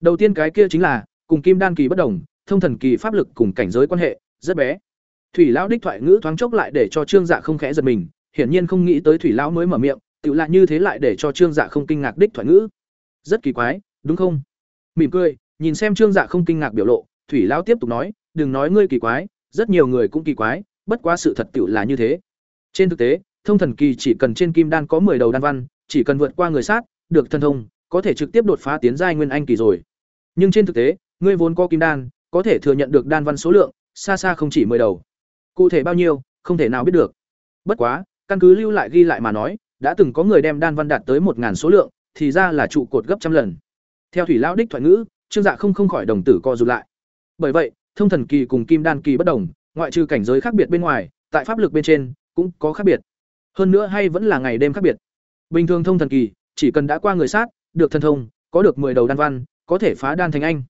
Đầu tiên cái kia chính là cùng kim đan kỳ bất đồng, thông thần kỳ pháp lực cùng cảnh giới quan hệ rất bé. Thủy lão đích thoại ngữ thoáng chốc lại để cho Trương Dạ không khẽ giật mình, hiển nhiên không nghĩ tới Thủy lão mới mở miệng, tựu lại như thế lại để cho Trương Dạ không kinh ngạc đích thoại ngữ. Rất kỳ quái, đúng không? Mỉm cười, nhìn xem Trương Dạ không kinh ngạc biểu lộ, Thủy lão tiếp tục nói, đừng nói ngươi kỳ quái, rất nhiều người cũng kỳ quái, bất quá sự thật tựu là như thế. Trên thực tế, thông thần kỳ chỉ cần trên kim đan có 10 đầu đan văn, chỉ cần vượt qua người sát, được thần thông, có thể trực tiếp đột phá tiến giai nguyên anh kỳ rồi. Nhưng trên thực tế, ngươi vốn có kim đan, có thể thừa nhận được đan văn số lượng, xa xa không chỉ 10 đầu. Cụ thể bao nhiêu, không thể nào biết được. Bất quá, căn cứ lưu lại ghi lại mà nói, đã từng có người đem đan văn đạt tới 1000 số lượng, thì ra là trụ cột gấp trăm lần. Theo thủy lão đích thoại ngữ, Trương Dạ không không khỏi đồng tử co rụt lại. Bởi vậy, thông thần kỳ cùng kim đan kỳ bất đồng, ngoại trừ cảnh giới khác biệt bên ngoài, tại pháp lực bên trên cũng có khác biệt. Hơn nữa hay vẫn là ngày đêm khác biệt. Bình thường thông thần kỳ, chỉ cần đã qua người sát, được thần thông, có được 10 đầu đan văn, có thể phá đan thành anh.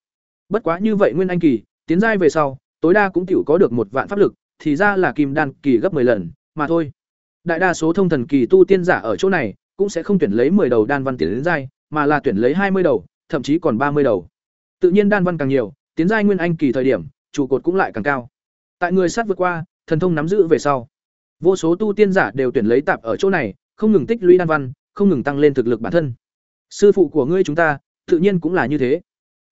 Bất quá như vậy nguyên anh kỳ, tiến giai về sau, tối đa cũng tiểu có được một vạn pháp lực, thì ra là kim đan kỳ gấp 10 lần, mà thôi. Đại đa số thông thần kỳ tu tiên giả ở chỗ này, cũng sẽ không tuyển lấy 10 đầu đan văn tiến đến giai, mà là tuyển lấy 20 đầu, thậm chí còn 30 đầu. Tự nhiên đan văn càng nhiều, tiến giai nguyên anh kỳ thời điểm, trụ cột cũng lại càng cao. Tại người sát vượt qua, thần thông nắm giữ về sau, vô số tu tiên giả đều tuyển lấy tạp ở chỗ này, không ngừng tích lũy đan văn, không ngừng tăng lên thực lực bản thân. Sư phụ của ngươi chúng ta, tự nhiên cũng là như thế.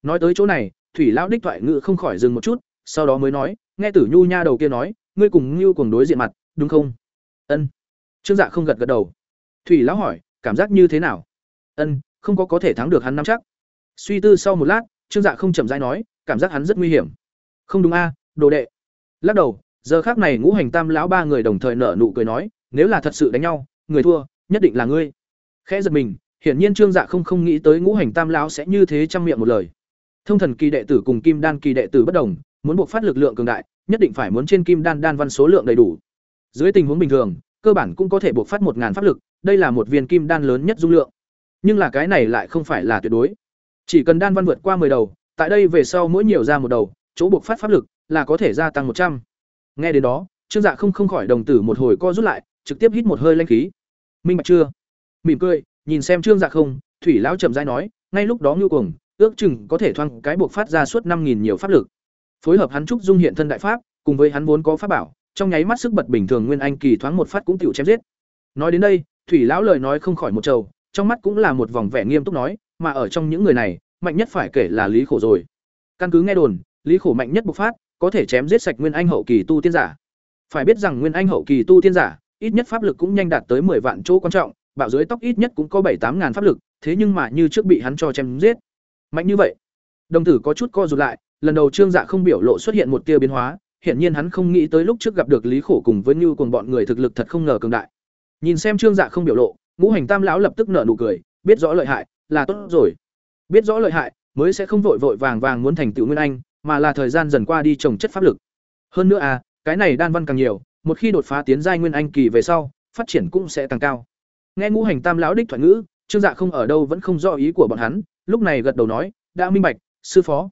Nói tới chỗ này, Thủy lão đích thoại ngữ không khỏi dừng một chút, sau đó mới nói, nghe Tử Nhu nha đầu kia nói, ngươi cùng Nưu cùng đối diện mặt, đúng không? Ân. Trương Dạ không gật gật đầu. Thủy lão hỏi, cảm giác như thế nào? Ân, không có có thể thắng được hắn năm chắc. Suy tư sau một lát, Trương Dạ không chậm rãi nói, cảm giác hắn rất nguy hiểm. Không đúng a, đồ đệ. Lắc đầu, giờ khác này ngũ hành tam lão ba người đồng thời nở nụ cười nói, nếu là thật sự đánh nhau, người thua, nhất định là ngươi. Khẽ giật mình, hiển nhiên Trương Dạ không không nghĩ tới ngũ hành tam lão sẽ như thế trăm miệng một lời. Thông thần kỳ đệ tử cùng kim đan kỳ đệ tử bất đồng, muốn buộc phát lực lượng cường đại, nhất định phải muốn trên kim đan đan văn số lượng đầy đủ. Dưới tình huống bình thường, cơ bản cũng có thể buộc phát một ngàn pháp lực, đây là một viên kim đan lớn nhất dung lượng. Nhưng là cái này lại không phải là tuyệt đối. Chỉ cần đan văn vượt qua 10 đầu, tại đây về sau mỗi nhiều ra một đầu, chỗ buộc phát pháp lực là có thể gia tăng một trăm. Nghe đến đó, Trương Dạ không không khỏi đồng tử một hồi co rút lại, trực tiếp hít một hơi linh khí. Minh bạch chưa? Mỉm cười, nhìn xem Trương Dạ không, Thủy lão chậm rãi nói, ngay lúc đó Ngưu Cuồng, ước chừng có thể thoang cái buộc phát ra suốt năm nghìn nhiều pháp lực. Phối hợp hắn trúc dung hiện thân đại pháp, cùng với hắn vốn có pháp bảo, trong nháy mắt sức bật bình thường nguyên anh kỳ thoáng một phát cũng tiểu chém giết. Nói đến đây, Thủy lão lời nói không khỏi một trầu, trong mắt cũng là một vòng vẻ nghiêm túc nói, mà ở trong những người này, mạnh nhất phải kể là Lý Khổ rồi. Căn cứ nghe đồn, Lý Khổ mạnh nhất bộc phát, có thể chém giết sạch nguyên anh hậu kỳ tu tiên giả. Phải biết rằng nguyên anh hậu kỳ tu tiên giả, ít nhất pháp lực cũng nhanh đạt tới 10 vạn chỗ quan trọng, bạo dưới tóc ít nhất cũng có bảy tám ngàn pháp lực, thế nhưng mà như trước bị hắn cho chém giết. Mạnh như vậy. Đồng tử có chút co rụt lại, lần đầu Trương Dạ không biểu lộ xuất hiện một tia biến hóa, hiển nhiên hắn không nghĩ tới lúc trước gặp được Lý Khổ cùng với Như cùng bọn người thực lực thật không ngờ cường đại. Nhìn xem Trương Dạ không biểu lộ, Ngũ Hành Tam lão lập tức nở nụ cười, biết rõ lợi hại, là tốt rồi. Biết rõ lợi hại, mới sẽ không vội vội vàng vàng muốn thành tựu nguyên anh, mà là thời gian dần qua đi trồng chất pháp lực. Hơn nữa à, cái này đan văn càng nhiều, một khi đột phá tiến giai nguyên anh kỳ về sau, phát triển cũng sẽ càng cao. Nghe Ngũ Hành Tam lão đích thoại ngữ, Trương Dạ không ở đâu vẫn không rõ ý của bọn hắn, lúc này gật đầu nói, đã minh bạch, sư phó.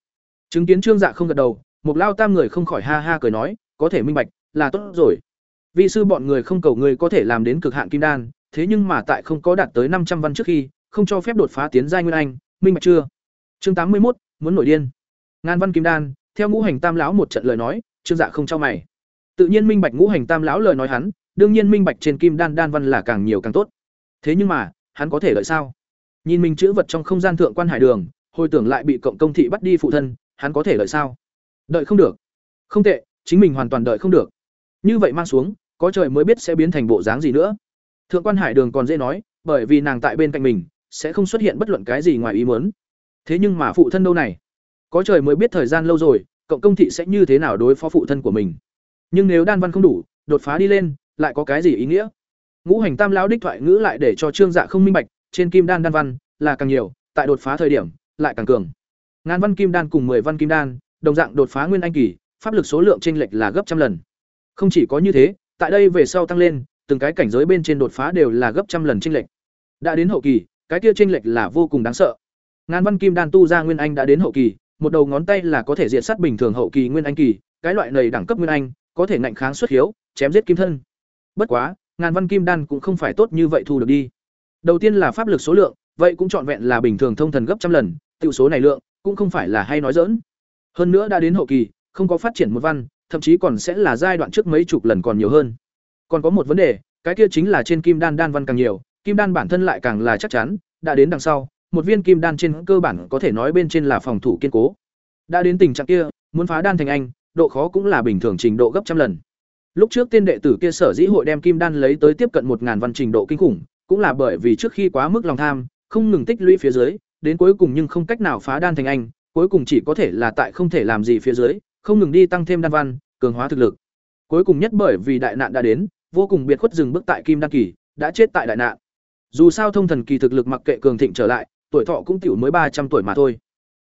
Chứng kiến Trương Dạ không gật đầu, một lao tam người không khỏi ha ha cười nói, có thể minh bạch, là tốt rồi. Vị sư bọn người không cầu người có thể làm đến cực hạn kim đan, thế nhưng mà tại không có đạt tới năm trăm văn trước khi, không cho phép đột phá tiến giai nguyên anh, minh bạch chưa? Chương tám mươi một muốn nổi điên. Ngàn văn kim đan, theo ngũ hành tam lão một trận lời nói, Trương Dạ không cho mày. Tự nhiên minh bạch ngũ hành tam lão lời nói hắn, đương nhiên minh bạch trên kim đan đan văn là càng nhiều càng tốt. Thế nhưng mà, hắn có thể đợi sao? Nhìn mình chữ vật trong không gian thượng quan hải đường, hồi tưởng lại bị cộng công thị bắt đi phụ thân, hắn có thể đợi sao? Đợi không được. Không tệ, chính mình hoàn toàn đợi không được. Như vậy mang xuống, có trời mới biết sẽ biến thành bộ dáng gì nữa. Thượng quan hải đường còn dễ nói, bởi vì nàng tại bên cạnh mình, sẽ không xuất hiện bất luận cái gì ngoài ý muốn. Thế nhưng mà phụ thân đâu này? Có trời mới biết thời gian lâu rồi, cộng công thị sẽ như thế nào đối phó phụ thân của mình. Nhưng nếu đan văn không đủ, đột phá đi lên, lại có cái gì ý nghĩa? Ngũ hành tam lão đích thoại ngữ lại để cho Trương Dạ không minh bạch, trên kim đan đan văn là càng nhiều, tại đột phá thời điểm lại càng cường. Ngàn văn kim đan cùng 10 văn kim đan, đồng dạng đột phá nguyên anh kỳ, pháp lực số lượng chênh lệch là gấp trăm lần. Không chỉ có như thế, tại đây về sau tăng lên, từng cái cảnh giới bên trên đột phá đều là gấp trăm lần chênh lệch. Đã đến hậu kỳ, cái kia chênh lệch là vô cùng đáng sợ. Ngàn văn kim đan tu ra nguyên anh đã đến hậu kỳ, một đầu ngón tay là có thể diệt sát bình thường hậu kỳ nguyên anh kỳ, cái loại này đẳng cấp nguyên anh, có thể ngạnh kháng xuất hiếu, chém giết kim thân. Bất quá, ngàn văn kim đan cũng không phải tốt như vậy thu được đi. Đầu tiên là pháp lực số lượng, vậy cũng trọn vẹn là bình thường thông thần gấp trăm lần, tiểu số này lượng, cũng không phải là hay nói dỡn. Hơn nữa đã đến hậu kỳ, không có phát triển một văn, thậm chí còn sẽ là giai đoạn trước mấy chục lần còn nhiều hơn. Còn có một vấn đề, cái kia chính là trên kim đan đan văn càng nhiều, kim đan bản thân lại càng là chắc chắn, đã đến đằng sau, một viên kim đan trên cơ bản có thể nói bên trên là phòng thủ kiên cố. Đã đến tình trạng kia, muốn phá đan thành anh, độ khó cũng là bình thường trình độ gấp trăm lần. Lúc trước tên đệ tử kia sở dĩ hội đem kim đan lấy tới tiếp cận một ngàn văn trình độ kinh khủng, cũng là bởi vì trước khi quá mức lòng tham, không ngừng tích lũy phía dưới, đến cuối cùng nhưng không cách nào phá đan thành anh, cuối cùng chỉ có thể là tại không thể làm gì phía dưới, không ngừng đi tăng thêm đan văn, cường hóa thực lực. Cuối cùng nhất bởi vì đại nạn đã đến, vô cùng biệt khuất dừng bước tại kim đan kỳ, đã chết tại đại nạn. Dù sao thông thần kỳ thực lực mặc kệ cường thịnh trở lại, tuổi thọ cũng tiểu mới ba trăm tuổi mà thôi.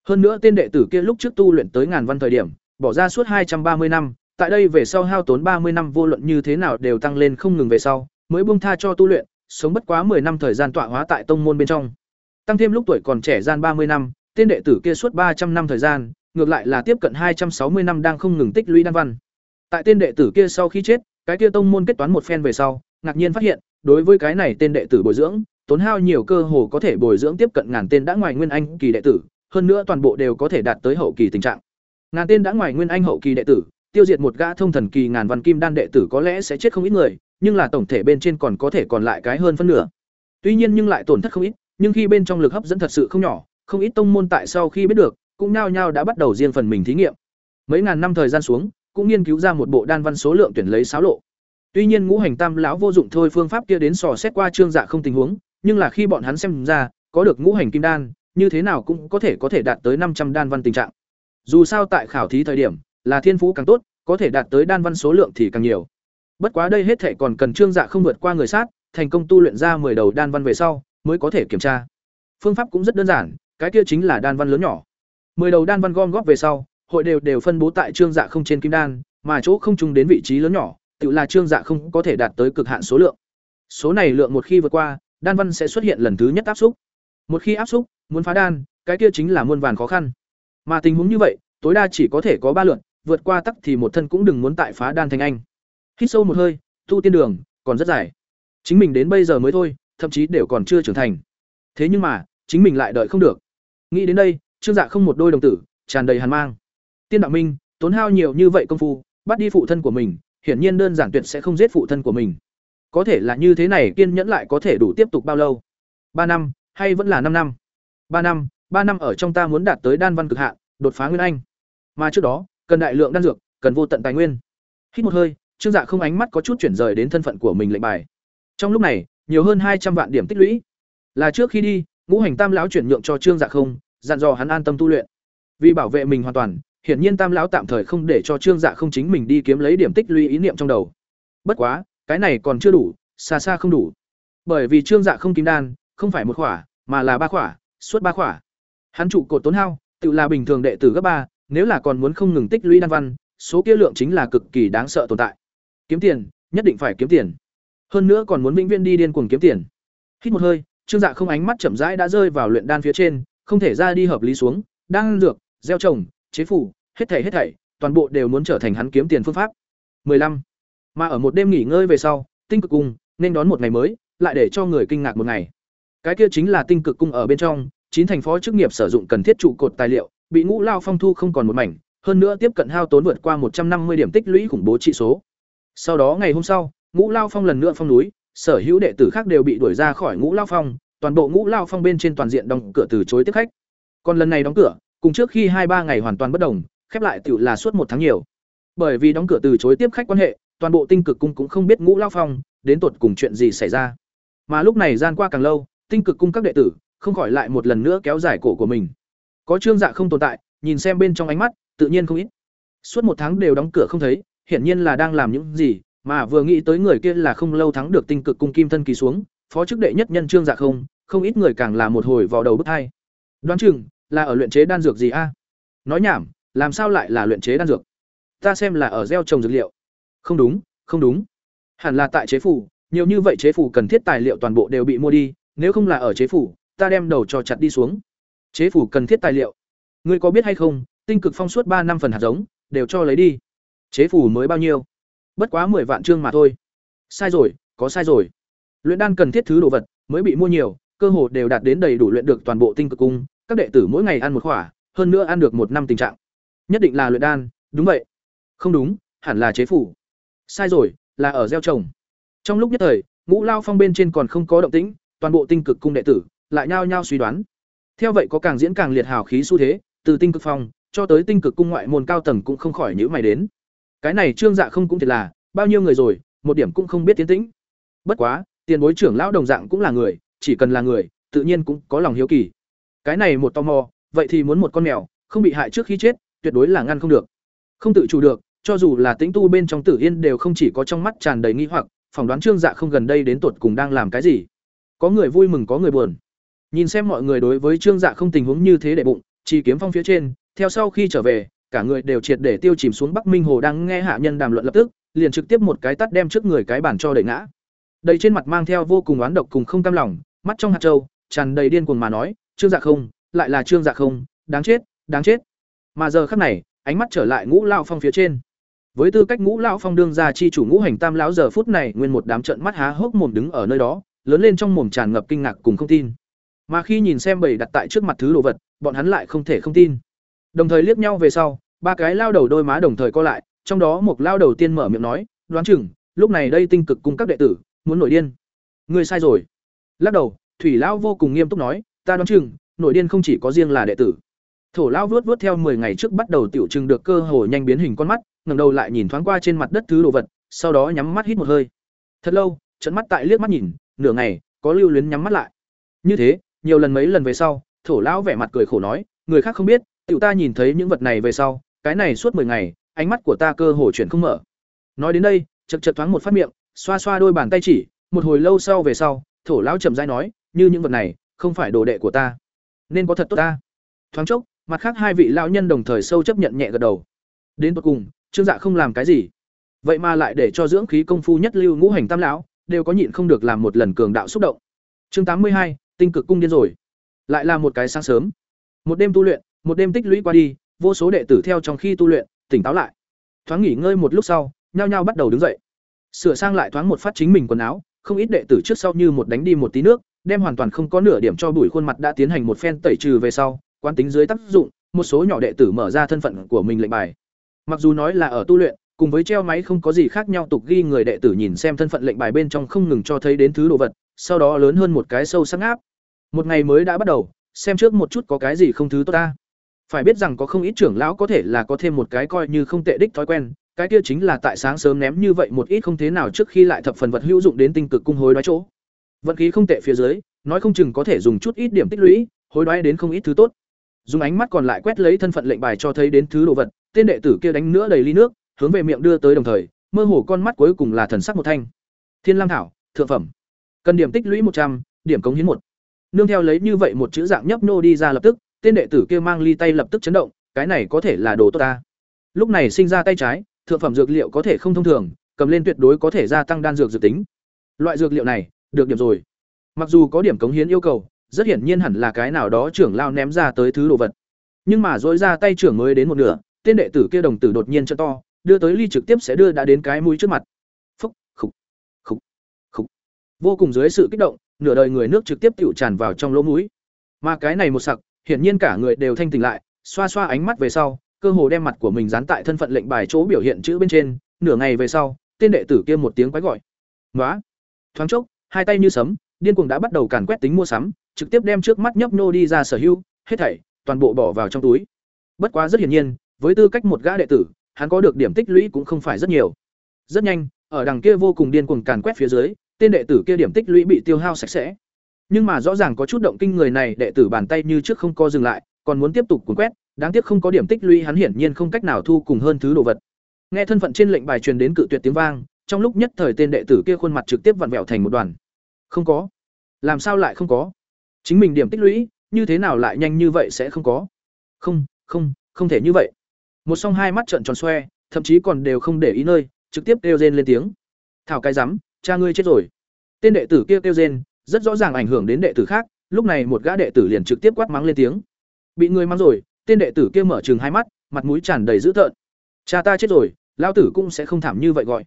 Hơn nữa tên đệ tử kia lúc trước tu luyện tới ngàn văn thời điểm, bỏ ra suốt hai trăm ba mươi năm, tại đây về sau hao tốn ba mươi năm vô luận như thế nào đều tăng lên không ngừng về sau, mới buông tha cho tu luyện, sống bất quá 10 năm thời gian tọa hóa tại tông môn bên trong. Tăng thêm lúc tuổi còn trẻ gian 30 năm, tên đệ tử kia suốt 300 năm thời gian, ngược lại là tiếp cận 260 năm đang không ngừng tích lũy đan văn. Tại tên đệ tử kia sau khi chết, cái kia tông môn kết toán một phen về sau, ngạc nhiên phát hiện, đối với cái này tên đệ tử bồi dưỡng, tốn hao nhiều cơ hồ có thể bồi dưỡng tiếp cận ngàn tên đã ngoài nguyên anh kỳ đệ tử, hơn nữa toàn bộ đều có thể đạt tới hậu kỳ tình trạng. Ngàn tên đã ngoài nguyên anh hậu kỳ đệ tử, tiêu diệt một gã thông thần kỳ ngàn văn kim đan đệ tử có lẽ sẽ chết không ít người, nhưng là tổng thể bên trên còn có thể còn lại cái hơn phân nửa. Tuy nhiên nhưng lại tổn thất không ít, nhưng khi bên trong lực hấp dẫn thật sự không nhỏ, không ít tông môn tại sau khi biết được, cũng nhao nhao đã bắt đầu riêng phần mình thí nghiệm. Mấy ngàn năm thời gian xuống, cũng nghiên cứu ra một bộ đan văn số lượng tuyển lấy sáo lộ. Tuy nhiên ngũ hành tam lão vô dụng thôi phương pháp kia đến sò xét qua trương dạ không tình huống, nhưng là khi bọn hắn xem ra, có được ngũ hành kim đan, như thế nào cũng có thể có thể đạt tới năm trăm đan văn tình trạng. Dù sao tại khảo thí thời điểm, là thiên phú càng tốt, có thể đạt tới đan văn số lượng thì càng nhiều. Bất quá đây hết thể còn cần trương dạ không vượt qua người sát, thành công tu luyện ra 10 đầu đan văn về sau, mới có thể kiểm tra. Phương pháp cũng rất đơn giản, cái kia chính là đan văn lớn nhỏ. 10 đầu đan văn gom góp về sau, hội đều đều phân bố tại trương dạ không trên kim đan, mà chỗ không trùng đến vị trí lớn nhỏ, tự là trương dạ không có thể đạt tới cực hạn số lượng. Số này lượng một khi vượt qua, đan văn sẽ xuất hiện lần thứ nhất áp xúc. Một khi áp xúc, muốn phá đan, cái kia chính là muôn vàn khó khăn. Mà tình huống như vậy, tối đa chỉ có thể có ba lượt, vượt qua tắc thì một thân cũng đừng muốn tại phá đan thành anh. Hít sâu một hơi, tu tiên đường còn rất dài. Chính mình đến bây giờ mới thôi, thậm chí đều còn chưa trưởng thành. Thế nhưng mà, chính mình lại đợi không được. Nghĩ đến đây, Trương Dạ không một đôi đồng tử, tràn đầy hàn mang. Tiên đạo minh, tốn hao nhiều như vậy công phu, bắt đi phụ thân của mình, hiển nhiên đơn giản tuyệt sẽ không giết phụ thân của mình. Có thể là như thế này kiên nhẫn lại có thể đủ tiếp tục bao lâu? ba năm, hay vẫn là năm năm? ba năm, ba năm ở trong ta muốn đạt tới đan văn cực hạn, đột phá nguyên anh. Mà trước đó, cần đại lượng đan dược, cần vô tận tài nguyên. Hít một hơi, Trương Dạ không ánh mắt có chút chuyển rời đến thân phận của mình lệnh bài. Trong lúc này, nhiều hơn hai trăm vạn điểm tích lũy. Là trước khi đi, Ngũ Hành Tam lão chuyển nhượng cho Trương Dạ không, dặn dò hắn an tâm tu luyện. Vì bảo vệ mình hoàn toàn, hiển nhiên Tam lão tạm thời không để cho Trương Dạ không chính mình đi kiếm lấy điểm tích lũy ý niệm trong đầu. Bất quá, cái này còn chưa đủ, xa xa không đủ. Bởi vì Trương Dạ không kim đan, không phải một khỏa, mà là ba khỏa, suốt ba khỏa. Hắn trụ cột tốn hao, tự là bình thường đệ tử gấp ba, nếu là còn muốn không ngừng tích lũy đan văn, số kia lượng chính là cực kỳ đáng sợ tồn tại. Kiếm tiền, nhất định phải kiếm tiền. Hơn nữa còn muốn vĩnh viễn đi điên cuồng kiếm tiền. Hít một hơi, Trương Dạ không ánh mắt chậm rãi đã rơi vào luyện đan phía trên, không thể ra đi hợp lý xuống, đan dược, gieo trồng, chế phủ, hết thảy hết thảy, toàn bộ đều muốn trở thành hắn kiếm tiền phương pháp. 15. Mà ở một đêm nghỉ ngơi về sau, Tinh Cực Cung nên đón một ngày mới, lại để cho người kinh ngạc một ngày. Cái kia chính là Tinh Cực Cung ở bên trong, chín thành phó chức nghiệp sử dụng cần thiết trụ cột tài liệu, bị Ngũ Lao Phong thu không còn một mảnh, hơn nữa tiếp cận hao tốn vượt qua một trăm năm mươi điểm tích lũy khủng bố trị số. Sau đó ngày hôm sau, Ngũ Lao Phong lần nữa phong núi, sở hữu đệ tử khác đều bị đuổi ra khỏi Ngũ Lao Phong, toàn bộ Ngũ Lao Phong bên trên toàn diện đóng cửa từ chối tiếp khách. Còn lần này đóng cửa, cùng trước khi hai ba ngày hoàn toàn bất đồng, khép lại tự là suốt một tháng nhiều. Bởi vì đóng cửa từ chối tiếp khách quan hệ, toàn bộ Tinh Cực cung cũng không biết Ngũ Lao Phong đến tột cùng chuyện gì xảy ra. Mà lúc này gian qua càng lâu, Tinh Cực cung các đệ tử không khỏi lại một lần nữa kéo dài cổ của mình. Có trương dạ không tồn tại, nhìn xem bên trong ánh mắt, tự nhiên không ít. Suốt một tháng đều đóng cửa không thấy, hiển nhiên là đang làm những gì, mà vừa nghĩ tới người kia là không lâu thắng được tinh cực cung kim thân kỳ xuống, phó chức đệ nhất nhân trương dạ không, không ít người càng là một hồi vào đầu bức hai. Đoán chừng là ở luyện chế đan dược gì a? Nói nhảm, làm sao lại là luyện chế đan dược? Ta xem là ở gieo trồng dược liệu. Không đúng, không đúng. Hẳn là tại chế phủ, nhiều như vậy chế phủ cần thiết tài liệu toàn bộ đều bị mua đi, nếu không là ở chế phủ, ta đem đầu cho chặt đi xuống. Chế phủ cần thiết tài liệu. Ngươi có biết hay không, tinh cực phong suốt ba năm phần hạt giống, đều cho lấy đi. Chế phủ mới bao nhiêu? Bất quá mười vạn chương mà thôi. Sai rồi, có sai rồi. Luyện đan cần thiết thứ đồ vật mới bị mua nhiều, cơ hồ đều đạt đến đầy đủ luyện được toàn bộ tinh cực cung, các đệ tử mỗi ngày ăn một khỏa, hơn nữa ăn được một năm tình trạng. Nhất định là luyện đan, đúng vậy. Không đúng, hẳn là chế phủ. Sai rồi, là ở gieo trồng. Trong lúc nhất thời, Ngũ Lao Phong bên trên còn không có động tĩnh, toàn bộ tinh cực cung đệ tử lại nhao nhao suy đoán. Theo vậy có càng diễn càng liệt hào khí xu thế, từ tinh cực phong cho tới tinh cực cung ngoại môn cao tầng cũng không khỏi nhíu mày đến. Cái này Trương Dạ không cũng thiệt là, bao nhiêu người rồi, một điểm cũng không biết tiến tĩnh. Bất quá, tiền bối trưởng lão đồng dạng cũng là người, chỉ cần là người, tự nhiên cũng có lòng hiếu kỳ. Cái này một tò mò, vậy thì muốn một con mèo, không bị hại trước khi chết, tuyệt đối là ngăn không được. Không tự chủ được, cho dù là tĩnh tu bên trong Tử Yên đều không chỉ có trong mắt tràn đầy nghi hoặc, phỏng đoán Trương Dạ không gần đây đến tuột cùng đang làm cái gì. Có người vui mừng có người buồn. Nhìn xem mọi người đối với Trương Dạ không tình huống như thế để bụng, chỉ kiếm phong phía trên, theo sau khi trở về, cả người đều triệt để tiêu chìm xuống Bắc Minh Hồ đang nghe hạ nhân đàm luận lập tức, liền trực tiếp một cái tát đem trước người cái bản cho đẩy ngã. Đầy trên mặt mang theo vô cùng oán độc cùng không cam lòng, mắt trong hạt châu tràn đầy điên cuồng mà nói, "Trương Dạ không, lại là Trương Dạ không, đáng chết, đáng chết." Mà giờ khắc này, ánh mắt trở lại Ngũ Lão Phong phía trên. Với tư cách Ngũ Lão Phong đương gia chi chủ Ngũ Hành Tam lão giờ phút này nguyên một đám trợn mắt há hốc mồm đứng ở nơi đó, lớn lên trong mồm tràn ngập kinh ngạc cùng không tin. Mà khi nhìn xem bầy đặt tại trước mặt thứ đồ vật, bọn hắn lại không thể không tin. Đồng thời liếc nhau về sau, ba cái lao đầu đôi má đồng thời co lại, trong đó một lao đầu tiên mở miệng nói, đoán chừng, lúc này đây tinh cực cung các đệ tử muốn nổi điên. Người sai rồi. Lắc đầu, Thủy lão vô cùng nghiêm túc nói, ta đoán chừng, nổi điên không chỉ có riêng là đệ tử. Thổ lão vuốt vuốt theo 10 ngày trước bắt đầu tiểu trừng được cơ hội nhanh biến hình con mắt, ngẩng đầu lại nhìn thoáng qua trên mặt đất thứ đồ vật, sau đó nhắm mắt hít một hơi. Thật lâu, trợn mắt tại liếc mắt nhìn, nửa ngày, có lưu luyến nhắm mắt lại. Như thế, nhiều lần mấy lần về sau, Thổ lão vẻ mặt cười khổ nói, người khác không biết, tiểu ta nhìn thấy những vật này về sau, cái này suốt 10 ngày, ánh mắt của ta cơ hồ chuyển không mở. Nói đến đây, chật chật thoáng một phát miệng, xoa xoa đôi bàn tay chỉ, một hồi lâu sau về sau, Thổ lão chậm rãi nói, như những vật này, không phải đồ đệ của ta, nên có thật tốt ta. Thoáng chốc, mặt khác hai vị lão nhân đồng thời sâu chấp nhận nhẹ gật đầu. Đến cuối cùng, Trương Dạ không làm cái gì, vậy mà lại để cho dưỡng khí công phu nhất lưu ngũ hành tam lão đều có nhịn không được làm một lần cường đạo xúc động. Chương tám mươi hai, tinh cực cung điên rồi. Lại là một cái sáng sớm. Một đêm tu luyện, một đêm tích lũy qua đi, vô số đệ tử theo trong khi tu luyện, tỉnh táo lại. Thoáng nghỉ ngơi một lúc sau, nhao nhao bắt đầu đứng dậy. Sửa sang lại thoáng một phát chính mình quần áo, không ít đệ tử trước sau như một đánh đi một tí nước, đem hoàn toàn không có nửa điểm cho bụi khuôn mặt đã tiến hành một phen tẩy trừ về sau, quán tính dưới tác dụng, một số nhỏ đệ tử mở ra thân phận của mình lệnh bài. Mặc dù nói là ở tu luyện, cùng với treo máy không có gì khác nhau tục ghi người đệ tử nhìn xem thân phận lệnh bài bên trong không ngừng cho thấy đến thứ đồ vật, sau đó lớn hơn một cái sâu sắc áp. Một ngày mới đã bắt đầu, xem trước một chút có cái gì không thứ tốt ta. Phải biết rằng có không ít trưởng lão có thể là có thêm một cái coi như không tệ đích thói quen, cái kia chính là tại sáng sớm ném như vậy một ít không thế nào trước khi lại thập phần vật hữu dụng đến tinh cực cung hối đoái chỗ. Vận khí không tệ phía dưới, nói không chừng có thể dùng chút ít điểm tích lũy, hối đoái đến không ít thứ tốt. Dùng ánh mắt còn lại quét lấy thân phận lệnh bài cho thấy đến thứ đồ vật, tên đệ tử kia đánh nữa đầy ly nước, hướng về miệng đưa tới đồng thời, mơ hồ con mắt cuối cùng là thần sắc một thanh. Thiên Lam thảo, thượng phẩm. Cần điểm tích lũy một trăm, điểm cống hiến một. Nương theo lấy như vậy một chữ dạng nhấp nô đi ra lập tức, tên đệ tử kia mang ly tay lập tức chấn động, cái này có thể là đồ tốt ta. Lúc này sinh ra tay trái, thượng phẩm dược liệu có thể không thông thường, cầm lên tuyệt đối có thể gia tăng đan dược dược tính. Loại dược liệu này, được điểm rồi. Mặc dù có điểm cống hiến yêu cầu, rất hiển nhiên hẳn là cái nào đó trưởng lao ném ra tới thứ đồ vật. Nhưng mà dối ra tay trưởng mới đến một nửa, tên đệ tử kia đồng tử đột nhiên trợ to, đưa tới ly trực tiếp sẽ đưa đã đến cái mũi trước mặt. Phúc, khục, khục, khục. Vô cùng dưới sự kích động, nửa đời người nước trực tiếp tiểu tràn vào trong lỗ mũi. Mà cái này một sặc, hiển nhiên cả người đều thanh tỉnh lại, xoa xoa ánh mắt về sau, cơ hồ đem mặt của mình dán tại thân phận lệnh bài chỗ biểu hiện chữ bên trên, nửa ngày về sau, tên đệ tử kia một tiếng quái gọi. "Nóa!" Thoáng chốc, hai tay như sấm, điên cuồng đã bắt đầu càn quét tính mua sắm, trực tiếp đem trước mắt nhấp nô đi ra sở hữu, hết thảy toàn bộ bỏ vào trong túi. Bất quá rất hiển nhiên, với tư cách một gã đệ tử, hắn có được điểm tích lũy cũng không phải rất nhiều. Rất nhanh, ở đằng kia vô cùng điên cuồng càn quét phía dưới, tên đệ tử kia điểm tích lũy bị tiêu hao sạch sẽ. Nhưng mà rõ ràng có chút động kinh người này, đệ tử bàn tay như trước không co dừng lại, còn muốn tiếp tục cuốn quét, đáng tiếc không có điểm tích lũy hắn hiển nhiên không cách nào thu cùng hơn thứ đồ vật. Nghe thân phận trên lệnh bài truyền đến cự tuyệt tiếng vang, trong lúc nhất thời tên đệ tử kia khuôn mặt trực tiếp vặn vẹo thành một đoàn. Không có. Làm sao lại không có? Chính mình điểm tích lũy, như thế nào lại nhanh như vậy sẽ không có? Không, không, không thể như vậy. Một song hai mắt trợn tròn xoe, thậm chí còn đều không để ý nơi, trực tiếp kêu rên lên tiếng. Thảo cái rắm, cha ngươi chết rồi. Tên đệ tử kia kêu rên, rất rõ ràng ảnh hưởng đến đệ tử khác, lúc này một gã đệ tử liền trực tiếp quát mắng lên tiếng. Bị người mắng rồi, tên đệ tử kia mở trừng hai mắt, mặt mũi tràn đầy dữ tợn. Cha ta chết rồi, lão tử cũng sẽ không thảm như vậy gọi.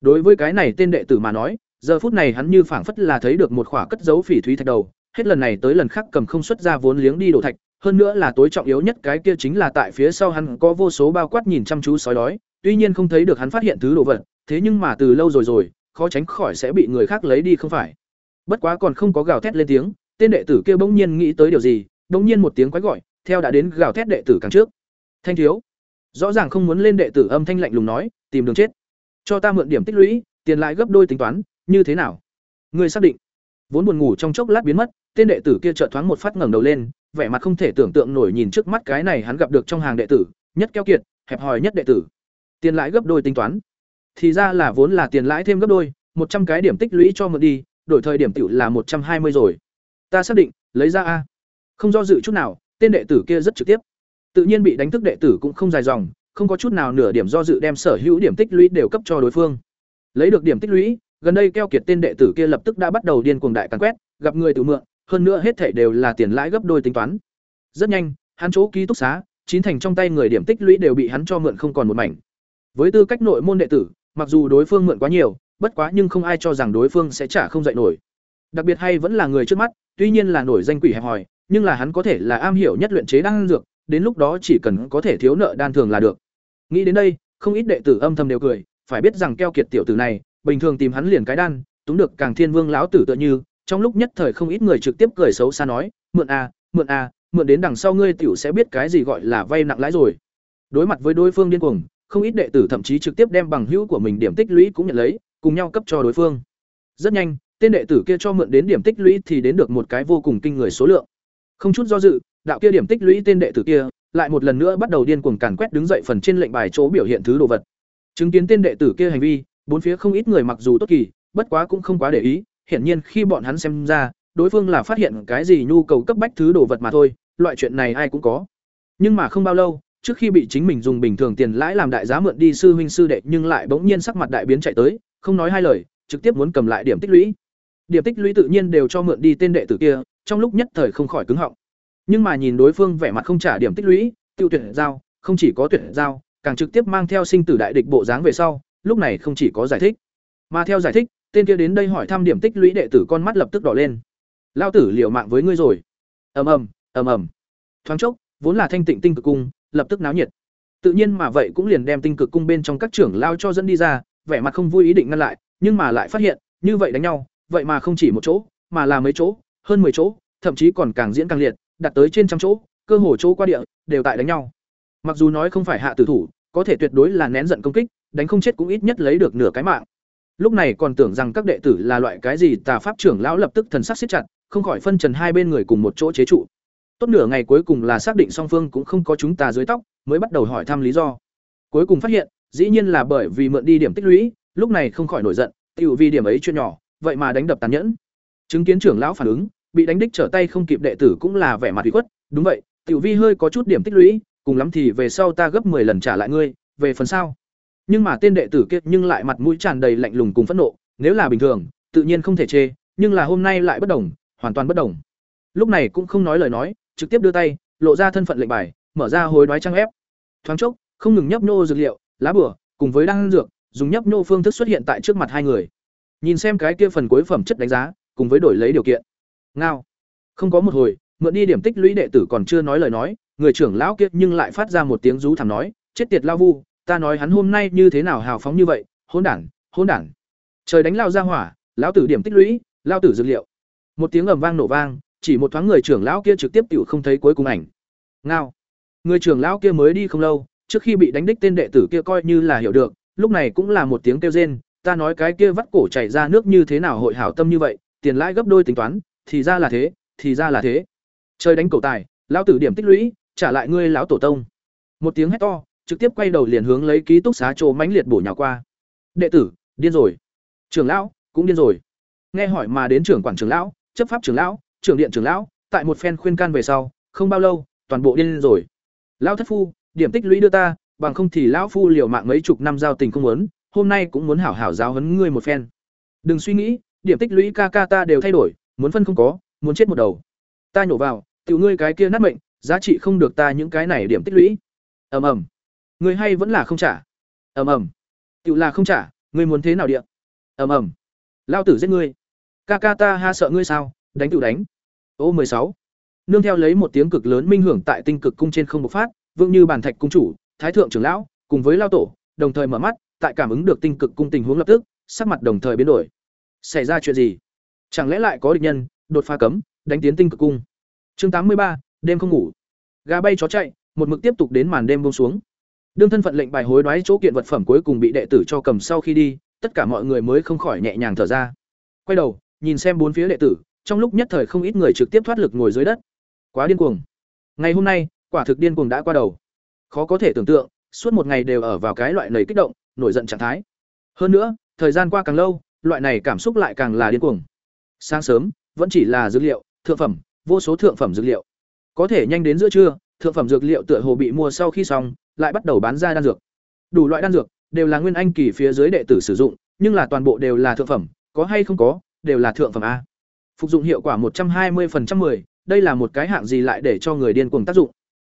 Đối với cái này tên đệ tử mà nói, giờ phút này hắn như phảng phất là thấy được một khỏa cất dấu phỉ thúy thạch đầu, hết lần này tới lần khác cầm không xuất ra vốn liếng đi đổ thạch, hơn nữa là tối trọng yếu nhất cái kia chính là tại phía sau hắn có vô số bao quát nhìn chăm chú sói đói, tuy nhiên không thấy được hắn phát hiện thứ đồ vật, thế nhưng mà từ lâu rồi rồi, khó tránh khỏi sẽ bị người khác lấy đi không phải. Bất quá còn không có gào thét lên tiếng, tên đệ tử kia bỗng nhiên nghĩ tới điều gì, bỗng nhiên một tiếng quái gọi, theo đã đến gào thét đệ tử càng trước. Thanh thiếu, rõ ràng không muốn lên đệ tử âm thanh lạnh lùng nói, tìm đường chết. Cho ta mượn điểm tích lũy, tiền lại gấp đôi tính toán, như thế nào? Người xác định. Vốn buồn ngủ trong chốc lát biến mất, tên đệ tử kia chợt thoáng một phát ngẩng đầu lên, vẻ mặt không thể tưởng tượng nổi nhìn trước mắt cái này hắn gặp được trong hàng đệ tử, nhất keo kiệt, hẹp hòi nhất đệ tử. Tiền lãi gấp đôi tính toán. Thì ra là vốn là tiền lãi thêm gấp đôi, một trăm cái điểm tích lũy cho mượn đi, đổi thời điểm tiểu là một trăm hai mươi rồi. Ta xác định, lấy ra a. Không do dự chút nào, tên đệ tử kia rất trực tiếp. Tự nhiên bị đánh thức đệ tử cũng không dài dòng, không có chút nào nửa điểm do dự đem sở hữu điểm tích lũy đều cấp cho đối phương. Lấy được điểm tích lũy, gần đây keo kiệt tên đệ tử kia lập tức đã bắt đầu điên cuồng đại càn quét, gặp người tự mượn, hơn nữa hết thảy đều là tiền lãi gấp đôi tính toán. Rất nhanh, hắn chỗ ký túc xá, chín thành trong tay người điểm tích lũy đều bị hắn cho mượn không còn một mảnh. Với tư cách nội môn đệ tử, mặc dù đối phương mượn quá nhiều, bất quá nhưng không ai cho rằng đối phương sẽ trả không dậy nổi. Đặc biệt hay vẫn là người trước mắt, tuy nhiên là nổi danh quỷ hẹp hòi, nhưng là hắn có thể là am hiểu nhất luyện chế đan dược, đến lúc đó chỉ cần có thể thiếu nợ đan thường là được. Nghĩ đến đây, không ít đệ tử âm thầm đều cười, phải biết rằng keo kiệt tiểu tử này, bình thường tìm hắn liền cái đan, túng được càng thiên vương lão tử tựa như, trong lúc nhất thời không ít người trực tiếp cười xấu xa nói, mượn a, mượn a, mượn đến đằng sau ngươi tiểu sẽ biết cái gì gọi là vay nặng lãi rồi. Đối mặt với đối phương điên cuồng, không ít đệ tử thậm chí trực tiếp đem bằng hữu của mình điểm tích lũy cũng nhận lấy, cùng nhau cấp cho đối phương. Rất nhanh, tên đệ tử kia cho mượn đến điểm tích lũy thì đến được một cái vô cùng kinh người số lượng. Không chút do dự, đạo kia điểm tích lũy tên đệ tử kia lại một lần nữa bắt đầu điên cuồng càn quét đứng dậy phần trên lệnh bài chỗ biểu hiện thứ đồ vật. Chứng kiến tên đệ tử kia hành vi, bốn phía không ít người mặc dù tốt kỳ, bất quá cũng không quá để ý, hiển nhiên khi bọn hắn xem ra, đối phương là phát hiện cái gì nhu cầu cấp bách thứ đồ vật mà thôi, loại chuyện này ai cũng có. Nhưng mà không bao lâu, trước khi bị chính mình dùng bình thường tiền lãi làm đại giá mượn đi sư huynh sư đệ nhưng lại bỗng nhiên sắc mặt đại biến chạy tới, không nói hai lời, trực tiếp muốn cầm lại điểm tích lũy. Điểm tích lũy tự nhiên đều cho mượn đi tên đệ tử kia, trong lúc nhất thời không khỏi cứng họng. Nhưng mà nhìn đối phương vẻ mặt không trả điểm tích lũy, tiêu tuyển giao, không chỉ có tuyển giao, càng trực tiếp mang theo sinh tử đại địch bộ dáng về sau, lúc này không chỉ có giải thích, mà theo giải thích, tên kia đến đây hỏi thăm điểm tích lũy đệ tử con mắt lập tức đỏ lên. Lao tử liều mạng với ngươi rồi. Ầm ầm, ầm ầm. Thoáng chốc, vốn là thanh tịnh tinh cực cung, lập tức náo nhiệt. Tự nhiên mà vậy cũng liền đem tinh cực cung bên trong các trưởng lao cho dẫn đi ra, vẻ mặt không vui ý định ngăn lại, nhưng mà lại phát hiện, như vậy đánh nhau, vậy mà không chỉ một chỗ, mà là mấy chỗ, hơn 10 chỗ, thậm chí còn càng diễn càng liệt, đặt tới trên trăm chỗ, cơ hồ chỗ qua địa đều tại đánh nhau. Mặc dù nói không phải hạ tử thủ, có thể tuyệt đối là nén giận công kích, đánh không chết cũng ít nhất lấy được nửa cái mạng. Lúc này còn tưởng rằng các đệ tử là loại cái gì, tà pháp trưởng lão lập tức thần sắc siết chặt, không khỏi phân trần hai bên người cùng một chỗ chế trụ. Tốt nửa ngày cuối cùng là xác định song phương cũng không có chúng ta dưới tóc, mới bắt đầu hỏi thăm lý do. Cuối cùng phát hiện, dĩ nhiên là bởi vì mượn đi điểm tích lũy, lúc này không khỏi nổi giận, tiểu vì điểm ấy chuyện nhỏ, vậy mà đánh đập tàn nhẫn. Chứng kiến trưởng lão phản ứng, bị đánh đích trở tay không kịp đệ tử cũng là vẻ mặt ủy khuất, đúng vậy, tiểu vi hơi có chút điểm tích lũy, cùng lắm thì về sau ta gấp 10 lần trả lại ngươi, về phần sau. Nhưng mà tên đệ tử kia nhưng lại mặt mũi tràn đầy lạnh lùng cùng phẫn nộ, nếu là bình thường, tự nhiên không thể chê, nhưng là hôm nay lại bất đồng, hoàn toàn bất đồng. Lúc này cũng không nói lời nói, trực tiếp đưa tay, lộ ra thân phận lệnh bài, mở ra hối đoái trang ép. Thoáng chốc, không ngừng nhấp nhô dược liệu, lá bửa cùng với đan dược, dùng nhấp nhô phương thức xuất hiện tại trước mặt hai người. Nhìn xem cái kia phần cuối phẩm chất đánh giá, cùng với đổi lấy điều kiện. Ngao. Không có một hồi, mượn đi điểm tích lũy đệ tử còn chưa nói lời nói, người trưởng lão kia nhưng lại phát ra một tiếng rú thảm nói, chết tiệt lao vu, ta nói hắn hôm nay như thế nào hào phóng như vậy, hỗn đản, hỗn đản. Trời đánh lao ra hỏa, lão tử điểm tích lũy, lao tử dược liệu. Một tiếng ầm vang nổ vang, chỉ một thoáng người trưởng lão kia trực tiếp tiểu không thấy cuối cùng ảnh. Ngao. Người trưởng lão kia mới đi không lâu, trước khi bị đánh đích tên đệ tử kia coi như là hiểu được, lúc này cũng là một tiếng kêu rên, ta nói cái kia vắt cổ chảy ra nước như thế nào hội hảo tâm như vậy, tiền lãi gấp đôi tính toán, thì ra là thế, thì ra là thế. Trời đánh cầu tài, lão tử điểm tích lũy, trả lại ngươi lão tổ tông. Một tiếng hét to, trực tiếp quay đầu liền hướng lấy ký túc xá trồ mãnh liệt bổ nhào qua. Đệ tử, điên rồi. Trưởng lão, cũng điên rồi. Nghe hỏi mà đến trưởng quản trưởng lão, chấp pháp trưởng lão, trưởng điện trưởng lão, tại một phen khuyên can về sau, không bao lâu, toàn bộ điên rồi. Lão thất phu, điểm tích lũy đưa ta, bằng không thì lão phu liều mạng mấy chục năm giao tình không muốn, hôm nay cũng muốn hảo hảo giáo huấn ngươi một phen. Đừng suy nghĩ, điểm tích lũy ca ca ta đều thay đổi, muốn phân không có, muốn chết một đầu. Ta nhổ vào, tiểu ngươi cái kia nát mệnh, giá trị không được ta những cái này điểm tích lũy. Ầm ầm. Ngươi hay vẫn là không trả. Ầm ầm. Tiểu là không trả, ngươi muốn thế nào địa? Ầm ầm. Lao tử giết ngươi. Ca ca ta ha sợ ngươi sao, đánh tiểu đánh. Ô mười sáu nương theo lấy một tiếng cực lớn minh hưởng tại tinh cực cung trên không bộc phát, vương như bàn thạch cung chủ, thái thượng trưởng lão, cùng với lao tổ, đồng thời mở mắt, tại cảm ứng được tinh cực cung tình huống lập tức, sắc mặt đồng thời biến đổi. Xảy ra chuyện gì? Chẳng lẽ lại có địch nhân đột phá cấm, đánh tiến tinh cực cung? Chương tám mươi ba, đêm không ngủ. Gà bay chó chạy, một mực tiếp tục đến màn đêm buông xuống. Đương thân phận lệnh bài hối đoái chỗ kiện vật phẩm cuối cùng bị đệ tử cho cầm sau khi đi, tất cả mọi người mới không khỏi nhẹ nhàng thở ra. Quay đầu, nhìn xem bốn phía đệ tử, trong lúc nhất thời không ít người trực tiếp thoát lực ngồi dưới đất. Quá điên cuồng. Ngày hôm nay, quả thực điên cuồng đã qua đầu. Khó có thể tưởng tượng, suốt một ngày đều ở vào cái loại nảy kích động, nổi giận trạng thái. Hơn nữa, thời gian qua càng lâu, loại này cảm xúc lại càng là điên cuồng. Sáng sớm, vẫn chỉ là dược liệu, thượng phẩm, vô số thượng phẩm dược liệu. Có thể nhanh đến giữa trưa, thượng phẩm dược liệu tựa hồ bị mua sau khi xong, lại bắt đầu bán ra đan dược. Đủ loại đan dược đều là nguyên anh kỳ phía dưới đệ tử sử dụng, nhưng là toàn bộ đều là thượng phẩm, có hay không có, đều là thượng phẩm a. Phục dụng hiệu quả một trăm hai 120% 10, đây là một cái hạng gì lại để cho người điên cuồng tác dụng.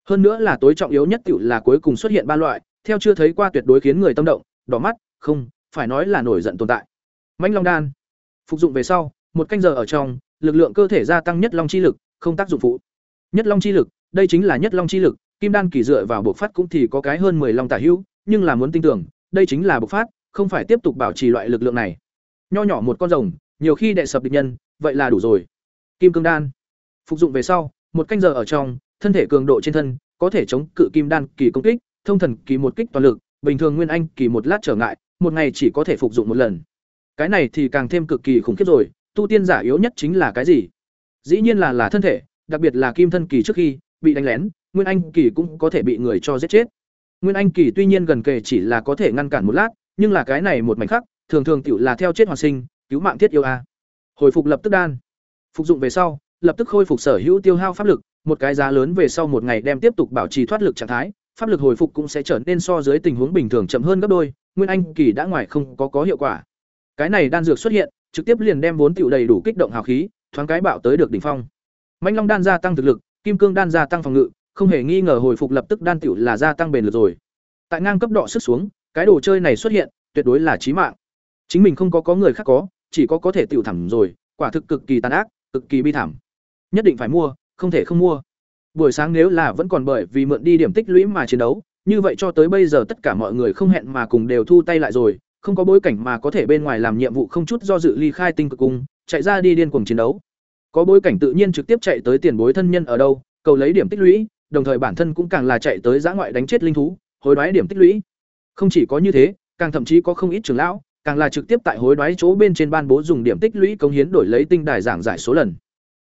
Hơn nữa là tối trọng yếu nhất tiểu là cuối cùng xuất hiện ba loại, theo chưa thấy qua tuyệt đối khiến người tâm động, đỏ mắt, không, phải nói là nổi giận tồn tại. Mãnh Long đan. Phục dụng về sau, một canh giờ ở trong, lực lượng cơ thể gia tăng nhất long chi lực, không tác dụng phụ. Nhất long chi lực, đây chính là nhất long chi lực, kim đan kỳ dựa vào bộc phát cũng thì có cái hơn 10 long tả hữu, nhưng là muốn tin tưởng, đây chính là bộc phát, không phải tiếp tục bảo trì loại lực lượng này. Nho nhỏ một con rồng, nhiều khi đệ sập địch nhân, vậy là đủ rồi. Kim cương đan. Phục dụng về sau, một canh giờ ở trong, thân thể cường độ trên thân, có thể chống cự kim đan kỳ công kích, thông thần kỳ một kích toàn lực, bình thường nguyên anh kỳ một lát trở ngại, một ngày chỉ có thể phục dụng một lần. Cái này thì càng thêm cực kỳ khủng khiếp rồi, tu tiên giả yếu nhất chính là cái gì? Dĩ nhiên là là thân thể, đặc biệt là kim thân kỳ trước khi bị đánh lén, nguyên anh kỳ cũng có thể bị người cho giết chết. Nguyên anh kỳ tuy nhiên gần kề chỉ là có thể ngăn cản một lát, nhưng là cái này một mảnh khắc, thường thường tiểu là theo chết hoàn sinh, cứu mạng thiết yêu a. Hồi phục lập tức đan. Phục dụng về sau, lập tức khôi phục sở hữu tiêu hao pháp lực, một cái giá lớn về sau một ngày đem tiếp tục bảo trì thoát lực trạng thái, pháp lực hồi phục cũng sẽ trở nên so dưới tình huống bình thường chậm hơn gấp đôi, nguyên anh kỳ đã ngoài không có có hiệu quả. Cái này đan dược xuất hiện, trực tiếp liền đem vốn tiểu đầy đủ kích động hào khí, thoáng cái bạo tới được đỉnh phong. Mạnh Long đan gia tăng thực lực, Kim Cương đan gia tăng phòng ngự, không hề nghi ngờ hồi phục lập tức đan tiểu là gia tăng bền lực rồi. Tại ngang cấp độ sức xuống, cái đồ chơi này xuất hiện, tuyệt đối là chí mạng. Chính mình không có có người khác có, chỉ có có thể tiểu thẳng rồi, quả thực cực kỳ tàn ác, cực kỳ bi thảm. Nhất định phải mua, không thể không mua. Buổi sáng nếu là vẫn còn bởi vì mượn đi điểm tích lũy mà chiến đấu, như vậy cho tới bây giờ tất cả mọi người không hẹn mà cùng đều thu tay lại rồi, không có bối cảnh mà có thể bên ngoài làm nhiệm vụ không chút do dự ly khai tinh cực cung, chạy ra đi điên cuồng chiến đấu. Có bối cảnh tự nhiên trực tiếp chạy tới tiền bối thân nhân ở đâu, cầu lấy điểm tích lũy, đồng thời bản thân cũng càng là chạy tới giã ngoại đánh chết linh thú, hối đoái điểm tích lũy. Không chỉ có như thế, càng thậm chí có không ít trưởng lão, càng là trực tiếp tại hối đoái chỗ bên trên ban bố dùng điểm tích lũy công hiến đổi lấy tinh đài giảng giải số lần.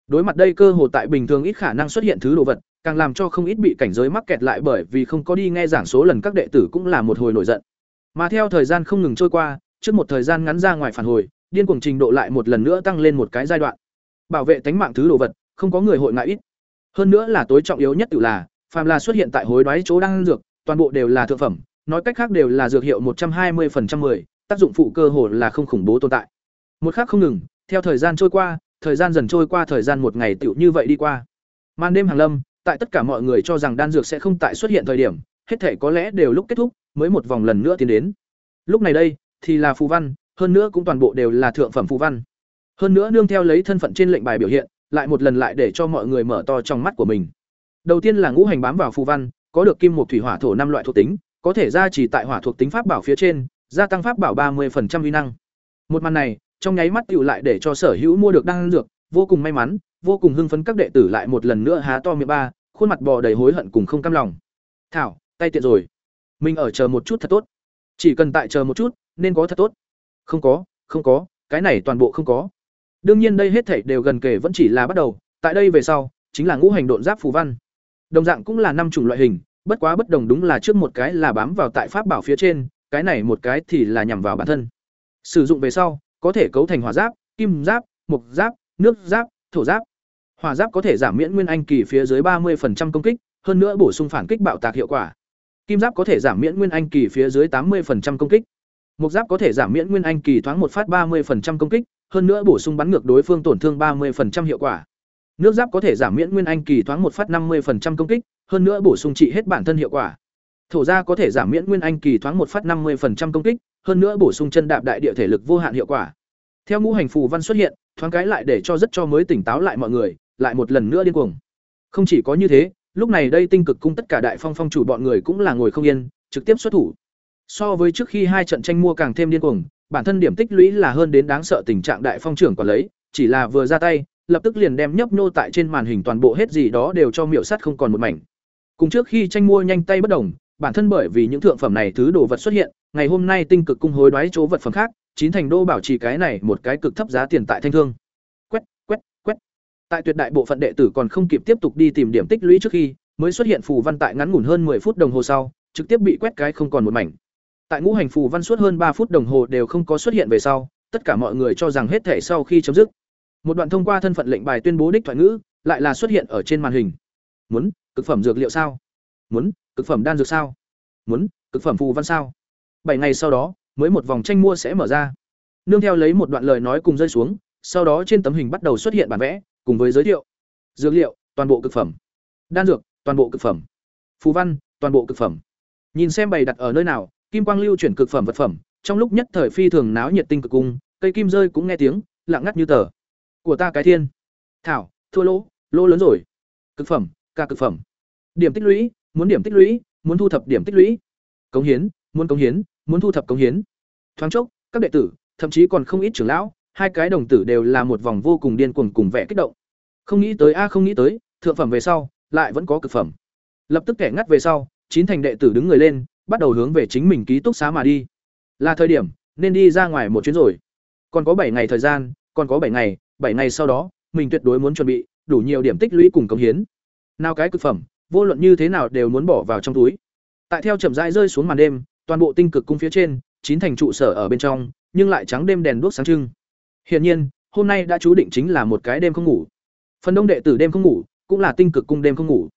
Đối mặt đây cơ hồ tại bình thường ít khả năng xuất hiện thứ đồ vật, càng làm cho không ít bị cảnh giới mắc kẹt lại bởi vì không có đi nghe giảng số lần các đệ tử cũng là một hồi nổi giận. Mà theo thời gian không ngừng trôi qua, trước một thời gian ngắn ra ngoài phản hồi, điên cuồng trình độ lại một lần nữa tăng lên một cái giai đoạn. Bảo vệ tánh mạng thứ đồ vật, không có người hội ngại ít. Hơn nữa là tối trọng yếu nhất tự là, phàm là xuất hiện tại hối đoái chỗ đang dược, toàn bộ đều là thượng phẩm, nói cách khác đều là dược hiệu một trăm hai 120% 10, tác dụng phụ cơ hồ là không khủng bố tồn tại. Một khác không ngừng, theo thời gian trôi qua, thời gian dần trôi qua thời gian một ngày tiểu như vậy đi qua. Màn đêm hàng lâm, tại tất cả mọi người cho rằng đan dược sẽ không tại xuất hiện thời điểm, hết thể có lẽ đều lúc kết thúc, mới một vòng lần nữa tiến đến. Lúc này đây, thì là phù văn, hơn nữa cũng toàn bộ đều là thượng phẩm phù văn. Hơn nữa nương theo lấy thân phận trên lệnh bài biểu hiện, lại một lần lại để cho mọi người mở to trong mắt của mình. Đầu tiên là ngũ hành bám vào phù văn, có được kim một thủy hỏa thổ năm loại thuộc tính, có thể gia trì tại hỏa thuộc tính pháp bảo phía trên, gia tăng pháp bảo ba 30% uy năng. Một màn này, trong nháy mắt tiểu lại để cho sở hữu mua được đan dược, vô cùng may mắn, vô cùng hưng phấn các đệ tử lại một lần nữa há to miệng ba, khuôn mặt bò đầy hối hận cùng không cam lòng. Thảo, tay tiện rồi. Mình ở chờ một chút thật tốt. Chỉ cần tại chờ một chút, nên có thật tốt. Không có, không có, cái này toàn bộ không có. Đương nhiên đây hết thảy đều gần kể vẫn chỉ là bắt đầu, tại đây về sau, chính là ngũ hành độn giáp phù văn. Đồng dạng cũng là năm chủng loại hình, bất quá bất đồng đúng là trước một cái là bám vào tại pháp bảo phía trên, cái này một cái thì là nhằm vào bản thân. Sử dụng về sau, có thể cấu thành hỏa giáp, kim giáp, mộc giáp, nước giáp, thổ giáp. Hỏa giáp có thể giảm miễn nguyên anh kỳ phía dưới 30% công kích, hơn nữa bổ sung phản kích bạo tạc hiệu quả. Kim giáp có thể giảm miễn nguyên anh kỳ phía dưới 80% công kích. Mộc giáp có thể giảm miễn nguyên anh kỳ thoáng một phát 30% công kích, hơn nữa bổ sung bắn ngược đối phương tổn thương 30% hiệu quả. Nước giáp có thể giảm miễn nguyên anh kỳ thoáng một phát 50% công kích, hơn nữa bổ sung trị hết bản thân hiệu quả. Thổ gia có thể giảm miễn nguyên anh kỳ thoáng một phát 50% công kích, hơn nữa bổ sung chân đạp đại địa thể lực vô hạn hiệu quả. Theo ngũ hành phù văn xuất hiện, thoáng cái lại để cho rất cho mới tỉnh táo lại mọi người, lại một lần nữa điên cuồng. Không chỉ có như thế, lúc này đây tinh cực cung tất cả đại phong phong chủ bọn người cũng là ngồi không yên, trực tiếp xuất thủ. So với trước khi hai trận tranh mua càng thêm điên cuồng, bản thân điểm tích lũy là hơn đến đáng sợ tình trạng đại phong trưởng quản lấy, chỉ là vừa ra tay, lập tức liền đem nhấp nô tại trên màn hình toàn bộ hết gì đó đều cho miểu sắt không còn một mảnh. Cùng trước khi tranh mua nhanh tay bất đồng, bản thân bởi vì những thượng phẩm này thứ đồ vật xuất hiện, ngày hôm nay tinh cực cung hối đoái chỗ vật phẩm khác, chín thành đô bảo trì cái này một cái cực thấp giá tiền tại thanh thương. Quét, quét, quét. Tại tuyệt đại bộ phận đệ tử còn không kịp tiếp tục đi tìm điểm tích lũy trước khi, mới xuất hiện phù văn tại ngắn ngủn hơn 10 phút đồng hồ sau, trực tiếp bị quét cái không còn một mảnh. Tại ngũ hành phù văn suốt hơn ba phút đồng hồ đều không có xuất hiện về sau, tất cả mọi người cho rằng hết thể sau khi chấm dứt. Một đoạn thông qua thân phận lệnh bài tuyên bố đích thoại ngữ, lại là xuất hiện ở trên màn hình. Muốn, cực phẩm dược liệu sao? Muốn, cực phẩm đan dược sao? Muốn, cực phẩm phù văn sao? Bảy ngày sau đó, mới một vòng tranh mua sẽ mở ra. Nương theo lấy một đoạn lời nói cùng rơi xuống, sau đó trên tấm hình bắt đầu xuất hiện bản vẽ, cùng với giới thiệu. Dược liệu, toàn bộ cực phẩm. Đan dược, toàn bộ cực phẩm. Phù văn, toàn bộ cực phẩm. Nhìn xem bày đặt ở nơi nào, kim quang lưu chuyển cực phẩm vật phẩm, trong lúc nhất thời phi thường náo nhiệt tinh cực cung, cây kim rơi cũng nghe tiếng, lặng ngắt như tờ. Của ta cái thiên. Thảo, thua lỗ, lỗ lớn rồi. Cực phẩm, ca cực phẩm. Điểm tích lũy, muốn điểm tích lũy, muốn thu thập điểm tích lũy. Cống hiến, muốn cống hiến, muốn thu thập cống hiến. Thoáng chốc, các đệ tử, thậm chí còn không ít trưởng lão, hai cái đồng tử đều là một vòng vô cùng điên cuồng cùng vẻ kích động. Không nghĩ tới a không nghĩ tới, thượng phẩm về sau, lại vẫn có cực phẩm. Lập tức kẻ ngắt về sau, chín thành đệ tử đứng người lên, bắt đầu hướng về chính mình ký túc xá mà đi. Là thời điểm nên đi ra ngoài một chuyến rồi. Còn có bảy ngày thời gian, còn có bảy ngày, bảy ngày sau đó, mình tuyệt đối muốn chuẩn bị đủ nhiều điểm tích lũy cùng cống hiến. Nào cái cực phẩm, vô luận như thế nào đều muốn bỏ vào trong túi. Tại theo chậm rãi rơi xuống màn đêm, toàn bộ tinh cực cung phía trên, chín thành trụ sở ở bên trong, nhưng lại trắng đêm đèn đuốc sáng trưng. Hiển nhiên, hôm nay đã chú định chính là một cái đêm không ngủ. Phần đông đệ tử đêm không ngủ, cũng là tinh cực cung đêm không ngủ.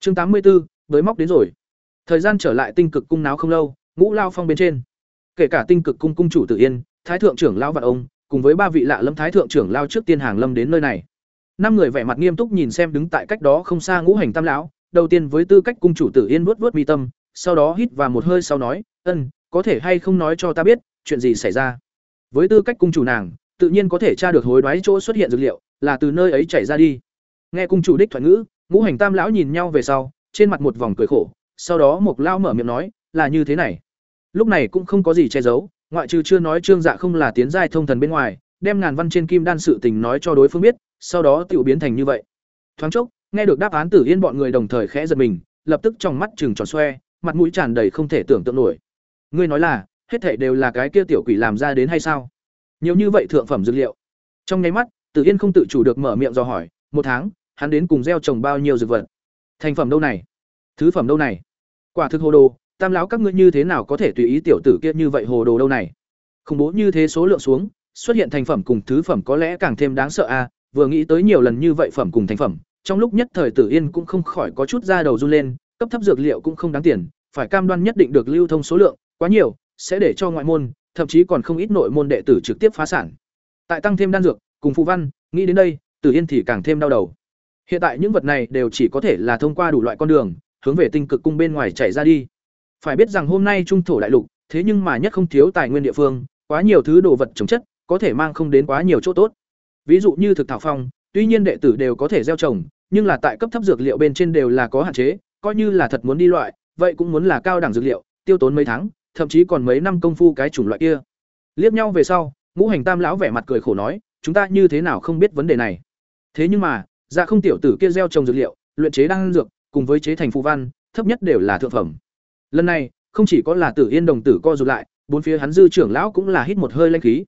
Chương tám mươi 84, với móc đến rồi. Thời gian trở lại tinh cực cung náo không lâu, ngũ lao phong bên trên. Kể cả tinh cực cung cung chủ Tử Yên, thái thượng trưởng lão vạn ông, cùng với ba vị lạ lâm thái thượng trưởng lao trước tiên hàng lâm đến nơi này. Năm người vẻ mặt nghiêm túc nhìn xem đứng tại cách đó không xa ngũ hành tam lão, đầu tiên với tư cách cung chủ Tử Yên vuốt vuốt mi tâm, sau đó hít vào một hơi sau nói, "Ân, có thể hay không nói cho ta biết, chuyện gì xảy ra?" Với tư cách cung chủ nàng, tự nhiên có thể tra được hối đoái chỗ xuất hiện dược liệu, là từ nơi ấy chảy ra đi. Nghe cung chủ đích thoại ngữ, ngũ hành tam lão nhìn nhau về sau, trên mặt một vòng cười khổ, sau đó Mộc Lao mở miệng nói, là như thế này. Lúc này cũng không có gì che giấu, ngoại trừ chưa nói Trương Dạ không là tiến giai thông thần bên ngoài, đem ngàn văn trên kim đan sự tình nói cho đối phương biết, sau đó tiểu biến thành như vậy. Thoáng chốc, nghe được đáp án Tử Yên bọn người đồng thời khẽ giật mình, lập tức trong mắt trừng tròn xoe, mặt mũi tràn đầy không thể tưởng tượng nổi. Ngươi nói là, hết thảy đều là cái kia tiểu quỷ làm ra đến hay sao? Nhiều như vậy thượng phẩm dược liệu. Trong nháy mắt, Tử Yên không tự chủ được mở miệng do hỏi, một tháng, hắn đến cùng gieo trồng bao nhiêu dược vật? Thành phẩm đâu này? Thứ phẩm đâu này? Quả thực hồ đồ, tam lão các ngươi như thế nào có thể tùy ý tiểu tử kia như vậy hồ đồ đâu này? Không bố như thế số lượng xuống, xuất hiện thành phẩm cùng thứ phẩm có lẽ càng thêm đáng sợ a, à, vừa nghĩ tới nhiều lần như vậy phẩm cùng thành phẩm, trong lúc nhất thời Tử Yên cũng không khỏi có chút da đầu run lên, cấp thấp dược liệu cũng không đáng tiền, phải cam đoan nhất định được lưu thông số lượng, quá nhiều sẽ để cho ngoại môn, thậm chí còn không ít nội môn đệ tử trực tiếp phá sản. Tại tăng thêm đan dược, cùng phụ văn, nghĩ đến đây, Tử Yên thì càng thêm đau đầu. Hiện tại những vật này đều chỉ có thể là thông qua đủ loại con đường, hướng về tinh cực cung bên ngoài chảy ra đi. Phải biết rằng hôm nay trung thổ đại lục, thế nhưng mà nhất không thiếu tài nguyên địa phương, quá nhiều thứ đồ vật trồng chất, có thể mang không đến quá nhiều chỗ tốt. Ví dụ như thực thảo phong, tuy nhiên đệ tử đều có thể gieo trồng, nhưng là tại cấp thấp dược liệu bên trên đều là có hạn chế, coi như là thật muốn đi loại, vậy cũng muốn là cao đẳng dược liệu, tiêu tốn mấy tháng, thậm chí còn mấy năm công phu cái chủng loại kia. Liếc nhau về sau, Ngũ Hành Tam lão vẻ mặt cười khổ nói, chúng ta như thế nào không biết vấn đề này. Thế nhưng mà, dạ không tiểu tử kia gieo trồng dược liệu, luyện chế đan dược, cùng với chế thành phù văn, thấp nhất đều là thượng phẩm. Lần này, không chỉ có là Tử Yên đồng tử co rụt lại, bốn phía hắn dư trưởng lão cũng là hít một hơi linh khí.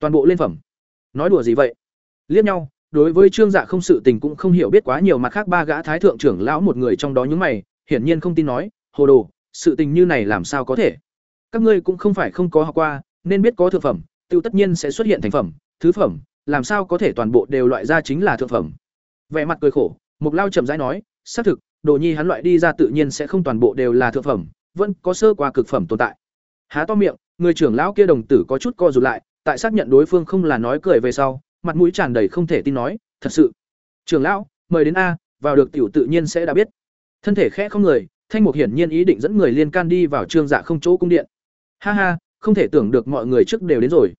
Toàn bộ lên phẩm. Nói đùa gì vậy? Liếc nhau, đối với Trương Dạ không sự tình cũng không hiểu biết quá nhiều mặt khác ba gã thái thượng trưởng lão một người trong đó những mày, hiển nhiên không tin nói, hồ đồ, sự tình như này làm sao có thể? Các ngươi cũng không phải không có học qua, nên biết có thượng phẩm, tiêu tất nhiên sẽ xuất hiện thành phẩm, thứ phẩm, làm sao có thể toàn bộ đều loại ra chính là thượng phẩm. Vẻ mặt cười khổ, Mục Lao chậm rãi nói, xác thực, đồ nhi hắn loại đi ra tự nhiên sẽ không toàn bộ đều là thượng phẩm, vẫn có sơ qua cực phẩm tồn tại. Há to miệng, người trưởng lão kia đồng tử có chút co rụt lại, tại xác nhận đối phương không là nói cười về sau, mặt mũi tràn đầy không thể tin nói, thật sự. Trưởng lão, mời đến a, vào được tiểu tự nhiên sẽ đã biết. Thân thể khẽ không người, Thanh Mục hiển nhiên ý định dẫn người liên can đi vào trương dạ không chỗ cung điện. Ha ha, không thể tưởng được mọi người trước đều đến rồi.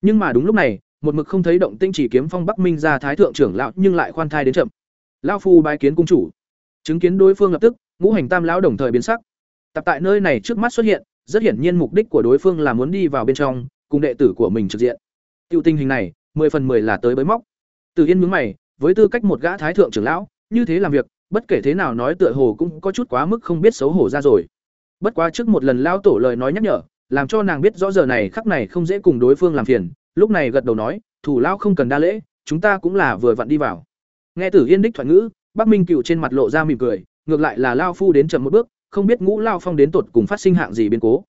Nhưng mà đúng lúc này, một mực không thấy động tinh chỉ kiếm phong Bắc Minh ra thái thượng trưởng lão nhưng lại khoan thai đến chậm. lão phu bái kiến cung chủ chứng kiến đối phương lập tức ngũ hành tam lão đồng thời biến sắc tập tại nơi này trước mắt xuất hiện rất hiển nhiên mục đích của đối phương là muốn đi vào bên trong cùng đệ tử của mình trực diện tiêu tình hình này mười phần mười là tới bới móc. Từ yên nhướng mày, với tư cách một gã thái thượng trưởng lão, như thế làm việc, bất kể thế nào nói tựa hồ cũng có chút quá mức không biết xấu hổ ra rồi. Bất quá trước một lần lao tổ lời nói nhắc nhở, làm cho nàng biết rõ giờ này khắc này không dễ cùng đối phương làm phiền, lúc này gật đầu nói, thủ lao không cần đa lễ, chúng ta cũng là vừa vặn đi vào. Nghe tử yên đích thoại ngữ, bắc minh cựu trên mặt lộ ra mỉm cười, ngược lại là lao phu đến chậm một bước, không biết ngũ lao phong đến tột cùng phát sinh hạng gì biến cố.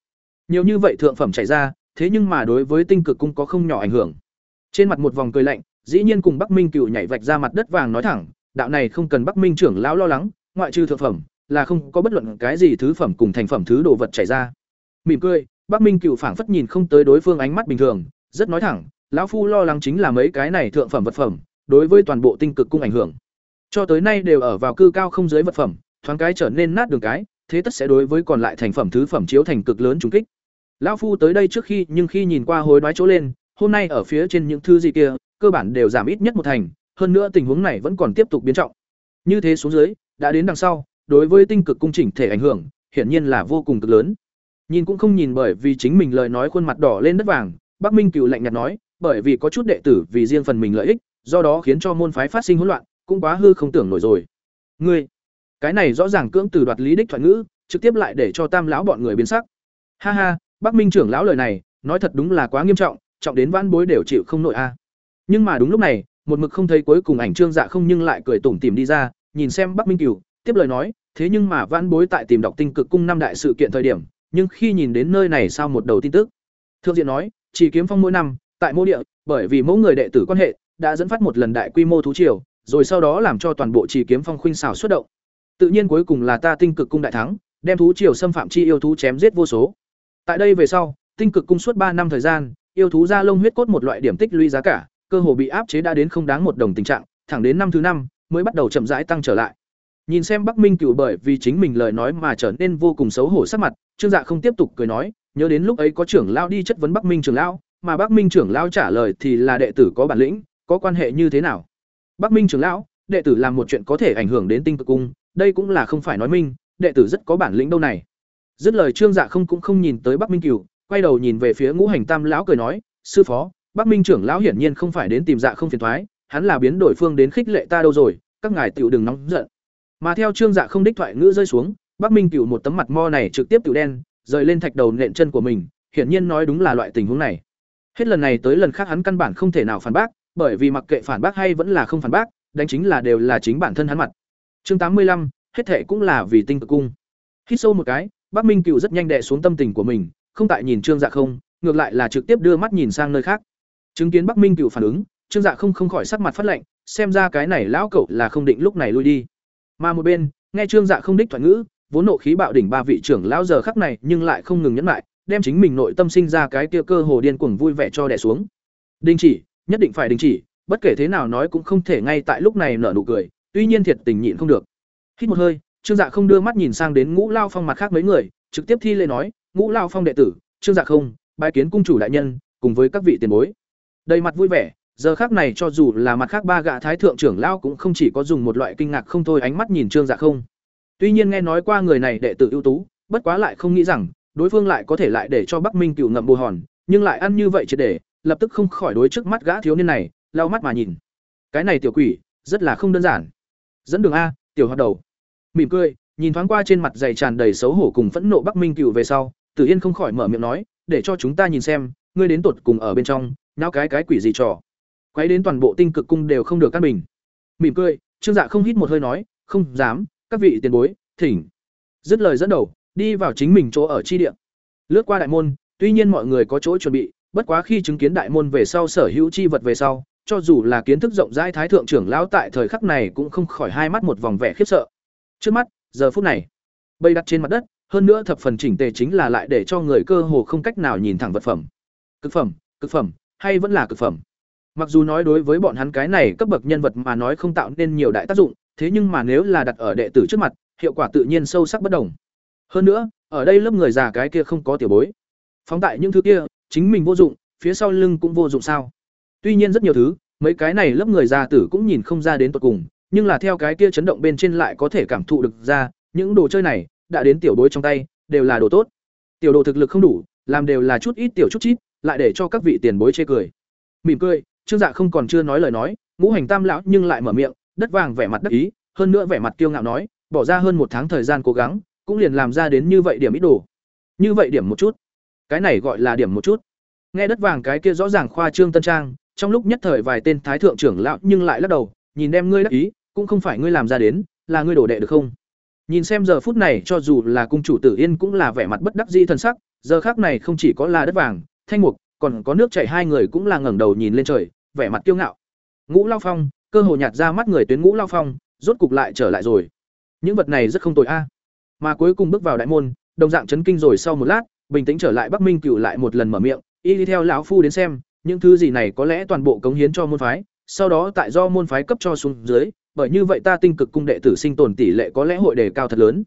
Nhiều như vậy thượng phẩm chạy ra, thế nhưng mà đối với tinh cực cung có không nhỏ ảnh hưởng trên mặt một vòng cười lạnh, dĩ nhiên cùng bắc minh cựu nhảy vạch ra mặt đất vàng nói thẳng, đạo này không cần bắc minh trưởng lão lo lắng, ngoại trừ thượng phẩm, là không có bất luận cái gì thứ phẩm cùng thành phẩm thứ đồ vật chảy ra. Mỉm cười, bắc minh cựu phảng phất nhìn không tới đối phương ánh mắt bình thường, rất nói thẳng, lão phu lo lắng chính là mấy cái này thượng phẩm vật phẩm, đối với toàn bộ tinh cực cung ảnh hưởng. Cho tới nay đều ở vào cư cao không dưới vật phẩm, thoáng cái trở nên nát đường cái, thế tất sẽ đối với còn lại thành phẩm thứ phẩm chiếu thành cực lớn trùng kích. Lão phu tới đây trước khi, nhưng khi nhìn qua hối đoái chỗ lên hôm nay ở phía trên những thư gì kia, cơ bản đều giảm ít nhất một thành, hơn nữa tình huống này vẫn còn tiếp tục biến trọng. Như thế xuống dưới, đã đến đằng sau, đối với tinh cực cung chỉnh thể ảnh hưởng, hiển nhiên là vô cùng cực lớn. Nhìn cũng không nhìn bởi vì chính mình lời nói khuôn mặt đỏ lên đất vàng, bắc minh cựu lạnh nhạt nói, bởi vì có chút đệ tử vì riêng phần mình lợi ích, do đó khiến cho môn phái phát sinh hỗn loạn, cũng quá hư không tưởng nổi rồi. Ngươi, cái này rõ ràng cưỡng từ đoạt lý đích thoại ngữ, trực tiếp lại để cho tam lão bọn người biến sắc. Ha ha, bắc minh trưởng lão lời này, nói thật đúng là quá nghiêm trọng trọng đến vãn bối đều chịu không nổi a. À. Nhưng mà đúng lúc này, một mực không thấy cuối cùng ảnh trương dạ không nhưng lại cười tủm tỉm đi ra, nhìn xem bắc minh cửu, tiếp lời nói, thế nhưng mà vãn bối tại tìm đọc tinh cực cung năm đại sự kiện thời điểm, nhưng khi nhìn đến nơi này sao một đầu tin tức? Thượng diện nói, chỉ kiếm phong mỗi năm, tại mô địa, bởi vì mỗi người đệ tử quan hệ, đã dẫn phát một lần đại quy mô thú triều, rồi sau đó làm cho toàn bộ chỉ kiếm phong khuynh xảo xuất động. Tự nhiên cuối cùng là ta tinh cực cung đại thắng, đem thú triều xâm phạm chi yêu thú chém giết vô số. Tại đây về sau, tinh cực cung suốt ba năm thời gian yêu thú da lông huyết cốt một loại điểm tích lũy giá cả, cơ hồ bị áp chế đã đến không đáng một đồng tình trạng, thẳng đến năm thứ năm mới bắt đầu chậm rãi tăng trở lại. Nhìn xem bắc minh Cửu bởi vì chính mình lời nói mà trở nên vô cùng xấu hổ sắc mặt, trương dạ không tiếp tục cười nói, nhớ đến lúc ấy có trưởng lao đi chất vấn bắc minh trưởng lao mà bắc minh trưởng lao trả lời thì là đệ tử có bản lĩnh, có quan hệ như thế nào? Bắc minh trưởng lão, đệ tử làm một chuyện có thể ảnh hưởng đến tinh cực cung, đây cũng là không phải nói minh, đệ tử rất có bản lĩnh đâu này. Dứt lời trương dạ không cũng không nhìn tới bắc minh cửu quay đầu nhìn về phía ngũ hành tam lão cười nói, sư phó, bắc minh trưởng lão hiển nhiên không phải đến tìm dạ không phiền thoái, hắn là biến đổi phương đến khích lệ ta đâu rồi, các ngài tựu đừng nóng giận. Mà theo trương dạ không đích thoại ngữ rơi xuống, bắc minh cửu một tấm mặt mo này trực tiếp tựu đen, rời lên thạch đầu nện chân của mình, hiển nhiên nói đúng là loại tình huống này. Hết lần này tới lần khác hắn căn bản không thể nào phản bác, bởi vì mặc kệ phản bác hay vẫn là không phản bác, đánh chính là đều là chính bản thân hắn mặt. Chương tám mươi lăm, hết thệ cũng là vì tinh cực cung. Hít sâu một cái, bắc minh cựu rất nhanh đệ xuống tâm tình của mình không tại nhìn trương dạ không, ngược lại là trực tiếp đưa mắt nhìn sang nơi khác. Chứng kiến bắc minh cựu phản ứng, trương dạ không không khỏi sắc mặt phát lệnh xem ra cái này lão cẩu là không định lúc này lui đi. Mà một bên, nghe trương dạ không đích thoại ngữ, vốn nộ khí bạo đỉnh ba vị trưởng lão giờ khắc này nhưng lại không ngừng nhẫn lại, đem chính mình nội tâm sinh ra cái kia cơ hồ điên cuồng vui vẻ cho đẻ xuống. Đình chỉ, nhất định phải đình chỉ, bất kể thế nào nói cũng không thể ngay tại lúc này nở nụ cười, tuy nhiên thiệt tình nhịn không được. Hít một hơi, trương dạ không đưa mắt nhìn sang đến ngũ lao phong mặt khác mấy người, trực tiếp thi lễ nói ngũ lao phong đệ tử, trương dạ không, bái kiến cung chủ đại nhân, cùng với các vị tiền bối. Đầy mặt vui vẻ, giờ khác này cho dù là mặt khác ba gã thái thượng trưởng lao cũng không chỉ có dùng một loại kinh ngạc không thôi ánh mắt nhìn trương dạ không. Tuy nhiên nghe nói qua người này đệ tử ưu tú, bất quá lại không nghĩ rằng, đối phương lại có thể lại để cho bắc minh cựu ngậm bồ hòn, nhưng lại ăn như vậy triệt để, lập tức không khỏi đối trước mắt gã thiếu niên này, lau mắt mà nhìn. Cái này tiểu quỷ, rất là không đơn giản. Dẫn đường a, tiểu hoạt đầu. Mỉm cười, nhìn thoáng qua trên mặt dày tràn đầy xấu hổ cùng phẫn nộ bắc minh cựu về sau tử yên không khỏi mở miệng nói, để cho chúng ta nhìn xem, ngươi đến tụt cùng ở bên trong nháo cái cái quỷ gì trò. Quấy đến toàn bộ tinh cực cung đều không được căn bình. Mỉm cười, trương dạ không hít một hơi nói, không dám, các vị tiền bối, thỉnh. Dứt lời dẫn đầu, đi vào chính mình chỗ ở chi địa. Lướt qua đại môn, tuy nhiên mọi người có chỗ chuẩn bị, bất quá khi chứng kiến đại môn về sau sở hữu chi vật về sau, cho dù là kiến thức rộng rãi thái thượng trưởng lão tại thời khắc này cũng không khỏi hai mắt một vòng vẻ khiếp sợ. Trước mắt, giờ phút này bầy đặt trên mặt đất hơn nữa thập phần chỉnh tề chính là lại để cho người cơ hồ không cách nào nhìn thẳng vật phẩm. Cực phẩm cực phẩm hay vẫn là cực phẩm? Mặc dù nói đối với bọn hắn cái này cấp bậc nhân vật mà nói không tạo nên nhiều đại tác dụng thế nhưng mà nếu là đặt ở đệ tử trước mặt hiệu quả tự nhiên sâu sắc bất đồng. Hơn nữa ở đây lớp người già cái kia không có tiểu bối. Phóng tại những thứ kia chính mình vô dụng phía sau lưng cũng vô dụng sao? Tuy nhiên rất nhiều thứ mấy cái này lớp người già tử cũng nhìn không ra đến tột cùng nhưng là theo cái kia chấn động bên trên lại có thể cảm thụ được ra, những đồ chơi này đã đến tiểu bối trong tay, đều là đồ tốt. Tiểu đồ thực lực không đủ, làm đều là chút ít tiểu chút chít, lại để cho các vị tiền bối chê cười. Mỉm cười, Trương Dạ không còn chưa nói lời nói, Ngũ Hành Tam lão nhưng lại mở miệng, đất vàng vẻ mặt đắc ý, hơn nữa vẻ mặt kiêu ngạo nói, bỏ ra hơn một tháng thời gian cố gắng, cũng liền làm ra đến như vậy điểm ít đồ. Như vậy điểm một chút. Cái này gọi là điểm một chút. Nghe đất vàng cái kia rõ ràng khoa trương tân trang, trong lúc nhất thời vài tên thái thượng trưởng lão nhưng lại lắc đầu, nhìn đem ngươi đắc ý, cũng không phải ngươi làm ra đến, là ngươi đổ đệ được không? Nhìn xem giờ phút này cho dù là cung chủ Tử Yên cũng là vẻ mặt bất đắc dĩ thần sắc, giờ khác này không chỉ có là đất vàng, thanh mục, còn có nước chảy hai người cũng là ngẩng đầu nhìn lên trời, vẻ mặt kiêu ngạo. Ngũ Lao Phong, cơ hồ nhạt ra mắt người tuyến Ngũ Lao Phong, rốt cục lại trở lại rồi. Những vật này rất không tồi a. Mà cuối cùng bước vào đại môn, đồng dạng chấn kinh rồi sau một lát, bình tĩnh trở lại Bắc Minh Cửu lại một lần mở miệng, y đi theo lão phu đến xem, những thứ gì này có lẽ toàn bộ cống hiến cho môn phái, sau đó tại do môn phái cấp cho xuống dưới, bởi như vậy ta tinh cực cung đệ tử sinh tồn tỷ lệ có lẽ hội đề cao thật lớn.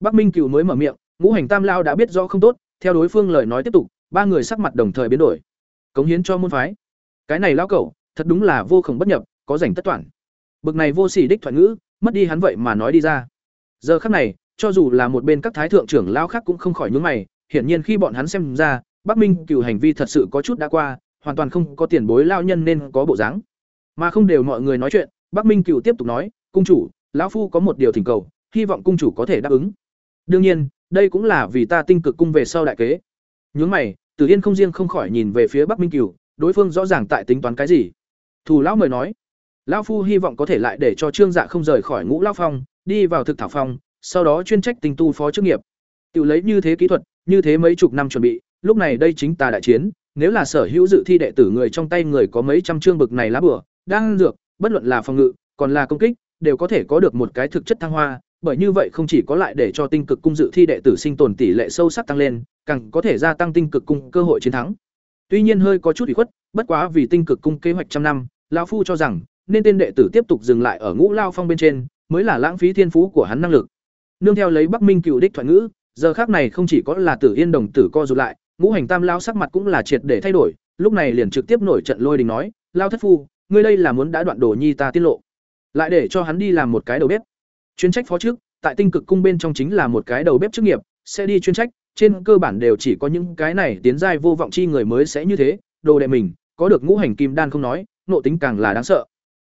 Bắc Minh Cửu mới mở miệng, Ngũ Hành Tam Lao đã biết rõ không tốt, theo đối phương lời nói tiếp tục, ba người sắc mặt đồng thời biến đổi. Cống hiến cho môn phái. Cái này lão cẩu, thật đúng là vô cùng bất nhập, có rảnh tất toàn. Bực này vô sỉ đích thoại ngữ, mất đi hắn vậy mà nói đi ra. Giờ khắc này, cho dù là một bên các thái thượng trưởng lão khác cũng không khỏi nhướng mày, hiển nhiên khi bọn hắn xem ra, Bắc Minh Cửu hành vi thật sự có chút đã qua, hoàn toàn không có tiền bối lao nhân nên có bộ dáng. Mà không đều mọi người nói chuyện, Bắc Minh Cựu tiếp tục nói, "Cung chủ, lão phu có một điều thỉnh cầu, hy vọng cung chủ có thể đáp ứng." Đương nhiên, đây cũng là vì ta tinh cực cung về sau đại kế. Nhướng mày, Tử Yên không riêng không khỏi nhìn về phía Bắc Minh Cửu, đối phương rõ ràng tại tính toán cái gì. Thủ lão mời nói, lão phu hy vọng có thể lại để cho Trương Dạ không rời khỏi Ngũ lão phong, đi vào thực thảo phong, sau đó chuyên trách tinh tu phó chức nghiệp. Tiểu lấy như thế kỹ thuật, như thế mấy chục năm chuẩn bị, lúc này đây chính ta đại chiến, nếu là sở hữu dự thi đệ tử người trong tay người có mấy trăm chương bực này lá bửa, đang dược, bất luận là phòng ngự, còn là công kích, đều có thể có được một cái thực chất thăng hoa, bởi như vậy không chỉ có lại để cho tinh cực cung dự thi đệ tử sinh tồn tỷ lệ sâu sắc tăng lên, càng có thể gia tăng tinh cực cung cơ hội chiến thắng. Tuy nhiên hơi có chút ủy khuất, bất quá vì tinh cực cung kế hoạch trăm năm, lão phu cho rằng nên tên đệ tử tiếp tục dừng lại ở Ngũ Lao Phong bên trên, mới là lãng phí thiên phú của hắn năng lực. Nương theo lấy Bắc Minh cựu đích thoại ngữ, giờ khác này không chỉ có là Tử Yên đồng tử co rụt lại, Ngũ Hành Tam lao sắc mặt cũng là triệt để thay đổi, lúc này liền trực tiếp nổi trận lôi đình nói, "Lao thất phu, ngươi đây là muốn đã đoạn đồ nhi ta tiết lộ, lại để cho hắn đi làm một cái đầu bếp." Chuyên trách phó trước, tại Tinh Cực cung bên trong chính là một cái đầu bếp chức nghiệp, sẽ đi chuyên trách, trên cơ bản đều chỉ có những cái này tiến giai vô vọng chi người mới sẽ như thế, đồ đệ mình, có được ngũ hành kim đan không nói, nộ tính càng là đáng sợ.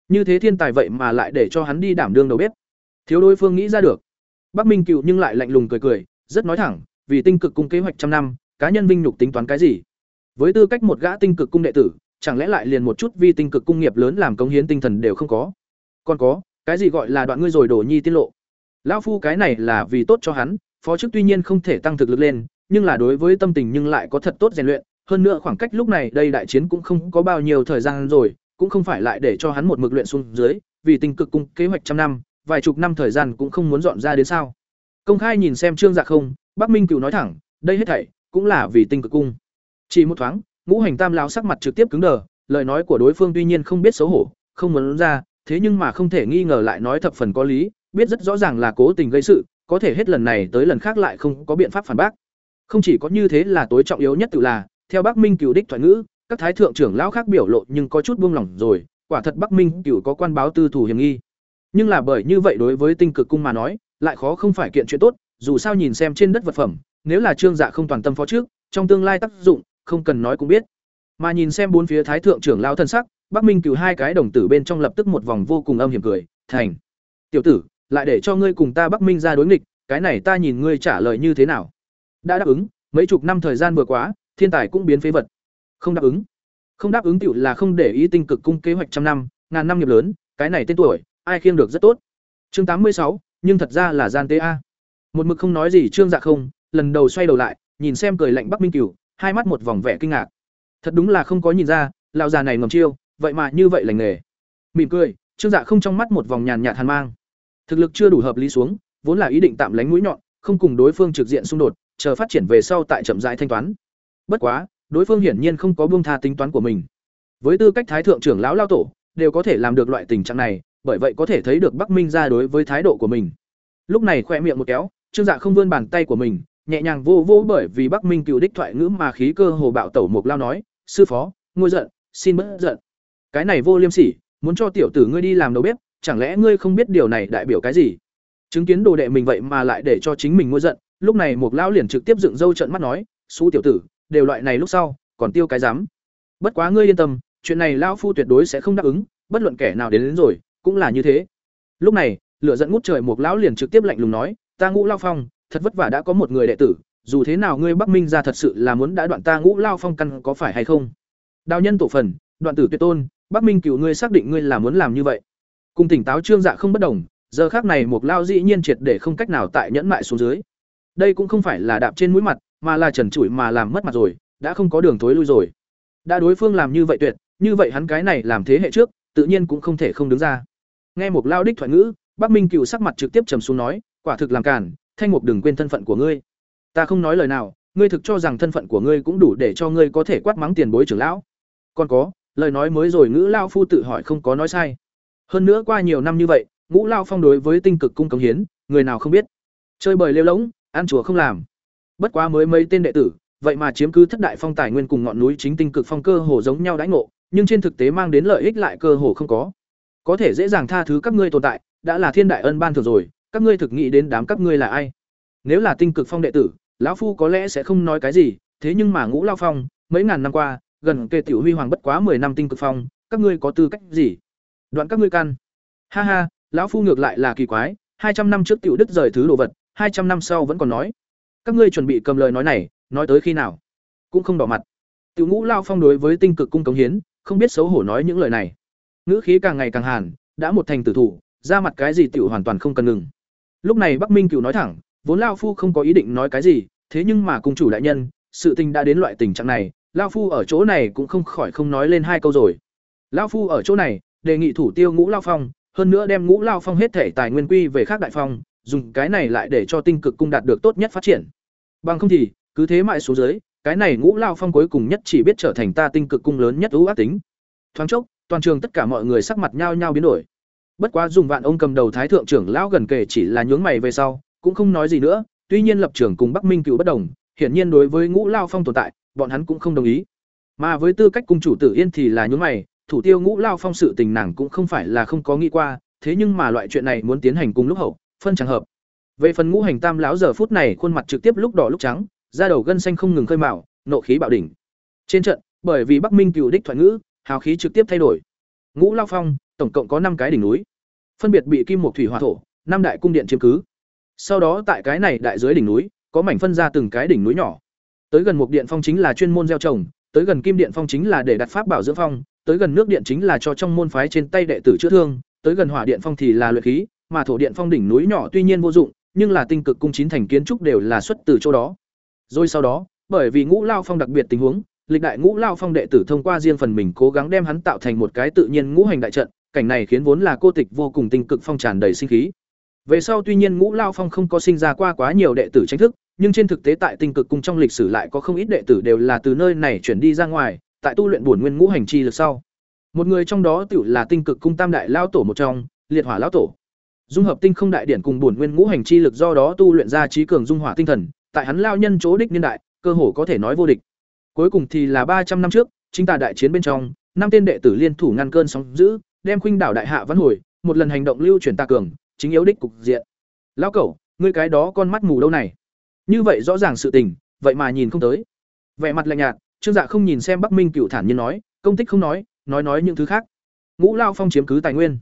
Như thế thiên tài vậy mà lại để cho hắn đi đảm đương đầu bếp. Thiếu đối phương nghĩ ra được. Bắc Minh Cựu nhưng lại lạnh lùng cười cười, rất nói thẳng, vì tinh cực cung kế hoạch trăm năm, cá nhân vinh nhục tính toán cái gì? Với tư cách một gã tinh cực cung đệ tử, chẳng lẽ lại liền một chút vi tinh cực cung nghiệp lớn làm cống hiến tinh thần đều không có? Còn có, cái gì gọi là đoạn ngươi rồi đổ nhi tiết lộ? Lão phu cái này là vì tốt cho hắn, phó chức tuy nhiên không thể tăng thực lực lên, nhưng là đối với tâm tình nhưng lại có thật tốt rèn luyện, hơn nữa khoảng cách lúc này đây đại chiến cũng không có bao nhiêu thời gian rồi, cũng không phải lại để cho hắn một mực luyện xuống dưới, vì tinh cực cung kế hoạch trăm năm, vài chục năm thời gian cũng không muốn dọn ra đến sao? Công khai nhìn xem Trương Dạ không, Bắc Minh Cửu nói thẳng, đây hết thảy cũng là vì tinh cực cung. Chỉ một thoáng, Ngũ Hành Tam lão sắc mặt trực tiếp cứng đờ, lời nói của đối phương tuy nhiên không biết xấu hổ, không muốn ra, thế nhưng mà không thể nghi ngờ lại nói thập phần có lý, biết rất rõ ràng là cố tình gây sự, có thể hết lần này tới lần khác lại không có biện pháp phản bác. Không chỉ có như thế là tối trọng yếu nhất tự là, theo Bắc Minh Cửu đích thoại ngữ, các thái thượng trưởng lão khác biểu lộ nhưng có chút buông lỏng rồi, quả thật Bắc Minh Cửu có quan báo tư thủ hiểm nghi. Nhưng là bởi như vậy đối với Tinh Cực cung mà nói, lại khó không phải kiện chuyện tốt, dù sao nhìn xem trên đất vật phẩm, nếu là Trương Dạ không toàn tâm phó trước, trong tương lai tác dụng, không cần nói cũng biết. Mà nhìn xem bốn phía thái thượng trưởng lão thân sắc, Bắc Minh Cửu hai cái đồng tử bên trong lập tức một vòng vô cùng âm hiểm cười, "Thành, tiểu tử, lại để cho ngươi cùng ta Bắc Minh ra đối nghịch, cái này ta nhìn ngươi trả lời như thế nào?" Đã đáp ứng, mấy chục năm thời gian vừa quá, thiên tài cũng biến phế vật. Không đáp ứng. Không đáp ứng tiểu là không để ý tinh cực cung kế hoạch trăm năm, ngàn năm nghiệp lớn, cái này tên tuổi, ai khiêng được rất tốt. Chương tám mươi sáu, nhưng thật ra là gian tế a. Một mực không nói gì Trương Dạ không, lần đầu xoay đầu lại, nhìn xem cười lạnh Bắc Minh Cửu, hai mắt một vòng vẻ kinh ngạc. Thật đúng là không có nhìn ra, lão già này ngầm chiêu, vậy mà như vậy lành nghề. Mỉm cười, Trương Dạ không trong mắt một vòng nhàn nhạt hàn mang. Thực lực chưa đủ hợp lý xuống, vốn là ý định tạm lánh mũi nhọn, không cùng đối phương trực diện xung đột, chờ phát triển về sau tại chậm rãi thanh toán. Bất quá, đối phương hiển nhiên không có buông tha tính toán của mình. Với tư cách thái thượng trưởng lão lao tổ, đều có thể làm được loại tình trạng này, bởi vậy có thể thấy được Bắc Minh ra đối với thái độ của mình. Lúc này khỏe miệng một kéo, Trương Dạ không vươn bàn tay của mình, nhẹ nhàng vô vô bởi vì Bắc Minh cựu đích thoại ngữ mà khí cơ hồ bạo tẩu một lao nói, "Sư phó, ngôi giận, xin bớt giận. Cái này vô liêm sỉ, muốn cho tiểu tử ngươi đi làm đầu bếp, chẳng lẽ ngươi không biết điều này đại biểu cái gì? Chứng kiến đồ đệ mình vậy mà lại để cho chính mình ngôi giận lúc này một lão liền trực tiếp dựng râu trợn mắt nói "Sú tiểu tử đều loại này lúc sau còn tiêu cái dám. Bất quá ngươi yên tâm chuyện này lão phu tuyệt đối sẽ không đáp ứng bất luận kẻ nào đến, đến rồi cũng là như thế. Lúc này lửa giận ngút trời một lão liền trực tiếp lạnh lùng nói ta ngũ lao phong thật vất vả đã có một người đệ tử, dù thế nào ngươi bắc minh ra thật sự là muốn đã đoạn ta ngũ lao phong căn có phải hay không? Đào nhân tổ phần, đoạn tử tuyệt tôn, bắc minh cựu ngươi xác định ngươi là muốn làm như vậy. Cùng tỉnh táo trương dạ không bất đồng, giờ khác này một lao dĩ nhiên triệt để không cách nào tại nhẫn mại xuống dưới. Đây cũng không phải là đạp trên mũi mặt, mà là trần trụi mà làm mất mặt rồi, đã không có đường thối lui rồi. Đã đối phương làm như vậy tuyệt, như vậy hắn cái này làm thế hệ trước, tự nhiên cũng không thể không đứng ra. Nghe một lao đích thoại ngữ, bắc minh cựu sắc mặt trực tiếp trầm xuống nói, quả thực làm cản thanh mục đừng quên thân phận của ngươi. Ta không nói lời nào, ngươi thực cho rằng thân phận của ngươi cũng đủ để cho ngươi có thể quát mắng tiền bối trưởng lão. Còn có, lời nói mới rồi ngữ lao phu tự hỏi không có nói sai. Hơn nữa qua nhiều năm như vậy, ngũ lao phong đối với tinh cực cung cống hiến, người nào không biết. Chơi bời lêu lỗng ăn chùa không làm. Bất quá mới mấy tên đệ tử, vậy mà chiếm cứ thất đại phong tài nguyên cùng ngọn núi chính tinh cực phong cơ hồ giống nhau đãi ngộ, nhưng trên thực tế mang đến lợi ích lại cơ hồ không có. Có thể dễ dàng tha thứ các ngươi tồn tại, đã là thiên đại ân ban thường rồi các ngươi thực nghĩ đến đám các ngươi là ai? Nếu là tinh cực phong đệ tử, lão phu có lẽ sẽ không nói cái gì, thế nhưng mà ngũ lao phong, mấy ngàn năm qua, gần kề tiểu huy hoàng bất quá mười năm tinh cực phong, các ngươi có tư cách gì? Đoạn các ngươi căn ha ha, lão phu ngược lại là kỳ quái, hai trăm năm trước tiểu đức rời thứ đồ vật, hai trăm năm sau vẫn còn nói. Các ngươi chuẩn bị cầm lời nói này, nói tới khi nào? Cũng không đỏ mặt. Tiểu ngũ lao phong đối với tinh cực cung cống hiến, không biết xấu hổ nói những lời này. Ngữ khí càng ngày càng hàn, đã một thành tử thủ, ra mặt cái gì tiểu hoàn toàn không cần ngừng lúc này bắc minh cựu nói thẳng, vốn lao phu không có ý định nói cái gì, thế nhưng mà cung chủ đại nhân, sự tình đã đến loại tình trạng này, lao phu ở chỗ này cũng không khỏi không nói lên hai câu rồi. Lao phu ở chỗ này, đề nghị thủ tiêu ngũ lao phong, hơn nữa đem ngũ lao phong hết thể tài nguyên quy về khác đại phong, dùng cái này lại để cho tinh cực cung đạt được tốt nhất phát triển. Bằng không thì, cứ thế mãi xuống dưới, cái này ngũ lao phong cuối cùng nhất chỉ biết trở thành ta tinh cực cung lớn nhất ưu ác tính. Thoáng chốc, toàn trường tất cả mọi người sắc mặt nhao nhao biến đổi bất quá dùng vạn ông cầm đầu thái thượng trưởng lão gần kể chỉ là nhướng mày về sau, cũng không nói gì nữa, tuy nhiên lập trường cùng bắc minh cựu bất đồng, hiển nhiên đối với ngũ lao phong tồn tại, bọn hắn cũng không đồng ý. Mà với tư cách cung chủ tử yên thì là nhướng mày, thủ tiêu ngũ lao phong sự tình nàng cũng không phải là không có nghĩ qua, thế nhưng mà loại chuyện này muốn tiến hành cùng lúc hậu, phân chẳng hợp. Về phần ngũ hành tam lão giờ phút này khuôn mặt trực tiếp lúc đỏ lúc trắng, da đầu gân xanh không ngừng khơi mạo nộ khí bạo đỉnh. Trên trận, bởi vì bắc minh cựu đích thoại ngữ, hào khí trực tiếp thay đổi. Ngũ lao phong tổng cộng có năm cái đỉnh núi. Phân biệt bị kim một thủy hỏa thổ, năm đại cung điện chiếm cứ. Sau đó tại cái này đại dưới đỉnh núi, có mảnh phân ra từng cái đỉnh núi nhỏ. Tới gần một điện phong chính là chuyên môn gieo trồng, tới gần kim điện phong chính là để đặt pháp bảo dưỡng phong, tới gần nước điện chính là cho trong môn phái trên tay đệ tử chữa thương, tới gần hỏa điện phong thì là luyện khí, mà thổ điện phong đỉnh núi nhỏ tuy nhiên vô dụng, nhưng là tinh cực cung chín thành kiến trúc đều là xuất từ chỗ đó. Rồi sau đó, bởi vì ngũ lao phong đặc biệt tình huống, lịch đại ngũ lao phong đệ tử thông qua riêng phần mình cố gắng đem hắn tạo thành một cái tự nhiên ngũ hành đại trận cảnh này khiến vốn là cô tịch vô cùng tinh cực phong tràn đầy sinh khí. Về sau tuy nhiên ngũ lao phong không có sinh ra qua quá nhiều đệ tử tranh thức, nhưng trên thực tế tại tinh cực cung trong lịch sử lại có không ít đệ tử đều là từ nơi này chuyển đi ra ngoài, tại tu luyện bổn nguyên ngũ hành chi lực sau. Một người trong đó tự là tinh cực cung tam đại lao tổ một trong, liệt hỏa lao tổ. Dung hợp tinh không đại điển cùng bổn nguyên ngũ hành chi lực do đó tu luyện ra trí cường dung hỏa tinh thần, tại hắn lao nhân chỗ đích niên đại, cơ hồ có thể nói vô địch. Cuối cùng thì là ba trăm năm trước, chính tà đại chiến bên trong, năm tên đệ tử liên thủ ngăn cơn sóng dữ đem khuynh đảo đại hạ văn hồi, một lần hành động lưu chuyển ta cường, chính yếu đích cục diện. Lão cẩu, ngươi cái đó con mắt mù đâu này? Như vậy rõ ràng sự tình, vậy mà nhìn không tới. Vẻ mặt lạnh nhạt, trương dạ không nhìn xem bắc minh cửu thản nhiên nói, công tích không nói nói nói những thứ khác. Ngũ lao phong chiếm cứ tài nguyên.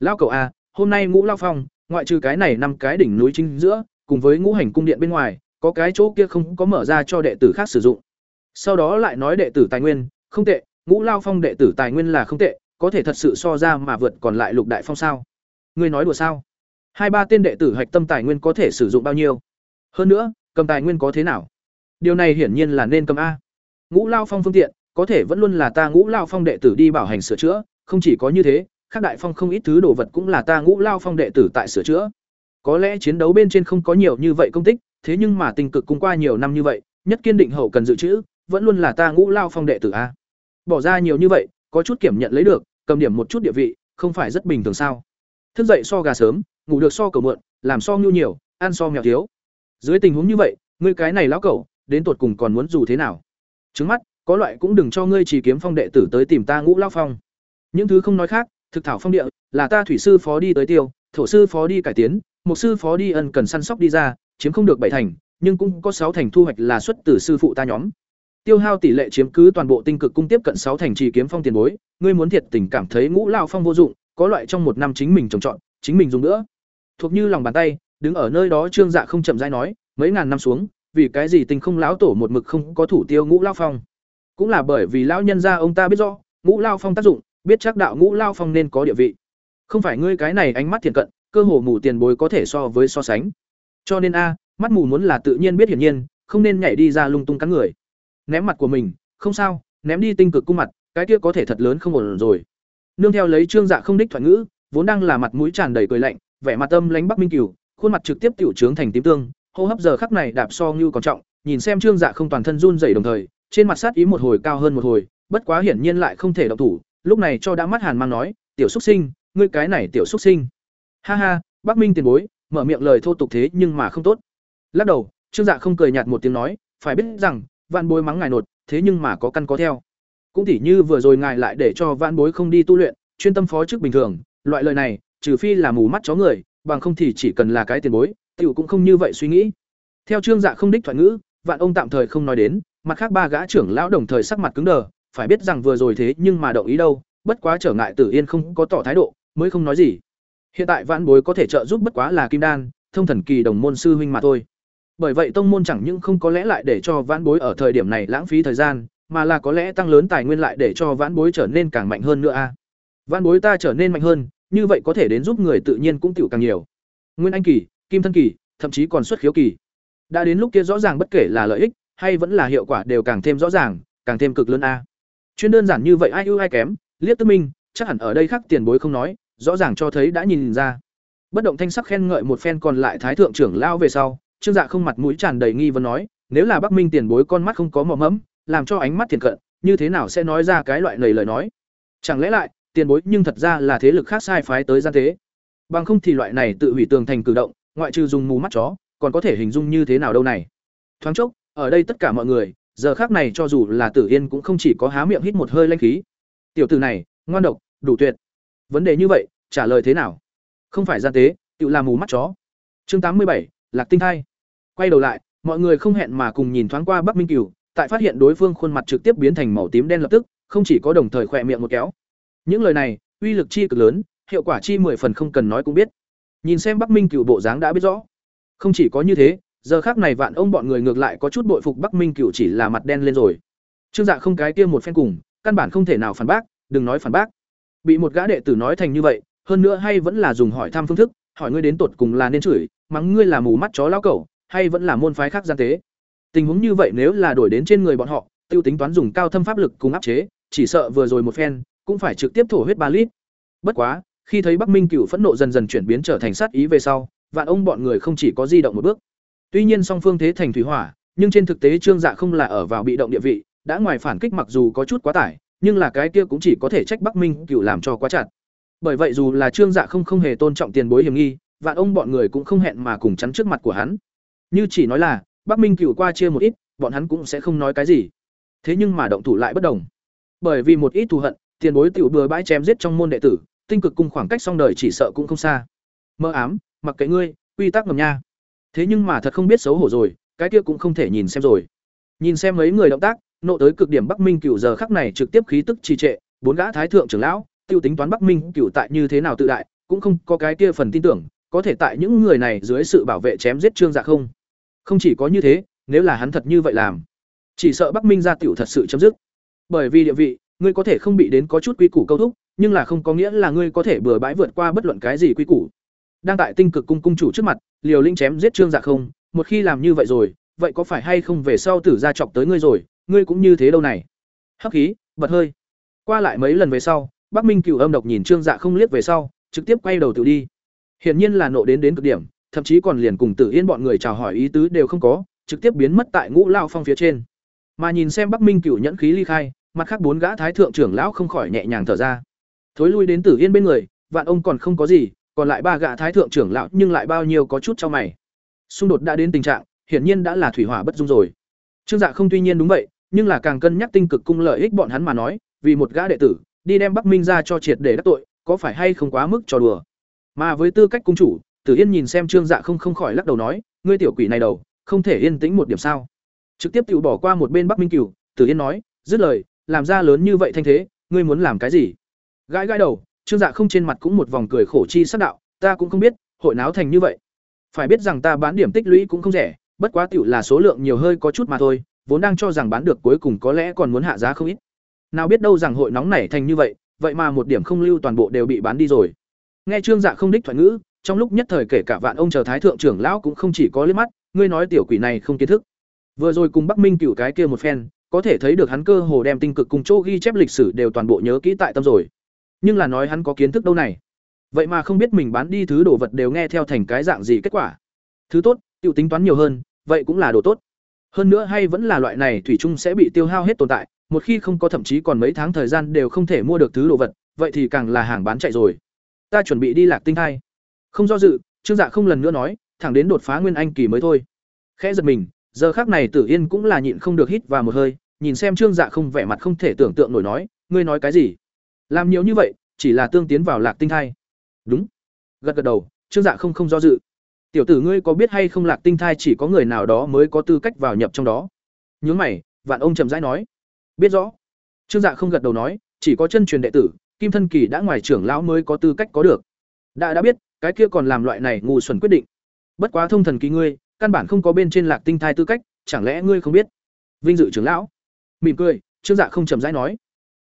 Lão cẩu à hôm nay ngũ lao phong, ngoại trừ cái này năm cái đỉnh núi chính giữa, cùng với ngũ hành cung điện bên ngoài, có cái chỗ kia không có mở ra cho đệ tử khác sử dụng. Sau đó lại nói đệ tử tài nguyên, không tệ, ngũ lao phong đệ tử tài nguyên là không tệ có thể thật sự so ra mà vượt còn lại lục đại phong sao? Ngươi nói đùa sao? Hai ba tên đệ tử hạch tâm tài nguyên có thể sử dụng bao nhiêu? Hơn nữa, cầm tài nguyên có thế nào? Điều này hiển nhiên là nên cầm a. Ngũ lao phong phương tiện, có thể vẫn luôn là ta ngũ lao phong đệ tử đi bảo hành sửa chữa, không chỉ có như thế các đại phong không ít thứ đồ vật cũng là ta ngũ lao phong đệ tử tại sửa chữa. Có lẽ chiến đấu bên trên không có nhiều như vậy công tích, thế nhưng mà tình cực cũng qua nhiều năm như vậy, nhất kiên định hậu cần dự trữ, vẫn luôn là ta ngũ lao phong đệ tử a. Bỏ ra nhiều như vậy, có chút kiểm nhận lấy được cầm điểm một chút địa vị, không phải rất bình thường sao? Thức dậy so gà sớm, ngủ được so cầu mượn, làm so nhu nhiều, ăn so mèo thiếu. Dưới tình huống như vậy, ngươi cái này lão cẩu, đến tột cùng còn muốn dù thế nào? Trứng mắt, có loại cũng đừng cho ngươi chỉ kiếm phong đệ tử tới tìm ta ngũ lao phong. Những thứ không nói khác, thực thảo phong địa, là ta thủy sư phó đi tới tiêu, thổ sư phó đi cải tiến một sư phó đi ân cần săn sóc đi ra, chiếm không được bảy thành, nhưng cũng có sáu thành thu hoạch là xuất từ sư phụ ta nhóm tiêu hao tỷ lệ chiếm cứ toàn bộ tinh cực cung tiếp cận sáu thành trì kiếm phong tiền bối, ngươi muốn thiệt tình cảm thấy ngũ lao phong vô dụng, có loại trong một năm chính mình trồng trọt, chính mình dùng nữa. Thuộc như lòng bàn tay, đứng ở nơi đó trương dạ không chậm rãi nói, mấy ngàn năm xuống, vì cái gì tình không lão tổ một mực không có thủ tiêu ngũ lao phong? Cũng là bởi vì lão nhân gia ông ta biết rõ, ngũ lao phong tác dụng, biết chắc đạo ngũ lao phong nên có địa vị. Không phải ngươi cái này ánh mắt thiện cận, cơ hồ mù tiền bối có thể so với so sánh. Cho nên a, mắt mù muốn là tự nhiên biết hiển nhiên, không nên nhảy đi ra lung tung cắn người ném mặt của mình, không sao, ném đi tinh cực cung mặt, cái kia có thể thật lớn không ổn rồi. Nương theo lấy trương dạ không đích thoại ngữ, vốn đang là mặt mũi tràn đầy cười lạnh, vẻ mặt tâm lánh bắc minh cửu, khuôn mặt trực tiếp tiểu trướng thành tím tương, hô hấp giờ khắc này đạp so như còn trọng, nhìn xem trương dạ không toàn thân run rẩy đồng thời, trên mặt sát ý một hồi cao hơn một hồi, bất quá hiển nhiên lại không thể động thủ, lúc này cho đã mắt hàn mang nói, tiểu xúc sinh, ngươi cái này tiểu xúc sinh. Ha ha, bắc minh tiền bối, mở miệng lời thô tục thế nhưng mà không tốt. Lắc đầu, trương dạ không cười nhạt một tiếng nói, phải biết rằng vạn bối mắng ngài nột, thế nhưng mà có căn có theo. Cũng tỉ như vừa rồi ngài lại để cho vạn bối không đi tu luyện, chuyên tâm phó chức bình thường, loại lời này, trừ phi là mù mắt chó người, bằng không thì chỉ cần là cái tiền bối, tiểu cũng không như vậy suy nghĩ. Theo trương dạ không đích thoại ngữ, vạn ông tạm thời không nói đến, mặt khác ba gã trưởng lão đồng thời sắc mặt cứng đờ, phải biết rằng vừa rồi thế nhưng mà động ý đâu, bất quá trở ngại tử yên không có tỏ thái độ, mới không nói gì. Hiện tại vạn bối có thể trợ giúp bất quá là kim đan, thông thần kỳ đồng môn sư huynh mà thôi bởi vậy tông môn chẳng những không có lẽ lại để cho vãn bối ở thời điểm này lãng phí thời gian, mà là có lẽ tăng lớn tài nguyên lại để cho vãn bối trở nên càng mạnh hơn nữa a. À. vãn bối ta trở nên mạnh hơn, như vậy có thể đến giúp người tự nhiên cũng tiểu càng nhiều. Nguyên anh kỳ, kim thân kỳ, thậm chí còn xuất khiếu kỳ. Đã đến lúc kia rõ ràng bất kể là lợi ích, hay vẫn là hiệu quả đều càng thêm rõ ràng, càng thêm cực lớn a. Chuyên đơn giản như vậy ai ưu ai kém liếc tức minh, chắc hẳn ở đây khác tiền bối không nói, rõ ràng cho thấy đã nhìn ra. Bất động thanh sắc khen ngợi một phen còn lại thái thượng trưởng lao về sau trương dạ không mặt mũi tràn đầy nghi vấn nói, nếu là bắc minh tiền bối con mắt không có mỏ mẫm, làm cho ánh mắt thiền cận, như thế nào sẽ nói ra cái loại lời lời nói? Chẳng lẽ lại, tiền bối nhưng thật ra là thế lực khác sai phái tới gian thế? Bằng không thì loại này tự hủy tường thành cử động, ngoại trừ dùng mù mắt chó, còn có thể hình dung như thế nào đâu này? Thoáng chốc, ở đây tất cả mọi người, giờ khác này cho dù là tử yên cũng không chỉ có há miệng hít một hơi lanh khí. Tiểu tử này, ngoan độc, đủ tuyệt. Vấn đề như vậy, trả lời thế nào? Không phải gian tế tự làm mù mắt chó. Chương tám mươi bảy, lạc tinh thai quay đầu lại, mọi người không hẹn mà cùng nhìn thoáng qua bắc minh cửu, tại phát hiện đối phương khuôn mặt trực tiếp biến thành màu tím đen lập tức, không chỉ có đồng thời khỏe miệng một kéo. Những lời này, uy lực chi cực lớn, hiệu quả chi mười phần không cần nói cũng biết. Nhìn xem bắc minh cửu bộ dáng đã biết rõ. Không chỉ có như thế, giờ khác này vạn ông bọn người ngược lại có chút bội phục bắc minh cửu chỉ là mặt đen lên rồi. Trương dạ không cái kia một phen cùng, căn bản không thể nào phản bác, đừng nói phản bác. Bị một gã đệ tử nói thành như vậy, hơn nữa hay vẫn là dùng hỏi thăm phương thức, hỏi ngươi đến tột cùng là nên chửi, mắng ngươi là mù mắt chó lao cẩu hay vẫn là môn phái khác gian tế? Tình huống như vậy nếu là đổi đến trên người bọn họ, tiêu tính toán dùng cao thâm pháp lực cùng áp chế, chỉ sợ vừa rồi một phen, cũng phải trực tiếp thổ huyết ba lít. Bất quá, khi thấy bắc minh cửu phẫn nộ dần dần chuyển biến trở thành sát ý về sau, vạn ông bọn người không chỉ có di động một bước. Tuy nhiên song phương thế thành thủy hỏa, nhưng trên thực tế trương dạ không là ở vào bị động địa vị, đã ngoài phản kích mặc dù có chút quá tải, nhưng là cái kia cũng chỉ có thể trách bắc minh cửu làm cho quá chặt. Bởi vậy dù là trương dạ không không hề tôn trọng tiền bối hiểm nghi, vạn ông bọn người cũng không hẹn mà cùng chắn trước mặt của hắn như chỉ nói là, bắc minh cửu qua chia một ít, bọn hắn cũng sẽ không nói cái gì. Thế nhưng mà động thủ lại bất đồng. Bởi vì một ít thù hận, tiền bối tiểu bừa bãi chém giết trong môn đệ tử, tinh cực cùng khoảng cách song đời chỉ sợ cũng không xa. Mơ ám, mặc kệ ngươi, quy tắc ngầm nha. Thế nhưng mà thật không biết xấu hổ rồi, cái kia cũng không thể nhìn xem rồi. Nhìn xem mấy người động tác, nộ tới cực điểm bắc minh cửu giờ khắc này trực tiếp khí tức trì trệ, bốn gã thái thượng trưởng lão, tiêu tính toán bắc minh cửu tại như thế nào tự đại, cũng không có cái kia phần tin tưởng, có thể tại những người này dưới sự bảo vệ chém giết trương dạ không không chỉ có như thế, nếu là hắn thật như vậy làm, chỉ sợ bắc minh gia tiểu thật sự chấm dứt. Bởi vì địa vị, ngươi có thể không bị đến có chút quy củ câu thúc, nhưng là không có nghĩa là ngươi có thể bừa bãi vượt qua bất luận cái gì quy củ. Đang tại tinh cực cung cung chủ trước mặt, liều linh chém giết trương dạ không, một khi làm như vậy rồi, vậy có phải hay không về sau tử ra chọc tới ngươi rồi, ngươi cũng như thế đâu này? Hắc khí, bật hơi. Qua lại mấy lần về sau, bắc minh cửu âm độc nhìn trương dạ không liếc về sau, trực tiếp quay đầu tự đi. Hiển nhiên là nộ đến đến cực điểm thậm chí còn liền cùng tử yên bọn người chào hỏi ý tứ đều không có, trực tiếp biến mất tại ngũ lao phong phía trên. Mà nhìn xem bắc minh cửu nhẫn khí ly khai, mặt khác bốn gã thái thượng trưởng lão không khỏi nhẹ nhàng thở ra. Thối lui đến tử yên bên người, vạn ông còn không có gì, còn lại ba gã thái thượng trưởng lão nhưng lại bao nhiêu có chút cho mày. Xung đột đã đến tình trạng, hiển nhiên đã là thủy hỏa bất dung rồi. Trương dạ không tuy nhiên đúng vậy, nhưng là càng cân nhắc tinh cực cung lợi ích bọn hắn mà nói, vì một gã đệ tử, đi đem bắc minh ra cho triệt để đắc tội, có phải hay không quá mức trò đùa. Mà với tư cách cung chủ tử yên nhìn xem trương dạ không không khỏi lắc đầu nói, ngươi tiểu quỷ này đầu, không thể yên tĩnh một điểm sao? Trực tiếp tự bỏ qua một bên bắc minh cửu, tử yên nói, dứt lời, làm ra lớn như vậy thanh thế, ngươi muốn làm cái gì? Gãi gãi đầu, trương dạ không trên mặt cũng một vòng cười khổ chi sắc đạo, ta cũng không biết, hội náo thành như vậy. Phải biết rằng ta bán điểm tích lũy cũng không rẻ, bất quá tiểu là số lượng nhiều hơi có chút mà thôi, vốn đang cho rằng bán được cuối cùng có lẽ còn muốn hạ giá không ít. Nào biết đâu rằng hội nóng nảy thành như vậy vậy mà một điểm không lưu toàn bộ đều bị bán đi rồi. Nghe trương dạ không đích thoại ngữ trong lúc nhất thời kể cả vạn ông chờ thái thượng trưởng lão cũng không chỉ có liếc mắt, ngươi nói tiểu quỷ này không kiến thức. Vừa rồi cùng bắc minh cửu cái kia một phen, có thể thấy được hắn cơ hồ đem tinh cực cùng chỗ ghi chép lịch sử đều toàn bộ nhớ kỹ tại tâm rồi. Nhưng là nói hắn có kiến thức đâu này? Vậy mà không biết mình bán đi thứ đồ vật đều nghe theo thành cái dạng gì kết quả. Thứ tốt, tiểu tính toán nhiều hơn, vậy cũng là đồ tốt. Hơn nữa hay vẫn là loại này thủy chung sẽ bị tiêu hao hết tồn tại, một khi không có thậm chí còn mấy tháng thời gian đều không thể mua được thứ đồ vật, vậy thì càng là hàng bán chạy rồi. Ta chuẩn bị đi lạc tinh thai không do dự, trương dạ không lần nữa nói, thẳng đến đột phá nguyên anh kỳ mới thôi. Khẽ giật mình, giờ khác này tử yên cũng là nhịn không được hít vào một hơi, nhìn xem trương dạ không vẻ mặt không thể tưởng tượng nổi nói, ngươi nói cái gì? Làm nhiều như vậy, chỉ là tương tiến vào lạc tinh thai. Đúng. Gật gật đầu, trương dạ không không do dự. Tiểu tử ngươi có biết hay không lạc tinh thai chỉ có người nào đó mới có tư cách vào nhập trong đó? Nhướng mày, vạn ông chậm rãi nói. Biết rõ. Trương dạ không gật đầu nói, chỉ có chân truyền đệ tử, kim thân kỳ đã ngoài trưởng lão mới có tư cách có được. Đã đã biết cái kia còn làm loại này ngu xuẩn quyết định. Bất quá thông thần kỳ ngươi, căn bản không có bên trên lạc tinh thai tư cách, chẳng lẽ ngươi không biết? Vinh dự trưởng lão. Mỉm cười, trương dạ không chậm rãi nói.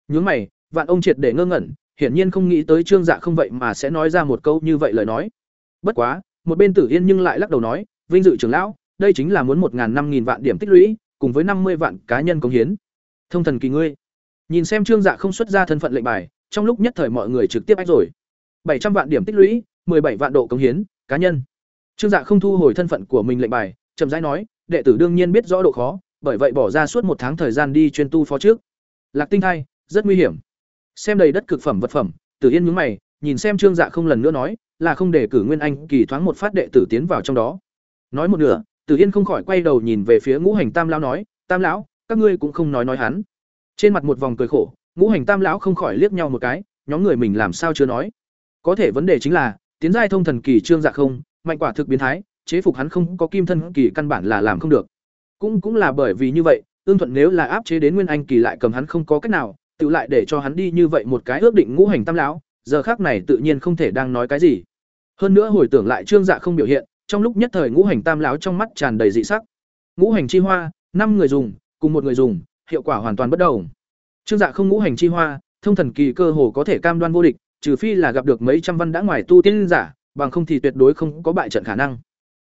Nhướng mày, vạn ông triệt để ngơ ngẩn, hiển nhiên không nghĩ tới trương dạ không vậy mà sẽ nói ra một câu như vậy lời nói. Bất quá, một bên tử yên nhưng lại lắc đầu nói, vinh dự trưởng lão, đây chính là muốn một năm nghìn vạn điểm tích lũy, cùng với năm mươi vạn cá nhân công hiến. Thông thần kỳ ngươi. Nhìn xem trương dạ không xuất ra thân phận lệnh bài, trong lúc nhất thời mọi người trực tiếp ách rồi. bảy trăm vạn điểm tích lũy bảy vạn độ công hiến, cá nhân. Trương dạ không thu hồi thân phận của mình lệnh bài, chậm rãi nói, đệ tử đương nhiên biết rõ độ khó, bởi vậy bỏ ra suốt một tháng thời gian đi chuyên tu phó trước. Lạc tinh thai, rất nguy hiểm. Xem đầy đất cực phẩm vật phẩm, tử yên nhướng mày, nhìn xem trương dạ không lần nữa nói, là không để cử nguyên anh kỳ thoáng một phát đệ tử tiến vào trong đó. Nói một nửa, tử yên không khỏi quay đầu nhìn về phía ngũ hành tam lão nói, tam lão, các ngươi cũng không nói nói hắn. Trên mặt một vòng cười khổ, ngũ hành tam lão không khỏi liếc nhau một cái, nhóm người mình làm sao chưa nói? Có thể vấn đề chính là tiến giai thông thần kỳ trương dạ không, mạnh quả thực biến thái, chế phục hắn không có kim thân kỳ căn bản là làm không được. Cũng cũng là bởi vì như vậy, ương thuận nếu là áp chế đến nguyên anh kỳ lại cầm hắn không có cách nào, tự lại để cho hắn đi như vậy một cái ước định ngũ hành tam lão, giờ khác này tự nhiên không thể đang nói cái gì. Hơn nữa hồi tưởng lại trương dạ không biểu hiện, trong lúc nhất thời ngũ hành tam lão trong mắt tràn đầy dị sắc. Ngũ hành chi hoa, năm người dùng, cùng một người dùng, hiệu quả hoàn toàn bất đồng. Trương dạ không ngũ hành chi hoa, thông thần kỳ cơ hồ có thể cam đoan vô địch trừ phi là gặp được mấy trăm văn đã ngoài tu tiên giả, bằng không thì tuyệt đối không có bại trận khả năng.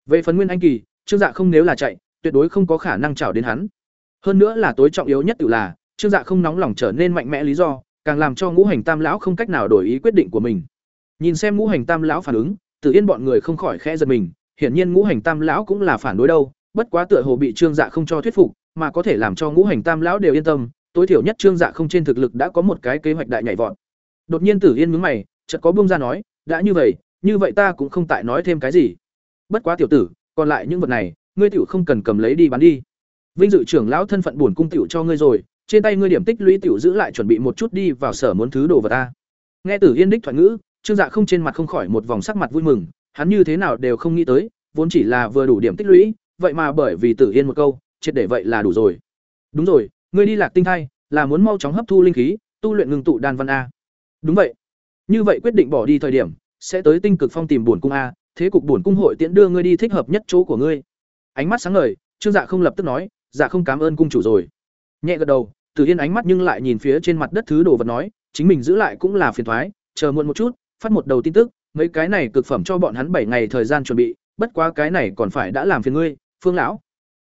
Về phần nguyên anh kỳ, trương dạ không nếu là chạy, tuyệt đối không có khả năng chảo đến hắn. Hơn nữa là tối trọng yếu nhất tự là, trương dạ không nóng lòng trở nên mạnh mẽ lý do, càng làm cho ngũ hành tam lão không cách nào đổi ý quyết định của mình. Nhìn xem ngũ hành tam lão phản ứng tự yên bọn người không khỏi khẽ giật mình, hiển nhiên ngũ hành tam lão cũng là phản đối đâu, bất quá tựa hồ bị trương dạ không cho thuyết phục, mà có thể làm cho ngũ hành tam lão đều yên tâm, tối thiểu nhất trương dạ không trên thực lực đã có một cái kế hoạch đại nhảy vọt đột nhiên tử yên nhướng mày, chợt có bông ra nói, đã như vậy như vậy ta cũng không tại nói thêm cái gì. Bất quá tiểu tử, còn lại những vật này, ngươi tiểu không cần cầm lấy đi bán đi. Vinh dự trưởng lão thân phận buồn cung tiểu cho ngươi rồi, trên tay ngươi điểm tích lũy tiểu giữ lại chuẩn bị một chút đi vào sở muốn thứ đồ vật ta. Nghe tử yên đích thoại ngữ, trương dạ không trên mặt không khỏi một vòng sắc mặt vui mừng, hắn như thế nào đều không nghĩ tới, vốn chỉ là vừa đủ điểm tích lũy, vậy mà bởi vì tử yên một câu, triệt để vậy là đủ rồi. Đúng rồi, ngươi đi lạc tinh thai, là muốn mau chóng hấp thu linh khí, tu luyện ngừng tụ đan văn a đúng vậy. Như vậy quyết định bỏ đi thời điểm, sẽ tới tinh cực phong tìm bổn cung a, thế cục bổn cung hội tiễn đưa ngươi đi thích hợp nhất chỗ của ngươi. Ánh mắt sáng ngời, trương dạ không lập tức nói dạ không cảm ơn cung chủ rồi. Nhẹ gật đầu tử yên ánh mắt nhưng lại nhìn phía trên mặt đất thứ đồ vật nói, chính mình giữ lại cũng là phiền thoái, chờ muộn một chút, phát một đầu tin tức, mấy cái này cực phẩm cho bọn hắn bảy ngày thời gian chuẩn bị, bất quá cái này còn phải đã làm phiền ngươi, phương lão.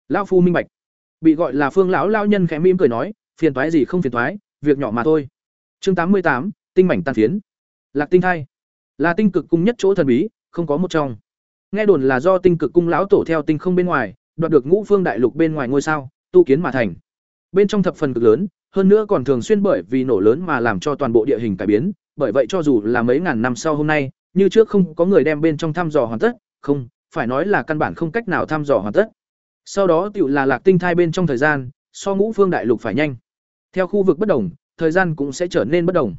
Lão phu minh bạch. Bị gọi là phương lão lão nhân khẽ mỉm cười nói, phiền toái gì không phiền toái việc nhỏ mà thôi. Chương tám mươi tám tinh mảnh tan phiến. Lạc tinh thai. Là tinh cực cung nhất chỗ thần bí, không có một trong. Nghe đồn là do tinh cực cung lão tổ theo tinh không bên ngoài, đoạt được ngũ phương đại lục bên ngoài ngôi sao, tu kiến mà thành. Bên trong thập phần cực lớn, hơn nữa còn thường xuyên bởi vì nổ lớn mà làm cho toàn bộ địa hình cải biến, bởi vậy cho dù là mấy ngàn năm sau hôm nay, như trước không có người đem bên trong thăm dò hoàn tất, không, phải nói là căn bản không cách nào thăm dò hoàn tất. Sau đó tựu là lạc tinh thai bên trong thời gian, so ngũ phương đại lục phải nhanh. Theo khu vực bất đồng, thời gian cũng sẽ trở nên bất đồng.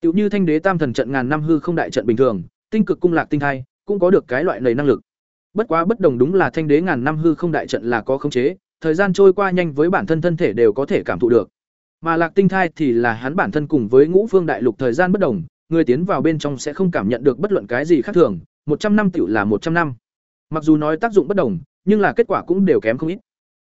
Tiểu như thanh đế tam thần trận ngàn năm hư không đại trận bình thường, tinh cực cung lạc tinh thai cũng có được cái loại này năng lực. Bất quá bất đồng đúng là thanh đế ngàn năm hư không đại trận là có khống chế, thời gian trôi qua nhanh với bản thân thân thể đều có thể cảm thụ được. Mà lạc tinh thai thì là hắn bản thân cùng với ngũ phương đại lục thời gian bất đồng, người tiến vào bên trong sẽ không cảm nhận được bất luận cái gì khác thường, một trăm năm tiểu là một trăm năm. Mặc dù nói tác dụng bất đồng, nhưng là kết quả cũng đều kém không ít.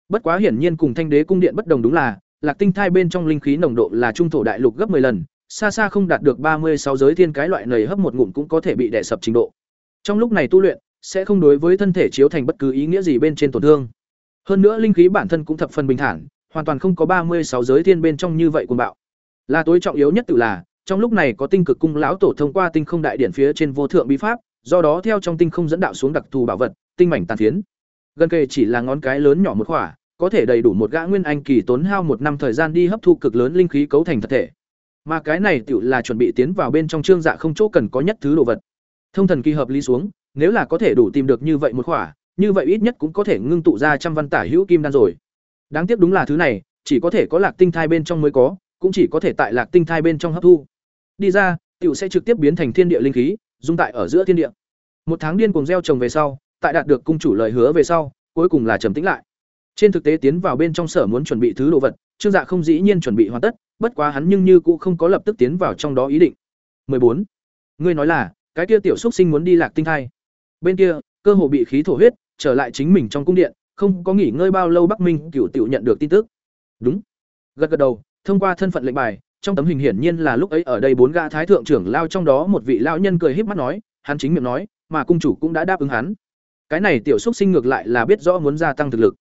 Bất quá hiển nhiên cùng Thanh Đế cung điện bất đồng đúng là, Lạc Tinh thai bên trong linh khí nồng độ là trung thổ đại lục gấp 10 lần, xa xa không đạt được ba mươi sáu giới thiên cái loại nầy hấp một ngụm cũng có thể bị đè sập trình độ. Trong lúc này tu luyện, sẽ không đối với thân thể chiếu thành bất cứ ý nghĩa gì bên trên tổn thương. Hơn nữa linh khí bản thân cũng thập phần bình thản, hoàn toàn không có ba mươi sáu giới thiên bên trong như vậy cuồng bạo. Là tối trọng yếu nhất tự là, trong lúc này có tinh cực cung lão tổ thông qua tinh không đại điển phía trên vô thượng bí pháp, do đó theo trong tinh không dẫn đạo xuống đặc thù bảo vật, tinh mảnh tàn phiến. Gần kề chỉ là ngón cái lớn nhỏ một khỏa, có thể đầy đủ một gã nguyên anh kỳ tốn hao một năm thời gian đi hấp thu cực lớn linh khí cấu thành thật thể. Mà cái này tựu là chuẩn bị tiến vào bên trong trương dạ không chỗ cần có nhất thứ đồ vật. Thông thần kỳ hợp lý xuống, nếu là có thể đủ tìm được như vậy một khỏa, như vậy ít nhất cũng có thể ngưng tụ ra trăm văn tả hữu kim đan rồi. Đáng tiếc đúng là thứ này, chỉ có thể có lạc tinh thai bên trong mới có, cũng chỉ có thể tại lạc tinh thai bên trong hấp thu. Đi ra, tiểu sẽ trực tiếp biến thành thiên địa linh khí, dung tại ở giữa thiên địa. Một tháng điên cuồng gieo trồng về sau, tại đạt được cung chủ lời hứa về sau, cuối cùng là trầm tĩnh lại. Trên thực tế tiến vào bên trong sở muốn chuẩn bị thứ đồ vật, Trương Dạ không dĩ nhiên chuẩn bị hoàn tất, bất quá hắn nhưng như cũng không có lập tức tiến vào trong đó ý định. 14. Ngươi nói là, cái kia tiểu xúc sinh muốn đi lạc tinh thai. Bên kia, cơ hồ bị khí thổ huyết, trở lại chính mình trong cung điện, không có nghỉ ngơi bao lâu Bắc Minh Cửu tiểu nhận được tin tức. Đúng. Gật gật đầu, thông qua thân phận lệnh bài, trong tấm hình hiển nhiên là lúc ấy ở đây bốn gã thái thượng trưởng lao trong đó một vị lão nhân cười híp mắt nói, hắn chính miệng nói, mà cung chủ cũng đã đáp ứng hắn. Cái này tiểu xúc sinh ngược lại là biết rõ muốn gia tăng thực lực.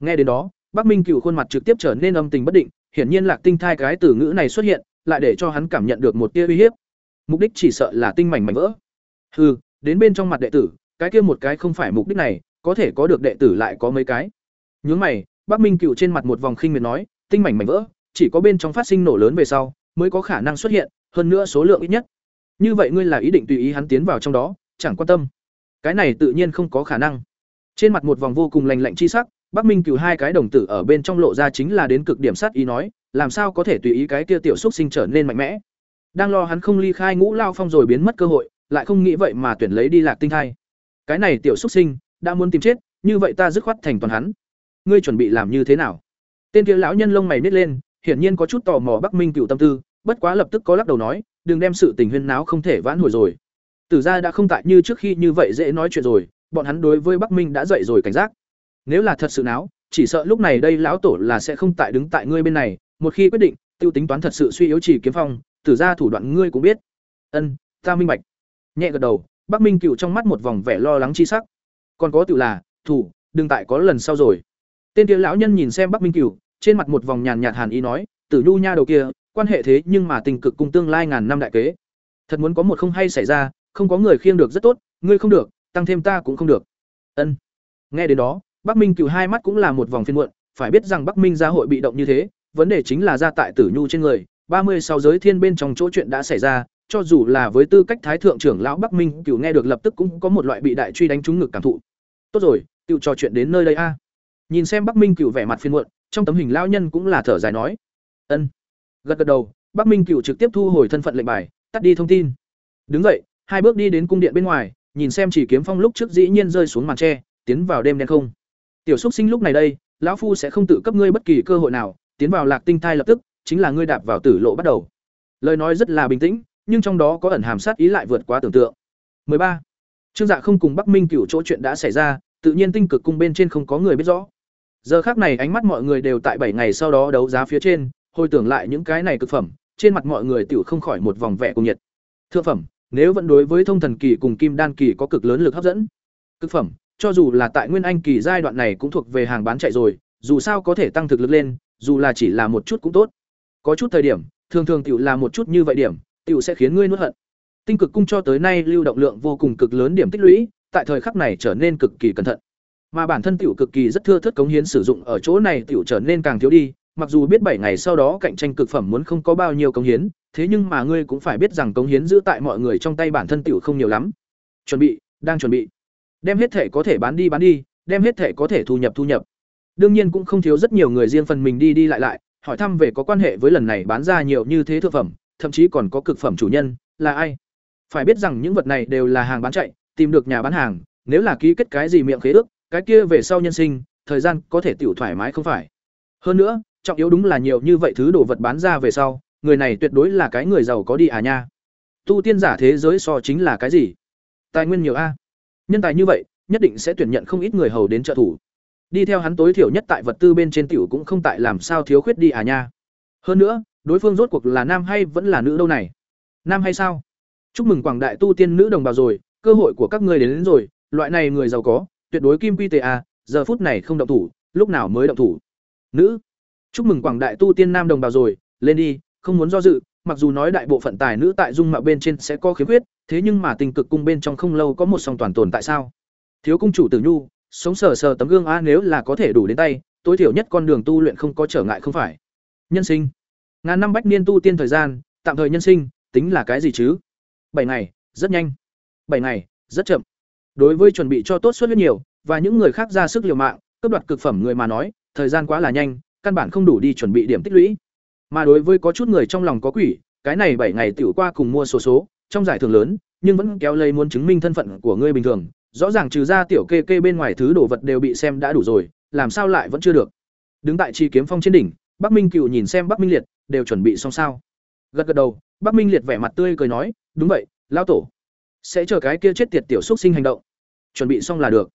Nghe đến đó, Bắc Minh Cửu khuôn mặt trực tiếp trở nên âm tình bất định, hiển nhiên Lạc Tinh thai cái từ ngữ này xuất hiện, lại để cho hắn cảm nhận được một tia uy hiếp. Mục đích chỉ sợ là tinh mảnh mảnh vỡ. Hừ, đến bên trong mặt đệ tử, cái kia một cái không phải mục đích này, có thể có được đệ tử lại có mấy cái. Nhướng mày, bác Minh cựu trên mặt một vòng khinh miệt nói, tinh mảnh mảnh vỡ, chỉ có bên trong phát sinh nổ lớn về sau, mới có khả năng xuất hiện, hơn nữa số lượng ít nhất. Như vậy ngươi là ý định tùy ý hắn tiến vào trong đó, chẳng quan tâm. Cái này tự nhiên không có khả năng. Trên mặt một vòng vô cùng lạnh lạnh chi sắc, Bắc Minh Cửu hai cái đồng tử ở bên trong lộ ra chính là đến cực điểm sát ý nói, làm sao có thể tùy ý cái kia tiểu xúc sinh trở nên mạnh mẽ. Đang lo hắn không ly khai Ngũ Lao Phong rồi biến mất cơ hội, lại không nghĩ vậy mà tuyển lấy đi Lạc Tinh thai. Cái này tiểu xúc sinh, đã muốn tìm chết, như vậy ta dứt khoát thành toàn hắn. Ngươi chuẩn bị làm như thế nào? Tên kia lão nhân lông mày nhếch lên, hiển nhiên có chút tò mò Bắc Minh Cửu tâm tư, bất quá lập tức có lắc đầu nói, đừng đem sự tình huyên náo không thể vãn hồi rồi. Tử gia đã không tại như trước khi như vậy dễ nói chuyện rồi, bọn hắn đối với Bắc Minh đã dậy rồi cảnh giác. Nếu là thật sự náo, chỉ sợ lúc này đây lão tổ là sẽ không tại đứng tại ngươi bên này, một khi quyết định, tiêu tính toán thật sự suy yếu chỉ kiếm phong, tử gia thủ đoạn ngươi cũng biết. Ân, ta minh bạch. Nhẹ gật đầu, Bắc Minh Cửu trong mắt một vòng vẻ lo lắng chi sắc. Còn có tự là, thủ, đừng tại có lần sau rồi. Tên kia lão nhân nhìn xem Bắc Minh Cửu, trên mặt một vòng nhàn nhạt hàn ý nói, Tử Nhu nha đầu kia, quan hệ thế nhưng mà tình cực cung tương lai ngàn năm đại kế. Thật muốn có một không hay xảy ra, không có người khiêng được rất tốt, ngươi không được, tăng thêm ta cũng không được. Ân. Nghe đến đó, Bắc Minh Cửu hai mắt cũng là một vòng phiền muộn, phải biết rằng Bắc Minh gia hội bị động như thế, vấn đề chính là ra tại Tử Nhu trên người, ba mươi sáu giới thiên bên trong chỗ chuyện đã xảy ra, cho dù là với tư cách thái thượng trưởng lão Bắc Minh Cửu nghe được lập tức cũng có một loại bị đại truy đánh trúng ngực cảm thụ. Tốt rồi, tiểu trò chuyện đến nơi đây a. Nhìn xem Bắc Minh Cửu vẻ mặt phiền muộn, trong tấm hình lão nhân cũng là thở dài nói, "Ân." Gật gật đầu, Bắc Minh Cửu trực tiếp thu hồi thân phận lệnh bài, tắt đi thông tin. Đứng dậy, hai bước đi đến cung điện bên ngoài, nhìn xem chỉ kiếm phong lúc trước dĩ nhiên rơi xuống màn che, tiến vào đêm đen không. Tiểu Súc Sinh lúc này đây, lão phu sẽ không tự cấp ngươi bất kỳ cơ hội nào, tiến vào Lạc Tinh thai lập tức, chính là ngươi đạp vào tử lộ bắt đầu. Lời nói rất là bình tĩnh, nhưng trong đó có ẩn hàm sát ý lại vượt quá tưởng tượng. 13. Trương Dạ không cùng Bắc Minh Cửu chỗ chuyện đã xảy ra, tự nhiên tinh cực cung bên trên không có người biết rõ. Giờ khác này ánh mắt mọi người đều tại bảy ngày sau đó đấu giá phía trên, hồi tưởng lại những cái này cực phẩm, trên mặt mọi người tiểu không khỏi một vòng vẻ cùng nhiệt. Thượng phẩm, nếu vẫn đối với thông thần kỳ cùng kim đan kỳ có cực lớn lực hấp dẫn. Cực phẩm, cho dù là tại nguyên anh kỳ giai đoạn này cũng thuộc về hàng bán chạy rồi, dù sao có thể tăng thực lực lên, dù là chỉ là một chút cũng tốt. Có chút thời điểm, thường thường tiểu là một chút như vậy điểm, tiểu sẽ khiến ngươi nuốt hận. Tinh cực cung cho tới nay lưu động lượng vô cùng cực lớn điểm tích lũy, tại thời khắc này trở nên cực kỳ cẩn thận. Mà bản thân tiểu cực kỳ rất thưa thớt cống hiến sử dụng ở chỗ này tiểu trở nên càng thiếu đi, mặc dù biết bảy ngày sau đó cạnh tranh cực phẩm muốn không có bao nhiêu cống hiến, thế nhưng mà ngươi cũng phải biết rằng cống hiến giữ tại mọi người trong tay bản thân tiểu không nhiều lắm. Chuẩn bị, đang chuẩn bị. Đem hết thể có thể bán đi bán đi, đem hết thể có thể thu nhập thu nhập. Đương nhiên cũng không thiếu rất nhiều người riêng phần mình đi đi lại lại, hỏi thăm về có quan hệ với lần này bán ra nhiều như thế thực phẩm, thậm chí còn có cực phẩm chủ nhân, là ai? Phải biết rằng những vật này đều là hàng bán chạy, tìm được nhà bán hàng, nếu là ký kết cái gì miệng khế ước, cái kia về sau nhân sinh, thời gian có thể tiểu thoải mái không phải. Hơn nữa, trọng yếu đúng là nhiều như vậy thứ đồ vật bán ra về sau, người này tuyệt đối là cái người giàu có đi à nha. Tu tiên giả thế giới so chính là cái gì? Tài nguyên nhiều a. Nhân tài như vậy, nhất định sẽ tuyển nhận không ít người hầu đến trợ thủ. Đi theo hắn tối thiểu nhất tại vật tư bên trên tiểu cũng không tại làm sao thiếu khuyết đi à nha. Hơn nữa, đối phương rốt cuộc là nam hay vẫn là nữ đâu này? Nam hay sao? Chúc mừng quảng đại tu tiên nữ đồng bào rồi, cơ hội của các ngươi đến, đến rồi, loại này người giàu có, tuyệt đối kim quy tề à, giờ phút này không động thủ, lúc nào mới động thủ. Nữ. Chúc mừng quảng đại tu tiên nam đồng bào rồi, lên đi, không muốn do dự, mặc dù nói đại bộ phận tài nữ tại dung mạo bên trên sẽ có khiếm khuyết, thế nhưng mà tình cực cung bên trong không lâu có một song toàn tồn tại sao? Thiếu cung chủ Tử Nhu, sống sờ sờ tấm gương a nếu là có thể đủ đến tay, tối thiểu nhất con đường tu luyện không có trở ngại không phải. Nhân sinh. Ngàn năm bách niên tu tiên thời gian, tạm thời nhân sinh, tính là cái gì chứ? bảy ngày, rất nhanh. bảy ngày, rất chậm. Đối với chuẩn bị cho tốt suất rất nhiều, và những người khác ra sức liều mạng, cấp đoạt cực phẩm người mà nói, thời gian quá là nhanh, căn bản không đủ đi chuẩn bị điểm tích lũy. Mà đối với có chút người trong lòng có quỷ, cái này bảy ngày tiểu qua cùng mua số số, trong giải thưởng lớn, nhưng vẫn kéo lấy muốn chứng minh thân phận của ngươi bình thường, rõ ràng trừ ra tiểu kê kê bên ngoài thứ đồ vật đều bị xem đã đủ rồi, làm sao lại vẫn chưa được. Đứng tại chi kiếm phong trên đỉnh, Bắc Minh Cựu nhìn xem Bắc Minh Liệt, đều chuẩn bị xong sao. Gật gật đầu, Bắc Minh Liệt vẻ mặt tươi cười nói, "Đúng vậy, lão tổ. Sẽ chờ cái kia chết tiệt tiểu xúc sinh hành động. Chuẩn bị xong là được."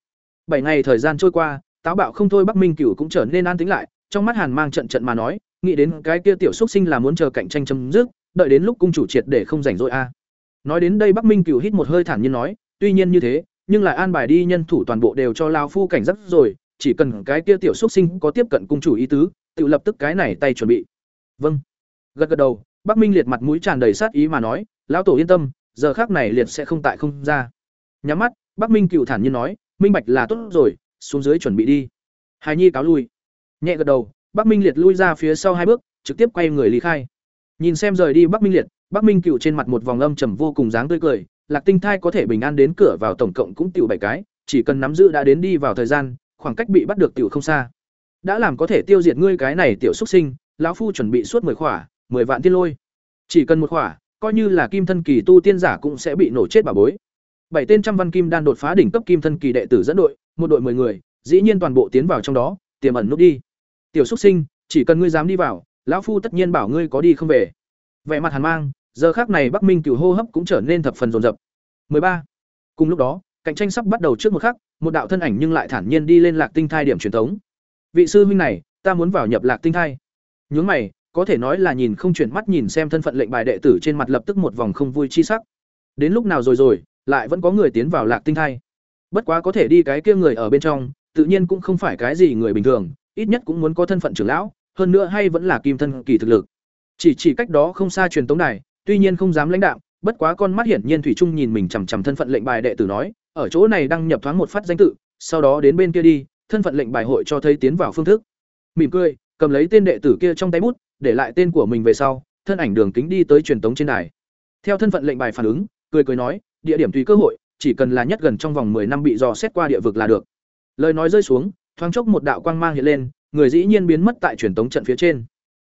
Bảy ngày thời gian trôi qua, táo bạo không thôi Bắc Minh Cửu cũng trở nên an tĩnh lại, trong mắt Hàn mang trận trận mà nói, nghĩ đến cái kia tiểu xúc sinh là muốn chờ cạnh tranh chấm dứt, đợi đến lúc cung chủ triệt để không rảnh rỗi a. Nói đến đây Bắc Minh Cửu hít một hơi thản nhiên nói, tuy nhiên như thế, nhưng lại an bài đi nhân thủ toàn bộ đều cho lão phu cảnh giác rồi, chỉ cần cái kia tiểu xúc sinh có tiếp cận cung chủ ý tứ, tự lập tức cái này tay chuẩn bị. Vâng. Gật gật đầu, Bắc Minh liệt mặt mũi tràn đầy sát ý mà nói, lão tổ yên tâm, giờ khác này liệt sẽ không tại không ra. Nhắm mắt, Bắc Minh Cửu thản nhiên nói, minh bạch là tốt rồi, xuống dưới chuẩn bị đi. Hài Nhi cáo lui. Nhẹ gật đầu, Bắc Minh liệt lui ra phía sau hai bước, trực tiếp quay người lý khai. Nhìn xem rời đi Bắc Minh liệt, Bắc Minh Cửu trên mặt một vòng âm trầm vô cùng dáng tươi cười, Lạc Tinh Thai có thể bình an đến cửa vào tổng cộng cũng tiểu bảy cái, chỉ cần nắm giữ đã đến đi vào thời gian, khoảng cách bị bắt được tiểu không xa. Đã làm có thể tiêu diệt ngươi cái này tiểu xuất sinh, lão phu chuẩn bị suốt 10 khỏa, 10 vạn tiên lôi. Chỉ cần một khỏa, coi như là kim thân kỳ tu tiên giả cũng sẽ bị nổ chết bà bối. Bảy tên trăm văn kim đan đột phá đỉnh cấp kim thân kỳ đệ tử dẫn đội, một đội 10 người, dĩ nhiên toàn bộ tiến vào trong đó, tiềm ẩn núp đi. Tiểu xúc sinh, chỉ cần ngươi dám đi vào, lão phu tất nhiên bảo ngươi có đi không về. Vẻ mặt hàn mang, giờ khác này Bắc Minh cửu hô hấp cũng trở nên thập phần rồn rập 13. Cùng lúc đó, cạnh tranh sắp bắt đầu trước một khắc, một đạo thân ảnh nhưng lại thản nhiên đi lên Lạc Tinh thai điểm truyền thống. Vị sư huynh này, ta muốn vào nhập Lạc Tinh thai. Nhướng mày, có thể nói là nhìn không chuyển mắt nhìn xem thân phận lệnh bài đệ tử trên mặt lập tức một vòng không vui chi sắc. Đến lúc nào rồi rồi, lại vẫn có người tiến vào Lạc Tinh thai. Bất quá có thể đi cái kia người ở bên trong, tự nhiên cũng không phải cái gì người bình thường, ít nhất cũng muốn có thân phận trưởng lão, hơn nữa hay vẫn là kim thân kỳ thực lực. Chỉ chỉ cách đó không xa truyền tống đài, tuy nhiên không dám lãnh đạo, bất quá con mắt hiển nhiên thủy trung nhìn mình chằm chằm thân phận lệnh bài đệ tử nói, ở chỗ này đăng nhập thoáng một phát danh tự, sau đó đến bên kia đi, thân phận lệnh bài hội cho thấy tiến vào phương thức. Mỉm cười, cầm lấy tên đệ tử kia trong tay bút, để lại tên của mình về sau, thân ảnh đường kính đi tới truyền tống trên đài. Theo thân phận lệnh bài phản ứng, cười cười nói, địa điểm tùy cơ hội, chỉ cần là nhất gần trong vòng 10 năm bị dò xét qua địa vực là được. Lời nói rơi xuống, thoáng chốc một đạo quang mang hiện lên, người dĩ nhiên biến mất tại truyền tống trận phía trên.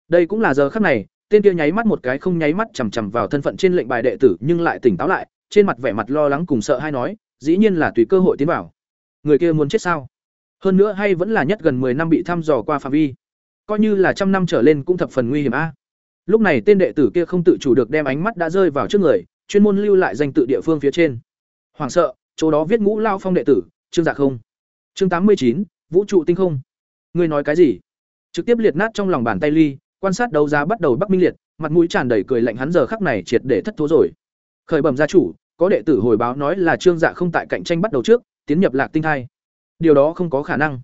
Đây cũng là giờ khắc này, tên kia nháy mắt một cái không nháy mắt chằm chằm vào thân phận trên lệnh bài đệ tử, nhưng lại tỉnh táo lại, trên mặt vẻ mặt lo lắng cùng sợ hãi nói, dĩ nhiên là tùy cơ hội tiến vào. Người kia muốn chết sao? Hơn nữa hay vẫn là nhất gần 10 năm bị thăm dò qua phạm vi. Coi như là trăm năm trở lên cũng thập phần nguy hiểm a. Lúc này tên đệ tử kia không tự chủ được đem ánh mắt đã rơi vào trước người, chuyên môn lưu lại danh tự địa phương phía trên. Hoàng sợ, chỗ đó viết Ngũ Lao Phong đệ tử, Trương Dạ không. Chương tám mươi chín Vũ trụ tinh không. Ngươi nói cái gì? Trực tiếp liệt nát trong lòng bàn tay ly, quan sát đấu giá bắt đầu Bắc Minh liệt, mặt mũi tràn đầy cười lạnh hắn giờ khắc này triệt để thất thố rồi. Khởi bẩm gia chủ, có đệ tử hồi báo nói là Trương Dạ không tại cạnh tranh bắt đầu trước, tiến nhập Lạc Tinh thai. Điều đó không có khả năng.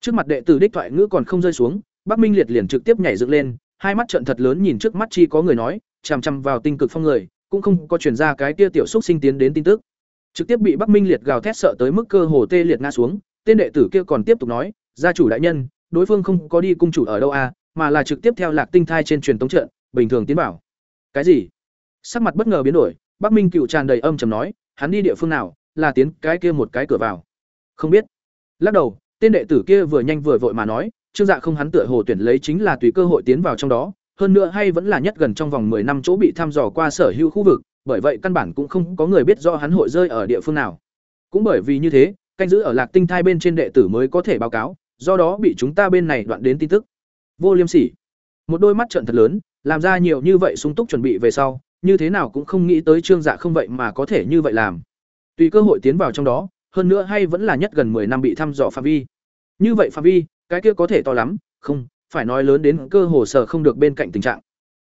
Trước mặt đệ tử đích thoại ngữ còn không rơi xuống, Bắc Minh liệt liền trực tiếp nhảy dựng lên, hai mắt trợn thật lớn nhìn trước mắt chi có người nói, chằm chằm vào tinh cực phong người, cũng không có truyền ra cái kia tiểu xúc sinh tiến đến tin tức. Trực tiếp bị Bắc Minh liệt gào thét sợ tới mức cơ hồ tê liệt ngã xuống, tên đệ tử kia còn tiếp tục nói, gia chủ đại nhân, đối phương không có đi cung chủ ở đâu à, mà là trực tiếp theo Lạc Tinh thai trên truyền tống trận, bình thường tiến bảo. Cái gì? Sắc mặt bất ngờ biến đổi, Bắc Minh cựu tràn đầy âm trầm nói, hắn đi địa phương nào, là tiến cái kia một cái cửa vào. Không biết. Lắc đầu, tên đệ tử kia vừa nhanh vừa vội mà nói, Trương Dạ không hắn tựa hồ tuyển lấy chính là tùy cơ hội tiến vào trong đó, hơn nữa hay vẫn là nhất gần trong vòng 10 năm chỗ bị thăm dò qua sở hữu khu vực, bởi vậy căn bản cũng không có người biết rõ hắn hội rơi ở địa phương nào. Cũng bởi vì như thế, canh giữ ở Lạc Tinh thai bên trên đệ tử mới có thể báo cáo, do đó bị chúng ta bên này đoạn đến tin tức. Vô Liêm Sỉ, một đôi mắt trợn thật lớn, làm ra nhiều như vậy sung túc chuẩn bị về sau, như thế nào cũng không nghĩ tới Trương Dạ không vậy mà có thể như vậy làm. Tùy cơ hội tiến vào trong đó, hơn nữa hay vẫn là nhất gần 10 năm bị thăm dò phạm vi. Như vậy phạm vi, cái kia có thể to lắm, không, phải nói lớn đến cơ hồ sở không được bên cạnh tình trạng.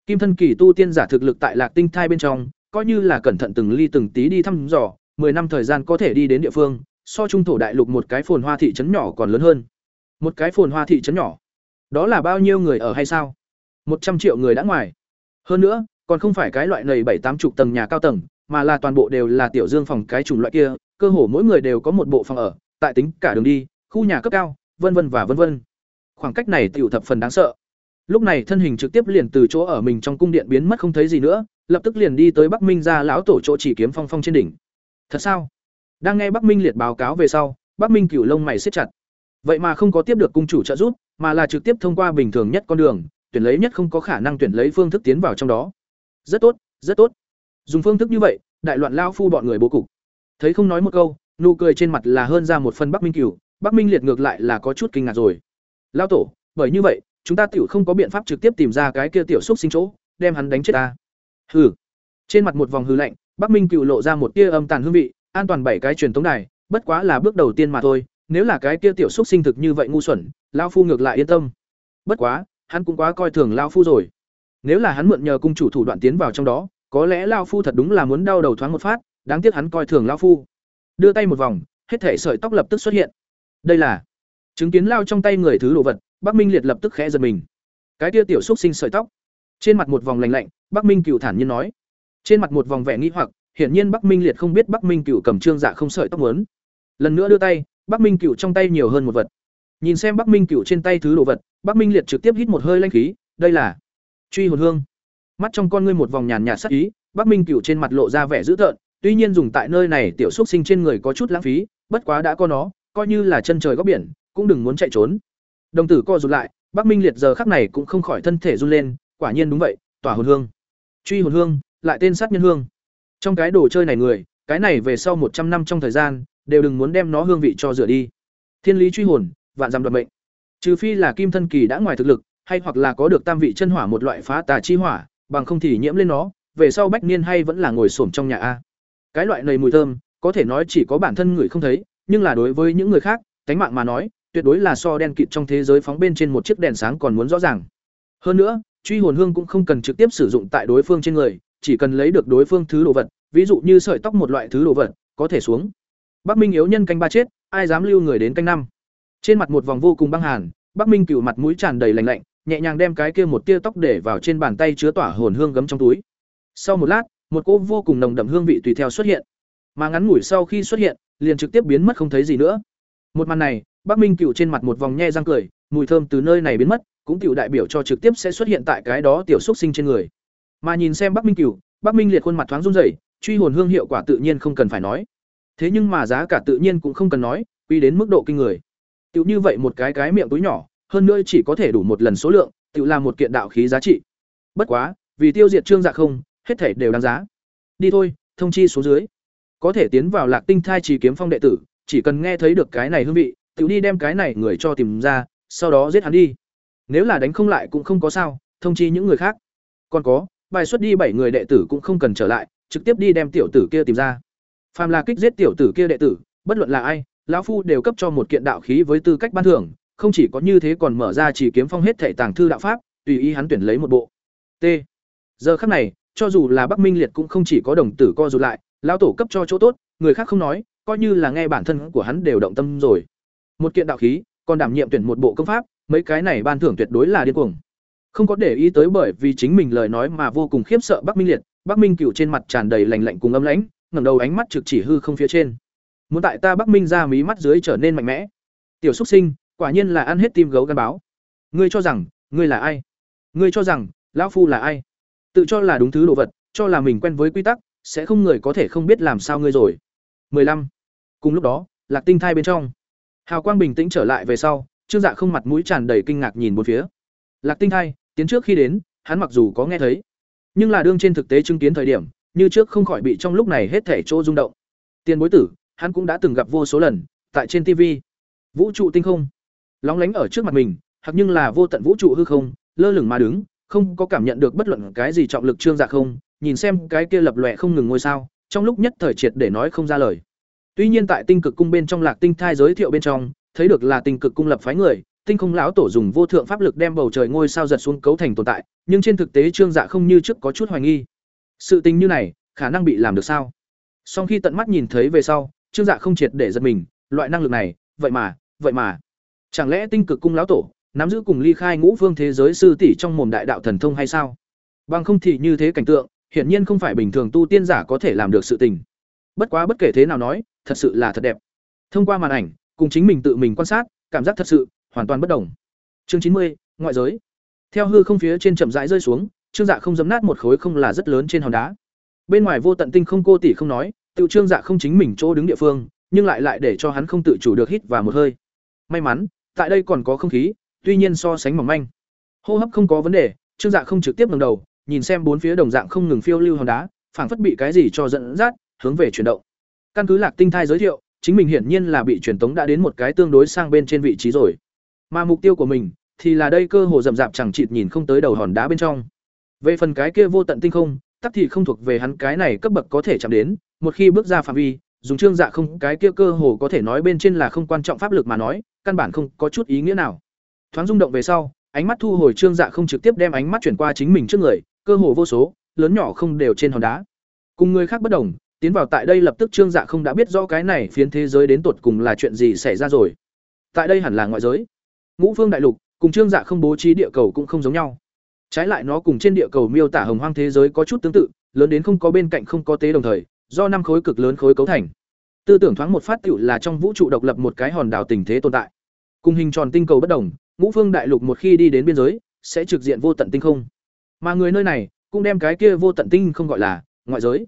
Kim thân kỳ tu tiên giả thực lực tại Lạc Tinh thai bên trong, coi như là cẩn thận từng ly từng tí đi thăm dò, 10 năm thời gian có thể đi đến địa phương, so trung thổ đại lục một cái phồn hoa thị trấn nhỏ còn lớn hơn. Một cái phồn hoa thị trấn nhỏ. Đó là bao nhiêu người ở hay sao? một trăm triệu người đã ngoài. Hơn nữa, còn không phải cái loại nầy bảy tám chục tầng nhà cao tầng, mà là toàn bộ đều là tiểu dương phòng cái chủng loại kia, cơ hồ mỗi người đều có một bộ phòng ở, tại tính cả đường đi, khu nhà cấp cao, vân vân và vân vân. Khoảng cách này tiểu thập phần đáng sợ. Lúc này thân hình trực tiếp liền từ chỗ ở mình trong cung điện biến mất không thấy gì nữa, lập tức liền đi tới Bắc Minh gia lão tổ chỗ chỉ kiếm phong phong trên đỉnh. Thật sao? Đang nghe Bắc Minh liệt báo cáo về sau, Bắc Minh cửu lông mày siết chặt. Vậy mà không có tiếp được cung chủ trợ giúp, mà là trực tiếp thông qua bình thường nhất con đường, tuyển lấy nhất không có khả năng tuyển lấy phương thức tiến vào trong đó. Rất tốt, rất tốt. Dùng phương thức như vậy, đại loạn lao phu bọn người bố cục. Thấy không nói một câu, nụ cười trên mặt là hơn ra một phần Bắc Minh Cửu, Bắc Minh liệt ngược lại là có chút kinh ngạc rồi. Lao tổ, bởi như vậy, chúng ta tiểu không có biện pháp trực tiếp tìm ra cái kia tiểu xúc sinh chỗ, đem hắn đánh chết ta. Hừ. Trên mặt một vòng hư lạnh, Bắc Minh Cửu lộ ra một tia âm tàn hương vị, an toàn bảy cái truyền thống đài, bất quá là bước đầu tiên mà thôi, nếu là cái kia tiểu xúc sinh thực như vậy ngu xuẩn, lão phu ngược lại yên tâm. Bất quá, hắn cũng quá coi thường lão phu rồi. Nếu là hắn mượn nhờ cung chủ thủ đoạn tiến vào trong đó, có lẽ lão phu thật đúng là muốn đau đầu thoáng một phát, đáng tiếc hắn coi thường lão phu. Đưa tay một vòng, hết thể sợi tóc lập tức xuất hiện. Đây là chứng kiến lao trong tay người thứ đồ vật, Bắc Minh Liệt lập tức khẽ giật mình. Cái kia tiểu xúc sinh sợi tóc. Trên mặt một vòng lạnh lạnh, Bắc Minh Cửu thản nhiên nói. Trên mặt một vòng vẻ nghi hoặc, hiển nhiên Bắc Minh Liệt không biết Bắc Minh Cửu cầm trương dạ không sợi tóc muốn. Lần nữa đưa tay, Bắc Minh Cửu trong tay nhiều hơn một vật. Nhìn xem Bắc Minh Cửu trên tay thứ đồ vật, Bắc Minh Liệt trực tiếp hít một hơi lanh khí, đây là Truy hồn hương. Mắt trong con ngươi một vòng nhàn nhạt sắc ý, Bắc Minh Cửu trên mặt lộ ra vẻ dữ tợn, tuy nhiên dùng tại nơi này tiểu xúc sinh trên người có chút lãng phí, bất quá đã có nó, coi như là chân trời góc biển, cũng đừng muốn chạy trốn. Đồng tử co rụt lại, Bắc Minh Liệt giờ khắc này cũng không khỏi thân thể run lên, quả nhiên đúng vậy, tỏa hồn hương. Truy hồn hương, lại tên sát nhân hương. Trong cái đồ chơi này người, cái này về sau một trăm năm trong thời gian, đều đừng muốn đem nó hương vị cho rửa đi. Thiên lý truy hồn, vạn giảm đoạt mệnh. Trừ phi là kim thân kỳ đã ngoài thực lực, hay hoặc là có được tam vị chân hỏa một loại phá tà chi hỏa, bằng không thì nhiễm lên nó, về sau bách niên hay vẫn là ngồi xổm trong nhà a. Cái loại này mùi thơm, có thể nói chỉ có bản thân người không thấy, nhưng là đối với những người khác, tánh mạng mà nói, tuyệt đối là so đen kịt trong thế giới phóng bên trên một chiếc đèn sáng còn muốn rõ ràng. Hơn nữa, truy hồn hương cũng không cần trực tiếp sử dụng tại đối phương trên người, chỉ cần lấy được đối phương thứ đồ vật, ví dụ như sợi tóc một loại thứ đồ vật, có thể xuống. Bắc Minh yếu nhân canh ba chết, ai dám lưu người đến canh năm. Trên mặt một vòng vô cùng băng hàn, Bắc Minh cửu mặt mũi tràn đầy lạnh lạnh, nhẹ nhàng đem cái kia một tia tóc để vào trên bàn tay chứa tỏa hồn hương gấm trong túi. Sau một lát, một cỗ vô cùng nồng đậm hương vị tùy theo xuất hiện. Mà ngắn ngủi sau khi xuất hiện, liền trực tiếp biến mất không thấy gì nữa. Một màn này, Bắc Minh cửu trên mặt một vòng nhe răng cười, mùi thơm từ nơi này biến mất, cũng tiểu đại biểu cho trực tiếp sẽ xuất hiện tại cái đó tiểu xúc sinh trên người. Mà nhìn xem Bắc Minh cửu, Bắc Minh liệt khuôn mặt thoáng run rẩy, truy hồn hương hiệu quả tự nhiên không cần phải nói. Thế nhưng mà giá cả tự nhiên cũng không cần nói, quy đến mức độ kinh người. Tiểu như vậy một cái cái miệng túi nhỏ, hơn nữa chỉ có thể đủ một lần số lượng, tự là một kiện đạo khí giá trị. Bất quá, vì tiêu diệt trương dạ không, hết thể đều đáng giá. Đi thôi, thông chi xuống dưới. Có thể tiến vào Lạc Tinh thai trì kiếm phong đệ tử, chỉ cần nghe thấy được cái này hương vị, tự đi đem cái này người cho tìm ra, sau đó giết hắn đi. Nếu là đánh không lại cũng không có sao, thông chi những người khác. Còn có, bài xuất đi bảy người đệ tử cũng không cần trở lại, trực tiếp đi đem tiểu tử kia tìm ra. Phàm là kích giết tiểu tử kia đệ tử, bất luận là ai, lão phu đều cấp cho một kiện đạo khí với tư cách ban thưởng, không chỉ có như thế còn mở ra chỉ kiếm phong hết thể tàng thư đạo pháp, tùy ý hắn tuyển lấy một bộ. T. Giờ khắc này, cho dù là Bắc Minh Liệt cũng không chỉ có đồng tử co rụt lại, lão tổ cấp cho chỗ tốt, người khác không nói, coi như là nghe bản thân của hắn đều động tâm rồi. Một kiện đạo khí, còn đảm nhiệm tuyển một bộ công pháp, mấy cái này ban thưởng tuyệt đối là điên cuồng. Không có để ý tới bởi vì chính mình lời nói mà vô cùng khiếp sợ Bắc Minh Liệt, Bắc Minh Cửu trên mặt tràn đầy lạnh lạnh cùng âm lãnh, ngẩng đầu ánh mắt trực chỉ hư không phía trên. Muốn tại ta Bắc Minh ra mí mắt dưới trở nên mạnh mẽ. Tiểu xúc Sinh, quả nhiên là ăn hết tim gấu gan báo. Ngươi cho rằng, ngươi là ai? Ngươi cho rằng, lão phu là ai? Tự cho là đúng thứ đồ vật, cho là mình quen với quy tắc, sẽ không người có thể không biết làm sao ngươi rồi. 15. Cùng lúc đó, Lạc Tinh thai bên trong. Hào quang bình tĩnh trở lại về sau, Trương Dạ không mặt mũi tràn đầy kinh ngạc nhìn một phía. Lạc Tinh thai, tiến trước khi đến, hắn mặc dù có nghe thấy, nhưng là đương trên thực tế chứng kiến thời điểm, như trước không khỏi bị trong lúc này hết thể chỗ rung động. Tiền bối tử, hắn cũng đã từng gặp vô số lần, tại trên TV. Vũ trụ tinh không, lóng lánh ở trước mặt mình, hoặc nhưng là vô tận vũ trụ hư không, lơ lửng mà đứng, không có cảm nhận được bất luận cái gì trọng lực trương dạ không, nhìn xem cái kia lập lòe không ngừng ngôi sao, trong lúc nhất thời triệt để nói không ra lời. Tuy nhiên tại tinh cực cung bên trong Lạc Tinh thai giới thiệu bên trong, thấy được là tinh cực cung lập phái người, tinh không lão tổ dùng vô thượng pháp lực đem bầu trời ngôi sao giật xuống cấu thành tồn tại, nhưng trên thực tế Trương Dạ không như trước có chút hoài nghi. Sự tình như này, khả năng bị làm được sao? Sau khi tận mắt nhìn thấy về sau, Trương Dạ không triệt để giật mình, loại năng lực này, vậy mà, vậy mà, chẳng lẽ tinh cực cung lão tổ nắm giữ cùng ly khai ngũ phương thế giới sư tỷ trong mồm đại đạo thần thông hay sao? Bằng không thì như thế cảnh tượng, hiển nhiên không phải bình thường tu tiên giả có thể làm được sự tình. Bất quá bất kể thế nào nói, thật sự là thật đẹp. Thông qua màn ảnh, cùng chính mình tự mình quan sát, cảm giác thật sự hoàn toàn bất đồng. Chương chín mươi, ngoại giới. Theo hư không phía trên chậm rãi rơi xuống, Trương Dạ không giấm nát một khối không là rất lớn trên hòn đá. Bên ngoài vô tận tinh không cô tỷ không nói, Tự Trương Dạ không chính mình chỗ đứng địa phương, nhưng lại lại để cho hắn không tự chủ được hít vào một hơi. May mắn, tại đây còn có không khí, tuy nhiên so sánh mỏng manh. Hô hấp không có vấn đề, Trương Dạ không trực tiếp ngẩng đầu, nhìn xem bốn phía đồng dạng không ngừng phiêu lưu hòn đá, phảng phất bị cái gì cho dẫn dắt, hướng về chuyển động. Căn cứ Lạc Tinh thai giới thiệu, chính mình hiển nhiên là bị truyền tống đã đến một cái tương đối sang bên trên vị trí rồi. Mà mục tiêu của mình thì là đây cơ hồ rậm rạp chẳng chịt nhìn không tới đầu hòn đá bên trong. Về phần cái kia vô tận tinh không, tắc thì không thuộc về hắn cái này cấp bậc có thể chạm đến, một khi bước ra phạm vi, dùng trương dạ không cái kia cơ hồ có thể nói bên trên là không quan trọng pháp lực mà nói, căn bản không có chút ý nghĩa nào. Thoáng rung động về sau, ánh mắt thu hồi trương dạ không trực tiếp đem ánh mắt chuyển qua chính mình trước người, cơ hồ vô số, lớn nhỏ không đều trên hòn đá. Cùng người khác bất đồng, tiến vào tại đây lập tức trương dạ không đã biết rõ cái này phiến thế giới đến tột cùng là chuyện gì xảy ra rồi. Tại đây hẳn là ngoại giới. Ngũ Phương đại lục, cùng trương dạ không bố trí địa cầu cũng không giống nhau. Trái lại nó cùng trên địa cầu miêu tả hồng hoang thế giới có chút tương tự, lớn đến không có bên cạnh không có tế đồng thời, do năm khối cực lớn khối cấu thành. Tư tưởng thoáng một phát tựu là trong vũ trụ độc lập một cái hòn đảo tình thế tồn tại. Cùng hình tròn tinh cầu bất đồng, Ngũ Phương đại lục một khi đi đến biên giới, sẽ trực diện vô tận tinh không. Mà người nơi này cũng đem cái kia vô tận tinh không gọi là ngoại giới.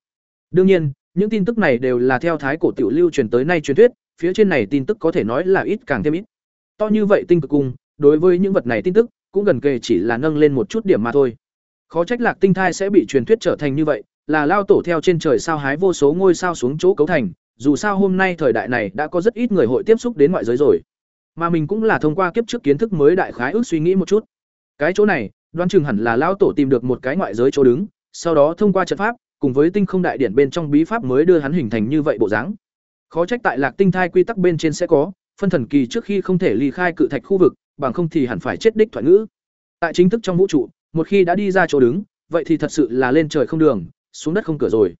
Đương nhiên, những tin tức này đều là theo thái cổ tiểu lưu truyền tới nay truyền thuyết, phía trên này tin tức có thể nói là ít càng thêm ít. To như vậy tinh cực cung, đối với những vật này tin tức, cũng gần kề chỉ là nâng lên một chút điểm mà thôi. Khó trách Lạc Tinh thai sẽ bị truyền thuyết trở thành như vậy, là lao tổ theo trên trời sao hái vô số ngôi sao xuống chỗ cấu thành, dù sao hôm nay thời đại này đã có rất ít người hội tiếp xúc đến ngoại giới rồi. Mà mình cũng là thông qua kiếp trước kiến thức mới đại khái ước suy nghĩ một chút. Cái chỗ này, đoán chừng hẳn là lao tổ tìm được một cái ngoại giới chỗ đứng, sau đó thông qua trận pháp, cùng với tinh không đại điển bên trong bí pháp mới đưa hắn hình thành như vậy bộ dáng. Khó trách tại Lạc Tinh thai quy tắc bên trên sẽ có, phân thần kỳ trước khi không thể ly khai cự thạch khu vực, bằng không thì hẳn phải chết đích thoại ngữ. Tại chính thức trong vũ trụ, một khi đã đi ra chỗ đứng, vậy thì thật sự là lên trời không đường, xuống đất không cửa rồi.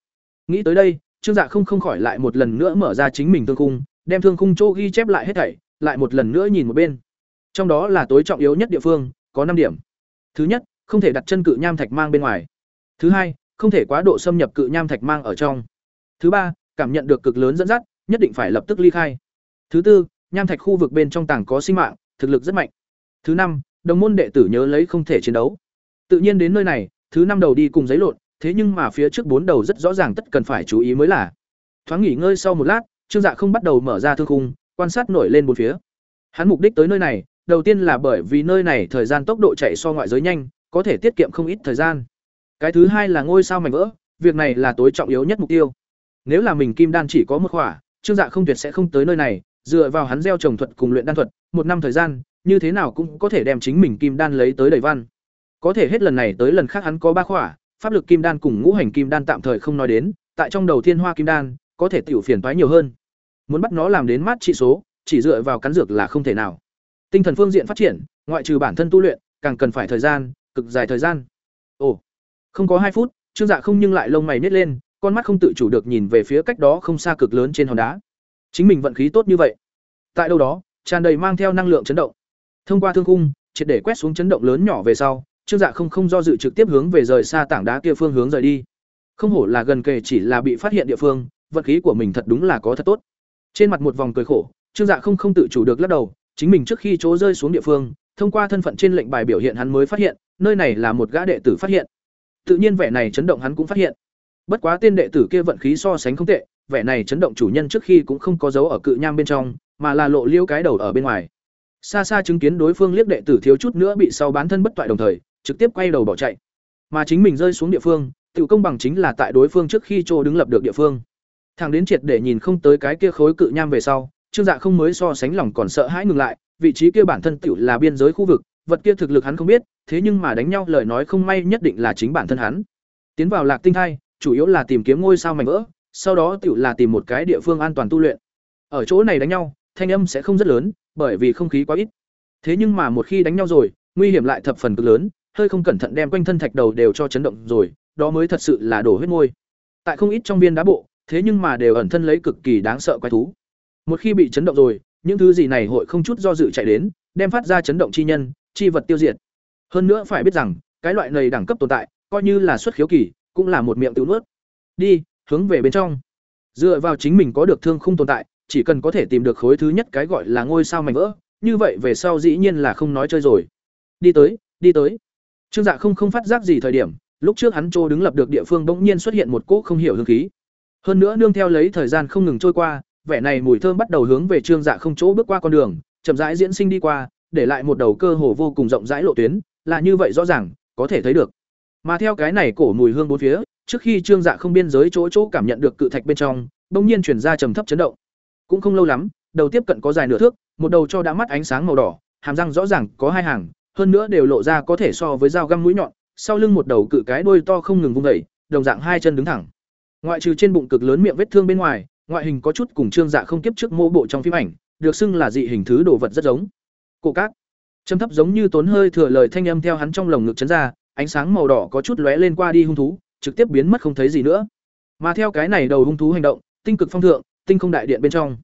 Nghĩ tới đây, Trương Dạ không không khỏi lại một lần nữa mở ra chính mình thương khung, đem thương khung chỗ ghi chép lại hết thảy, lại một lần nữa nhìn một bên. Trong đó là tối trọng yếu nhất địa phương, có năm điểm. Thứ nhất, không thể đặt chân cự nham thạch mang bên ngoài. Thứ hai, không thể quá độ xâm nhập cự nham thạch mang ở trong. Thứ ba, cảm nhận được cực lớn dẫn dắt, nhất định phải lập tức ly khai. Thứ tư, nham thạch khu vực bên trong tàng có sinh mạng, thực lực rất mạnh. Thứ năm, đồng môn đệ tử nhớ lấy không thể chiến đấu. Tự nhiên đến nơi này, thứ năm đầu đi cùng giấy lộn, thế nhưng mà phía trước bốn đầu rất rõ ràng tất cần phải chú ý mới là. Thoáng nghỉ ngơi sau một lát, Trương Dạ không bắt đầu mở ra thương khung, quan sát nổi lên bốn phía. Hắn mục đích tới nơi này, đầu tiên là bởi vì nơi này thời gian tốc độ chạy so ngoại giới nhanh, có thể tiết kiệm không ít thời gian. Cái thứ hai là ngôi sao mảnh vỡ, việc này là tối trọng yếu nhất mục tiêu. Nếu là mình kim đan chỉ có một khỏa, Trương Dạ không tuyệt sẽ không tới nơi này, dựa vào hắn gieo trồng thuật cùng luyện đan thuật, một năm thời gian, như thế nào cũng có thể đem chính mình kim đan lấy tới đầy văn. Có thể hết lần này tới lần khác hắn có ba khỏa, pháp lực kim đan cùng ngũ hành kim đan tạm thời không nói đến, tại trong đầu thiên hoa kim đan, có thể tiểu phiền toái nhiều hơn. Muốn bắt nó làm đến mát trị số, chỉ dựa vào cắn dược là không thể nào. Tinh thần phương diện phát triển, ngoại trừ bản thân tu luyện, càng cần phải thời gian, cực dài thời gian. Ồ, không có hai phút, Trương Dạ không nhưng lại lông mày nhếch lên, con mắt không tự chủ được nhìn về phía cách đó không xa cực lớn trên hòn đá. Chính mình vận khí tốt như vậy. Tại đâu đó, tràn đầy mang theo năng lượng chấn động. Thông qua thương khung, triệt để quét xuống chấn động lớn nhỏ về sau, Trương Dạ không không do dự trực tiếp hướng về rời xa tảng đá kia phương hướng rời đi. Không hổ là gần kề chỉ là bị phát hiện địa phương, vận khí của mình thật đúng là có thật tốt. Trên mặt một vòng cười khổ, Trương Dạ không không tự chủ được lắc đầu, chính mình trước khi chỗ rơi xuống địa phương, thông qua thân phận trên lệnh bài biểu hiện hắn mới phát hiện, nơi này là một gã đệ tử phát hiện. Tự nhiên vẻ này chấn động hắn cũng phát hiện. Bất quá tiên đệ tử kia vận khí so sánh không tệ, vẻ này chấn động chủ nhân trước khi cũng không có dấu ở cự nham bên trong, mà là lộ liêu cái đầu ở bên ngoài. Xa xa chứng kiến đối phương liếc đệ tử thiếu chút nữa bị sau bán thân bất toại đồng thời, trực tiếp quay đầu bỏ chạy. Mà chính mình rơi xuống địa phương, tự công bằng chính là tại đối phương trước khi Trô đứng lập được địa phương. Thằng đến triệt để nhìn không tới cái kia khối cự nham về sau, Trương Dạ không mới so sánh lòng còn sợ hãi ngừng lại, vị trí kia bản thân tiểu là biên giới khu vực, vật kia thực lực hắn không biết, thế nhưng mà đánh nhau lời nói không may nhất định là chính bản thân hắn. Tiến vào Lạc Tinh Thai, chủ yếu là tìm kiếm ngôi sao mảnh vỡ, sau đó tựu là tìm một cái địa phương an toàn tu luyện. Ở chỗ này đánh nhau, thanh âm sẽ không rất lớn, bởi vì không khí quá ít. Thế nhưng mà một khi đánh nhau rồi, nguy hiểm lại thập phần cực lớn, hơi không cẩn thận đem quanh thân thạch đầu đều cho chấn động rồi, đó mới thật sự là đổ huyết môi. Tại không ít trong viên đá bộ, thế nhưng mà đều ẩn thân lấy cực kỳ đáng sợ quái thú. Một khi bị chấn động rồi, những thứ gì này hội không chút do dự chạy đến, đem phát ra chấn động chi nhân, chi vật tiêu diệt. Hơn nữa phải biết rằng, cái loại này đẳng cấp tồn tại, coi như là xuất khiếu kỳ, cũng là một miệng tiêu nuốt. Đi, hướng về bên trong. Dựa vào chính mình có được thương không tồn tại, chỉ cần có thể tìm được khối thứ nhất cái gọi là ngôi sao mảnh vỡ, như vậy về sau dĩ nhiên là không nói chơi rồi. Đi tới, đi tới. Trương Dạ không không phát giác gì thời điểm, lúc trước hắn trô đứng lập được địa phương bỗng nhiên xuất hiện một cỗ không hiểu hương khí. Hơn nữa nương theo lấy thời gian không ngừng trôi qua, vẻ này mùi thơm bắt đầu hướng về Trương Dạ không chỗ bước qua con đường, chậm rãi diễn sinh đi qua, để lại một đầu cơ hồ vô cùng rộng rãi lộ tuyến, là như vậy rõ ràng, có thể thấy được. Mà theo cái này cổ mùi hương bốn phía, trước khi Trương Dạ không biên giới chỗ chỗ cảm nhận được cự thạch bên trong, bỗng nhiên chuyển ra trầm thấp chấn động. Cũng không lâu lắm, đầu tiếp cận có dài nửa thước, một đầu cho đã mắt ánh sáng màu đỏ, hàm răng rõ ràng có hai hàng, hơn nữa đều lộ ra có thể so với dao găm mũi nhọn, sau lưng một đầu cự cái đuôi to không ngừng vung đẩy đồng dạng hai chân đứng thẳng. Ngoại trừ trên bụng cực lớn miệng vết thương bên ngoài, ngoại hình có chút cùng Trương Dạ không kiếp trước mô bộ trong phim ảnh, được xưng là dị hình thứ đồ vật rất giống. Cổ cát, trầm thấp giống như tốn hơi thừa lời thanh âm theo hắn trong lồng ngực chấn ra, ánh sáng màu đỏ có chút lóe lên qua đi hung thú, trực tiếp biến mất không thấy gì nữa. Mà theo cái này đầu hung thú hành động, tinh cực phong thượng, tinh không đại điện bên trong.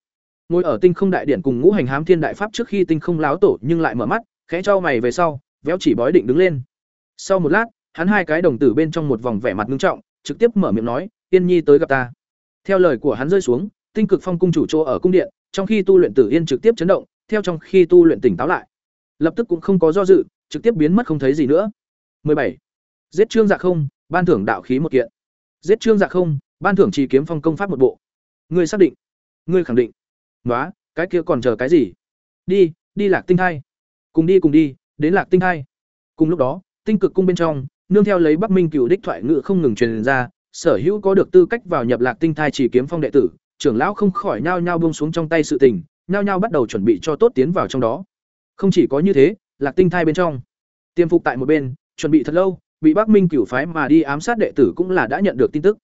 Ngồi ở tinh không đại điện cùng ngũ hành hám thiên đại pháp trước khi tinh không láo tổ nhưng lại mở mắt, khẽ cho mày về sau, véo chỉ bói định đứng lên. Sau một lát, hắn hai cái đồng tử bên trong một vòng vẻ mặt nghiêm trọng, trực tiếp mở miệng nói, "Tiên Nhi tới gặp ta." Theo lời của hắn rơi xuống, tinh cực phong cung chủ chỗ ở cung điện, trong khi tu luyện Tử Yên trực tiếp chấn động, theo trong khi tu luyện tỉnh táo lại. Lập tức cũng không có do dự, trực tiếp biến mất không thấy gì nữa. 17. Giết Trương Dạ không, ban thưởng đạo khí một kiện. Giết Trương Dạ không, ban thưởng trì kiếm phong công pháp một bộ. Ngươi xác định? Ngươi khẳng định? Nóa, cái kia còn chờ cái gì? Đi, đi Lạc Tinh Hai. Cùng đi cùng đi, đến Lạc Tinh Hai. Cùng lúc đó, tinh cực cung bên trong, nương theo lấy Bắc Minh Cửu đích thoại ngữ không ngừng truyền ra, sở hữu có được tư cách vào nhập Lạc Tinh Thai chỉ kiếm phong đệ tử, trưởng lão không khỏi nhao nhao buông xuống trong tay sự tình, nhao nhao bắt đầu chuẩn bị cho tốt tiến vào trong đó. Không chỉ có như thế, Lạc Tinh Thai bên trong, tiêm phục tại một bên, chuẩn bị thật lâu, bị Bắc Minh Cửu phái mà đi ám sát đệ tử cũng là đã nhận được tin tức.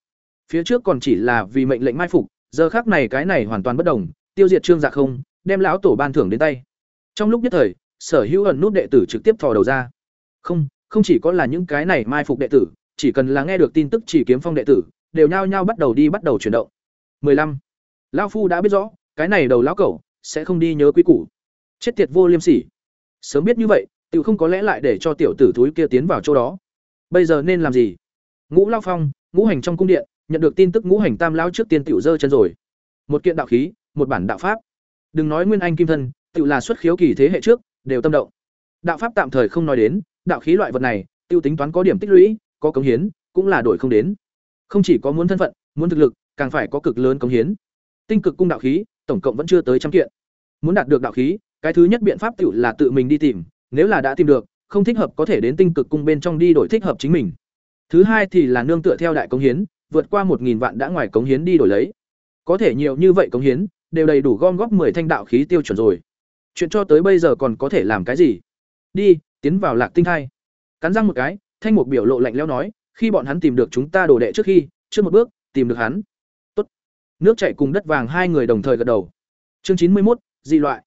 Phía trước còn chỉ là vì mệnh lệnh mai phục, giờ khác này cái này hoàn toàn bất đồng, tiêu diệt Trương Dạ không, đem lão tổ ban thưởng đến tay. Trong lúc nhất thời, sở hữu ẩn nút đệ tử trực tiếp thò đầu ra. Không, không chỉ có là những cái này mai phục đệ tử, chỉ cần là nghe được tin tức chỉ kiếm phong đệ tử, đều nhao nhao bắt đầu đi bắt đầu chuyển động. 15. Lão phu đã biết rõ, cái này đầu lão cẩu sẽ không đi nhớ quy củ. Chết tiệt vô liêm sỉ. Sớm biết như vậy, tiểu không có lẽ lại để cho tiểu tử thúi kia tiến vào chỗ đó. Bây giờ nên làm gì? Ngũ Lao Phong, ngũ hành trong cung điện, nhận được tin tức ngũ hành tam lão trước tiên tiểu dơ chân rồi. Một kiện đạo khí, một bản đạo pháp. Đừng nói nguyên anh kim thân, tiểu là xuất khiếu kỳ thế hệ trước, đều tâm động. Đạo pháp tạm thời không nói đến, đạo khí loại vật này, tiêu tính toán có điểm tích lũy, có cống hiến, cũng là đổi không đến. Không chỉ có muốn thân phận, muốn thực lực, càng phải có cực lớn cống hiến. Tinh cực cung đạo khí, tổng cộng vẫn chưa tới trăm kiện. Muốn đạt được đạo khí, cái thứ nhất biện pháp tiểu là tự mình đi tìm, nếu là đã tìm được, không thích hợp có thể đến tinh cực cung bên trong đi đổi thích hợp chính mình. Thứ hai thì là nương tựa theo đại cống hiến, vượt qua một nghìn vạn đã ngoài cống hiến đi đổi lấy. Có thể nhiều như vậy cống hiến, đều đầy đủ gom góp 10 thanh đạo khí tiêu chuẩn rồi. Chuyện cho tới bây giờ còn có thể làm cái gì? Đi, tiến vào Lạc Tinh Thai. Cắn răng một cái, Thanh Mục biểu lộ lạnh lẽo nói, khi bọn hắn tìm được chúng ta đồ đệ trước khi, trước một bước, tìm được hắn. Tốt. Nước chảy cùng đất vàng hai người đồng thời gật đầu. Chương chín mươi một, dị loại.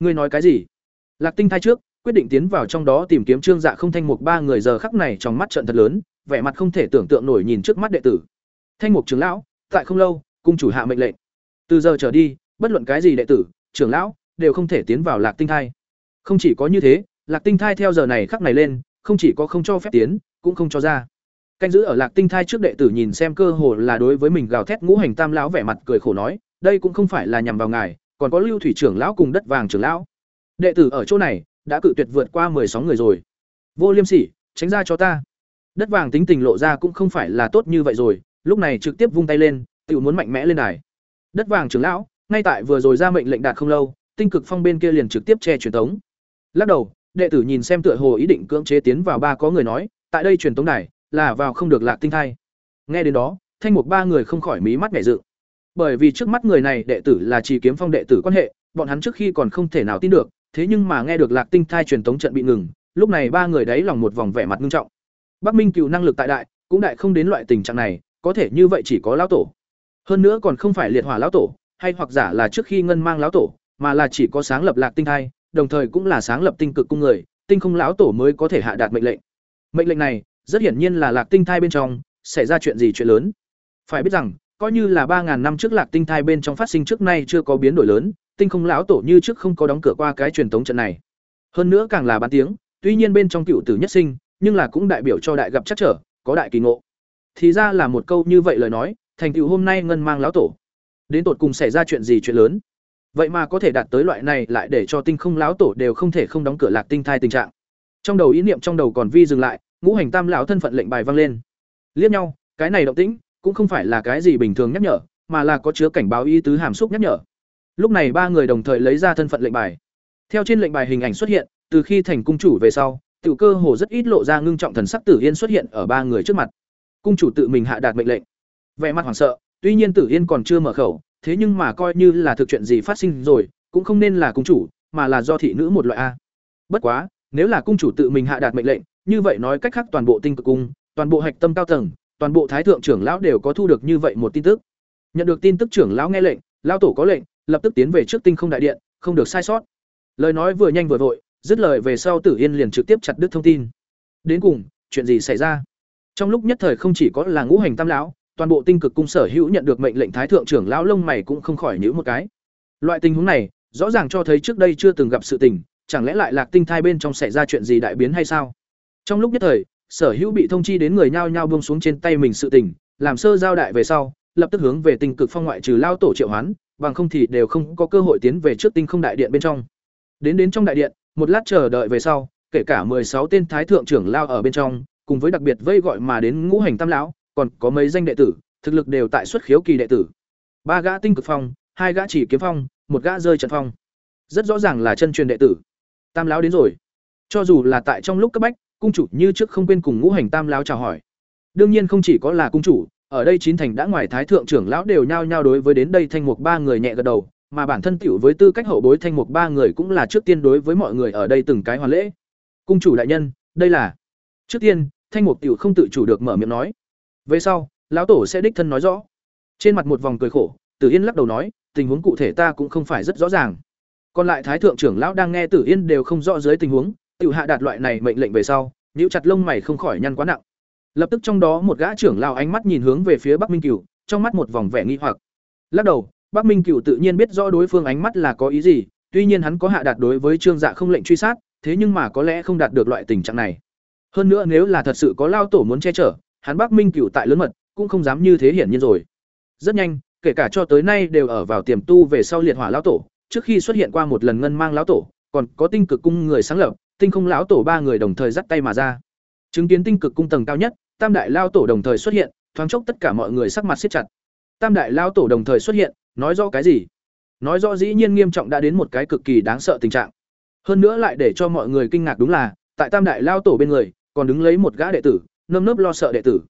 Ngươi nói cái gì? Lạc Tinh Thai trước, quyết định tiến vào trong đó tìm kiếm Trương Dạ không Thanh Mục ba người giờ khắc này trong mắt trận thật lớn, vẻ mặt không thể tưởng tượng nổi nhìn trước mắt đệ tử. Thanh Mục trưởng lão, tại không lâu, cung chủ hạ mệnh lệnh. Từ giờ trở đi, bất luận cái gì đệ tử, trưởng lão đều không thể tiến vào Lạc Tinh Thai. Không chỉ có như thế, Lạc Tinh Thai theo giờ này khắc này lên, không chỉ có không cho phép tiến, cũng không cho ra. Canh giữ ở Lạc Tinh Thai trước đệ tử nhìn xem cơ hồ là đối với mình gào thét ngũ hành tam lão vẻ mặt cười khổ nói, đây cũng không phải là nhằm vào ngài, còn có Lưu thủy trưởng lão cùng đất vàng trưởng lão. Đệ tử ở chỗ này đã cự tuyệt vượt qua sáu người rồi. Vô Liêm Sỉ, tránh ra cho ta. Đất vàng tính tình lộ ra cũng không phải là tốt như vậy rồi, lúc này trực tiếp vung tay lên, tiểu muốn mạnh mẽ lên đài. Đất vàng trưởng lão, ngay tại vừa rồi ra mệnh lệnh đạt không lâu, tinh cực phong bên kia liền trực tiếp che truyền tống. Lắc đầu, đệ tử nhìn xem tựa hồ ý định cưỡng chế tiến vào ba có người nói, tại đây truyền tống này là vào không được lạc tinh thai. Nghe đến đó, thanh mục ba người không khỏi mí mắt nhảy dựng. Bởi vì trước mắt người này đệ tử là Trì Kiếm Phong đệ tử quan hệ, bọn hắn trước khi còn không thể nào tin được, thế nhưng mà nghe được Lạc Tinh thai truyền tống trận bị ngừng, lúc này ba người đấy lòng một vòng vẻ mặt nghiêm trọng. Bắc Minh Cựu năng lực tại đại, cũng đại không đến loại tình trạng này, có thể như vậy chỉ có lão tổ. Hơn nữa còn không phải liệt hỏa lão tổ, hay hoặc giả là trước khi ngân mang lão tổ, mà là chỉ có sáng lập Lạc Tinh thai, đồng thời cũng là sáng lập tinh cực cung người, tinh không lão tổ mới có thể hạ đạt mệnh lệnh. Mệnh lệnh này, rất hiển nhiên là Lạc Tinh thai bên trong xảy ra chuyện gì chuyện lớn. Phải biết rằng, coi như là ba ngàn năm trước Lạc Tinh thai bên trong phát sinh trước nay chưa có biến đổi lớn, tinh không lão tổ như trước không có đóng cửa qua cái truyền thống trận này. Hơn nữa càng là bán tiếng, tuy nhiên bên trong cựu tử nhất sinh, nhưng là cũng đại biểu cho đại gặp chắc trở, có đại kỳ ngộ. Thì ra là một câu như vậy lời nói, thành tựu hôm nay ngân mang lão tổ. Đến tột cùng xảy ra chuyện gì chuyện lớn? Vậy mà có thể đạt tới loại này lại để cho tinh không lão tổ đều không thể không đóng cửa lạc tinh thai tình trạng. Trong đầu ý niệm trong đầu còn vi dừng lại, ngũ hành tam lão thân phận lệnh bài vang lên. Liếc nhau, cái này động tĩnh cũng không phải là cái gì bình thường nhắc nhở, mà là có chứa cảnh báo ý tứ hàm xúc nhắc nhở. Lúc này ba người đồng thời lấy ra thân phận lệnh bài. Theo trên lệnh bài hình ảnh xuất hiện, từ khi thành cung chủ về sau, tiểu cơ hồ rất ít lộ ra ngưng trọng thần sắc Tử Yên xuất hiện ở ba người trước mặt. Cung chủ tự mình hạ đạt mệnh lệnh. Vẻ mặt hoảng sợ, tuy nhiên Tử Yên còn chưa mở khẩu, thế nhưng mà coi như là thực chuyện gì phát sinh rồi, cũng không nên là cung chủ, mà là do thị nữ một loại a. Bất quá, nếu là cung chủ tự mình hạ đạt mệnh lệnh, như vậy nói cách khác toàn bộ tinh cực cung, toàn bộ hạch tâm cao tầng, toàn bộ thái thượng trưởng lão đều có thu được như vậy một tin tức. Nhận được tin tức trưởng lão nghe lệnh, lão tổ có lệnh, lập tức tiến về trước tinh không đại điện, không được sai sót. Lời nói vừa nhanh vừa vội, dứt lời về sau Tử Yên liền trực tiếp chặt đứt thông tin. Đến cùng, chuyện gì xảy ra? Trong lúc nhất thời không chỉ có là ngũ hành tam lão, toàn bộ tinh cực cung sở hữu nhận được mệnh lệnh thái thượng trưởng lão lông mày cũng không khỏi nhíu một cái. Loại tình huống này, rõ ràng cho thấy trước đây chưa từng gặp sự tình, chẳng lẽ lại Lạc Tinh thai bên trong xảy ra chuyện gì đại biến hay sao? Trong lúc nhất thời, sở hữu bị thông chi đến người nhao nhao bông xuống trên tay mình sự tình, làm sơ giao đại về sau, lập tức hướng về tinh cực phong ngoại trừ lao tổ triệu hoán, bằng không thì đều không có cơ hội tiến về trước tinh không đại điện bên trong. Đến đến trong đại điện, một lát chờ đợi về sau, kể cả sáu tên thái thượng trưởng lao ở bên trong, cùng với đặc biệt vây gọi mà đến ngũ hành tam lão, còn có mấy danh đệ tử, thực lực đều tại xuất khiếu kỳ đệ tử. Ba gã tinh cực phong, hai gã chỉ kiếm phong, một gã rơi trận phong. Rất rõ ràng là chân truyền đệ tử. Tam lão đến rồi. Cho dù là tại trong lúc cấp bách, cung chủ như trước không quên cùng ngũ hành tam lão chào hỏi. Đương nhiên không chỉ có là cung chủ, ở đây chín thành đã ngoài thái thượng trưởng lão đều nhao nhao đối với đến đây thanh mục ba người nhẹ gật đầu, mà bản thân tiểu với tư cách hậu bối thanh mục ba người cũng là trước tiên đối với mọi người ở đây từng cái hoàn lễ. Cung chủ đại nhân, đây là Trước tiên, thanh mục tiểu không tự chủ được mở miệng nói. Về sau, lão tổ sẽ đích thân nói rõ. Trên mặt một vòng cười khổ, Tử Yên lắc đầu nói, tình huống cụ thể ta cũng không phải rất rõ ràng. Còn lại thái thượng trưởng lão đang nghe Tử Yên đều không rõ dưới tình huống, tiểu hạ đạt loại này mệnh lệnh về sau, nhíu chặt lông mày không khỏi nhăn quá nặng. Lập tức trong đó một gã trưởng lao ánh mắt nhìn hướng về phía Bắc Minh Cửu, trong mắt một vòng vẻ nghi hoặc. Lắc đầu, Bắc Minh Cửu tự nhiên biết rõ đối phương ánh mắt là có ý gì, tuy nhiên hắn có hạ đạt đối với Trương Dạ không lệnh truy sát, thế nhưng mà có lẽ không đạt được loại tình trạng này. Hơn nữa nếu là thật sự có lao tổ muốn che chở, hắn Bắc Minh Cửu tại lớn mật, cũng không dám như thế hiển nhiên rồi. Rất nhanh, kể cả cho tới nay đều ở vào tiềm tu về sau liệt hỏa lão tổ, trước khi xuất hiện qua một lần ngân mang lão tổ, còn có tinh cực cung người sáng lập, tinh không lão tổ ba người đồng thời dắt tay mà ra. Chứng kiến tinh cực cung tầng cao nhất, tam đại lao tổ đồng thời xuất hiện, thoáng chốc tất cả mọi người sắc mặt siết chặt. Tam đại lao tổ đồng thời xuất hiện, nói rõ cái gì? Nói rõ dĩ nhiên nghiêm trọng đã đến một cái cực kỳ đáng sợ tình trạng. Hơn nữa lại để cho mọi người kinh ngạc đúng là, tại tam đại lao tổ bên người, còn đứng lấy một gã đệ tử, nơm nớp lo sợ đệ tử.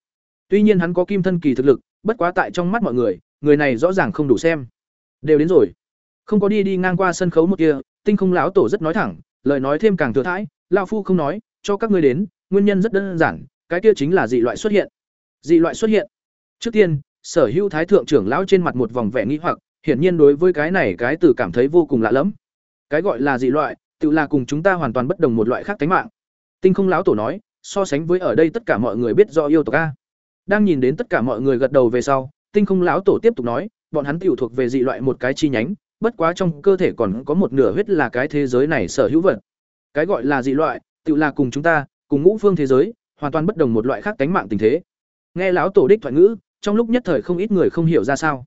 Tuy nhiên hắn có kim thân kỳ thực lực, bất quá tại trong mắt mọi người, người này rõ ràng không đủ xem. Đều đến rồi. Không có đi đi ngang qua sân khấu một kia, Tinh Không lão tổ rất nói thẳng, lời nói thêm càng thừa thãi, lão phu không nói, cho các ngươi đến, nguyên nhân rất đơn giản, cái kia chính là dị loại xuất hiện. Dị loại xuất hiện. Trước tiên, Sở Hữu Thái thượng trưởng lão trên mặt một vòng vẻ nghi hoặc, hiển nhiên đối với cái này cái từ cảm thấy vô cùng lạ lẫm. Cái gọi là dị loại, tự là cùng chúng ta hoàn toàn bất đồng một loại khác tánh mạng. Tinh Không lão tổ nói, so sánh với ở đây tất cả mọi người biết do yêu tộc a. Đang nhìn đến tất cả mọi người gật đầu về sau, Tinh Không lão tổ tiếp tục nói, bọn hắn tiểu thuộc về dị loại một cái chi nhánh, bất quá trong cơ thể còn có một nửa huyết là cái thế giới này sở hữu vật. Cái gọi là dị loại, tự là cùng chúng ta, cùng ngũ phương thế giới, hoàn toàn bất đồng một loại khác tánh mạng tình thế. Nghe lão tổ đích thoại ngữ, trong lúc nhất thời không ít người không hiểu ra sao.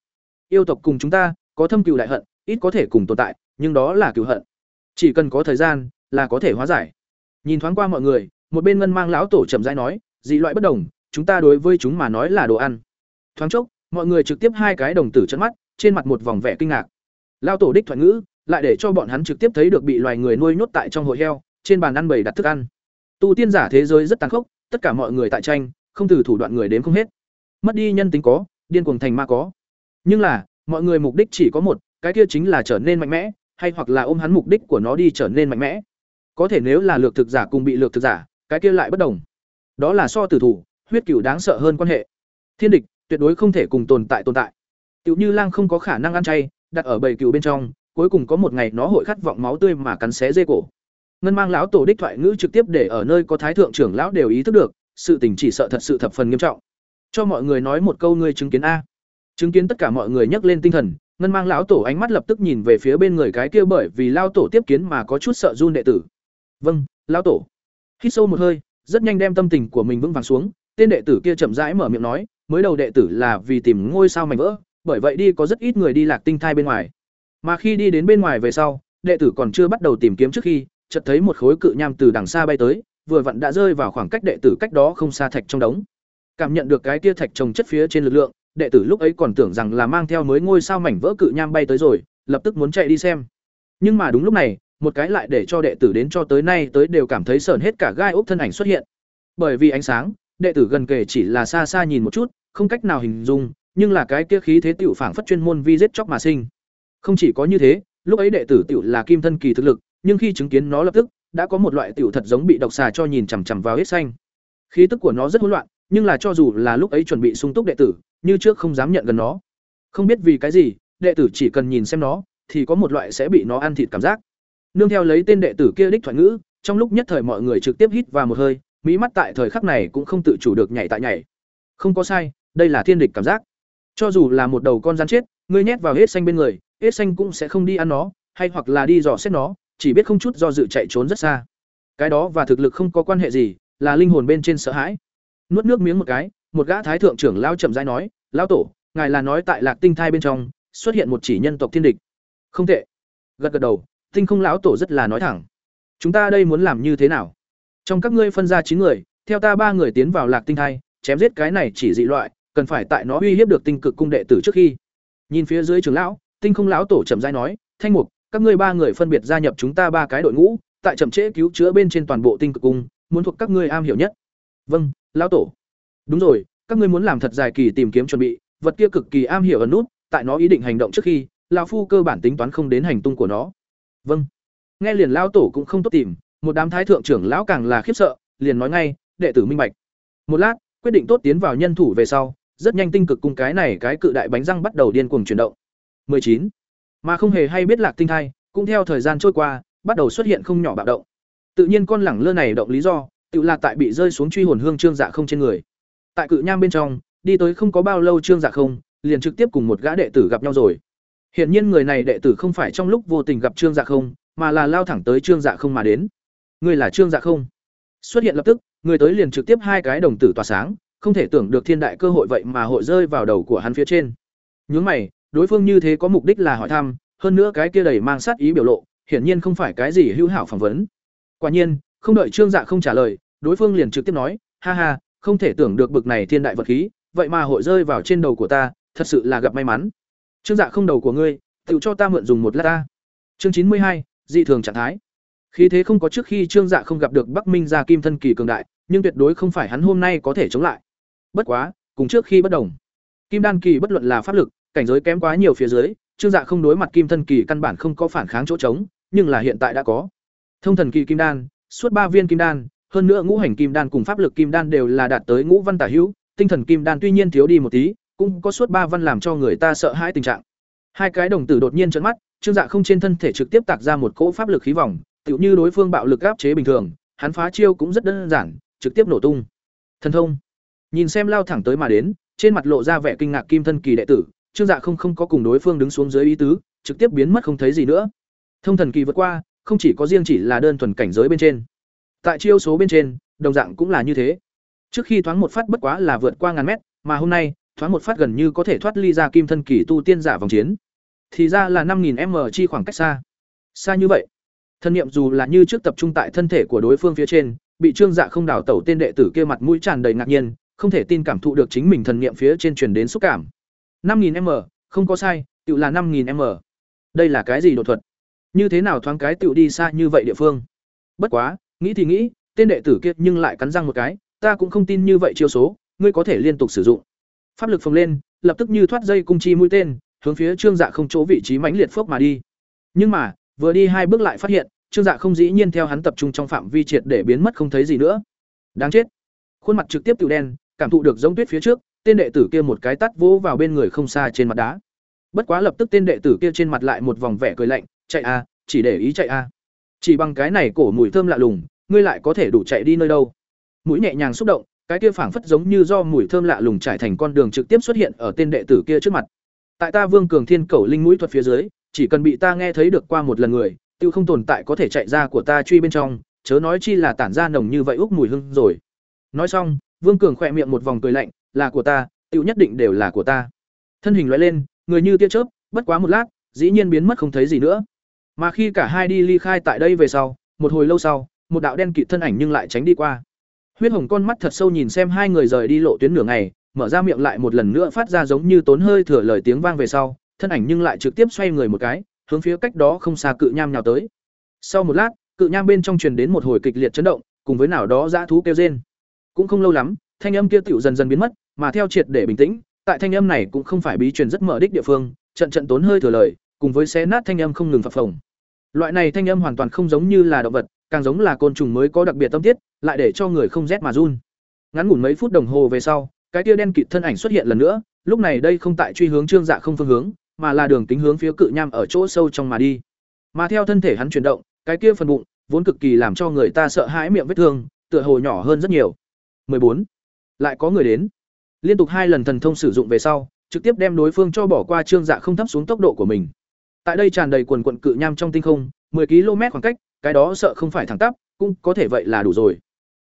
Yêu tộc cùng chúng ta có thâm cừu đại hận, ít có thể cùng tồn tại, nhưng đó là cừu hận. Chỉ cần có thời gian là có thể hóa giải. Nhìn thoáng qua mọi người, một bên ngân mang lão tổ chậm rãi nói, dị loại bất đồng, chúng ta đối với chúng mà nói là đồ ăn. Thoáng chốc, mọi người trực tiếp hai cái đồng tử chân mắt, trên mặt một vòng vẻ kinh ngạc. Lão tổ đích thoại ngữ, lại để cho bọn hắn trực tiếp thấy được bị loài người nuôi nhốt tại trong hội heo, trên bàn ăn bày đặt thức ăn. Tu tiên giả thế giới rất tàn khốc, tất cả mọi người tại tranh, không từ thủ đoạn người đến không hết. Mất đi nhân tính có, điên cuồng thành ma có. Nhưng là, mọi người mục đích chỉ có một, cái kia chính là trở nên mạnh mẽ, hay hoặc là ôm hắn mục đích của nó đi trở nên mạnh mẽ. Có thể nếu là lược thực giả cùng bị lược thực giả, cái kia lại bất đồng. Đó là so tử thủ, huyết cửu đáng sợ hơn quan hệ. Thiên địch tuyệt đối không thể cùng tồn tại tồn tại. tựu Như Lang không có khả năng ăn chay, đặt ở bầy cừu bên trong, cuối cùng có một ngày nó hội khát vọng máu tươi mà cắn xé dê cổ. Ngân Mang lão tổ đích thoại ngữ trực tiếp để ở nơi có thái thượng trưởng lão đều ý thức được, sự tình chỉ sợ thật sự thập phần nghiêm trọng. Cho mọi người nói một câu ngươi chứng kiến a. Chứng kiến tất cả mọi người nhắc lên tinh thần, Ngân Mang lão tổ ánh mắt lập tức nhìn về phía bên người cái kia bởi vì lao tổ tiếp kiến mà có chút sợ run đệ tử. "Vâng, lão tổ." Hít sâu một hơi, rất nhanh đem tâm tình của mình vững vàng xuống, tên đệ tử kia chậm rãi mở miệng nói, mới đầu đệ tử là vì tìm ngôi sao mảnh vỡ, bởi vậy đi có rất ít người đi lạc tinh thai bên ngoài. Mà khi đi đến bên ngoài về sau, đệ tử còn chưa bắt đầu tìm kiếm trước khi, chợt thấy một khối cự nham từ đằng xa bay tới, vừa vặn đã rơi vào khoảng cách đệ tử cách đó không xa thạch trong đống. Cảm nhận được cái kia thạch trồng chất phía trên lực lượng, đệ tử lúc ấy còn tưởng rằng là mang theo mới ngôi sao mảnh vỡ cự nham bay tới rồi, lập tức muốn chạy đi xem. Nhưng mà đúng lúc này, một cái lại để cho đệ tử đến cho tới nay tới đều cảm thấy sởn hết cả gai ốc thân ảnh xuất hiện. Bởi vì ánh sáng, đệ tử gần kề chỉ là xa xa nhìn một chút, không cách nào hình dung, nhưng là cái kia khí thế tiểu phảng phất chuyên môn vi giết chóc mà sinh. Không chỉ có như thế, lúc ấy đệ tử tiểu là kim thân kỳ thực lực, nhưng khi chứng kiến nó lập tức, đã có một loại tiểu thật giống bị độc xà cho nhìn chằm chằm vào hết xanh. Khí tức của nó rất hỗn loạn, nhưng là cho dù là lúc ấy chuẩn bị sung túc đệ tử, như trước không dám nhận gần nó. Không biết vì cái gì, đệ tử chỉ cần nhìn xem nó, thì có một loại sẽ bị nó ăn thịt cảm giác. Nương theo lấy tên đệ tử kia đích thoại ngữ, trong lúc nhất thời mọi người trực tiếp hít vào một hơi, mỹ mắt tại thời khắc này cũng không tự chủ được nhảy tại nhảy. Không có sai, đây là thiên địch cảm giác. Cho dù là một đầu con rắn chết, ngươi nhét vào hết xanh bên người, hết xanh cũng sẽ không đi ăn nó, hay hoặc là đi dò xét nó, chỉ biết không chút do dự chạy trốn rất xa. Cái đó và thực lực không có quan hệ gì, là linh hồn bên trên sợ hãi. Nuốt nước miếng một cái, một gã thái thượng trưởng lao chậm rãi nói, "Lão tổ, ngài là nói tại Lạc Tinh thai bên trong xuất hiện một chỉ nhân tộc thiên địch." Không tệ. Gật gật đầu, Tinh không lão tổ rất là nói thẳng. "Chúng ta đây muốn làm như thế nào?" Trong các ngươi phân ra chín người, theo ta ba người tiến vào Lạc Tinh thai, chém giết cái này chỉ dị loại, cần phải tại nó uy hiếp được tinh cực cung đệ tử trước khi. Nhìn phía dưới trưởng lão, Tinh không lão tổ chậm rãi nói, "Thanh mục, các ngươi ba người phân biệt gia nhập chúng ta ba cái đội ngũ, tại chậm trễ cứu chữa bên trên toàn bộ tinh cực cung, muốn thuộc các ngươi am hiểu nhất." "Vâng, lão tổ." "Đúng rồi, các ngươi muốn làm thật dài kỳ tìm kiếm chuẩn bị, vật kia cực kỳ am hiểu ẩn nút, tại nó ý định hành động trước khi, lão phu cơ bản tính toán không đến hành tung của nó." "Vâng." Nghe liền lão tổ cũng không tốt tìm, một đám thái thượng trưởng lão càng là khiếp sợ, liền nói ngay, đệ tử minh bạch. Một lát, quyết định tốt tiến vào nhân thủ về sau, rất nhanh tinh cực cung cái này cái cự đại bánh răng bắt đầu điên cuồng chuyển động. 19. Mà không hề hay biết Lạc Tinh thai, cũng theo thời gian trôi qua, bắt đầu xuất hiện không nhỏ bạo động. Tự nhiên con lẳng lơ này động lý do, tự là tại bị rơi xuống truy hồn hương trương dạ không trên người. Tại cự nham bên trong, đi tới không có bao lâu trương dạ không, liền trực tiếp cùng một gã đệ tử gặp nhau rồi. Hiển nhiên người này đệ tử không phải trong lúc vô tình gặp trương dạ không, mà là lao thẳng tới trương dạ không mà đến. Người là trương dạ không. Xuất hiện lập tức, người tới liền trực tiếp hai cái đồng tử tỏa sáng, không thể tưởng được thiên đại cơ hội vậy mà hội rơi vào đầu của hắn phía trên. Nhướng mày, đối phương như thế có mục đích là hỏi thăm, hơn nữa cái kia đầy mang sát ý biểu lộ, hiển nhiên không phải cái gì hữu hảo phỏng vấn. Quả nhiên, không đợi Trương Dạ không trả lời, đối phương liền trực tiếp nói, ha ha, không thể tưởng được bực này thiên đại vật khí, vậy mà hội rơi vào trên đầu của ta, thật sự là gặp may mắn. Trương Dạ không đầu của ngươi, tự cho ta mượn dùng một lát ta. Chương chín mươi hai, dị thường trạng thái. Khí thế không có trước khi Trương Dạ không gặp được Bắc Minh gia kim thân kỳ cường đại, nhưng tuyệt đối không phải hắn hôm nay có thể chống lại. Bất quá, cùng trước khi bất đồng. Kim đan kỳ bất luận là pháp lực, cảnh giới kém quá nhiều phía dưới, Trương Dạ không đối mặt kim thân kỳ căn bản không có phản kháng chỗ trống, nhưng là hiện tại đã có. Thông thần kỳ kim đan, suốt ba viên kim đan, hơn nữa ngũ hành kim đan cùng pháp lực kim đan đều là đạt tới ngũ văn tả hữu, tinh thần kim đan tuy nhiên thiếu đi một tí, cũng có suốt ba văn làm cho người ta sợ hãi tình trạng. Hai cái đồng tử đột nhiên trợn mắt, Trương Dạ không trên thân thể trực tiếp tạc ra một cỗ pháp lực khí vòng, tựu như đối phương bạo lực áp chế bình thường, hắn phá chiêu cũng rất đơn giản, trực tiếp nổ tung. Thần thông. Nhìn xem lao thẳng tới mà đến, trên mặt lộ ra vẻ kinh ngạc kim thân kỳ đệ tử, Trương Dạ không không có cùng đối phương đứng xuống dưới ý tứ, trực tiếp biến mất không thấy gì nữa. Thông thần kỳ vượt qua, không chỉ có riêng chỉ là đơn thuần cảnh giới bên trên. Tại chiêu số bên trên, đồng dạng cũng là như thế. Trước khi thoáng một phát bất quá là vượt qua ngàn mét, mà hôm nay, thoáng một phát gần như có thể thoát ly ra kim thân kỳ tu tiên giả vòng chiến. Thì ra là 5000m chi khoảng cách xa. Xa như vậy. Thân niệm dù là như trước tập trung tại thân thể của đối phương phía trên, bị Trương Dạ không đảo tẩu tên đệ tử kia mặt mũi tràn đầy ngạc nhiên, không thể tin cảm thụ được chính mình thần niệm phía trên truyền đến xúc cảm. 5000m, không có sai, tự là 5000m. Đây là cái gì đột thuật? Như thế nào thoáng cái tựu đi xa như vậy địa phương? Bất quá, nghĩ thì nghĩ, tên đệ tử kia nhưng lại cắn răng một cái, ta cũng không tin như vậy chiêu số, ngươi có thể liên tục sử dụng. Pháp lực phồng lên, lập tức như thoát dây cung chi mũi tên, hướng phía Trương Dạ không chỗ vị trí mãnh liệt phốc mà đi. Nhưng mà, vừa đi hai bước lại phát hiện, Trương Dạ không dĩ nhiên theo hắn tập trung trong phạm vi triệt để biến mất không thấy gì nữa. Đáng chết. Khuôn mặt trực tiếp tiểu đen, cảm thụ được giống tuyết phía trước, tên đệ tử kia một cái tát vỗ vào bên người không xa trên mặt đá. Bất quá lập tức tên đệ tử kia trên mặt lại một vòng vẻ cười lạnh, chạy a, chỉ để ý chạy a. Chỉ bằng cái này cổ mùi thơm lạ lùng, ngươi lại có thể đủ chạy đi nơi đâu? Mũi nhẹ nhàng xúc động, cái kia phảng phất giống như do mùi thơm lạ lùng trải thành con đường trực tiếp xuất hiện ở tên đệ tử kia trước mặt. Tại ta Vương Cường Thiên Cẩu linh mũi thuật phía dưới, chỉ cần bị ta nghe thấy được qua một lần người, tiêu không tồn tại có thể chạy ra của ta truy bên trong, chớ nói chi là tản ra nồng như vậy úc mùi hương rồi. Nói xong, Vương Cường khỏe miệng một vòng cười lạnh, là của ta, tiểu nhất định đều là của ta. Thân hình lóe lên, người như tia chớp, bất quá một lát, dĩ nhiên biến mất không thấy gì nữa. Mà khi cả hai đi ly khai tại đây về sau, một hồi lâu sau, một đạo đen kịt thân ảnh nhưng lại tránh đi qua. Huyết hồng con mắt thật sâu nhìn xem hai người rời đi lộ tuyến nửa ngày, mở ra miệng lại một lần nữa phát ra giống như tốn hơi thừa lời tiếng vang về sau, thân ảnh nhưng lại trực tiếp xoay người một cái, hướng phía cách đó không xa cự nham nhào tới. Sau một lát, cự nham bên trong truyền đến một hồi kịch liệt chấn động, cùng với nào đó dã thú kêu rên. Cũng không lâu lắm, thanh âm kia tiểu dần dần biến mất, mà theo triệt để bình tĩnh, tại thanh âm này cũng không phải bí truyền rất mở đích địa phương, trận trận tốn hơi thừa lời, cùng với xé nát thanh âm không ngừng phập phồng. Loại này thanh âm hoàn toàn không giống như là động vật, càng giống là côn trùng mới có đặc biệt tâm tiết, lại để cho người không rét mà run. Ngắn ngủn mấy phút đồng hồ về sau, cái tia đen kịt thân ảnh xuất hiện lần nữa, lúc này đây không tại truy hướng Trương Dạ không phương hướng, mà là đường tính hướng phía cự nham ở chỗ sâu trong mà đi. Mà theo thân thể hắn chuyển động, cái kia phần bụng vốn cực kỳ làm cho người ta sợ hãi miệng vết thương, tựa hồ nhỏ hơn rất nhiều. 14. Lại có người đến. Liên tục hai lần thần thông sử dụng về sau, trực tiếp đem đối phương cho bỏ qua Trương Dạ không thấp xuống tốc độ của mình. Tại đây tràn đầy quần quần cự nham trong tinh không, 10 km khoảng cách, cái đó sợ không phải thẳng tắp, cũng có thể vậy là đủ rồi.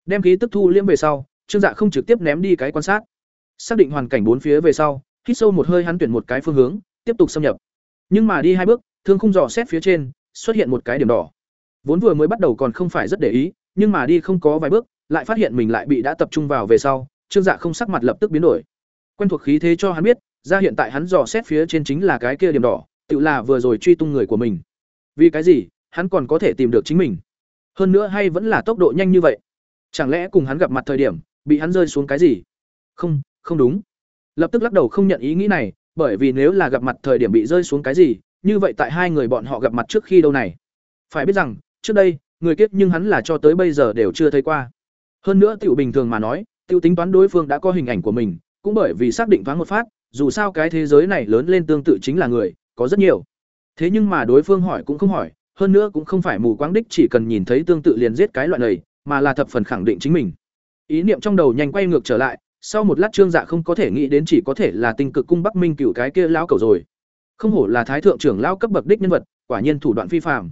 Đem khí tức thu liễm về sau, Trương Dạ không trực tiếp ném đi cái quan sát. Xác định hoàn cảnh bốn phía về sau, hít sâu một hơi hắn tuyển một cái phương hướng, tiếp tục xâm nhập. Nhưng mà đi hai bước, thương khung dò xét phía trên, xuất hiện một cái điểm đỏ. Vốn vừa mới bắt đầu còn không phải rất để ý, nhưng mà đi không có vài bước, lại phát hiện mình lại bị đã tập trung vào về sau, Trương Dạ không sắc mặt lập tức biến đổi. Quen thuộc khí thế cho hắn biết, ra hiện tại hắn dò xét phía trên chính là cái kia điểm đỏ, tự là vừa rồi truy tung người của mình. Vì cái gì, hắn còn có thể tìm được chính mình? Hơn nữa hay vẫn là tốc độ nhanh như vậy? Chẳng lẽ cùng hắn gặp mặt thời điểm, bị hắn rơi xuống cái gì? Không, không đúng. Lập tức lắc đầu không nhận ý nghĩ này, bởi vì nếu là gặp mặt thời điểm bị rơi xuống cái gì, như vậy tại hai người bọn họ gặp mặt trước khi đâu này. Phải biết rằng, trước đây, người kiếp nhưng hắn là cho tới bây giờ đều chưa thấy qua. Hơn nữa tiểu bình thường mà nói, Tiêu tính toán đối phương đã có hình ảnh của mình, cũng bởi vì xác định thoáng một phát, dù sao cái thế giới này lớn lên tương tự chính là người, có rất nhiều. Thế nhưng mà đối phương hỏi cũng không hỏi, hơn nữa cũng không phải mù quáng đích chỉ cần nhìn thấy tương tự liền giết cái loại này, mà là thập phần khẳng định chính mình. Ý niệm trong đầu nhanh quay ngược trở lại, sau một lát Trương Dạ không có thể nghĩ đến chỉ có thể là Tinh Cực cung Bắc Minh cửu cái kia lão cầu rồi. Không hổ là thái thượng trưởng lão cấp bậc đích nhân vật, quả nhiên thủ đoạn phi phạm.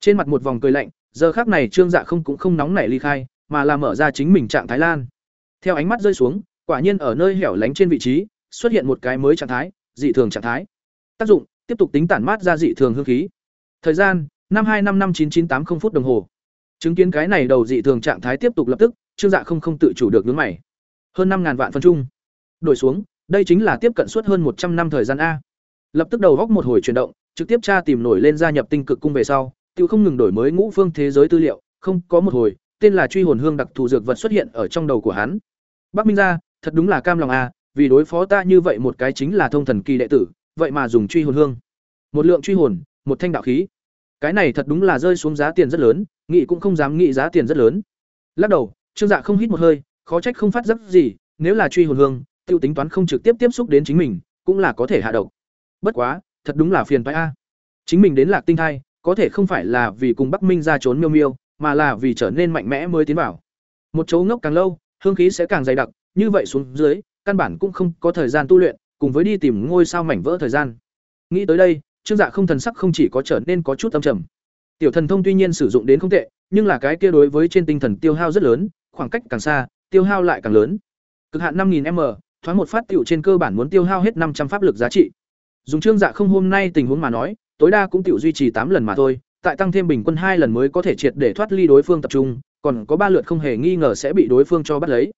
Trên mặt một vòng cười lạnh, giờ khắc này Trương Dạ không cũng không nóng nảy ly khai, mà là mở ra chính mình trạng thái lan. Theo ánh mắt rơi xuống, quả nhiên ở nơi hẻo lánh trên vị trí, xuất hiện một cái mới trạng thái, dị thường trạng thái. Tác dụng, tiếp tục tính tản mát ra dị thường hương khí. Thời gian, năm hai năm năm chín chín tám không phút đồng hồ. Chứng kiến cái này đầu dị thường trạng thái tiếp tục lập tức, Trương Dạ không không tự chủ được nhướng mày. Hơn năm ngàn vạn phân chung. Đổi xuống, đây chính là tiếp cận suốt hơn một trăm năm thời gian a. Lập tức đầu góc một hồi chuyển động, trực tiếp tra tìm nổi lên gia nhập tinh cực cung về sau, tiêu không ngừng đổi mới ngũ phương thế giới tư liệu, không, có một hồi, tên là truy hồn hương đặc thù dược vật xuất hiện ở trong đầu của hắn. Bắc Minh gia, thật đúng là cam lòng à? vì đối phó ta như vậy một cái chính là thông thần kỳ đệ tử, vậy mà dùng truy hồn hương. Một lượng truy hồn, một thanh đạo khí. Cái này thật đúng là rơi xuống giá tiền rất lớn, nghị cũng không dám nghĩ giá tiền rất lớn. Lắc đầu, Trương Dạ không hít một hơi, khó trách không phát giác gì, nếu là truy hồn hương, tiêu tính toán không trực tiếp tiếp xúc đến chính mình, cũng là có thể hạ độc. Bất quá, thật đúng là phiền toái a. Chính mình đến Lạc Tinh thai, có thể không phải là vì cùng Bắc Minh ra trốn miêu miêu, mà là vì trở nên mạnh mẽ mới tiến vào. Một chỗ ngốc càng lâu, hương khí sẽ càng dày đặc, như vậy xuống dưới, căn bản cũng không có thời gian tu luyện, cùng với đi tìm ngôi sao mảnh vỡ thời gian. Nghĩ tới đây, Trương Dạ không thần sắc không chỉ có trở nên có chút âm trầm. Tiểu thần thông tuy nhiên sử dụng đến không tệ, nhưng là cái kia đối với trên tinh thần tiêu hao rất lớn, khoảng cách càng xa, tiêu hao lại càng lớn. Cực hạn 5000m, thoáng một phát tiểu trên cơ bản muốn tiêu hao hết 500 pháp lực giá trị. Dùng Trương Dạ không hôm nay tình huống mà nói, tối đa cũng tiểu duy trì 8 lần mà thôi, tại tăng thêm bình quân hai lần mới có thể triệt để thoát ly đối phương tập trung, còn có ba lượt không hề nghi ngờ sẽ bị đối phương cho bắt lấy.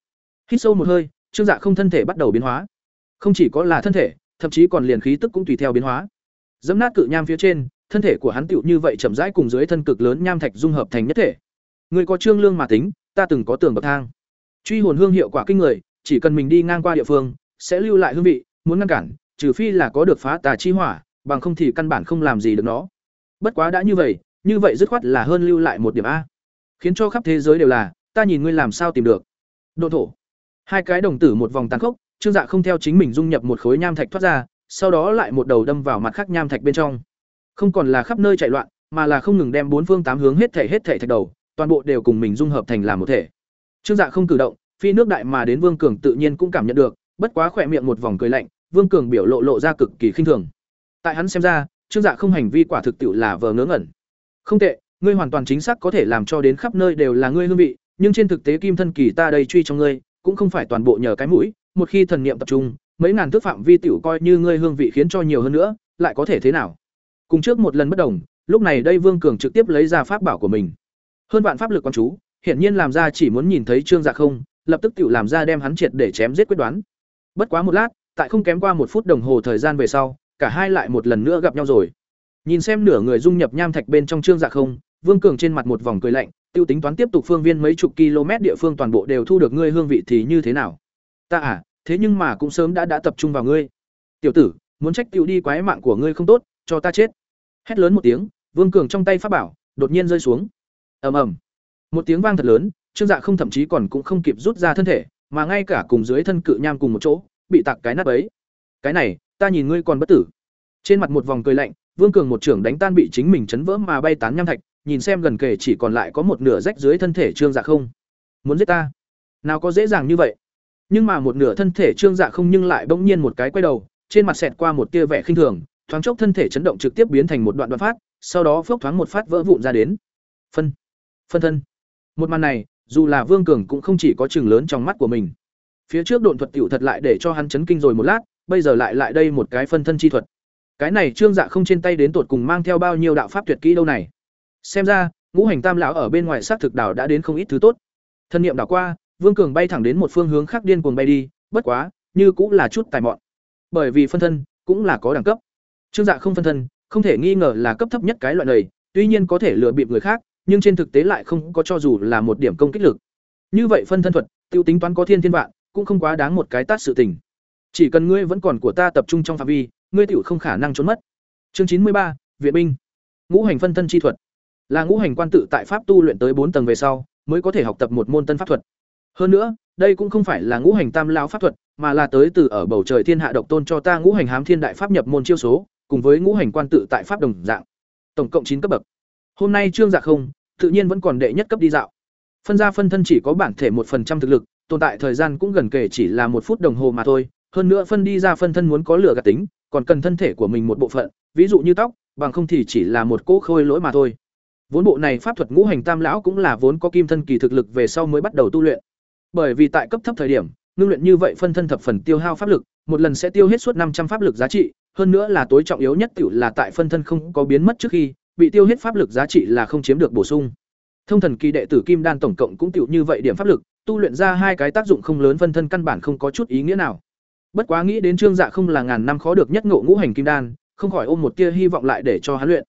Hít sâu một hơi, Trương Dạ không thân thể bắt đầu biến hóa. Không chỉ có là thân thể, thậm chí còn liền khí tức cũng tùy theo biến hóa. Dẫm nát cự nham phía trên, thân thể của hắn tựu như vậy chậm rãi cùng dưới thân cực lớn nham thạch dung hợp thành nhất thể. Người có trương lương mà tính, ta từng có tưởng bậc thang. Truy hồn hương hiệu quả kinh người, chỉ cần mình đi ngang qua địa phương, sẽ lưu lại hương vị, muốn ngăn cản, trừ phi là có được phá tà chi hỏa, bằng không thì căn bản không làm gì được nó. Bất quá đã như vậy, như vậy dứt khoát là hơn lưu lại một điểm a. Khiến cho khắp thế giới đều là, ta nhìn ngươi làm sao tìm được. Độ thổ. Hai cái đồng tử một vòng tàn khốc, Trương Dạ không theo chính mình dung nhập một khối nham thạch thoát ra, sau đó lại một đầu đâm vào mặt khác nham thạch bên trong. Không còn là khắp nơi chạy loạn, mà là không ngừng đem bốn phương tám hướng hết thể hết thể thạch đầu, toàn bộ đều cùng mình dung hợp thành làm một thể. Trương Dạ không cử động, phi nước đại mà đến Vương Cường tự nhiên cũng cảm nhận được, bất quá khỏe miệng một vòng cười lạnh, Vương Cường biểu lộ lộ ra cực kỳ khinh thường. Tại hắn xem ra, Trương Dạ không hành vi quả thực tiệu là vờ ngớ ngẩn. Không tệ, ngươi hoàn toàn chính xác có thể làm cho đến khắp nơi đều là ngươi hương vị, nhưng trên thực tế kim thân kỳ ta đây truy trong ngươi, cũng không phải toàn bộ nhờ cái mũi, một khi thần niệm tập trung, mấy ngàn thước phạm vi tiểu coi như ngươi hương vị khiến cho nhiều hơn nữa, lại có thể thế nào? Cùng trước một lần bất đồng, lúc này đây Vương Cường trực tiếp lấy ra pháp bảo của mình. Hơn vạn pháp lực quan chú, hiển nhiên làm ra chỉ muốn nhìn thấy Trương Dạ không, lập tức tiểu làm ra đem hắn triệt để chém giết quyết đoán. Bất quá một lát, tại không kém qua một phút đồng hồ thời gian về sau, cả hai lại một lần nữa gặp nhau rồi. Nhìn xem nửa người dung nhập nham thạch bên trong Trương Dạ không, Vương Cường trên mặt một vòng cười lạnh, tiêu tính toán tiếp tục phương viên mấy chục km địa phương toàn bộ đều thu được ngươi hương vị thì như thế nào? Ta à, thế nhưng mà cũng sớm đã đã tập trung vào ngươi. Tiểu tử, muốn trách tiểu đi quái mạng của ngươi không tốt, cho ta chết. Hét lớn một tiếng, Vương Cường trong tay pháp bảo đột nhiên rơi xuống. Ầm ầm. Một tiếng vang thật lớn, Trương Dạ không thậm chí còn cũng không kịp rút ra thân thể, mà ngay cả cùng dưới thân cự nham cùng một chỗ, bị tạc cái nát ấy. Cái này, ta nhìn ngươi còn bất tử. Trên mặt một vòng cười lạnh, Vương Cường một trưởng đánh tan bị chính mình chấn vỡ mà bay tán nham thạch, nhìn xem gần kề chỉ còn lại có một nửa rách dưới thân thể Trương Dạ không. Muốn giết ta? Nào có dễ dàng như vậy. Nhưng mà một nửa thân thể Trương Dạ không nhưng lại bỗng nhiên một cái quay đầu, trên mặt xẹt qua một tia vẻ khinh thường, thoáng chốc thân thể chấn động trực tiếp biến thành một đoạn đoạn phát, sau đó phốc thoáng một phát vỡ vụn ra đến. Phân, phân thân. Một màn này, dù là Vương Cường cũng không chỉ có chừng lớn trong mắt của mình. Phía trước độn thuật tiểu thật lại để cho hắn chấn kinh rồi một lát, bây giờ lại lại đây một cái phân thân chi thuật. Cái này Trương Dạ không trên tay đến tột cùng mang theo bao nhiêu đạo pháp tuyệt kỹ đâu này. Xem ra, ngũ hành tam lão ở bên ngoài xác thực đảo đã đến không ít thứ tốt. Thân niệm đảo qua, Vương Cường bay thẳng đến một phương hướng khác điên cuồng bay đi, bất quá, như cũng là chút tài mọn. Bởi vì phân thân cũng là có đẳng cấp. Trương Dạ không phân thân, không thể nghi ngờ là cấp thấp nhất cái loại này, tuy nhiên có thể lừa bịp người khác, nhưng trên thực tế lại không có cho dù là một điểm công kích lực. Như vậy phân thân thuật, tiêu tính toán có thiên thiên vạn, cũng không quá đáng một cái tát sự tình. Chỉ cần ngươi vẫn còn của ta tập trung trong phạm vi, ngươi tiểu không khả năng trốn mất. Chương chín mươi ba, viện binh. Ngũ hành phân thân chi thuật. Là ngũ hành quan tự tại pháp tu luyện tới bốn tầng về sau mới có thể học tập một môn tân pháp thuật. Hơn nữa đây cũng không phải là ngũ hành tam lao pháp thuật mà là tới từ ở bầu trời thiên hạ độc tôn cho ta ngũ hành hám thiên đại pháp nhập môn chiêu số cùng với ngũ hành quan tự tại pháp đồng dạng. Tổng cộng chín cấp bậc. Hôm nay trương dạ không tự nhiên vẫn còn đệ nhất cấp đi dạo. Phân ra phân thân chỉ có bản thể một phần trăm thực lực tồn tại thời gian cũng gần kể chỉ là một phút đồng hồ mà thôi hơn nữa phân đi ra phân thân muốn có lửa gạt tính còn cần thân thể của mình một bộ phận ví dụ như tóc bằng không thì chỉ là một cỗ khôi lỗi mà thôi Vốn bộ này pháp thuật ngũ hành tam lão cũng là vốn có kim thân kỳ thực lực về sau mới bắt đầu tu luyện. Bởi vì tại cấp thấp thời điểm, ngưng luyện như vậy phân thân thập phần tiêu hao pháp lực, một lần sẽ tiêu hết suốt năm trăm pháp lực giá trị, hơn nữa là tối trọng yếu nhất tiểu là tại phân thân không có biến mất trước khi, bị tiêu hết pháp lực giá trị là không chiếm được bổ sung. Thông thần kỳ đệ tử kim đan tổng cộng cũng tiểu như vậy điểm pháp lực, tu luyện ra hai cái tác dụng không lớn phân thân căn bản không có chút ý nghĩa nào. Bất quá nghĩ đến Trương Dạ không là ngàn năm khó được nhất ngộ ngũ hành kim đan, không khỏi ôm một tia hy vọng lại để cho hắn luyện.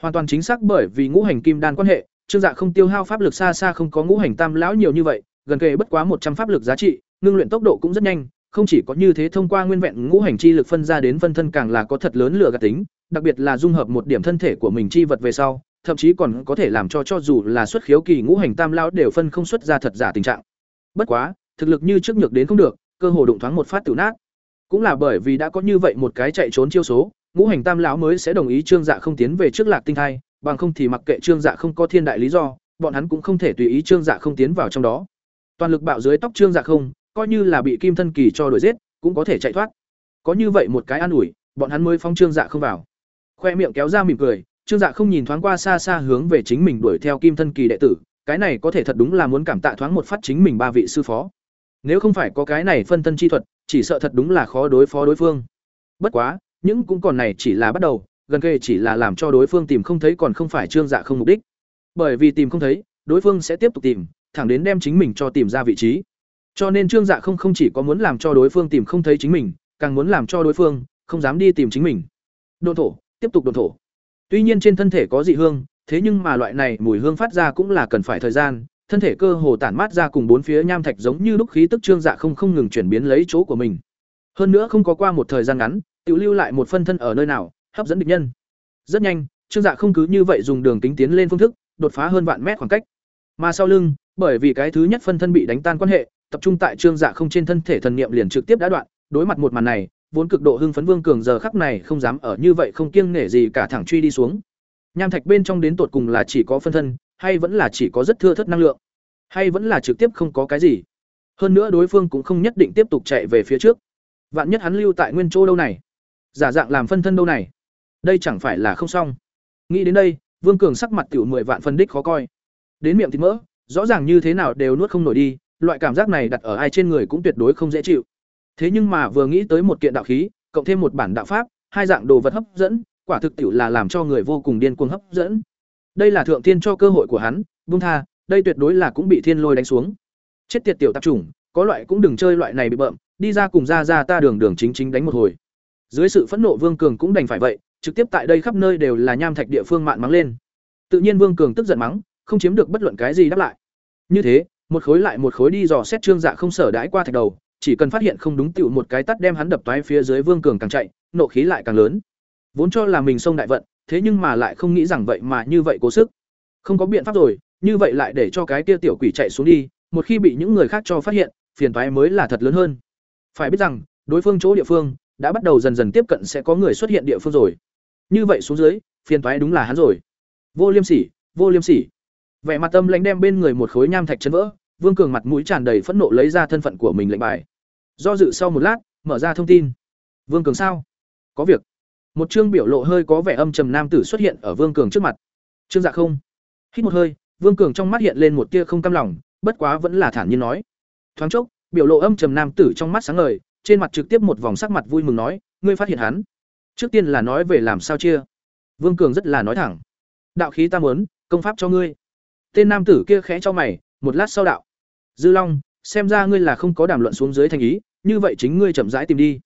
Hoàn toàn chính xác bởi vì ngũ hành kim đan quan hệ, Trương Dạ không tiêu hao pháp lực xa xa không có ngũ hành tam lão nhiều như vậy, gần kề bất quá một trăm pháp lực giá trị, ngưng luyện tốc độ cũng rất nhanh, không chỉ có như thế thông qua nguyên vẹn ngũ hành chi lực phân ra đến phân thân càng là có thật lớn lửa gạt tính, đặc biệt là dung hợp một điểm thân thể của mình chi vật về sau, thậm chí còn có thể làm cho cho dù là xuất khiếu kỳ ngũ hành tam lão đều phân không xuất ra thật giả tình trạng. Bất quá, thực lực như trước nhược đến không được, cơ hồ đụng thoáng một phát tử nát. Cũng là bởi vì đã có như vậy một cái chạy trốn chiêu số, ngũ hành tam lão mới sẽ đồng ý trương dạ không tiến về trước lạc tinh thai bằng không thì mặc kệ trương dạ không có thiên đại lý do bọn hắn cũng không thể tùy ý trương dạ không tiến vào trong đó. Toàn lực bạo dưới tóc trương dạ không coi như là bị kim thân kỳ cho đuổi giết cũng có thể chạy thoát. Có như vậy một cái an ủi bọn hắn mới phong trương dạ không vào. Khoe miệng kéo ra mỉm cười trương dạ không nhìn thoáng qua xa xa hướng về chính mình đuổi theo kim thân kỳ đệ tử cái này có thể thật đúng là muốn cảm tạ thoáng một phát chính mình ba vị sư phó nếu không phải có cái này phân thân chi thuật, chỉ sợ thật đúng là khó đối phó đối phương. Bất quá, những cũng còn này chỉ là bắt đầu, gần kề chỉ là làm cho đối phương tìm không thấy còn không phải trương dạ không mục đích. Bởi vì tìm không thấy, đối phương sẽ tiếp tục tìm, thẳng đến đem chính mình cho tìm ra vị trí. Cho nên trương dạ không không chỉ có muốn làm cho đối phương tìm không thấy chính mình, càng muốn làm cho đối phương không dám đi tìm chính mình. Đồn thổ, tiếp tục đồn thổ. Tuy nhiên trên thân thể có dị hương, thế nhưng mà loại này mùi hương phát ra cũng là cần phải thời gian thân thể cơ hồ tản mát ra cùng bốn phía nham thạch giống như lúc khí tức trương dạ không không ngừng chuyển biến lấy chỗ của mình. Hơn nữa không có qua một thời gian ngắn tự lưu lại một phân thân ở nơi nào, hấp dẫn địch nhân. Rất nhanh, trương dạ không cứ như vậy dùng đường kính tiến lên phương thức, đột phá hơn vạn mét khoảng cách. Mà sau lưng, bởi vì cái thứ nhất phân thân bị đánh tan quan hệ, tập trung tại trương dạ không trên thân thể thần niệm liền trực tiếp đã đoạn, đối mặt một màn này, vốn cực độ hưng phấn vương cường giờ khắc này không dám ở như vậy không kiêng nể gì cả thẳng truy đi xuống. Nham thạch bên trong đến tột cùng là chỉ có phân thân hay vẫn là chỉ có rất thưa thất năng lượng, hay vẫn là trực tiếp không có cái gì. Hơn nữa đối phương cũng không nhất định tiếp tục chạy về phía trước. Vạn nhất hắn lưu tại nguyên chỗ đâu này? Giả dạng làm phân thân đâu này? Đây chẳng phải là không xong. Nghĩ đến đây, vương cường sắc mặt tiểu mười vạn phân đích khó coi. Đến miệng thịt mỡ, rõ ràng như thế nào đều nuốt không nổi đi, loại cảm giác này đặt ở ai trên người cũng tuyệt đối không dễ chịu. Thế nhưng mà vừa nghĩ tới một kiện đạo khí, cộng thêm một bản đạo pháp, hai dạng đồ vật hấp dẫn, quả thực tiểu là làm cho người vô cùng điên cuồng hấp dẫn đây là thượng thiên cho cơ hội của hắn bung tha, đây tuyệt đối là cũng bị thiên lôi đánh xuống. Chết tiệt tiểu tạp chủng, có loại cũng đừng chơi loại này bị bợm, đi ra cùng ra ra ta đường đường chính chính đánh một hồi. Dưới sự phẫn nộ vương cường cũng đành phải vậy, trực tiếp tại đây khắp nơi đều là nham thạch địa phương mạn mắng lên. Tự nhiên vương cường tức giận mắng, không chiếm được bất luận cái gì đáp lại. Như thế, một khối lại một khối đi dò xét trương dạ không sở đãi qua thạch đầu, chỉ cần phát hiện không đúng tựu một cái tắt đem hắn đập toái phía dưới vương cường càng chạy, nộ khí lại càng lớn. Vốn cho là mình sông đại vận thế nhưng mà lại không nghĩ rằng vậy mà như vậy cố sức. Không có biện pháp rồi, như vậy lại để cho cái kia tiểu quỷ chạy xuống đi, một khi bị những người khác cho phát hiện, phiền toái mới là thật lớn hơn. Phải biết rằng, đối phương chỗ địa phương, đã bắt đầu dần dần tiếp cận sẽ có người xuất hiện địa phương rồi. Như vậy xuống dưới, phiền toái đúng là hắn rồi. Vô liêm sỉ, vô liêm sỉ. Vẻ mặt tâm lãnh đem bên người một khối nham thạch chấn vỡ, vương cường mặt mũi tràn đầy phẫn nộ lấy ra thân phận của mình lệnh bài. Do dự sau một lát, mở ra thông tin. Vương cường sao? Có việc một chương biểu lộ hơi có vẻ âm trầm nam tử xuất hiện ở vương cường trước mặt. Trương dạ không. Hít một hơi, vương cường trong mắt hiện lên một tia không cam lòng, bất quá vẫn là thản nhiên nói. Thoáng chốc, biểu lộ âm trầm nam tử trong mắt sáng ngời, trên mặt trực tiếp một vòng sắc mặt vui mừng nói, ngươi phát hiện hắn? Trước tiên là nói về làm sao chia? Vương cường rất là nói thẳng. Đạo khí ta muốn, công pháp cho ngươi. Tên nam tử kia khẽ cho mày, một lát sau đạo. Dư long, xem ra ngươi là không có đàm luận xuống dưới thành ý, như vậy chính ngươi chậm rãi tìm đi.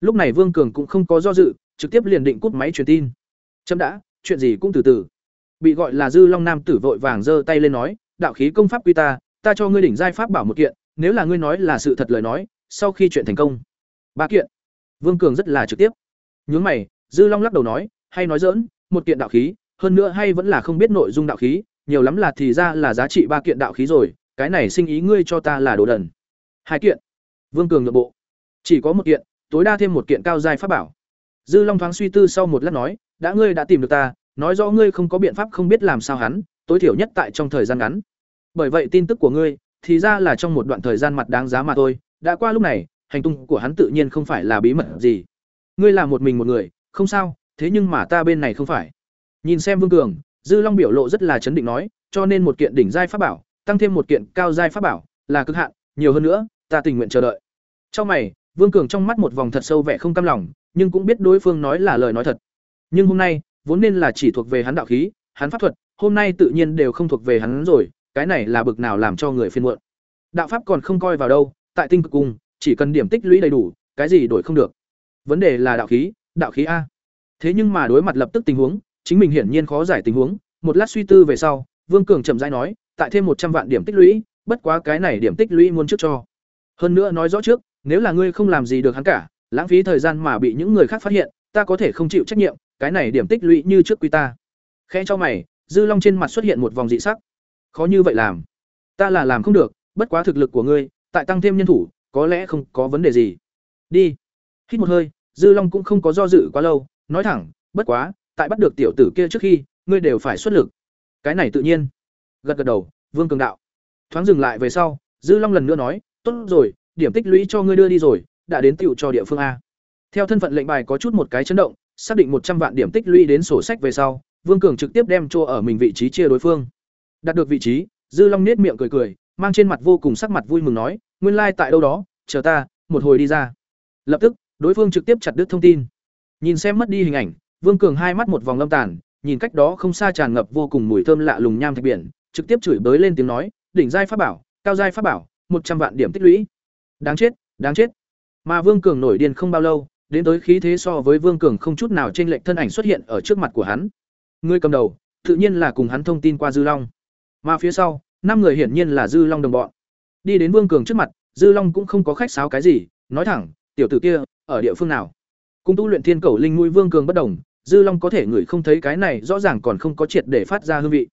Lúc này vương cường cũng không có do dự trực tiếp liền định cút máy truyền tin. Chấm đã, chuyện gì cũng từ từ. Bị gọi là dư long nam tử vội vàng giơ tay lên nói, đạo khí công pháp quy ta ta cho ngươi đỉnh giai pháp bảo một kiện, nếu là ngươi nói là sự thật lời nói, sau khi chuyện thành công. Ba kiện. Vương cường rất là trực tiếp. Nhướng mày, dư long lắc đầu nói, hay nói dỡn một kiện đạo khí, hơn nữa hay vẫn là không biết nội dung đạo khí, nhiều lắm là thì ra là giá trị ba kiện đạo khí rồi, cái này sinh ý ngươi cho ta là đồ đần. Hai kiện. Vương cường nội bộ. Chỉ có một kiện, tối đa thêm một kiện cao giai pháp bảo dư long thoáng suy tư sau một lát nói, đã ngươi đã tìm được ta, nói rõ ngươi không có biện pháp không biết làm sao hắn, tối thiểu nhất tại trong thời gian ngắn. Bởi vậy tin tức của ngươi thì ra là trong một đoạn thời gian mặt đáng giá mà thôi, đã qua lúc này, hành tung của hắn tự nhiên không phải là bí mật gì. Ngươi là một mình một người, không sao, thế nhưng mà ta bên này không phải. Nhìn xem vương cường, dư long biểu lộ rất là chấn định nói, cho nên một kiện đỉnh giai pháp bảo, tăng thêm một kiện cao giai pháp bảo là cực hạn, nhiều hơn nữa, ta tình nguyện chờ đợi. Trong mày vương cường trong mắt một vòng thật sâu vẻ không cam lòng, nhưng cũng biết đối phương nói là lời nói thật. Nhưng hôm nay, vốn nên là chỉ thuộc về hắn đạo khí, hắn pháp thuật, hôm nay tự nhiên đều không thuộc về hắn rồi, cái này là bực nào làm cho người phiền muộn. Đạo pháp còn không coi vào đâu, tại tinh cực cung chỉ cần điểm tích lũy đầy đủ, cái gì đổi không được. Vấn đề là đạo khí đạo khí a. Thế nhưng mà đối mặt lập tức tình huống, chính mình hiển nhiên khó giải tình huống, một lát suy tư về sau, vương cường chậm rãi nói, tại thêm một trăm vạn điểm tích lũy, bất quá cái này điểm tích lũy muốn trước cho. Hơn nữa nói rõ trước nếu là ngươi không làm gì được hắn cả, lãng phí thời gian mà bị những người khác phát hiện, ta có thể không chịu trách nhiệm, cái này điểm tích lũy như trước quy ta. Khe cho mày, dư long trên mặt xuất hiện một vòng dị sắc. Khó như vậy làm. Ta là làm không được, bất quá thực lực của ngươi, tại tăng thêm nhân thủ, có lẽ không có vấn đề gì. Đi. Hít một hơi, dư long cũng không có do dự quá lâu, nói thẳng, bất quá, tại bắt được tiểu tử kia trước khi, ngươi đều phải xuất lực. Cái này tự nhiên. Gật gật đầu, vương cường đạo. Thoáng dừng lại về sau, dư long lần nữa nói, tốt rồi điểm tích lũy cho ngươi đưa đi rồi, đã đến tiểu cho địa phương a. Theo thân phận lệnh bài có chút một cái chấn động, xác định một trăm vạn điểm tích lũy đến sổ sách về sau, vương cường trực tiếp đem cho ở mình vị trí chia đối phương. Đạt được vị trí, dư long nết miệng cười cười, mang trên mặt vô cùng sắc mặt vui mừng nói, nguyên lai tại đâu đó, chờ ta, một hồi đi ra. Lập tức, đối phương trực tiếp chặt đứt thông tin. Nhìn xem mất đi hình ảnh, vương cường hai mắt một vòng lâm tàn, nhìn cách đó không xa tràn ngập vô cùng mùi thơm lạ lùng nham thạch biển, trực tiếp chửi bới lên tiếng nói, đỉnh giai pháp bảo, cao giai pháp bảo, một trăm vạn điểm tích lũy đáng chết đáng chết mà vương cường nổi điên không bao lâu đến tới khí thế so với vương cường không chút nào t r ê n lệch thân ảnh xuất hiện ở trước mặt của hắn người cầm đầu tự nhiên là cùng hắn thông tin qua Dư Long. Mà phía sau, năm người hiển nhiên là Dư Long đồng bọn. Đi đến Vương Cường trước mặt, Dư Long cũng không có khách sáo cái gì, nói thẳng, tiểu tử kia, ở địa phương nào? Cung tu luyện thiên cầu linh mũi Vương Cường bất đồng, Dư Long có thể ngửi không thấy cái này, rõ ràng còn không có triệt để phát ra hương vị.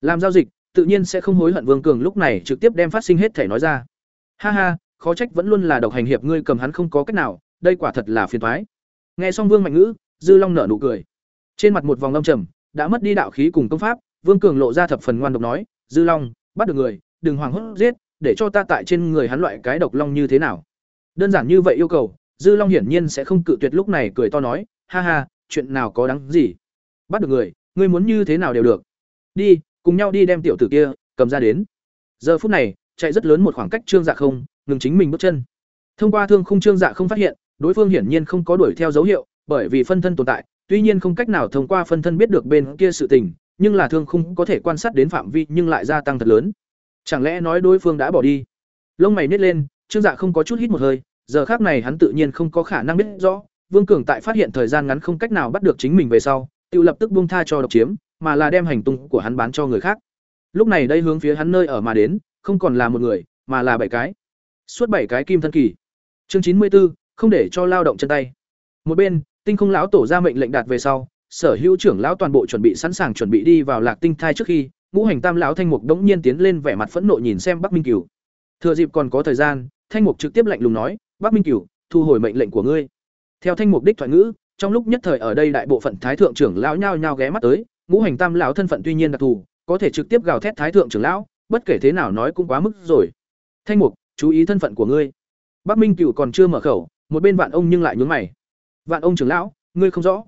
Làm giao dịch, tự nhiên sẽ không hối hận Vương Cường lúc này trực tiếp đem phát sinh hết thể nói ra. Ha ha, khó trách vẫn luôn là độc hành hiệp ngươi cầm hắn không có cách nào, đây quả thật là phiền toái. Nghe xong Vương Mạnh Ngữ, Dư Long nở nụ cười. Trên mặt một vòng âm trầm, đã mất đi đạo khí cùng công pháp, Vương Cường lộ ra thập phần ngoan độc nói, "Dư Long, bắt được người, đừng hoảng hốt giết, để cho ta tại trên người hắn loại cái độc long như thế nào?" Đơn giản như vậy yêu cầu, Dư Long hiển nhiên sẽ không cự tuyệt lúc này cười to nói, "Ha ha, chuyện nào có đáng gì? Bắt được người, ngươi muốn như thế nào đều được. Đi, cùng nhau đi đem tiểu tử kia cầm ra đến." Giờ phút này, chạy rất lớn một khoảng cách Trương Dạ không, ngừng chính mình bước chân. Thông qua thương khung Trương Dạ không phát hiện, đối phương hiển nhiên không có đuổi theo dấu hiệu, bởi vì phân thân tồn tại, tuy nhiên không cách nào thông qua phân thân biết được bên kia sự tình, nhưng là thương khung có thể quan sát đến phạm vi nhưng lại gia tăng thật lớn. Chẳng lẽ nói đối phương đã bỏ đi? Lông mày nhếch lên, Trương Dạ không có chút hít một hơi, giờ khác này hắn tự nhiên không có khả năng biết rõ, Vương Cường tại phát hiện thời gian ngắn không cách nào bắt được chính mình về sau, tự lập tức buông tha cho độc chiếm, mà là đem hành tung của hắn bán cho người khác. Lúc này đây hướng phía hắn nơi ở mà đến, không còn là một người, mà là bảy cái. Suốt bảy cái kim thân kỳ. Chương chín mươi 94, không để cho lao động chân tay. Một bên, Tinh Không lão tổ ra mệnh lệnh đạt về sau, sở hữu trưởng lão toàn bộ chuẩn bị sẵn sàng chuẩn bị đi vào Lạc Tinh thai trước khi, Ngũ Hành Tam lão Thanh Mục đống nhiên tiến lên vẻ mặt phẫn nộ nhìn xem Bắc Minh Cửu. Thừa dịp còn có thời gian, Thanh Mục trực tiếp lạnh lùng nói, "Bắc Minh Cửu, thu hồi mệnh lệnh của ngươi." Theo Thanh Mục đích thoại ngữ, trong lúc nhất thời ở đây đại bộ phận thái thượng trưởng lão nhao nhao ghé mắt tới, Ngũ Hành Tam lão thân phận tuy nhiên đặc thù, có thể trực tiếp gào thét thái thượng trưởng lão, bất kể thế nào nói cũng quá mức rồi. Thanh Mục, chú ý thân phận của ngươi. Bắc Minh Cửu còn chưa mở khẩu, một bên Vạn ông nhưng lại nhún mày. Vạn ông trưởng lão, ngươi không rõ.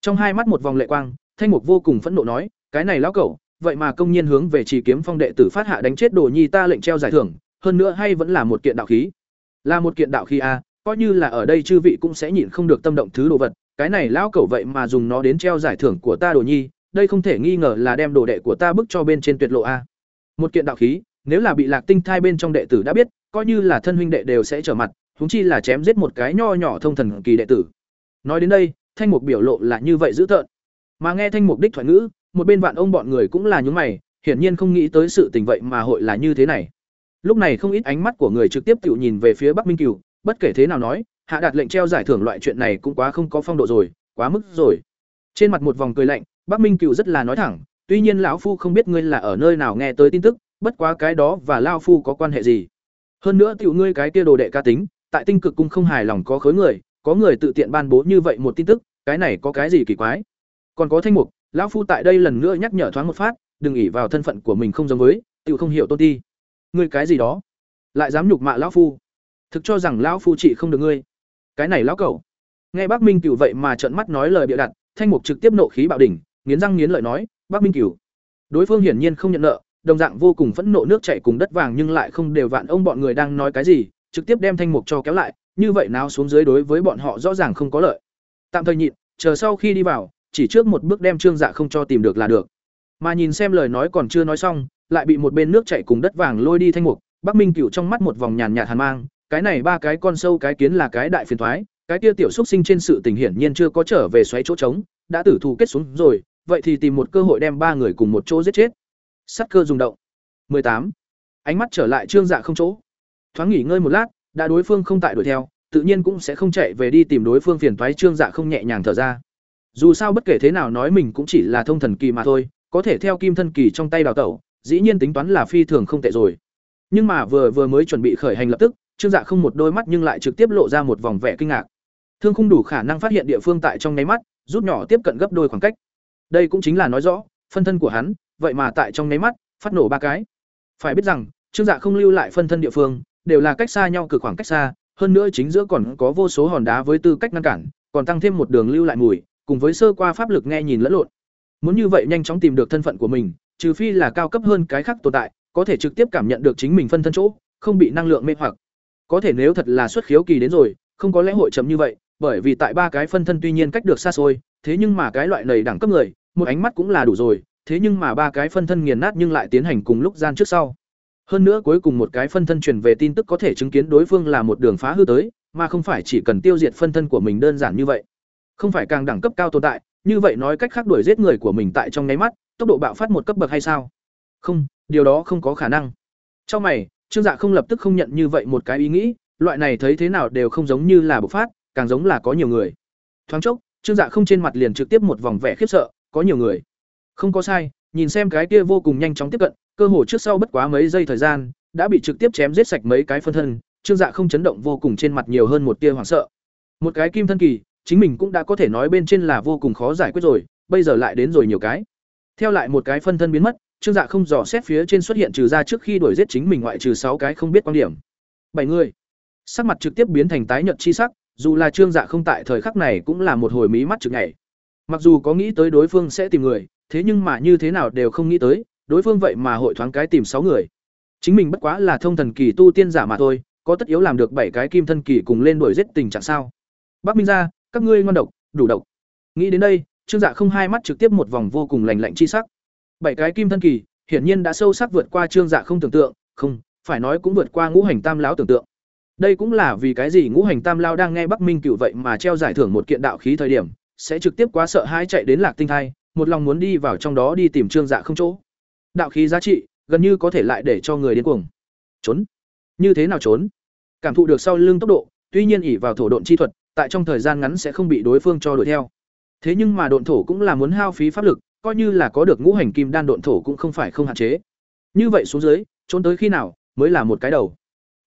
Trong hai mắt một vòng lệ quang, Thanh Mục vô cùng phẫn nộ nói, cái này lão cẩu, vậy mà công nhiên hướng về Chỉ Kiếm Phong đệ tử phát hạ đánh chết Đồ Nhi ta lệnh treo giải thưởng, hơn nữa hay vẫn là một kiện đạo khí. Là một kiện đạo khí a, coi như là ở đây chư vị cũng sẽ nhịn không được tâm động thứ đồ vật, cái này lão cẩu vậy mà dùng nó đến treo giải thưởng của ta Đồ Nhi, đây không thể nghi ngờ là đem đồ đệ của ta bức cho bên trên tuyệt lộ a. Một kiện đạo khí, nếu là bị Lạc Tinh thai bên trong đệ tử đã biết, coi như là thân huynh đệ đều sẽ trở mặt, huống chi là chém giết một cái nho nhỏ thông thần kỳ đệ tử. Nói đến đây, Thanh Mục biểu lộ là như vậy dữ tợn. Mà nghe Thanh Mục đích thoại ngữ, một bên vạn ông bọn người cũng là nhúng mày, hiển nhiên không nghĩ tới sự tình vậy mà hội là như thế này. Lúc này không ít ánh mắt của người trực tiếp tiểu nhìn về phía Bắc Minh Cửu, bất kể thế nào nói, hạ đạt lệnh treo giải thưởng loại chuyện này cũng quá không có phong độ rồi, quá mức rồi. Trên mặt một vòng cười lạnh, Bắc Minh Cửu rất là nói thẳng, tuy nhiên lão phu không biết ngươi là ở nơi nào nghe tới tin tức, bất quá cái đó và lão phu có quan hệ gì? Hơn nữa tiểu ngươi cái kia đồ đệ ca tính, tại tinh cực cung không hài lòng có khối người, có người tự tiện ban bố như vậy một tin tức, cái này có cái gì kỳ quái? Còn có thanh mục, lão phu tại đây lần nữa nhắc nhở thoáng một phát, đừng ỉ vào thân phận của mình không giống với, tiểu không hiểu tôn ti. Ngươi cái gì đó? Lại dám nhục mạ lão phu? Thực cho rằng lão phu trị không được ngươi. Cái này lão cẩu. Nghe Bác Minh Cửu vậy mà trợn mắt nói lời bịa đặt, thanh mục trực tiếp nộ khí bạo đỉnh, nghiến răng nghiến lợi nói, "Bác Minh Cửu." Đối phương hiển nhiên không nhận nợ, đồng dạng vô cùng phẫn nộ nước chảy cùng đất vàng nhưng lại không đều vạn ông bọn người đang nói cái gì, trực tiếp đem thanh mục cho kéo lại, như vậy nào xuống dưới đối với bọn họ rõ ràng không có lợi. Tạm thời nhịn, chờ sau khi đi vào, chỉ trước một bước đem Trương Dạ không cho tìm được là được. Mà nhìn xem lời nói còn chưa nói xong, lại bị một bên nước chảy cùng đất vàng lôi đi thanh mục, Bắc Minh Cửu trong mắt một vòng nhàn nhạt hàn mang, cái này ba cái con sâu cái kiến là cái đại phiền toái, cái kia tiểu xúc sinh trên sự tình hiển nhiên chưa có trở về xoáy chỗ trống, đã tử thù kết xuống rồi, vậy thì tìm một cơ hội đem ba người cùng một chỗ giết chết. Sắt cơ dùng động. 18. Ánh mắt trở lại Trương Dạ không chỗ. Thoáng nghỉ ngơi một lát, đã đối phương không tại đuổi theo, tự nhiên cũng sẽ không chạy về đi tìm đối phương phiền toái Trương Dạ không nhẹ nhàng thở ra. Dù sao bất kể thế nào nói mình cũng chỉ là thông thần kỳ mà thôi, có thể theo kim thân kỳ trong tay đào tẩu, dĩ nhiên tính toán là phi thường không tệ rồi. Nhưng mà vừa vừa mới chuẩn bị khởi hành lập tức, Trương Dạ không một đôi mắt nhưng lại trực tiếp lộ ra một vòng vẻ kinh ngạc. Thương không đủ khả năng phát hiện địa phương tại trong nháy mắt, rút nhỏ tiếp cận gấp đôi khoảng cách. Đây cũng chính là nói rõ, phân thân của hắn, vậy mà tại trong nháy mắt, phát nổ ba cái. Phải biết rằng, Trương Dạ không lưu lại phân thân địa phương, đều là cách xa nhau cực khoảng cách xa, hơn nữa chính giữa còn có vô số hòn đá với tư cách ngăn cản, còn tăng thêm một đường lưu lại mùi, cùng với sơ qua pháp lực nghe nhìn lẫn lộn. Muốn như vậy nhanh chóng tìm được thân phận của mình, trừ phi là cao cấp hơn cái khác tồn tại, có thể trực tiếp cảm nhận được chính mình phân thân chỗ, không bị năng lượng mê hoặc. Có thể nếu thật là xuất khiếu kỳ đến rồi, không có lẽ hội chậm như vậy, bởi vì tại ba cái phân thân tuy nhiên cách được xa xôi, thế nhưng mà cái loại này đẳng cấp người, một ánh mắt cũng là đủ rồi, thế nhưng mà ba cái phân thân nghiền nát nhưng lại tiến hành cùng lúc gian trước sau. Hơn nữa cuối cùng một cái phân thân truyền về tin tức có thể chứng kiến đối phương là một đường phá hư tới, mà không phải chỉ cần tiêu diệt phân thân của mình đơn giản như vậy. Không phải càng đẳng cấp cao tồn tại, như vậy nói cách khác đuổi giết người của mình tại trong nháy mắt, tốc độ bạo phát một cấp bậc hay sao không điều đó không có khả năng trong mày trương dạ không lập tức không nhận như vậy một cái ý nghĩ loại này thấy thế nào đều không giống như là bộc phát càng giống là có nhiều người thoáng chốc trương dạ không trên mặt liền trực tiếp một vòng vẻ khiếp sợ có nhiều người không có sai, nhìn xem cái kia vô cùng nhanh chóng tiếp cận, cơ hồ trước sau bất quá mấy giây thời gian, đã bị trực tiếp chém giết sạch mấy cái phân thân, trương dạ không chấn động vô cùng trên mặt nhiều hơn một tia hoảng sợ. Một cái kim thân kỳ, chính mình cũng đã có thể nói bên trên là vô cùng khó giải quyết rồi, bây giờ lại đến rồi nhiều cái. Theo lại một cái phân thân biến mất, trương dạ không dò xét phía trên xuất hiện trừ ra trước khi đuổi giết chính mình ngoại trừ sáu cái không biết quan điểm. Bảy người. Sắc mặt trực tiếp biến thành tái nhợt chi sắc, dù là trương dạ không tại thời khắc này cũng là một hồi mí mắt trực nhảy. Mặc dù có nghĩ tới đối phương sẽ tìm người thế nhưng mà như thế nào đều không nghĩ tới, đối phương vậy mà hội thoáng cái tìm sáu người. Chính mình bất quá là thông thần kỳ tu tiên giả mà thôi, có tất yếu làm được bảy cái kim thân kỳ cùng lên đuổi giết tình trạng sao? Bắc minh ra, các ngươi ngon độc, đủ độc. Nghĩ đến đây, trương dạ không hai mắt trực tiếp một vòng vô cùng lành lạnh chi sắc. Bảy cái kim thân kỳ, hiển nhiên đã sâu sắc vượt qua trương dạ không tưởng tượng, không, phải nói cũng vượt qua ngũ hành tam lão tưởng tượng. Đây cũng là vì cái gì ngũ hành tam lao đang nghe bắc minh cựu vậy mà treo giải thưởng một kiện đạo khí thời điểm, sẽ trực tiếp quá sợ hãi chạy đến lạc tinh thai một lòng muốn đi vào trong đó đi tìm trương dạ không chỗ. Đạo khí giá trị, gần như có thể lại để cho người điên cuồng. Trốn? Như thế nào trốn? Cảm thụ được sau lưng tốc độ, tuy nhiên ỉ vào thổ độn chi thuật, tại trong thời gian ngắn sẽ không bị đối phương cho đuổi theo. Thế nhưng mà độn thổ cũng là muốn hao phí pháp lực, coi như là có được ngũ hành kim đan độn thổ cũng không phải không hạn chế. Như vậy xuống dưới, trốn tới khi nào mới là một cái đầu.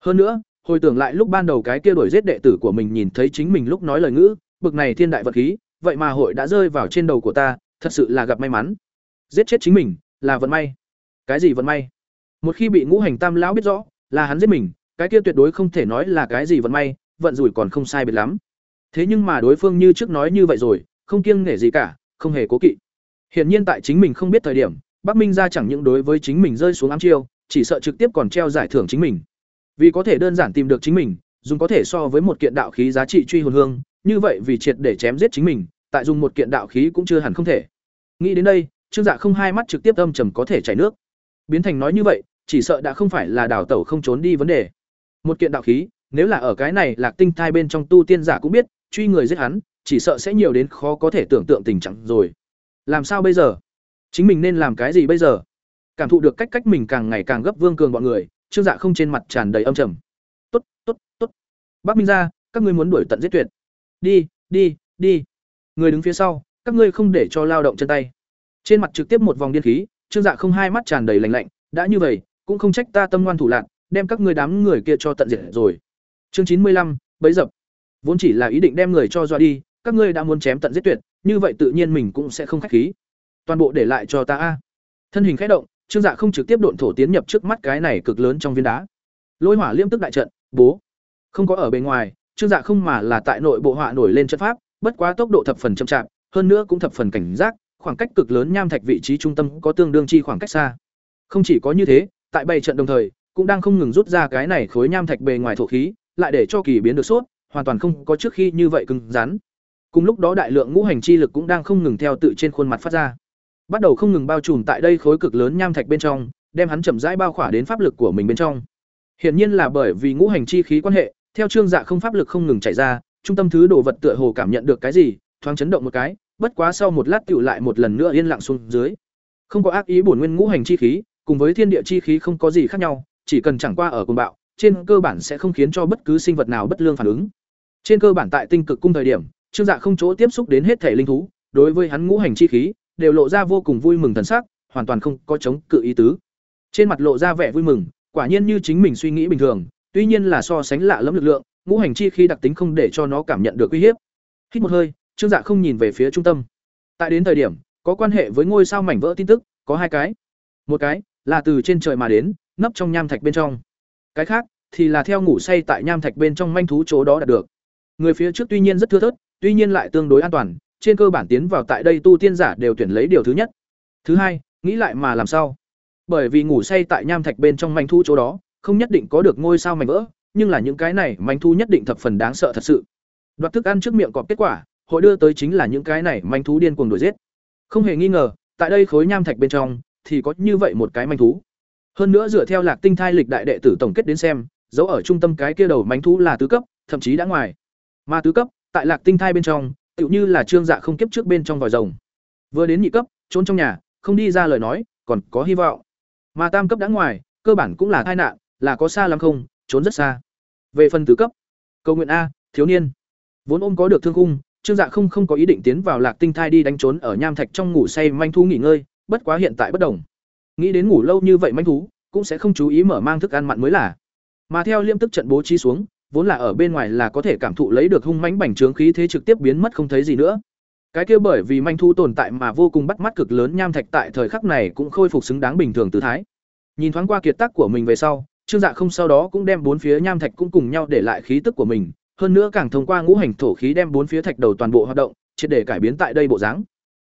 Hơn nữa, hồi tưởng lại lúc ban đầu cái kia đuổi giết đệ tử của mình nhìn thấy chính mình lúc nói lời ngữ, bực này thiên đại vật khí, vậy mà hội đã rơi vào trên đầu của ta thật sự là gặp may mắn. Giết chết chính mình, là vận may. Cái gì vận may? Một khi bị ngũ hành tam lão biết rõ, là hắn giết mình, cái kia tuyệt đối không thể nói là cái gì vận may, vận rủi còn không sai biệt lắm. Thế nhưng mà đối phương như trước nói như vậy rồi, không kiêng nể gì cả, không hề cố kỵ. Hiển nhiên tại chính mình không biết thời điểm, bắc minh ra chẳng những đối với chính mình rơi xuống ám chiêu, chỉ sợ trực tiếp còn treo giải thưởng chính mình. Vì có thể đơn giản tìm được chính mình, dùng có thể so với một kiện đạo khí giá trị truy hồn hương, như vậy vì triệt để chém giết chính mình, tại dùng một kiện đạo khí cũng chưa hẳn không thể nghĩ đến đây, trương dạ không hai mắt trực tiếp âm trầm có thể chảy nước. Biến thành nói như vậy, chỉ sợ đã không phải là đào tẩu không trốn đi vấn đề. Một kiện đạo khí, nếu là ở cái này lạc tinh thai bên trong tu tiên giả cũng biết, truy người giết hắn, chỉ sợ sẽ nhiều đến khó có thể tưởng tượng tình trạng rồi. Làm sao bây giờ? Chính mình nên làm cái gì bây giờ? Cảm thụ được cách cách mình càng ngày càng gấp vương cường bọn người, trương dạ không trên mặt tràn đầy âm trầm. Tốt tốt tốt. Bác minh ra các ngươi muốn đuổi tận giết tuyệt. Đi đi đi. Người đứng phía sau, các ngươi không để cho lao động chân tay trên mặt trực tiếp một vòng điên khí, trương dạ không hai mắt tràn đầy lạnh lạnh, đã như vậy, cũng không trách ta tâm ngoan thủ lạc đem các ngươi đám người kia cho tận diệt rồi. Chương chín mươi lăm, bấy dập. Vốn chỉ là ý định đem người cho dọa đi, các ngươi đã muốn chém tận giết tuyệt, như vậy tự nhiên mình cũng sẽ không khách khí. Toàn bộ để lại cho ta a. Thân hình khẽ động, trương dạ không trực tiếp độn thổ tiến nhập trước mắt cái này cực lớn trong viên đá. Lôi hỏa liêm tức đại trận, bố. Không có ở bên ngoài, trương dạ không mà là tại nội bộ họa nổi lên trận pháp, bất quá tốc độ thập phần chậm chạp, hơn nữa cũng thập phần cảnh giác khoảng cách cực lớn nham thạch vị trí trung tâm có tương đương chi khoảng cách xa. Không chỉ có như thế, tại bảy trận đồng thời, cũng đang không ngừng rút ra cái này khối nham thạch bề ngoài thổ khí, lại để cho kỳ biến được sốt, hoàn toàn không có trước khi như vậy cứng rắn. Cùng lúc đó đại lượng ngũ hành chi lực cũng đang không ngừng theo tự trên khuôn mặt phát ra. Bắt đầu không ngừng bao trùm tại đây khối cực lớn nham thạch bên trong, đem hắn chậm rãi bao khỏa đến pháp lực của mình bên trong. Hiển nhiên là bởi vì ngũ hành chi khí quan hệ, theo trương dạ không pháp lực không ngừng chảy ra, trung tâm thứ đồ vật tựa hồ cảm nhận được cái gì, thoáng chấn động một cái bất quá sau một lát tựu lại một lần nữa yên lặng xuống dưới. Không có ác ý bổn nguyên ngũ hành chi khí, cùng với thiên địa chi khí không có gì khác nhau, chỉ cần chẳng qua ở cùng bạo, trên cơ bản sẽ không khiến cho bất cứ sinh vật nào bất lương phản ứng. Trên cơ bản tại tinh cực cung thời điểm, trương dạ không chỗ tiếp xúc đến hết thể linh thú, đối với hắn ngũ hành chi khí, đều lộ ra vô cùng vui mừng thần sắc, hoàn toàn không có chống cự ý tứ. Trên mặt lộ ra vẻ vui mừng, quả nhiên như chính mình suy nghĩ bình thường, tuy nhiên là so sánh lạ lẫm lực lượng, ngũ hành chi khí đặc tính không để cho nó cảm nhận được uy hiếp. Hít một hơi trương dạ không nhìn về phía trung tâm. Tại đến thời điểm, có quan hệ với ngôi sao mảnh vỡ tin tức, có hai cái. Một cái là từ trên trời mà đến, nấp trong nham thạch bên trong. Cái khác thì là theo ngủ say tại nham thạch bên trong manh thú chỗ đó đạt được. Người phía trước tuy nhiên rất thưa thớt, tuy nhiên lại tương đối an toàn, trên cơ bản tiến vào tại đây tu tiên giả đều tuyển lấy điều thứ nhất. Thứ hai, nghĩ lại mà làm sao? Bởi vì ngủ say tại nham thạch bên trong manh thú chỗ đó, không nhất định có được ngôi sao mảnh vỡ, nhưng là những cái này manh thú nhất định thập phần đáng sợ thật sự. Đoạt thức ăn trước miệng cọp kết quả hội đưa tới chính là những cái này manh thú điên cuồng đuổi giết không hề nghi ngờ tại đây khối nham thạch bên trong thì có như vậy một cái manh thú hơn nữa dựa theo lạc tinh thai lịch đại đệ tử tổng kết đến xem dấu ở trung tâm cái kia đầu manh thú là tứ cấp thậm chí đã ngoài mà tứ cấp tại lạc tinh thai bên trong tựu như là trương dạ không kiếp trước bên trong vòi rồng vừa đến nhị cấp trốn trong nhà không đi ra lời nói, còn có hy vọng. Mà tam cấp đã ngoài, cơ bản cũng là tai nạn, là có xa lắm không, trốn rất xa. Về phần tứ cấp, cầu nguyện a, thiếu niên. Vốn ôm có được thương khung, Trương Dạ không không có ý định tiến vào Lạc Tinh Thai đi đánh trốn ở nham thạch trong ngủ say manh thú nghỉ ngơi, bất quá hiện tại bất đồng. Nghĩ đến ngủ lâu như vậy manh thú, cũng sẽ không chú ý mở mang thức ăn mặn mới là. Mà theo liêm tức trận bố trí xuống, vốn là ở bên ngoài là có thể cảm thụ lấy được hung mãnh bành trướng khí thế trực tiếp biến mất không thấy gì nữa. Cái kia bởi vì manh thú tồn tại mà vô cùng bắt mắt cực lớn nham thạch tại thời khắc này cũng khôi phục xứng đáng bình thường tư thái. Nhìn thoáng qua kiệt tác của mình về sau, Trương Dạ không sau đó cũng đem bốn phía nham thạch cũng cùng nhau để lại khí tức của mình, hơn nữa càng thông qua ngũ hành thổ khí đem bốn phía thạch đầu toàn bộ hoạt động, triệt để cải biến tại đây bộ dáng.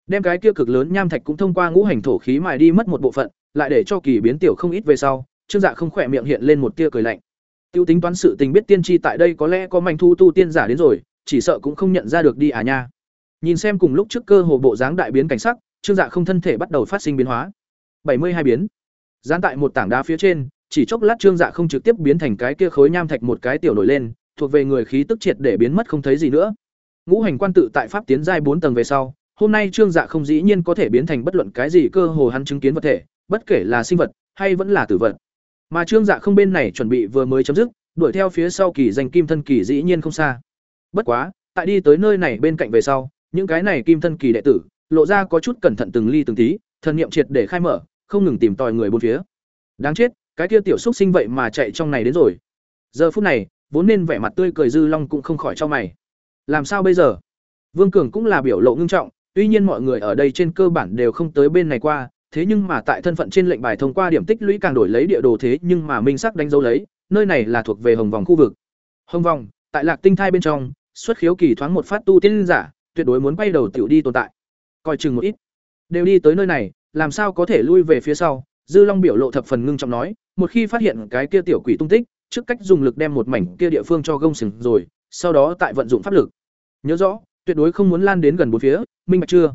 Đem cái kia cực lớn nham thạch cũng thông qua ngũ hành thổ khí mài đi mất một bộ phận, lại để cho kỳ biến tiểu không ít về sau, Trương Dạ không khỏe miệng hiện lên một tia cười lạnh. Tiêu tính toán sự tình biết tiên tri tại đây có lẽ có manh thu tu tiên giả đến rồi, chỉ sợ cũng không nhận ra được đi à nha. Nhìn xem cùng lúc trước cơ hồ bộ dáng đại biến cảnh sắc, Trương Dạ không thân thể bắt đầu phát sinh biến hóa. bảy mươi hai biến. Dán tại một tảng đá phía trên, chỉ chốc lát Trương Dạ không trực tiếp biến thành cái kia khối nham thạch một cái tiểu nổi lên, thuộc về người khí tức triệt để biến mất không thấy gì nữa. Ngũ hành quan tự tại pháp tiến giai bốn tầng về sau, hôm nay Trương Dạ không dĩ nhiên có thể biến thành bất luận cái gì cơ hồ hắn chứng kiến vật thể, bất kể là sinh vật hay vẫn là tử vật. Mà Trương Dạ không bên này chuẩn bị vừa mới chấm dứt, đuổi theo phía sau kỳ danh kim thân kỳ dĩ nhiên không xa. Bất quá, tại đi tới nơi này bên cạnh về sau, những cái này kim thân kỳ đệ tử, lộ ra có chút cẩn thận từng ly từng tí, thần niệm triệt để khai mở, không ngừng tìm tòi người bốn phía. Đáng chết, cái kia tiểu xúc sinh vậy mà chạy trong này đến rồi. Giờ phút này, vốn nên vẻ mặt tươi cười dư long cũng không khỏi cho mày. Làm sao bây giờ? Vương Cường cũng là biểu lộ ngưng trọng, tuy nhiên mọi người ở đây trên cơ bản đều không tới bên này qua, thế nhưng mà tại thân phận trên lệnh bài thông qua điểm tích lũy càng đổi lấy địa đồ thế nhưng mà minh sắc đánh dấu lấy, nơi này là thuộc về Hồng Vòng khu vực. Hồng Vòng, tại Lạc Tinh Thai bên trong, xuất khiếu kỳ thoáng một phát tu tiên giả, tuyệt đối muốn quay đầu tiểu đi tồn tại. Coi chừng một ít. Đều đi tới nơi này, làm sao có thể lui về phía sau? Dư Long biểu lộ thập phần ngưng trọng nói, một khi phát hiện cái kia tiểu quỷ tung tích, trước cách dùng lực đem một mảnh kia địa phương cho gông sừng rồi, sau đó tại vận dụng pháp lực. Nhớ rõ, tuyệt đối không muốn lan đến gần bốn phía, minh bạch chưa?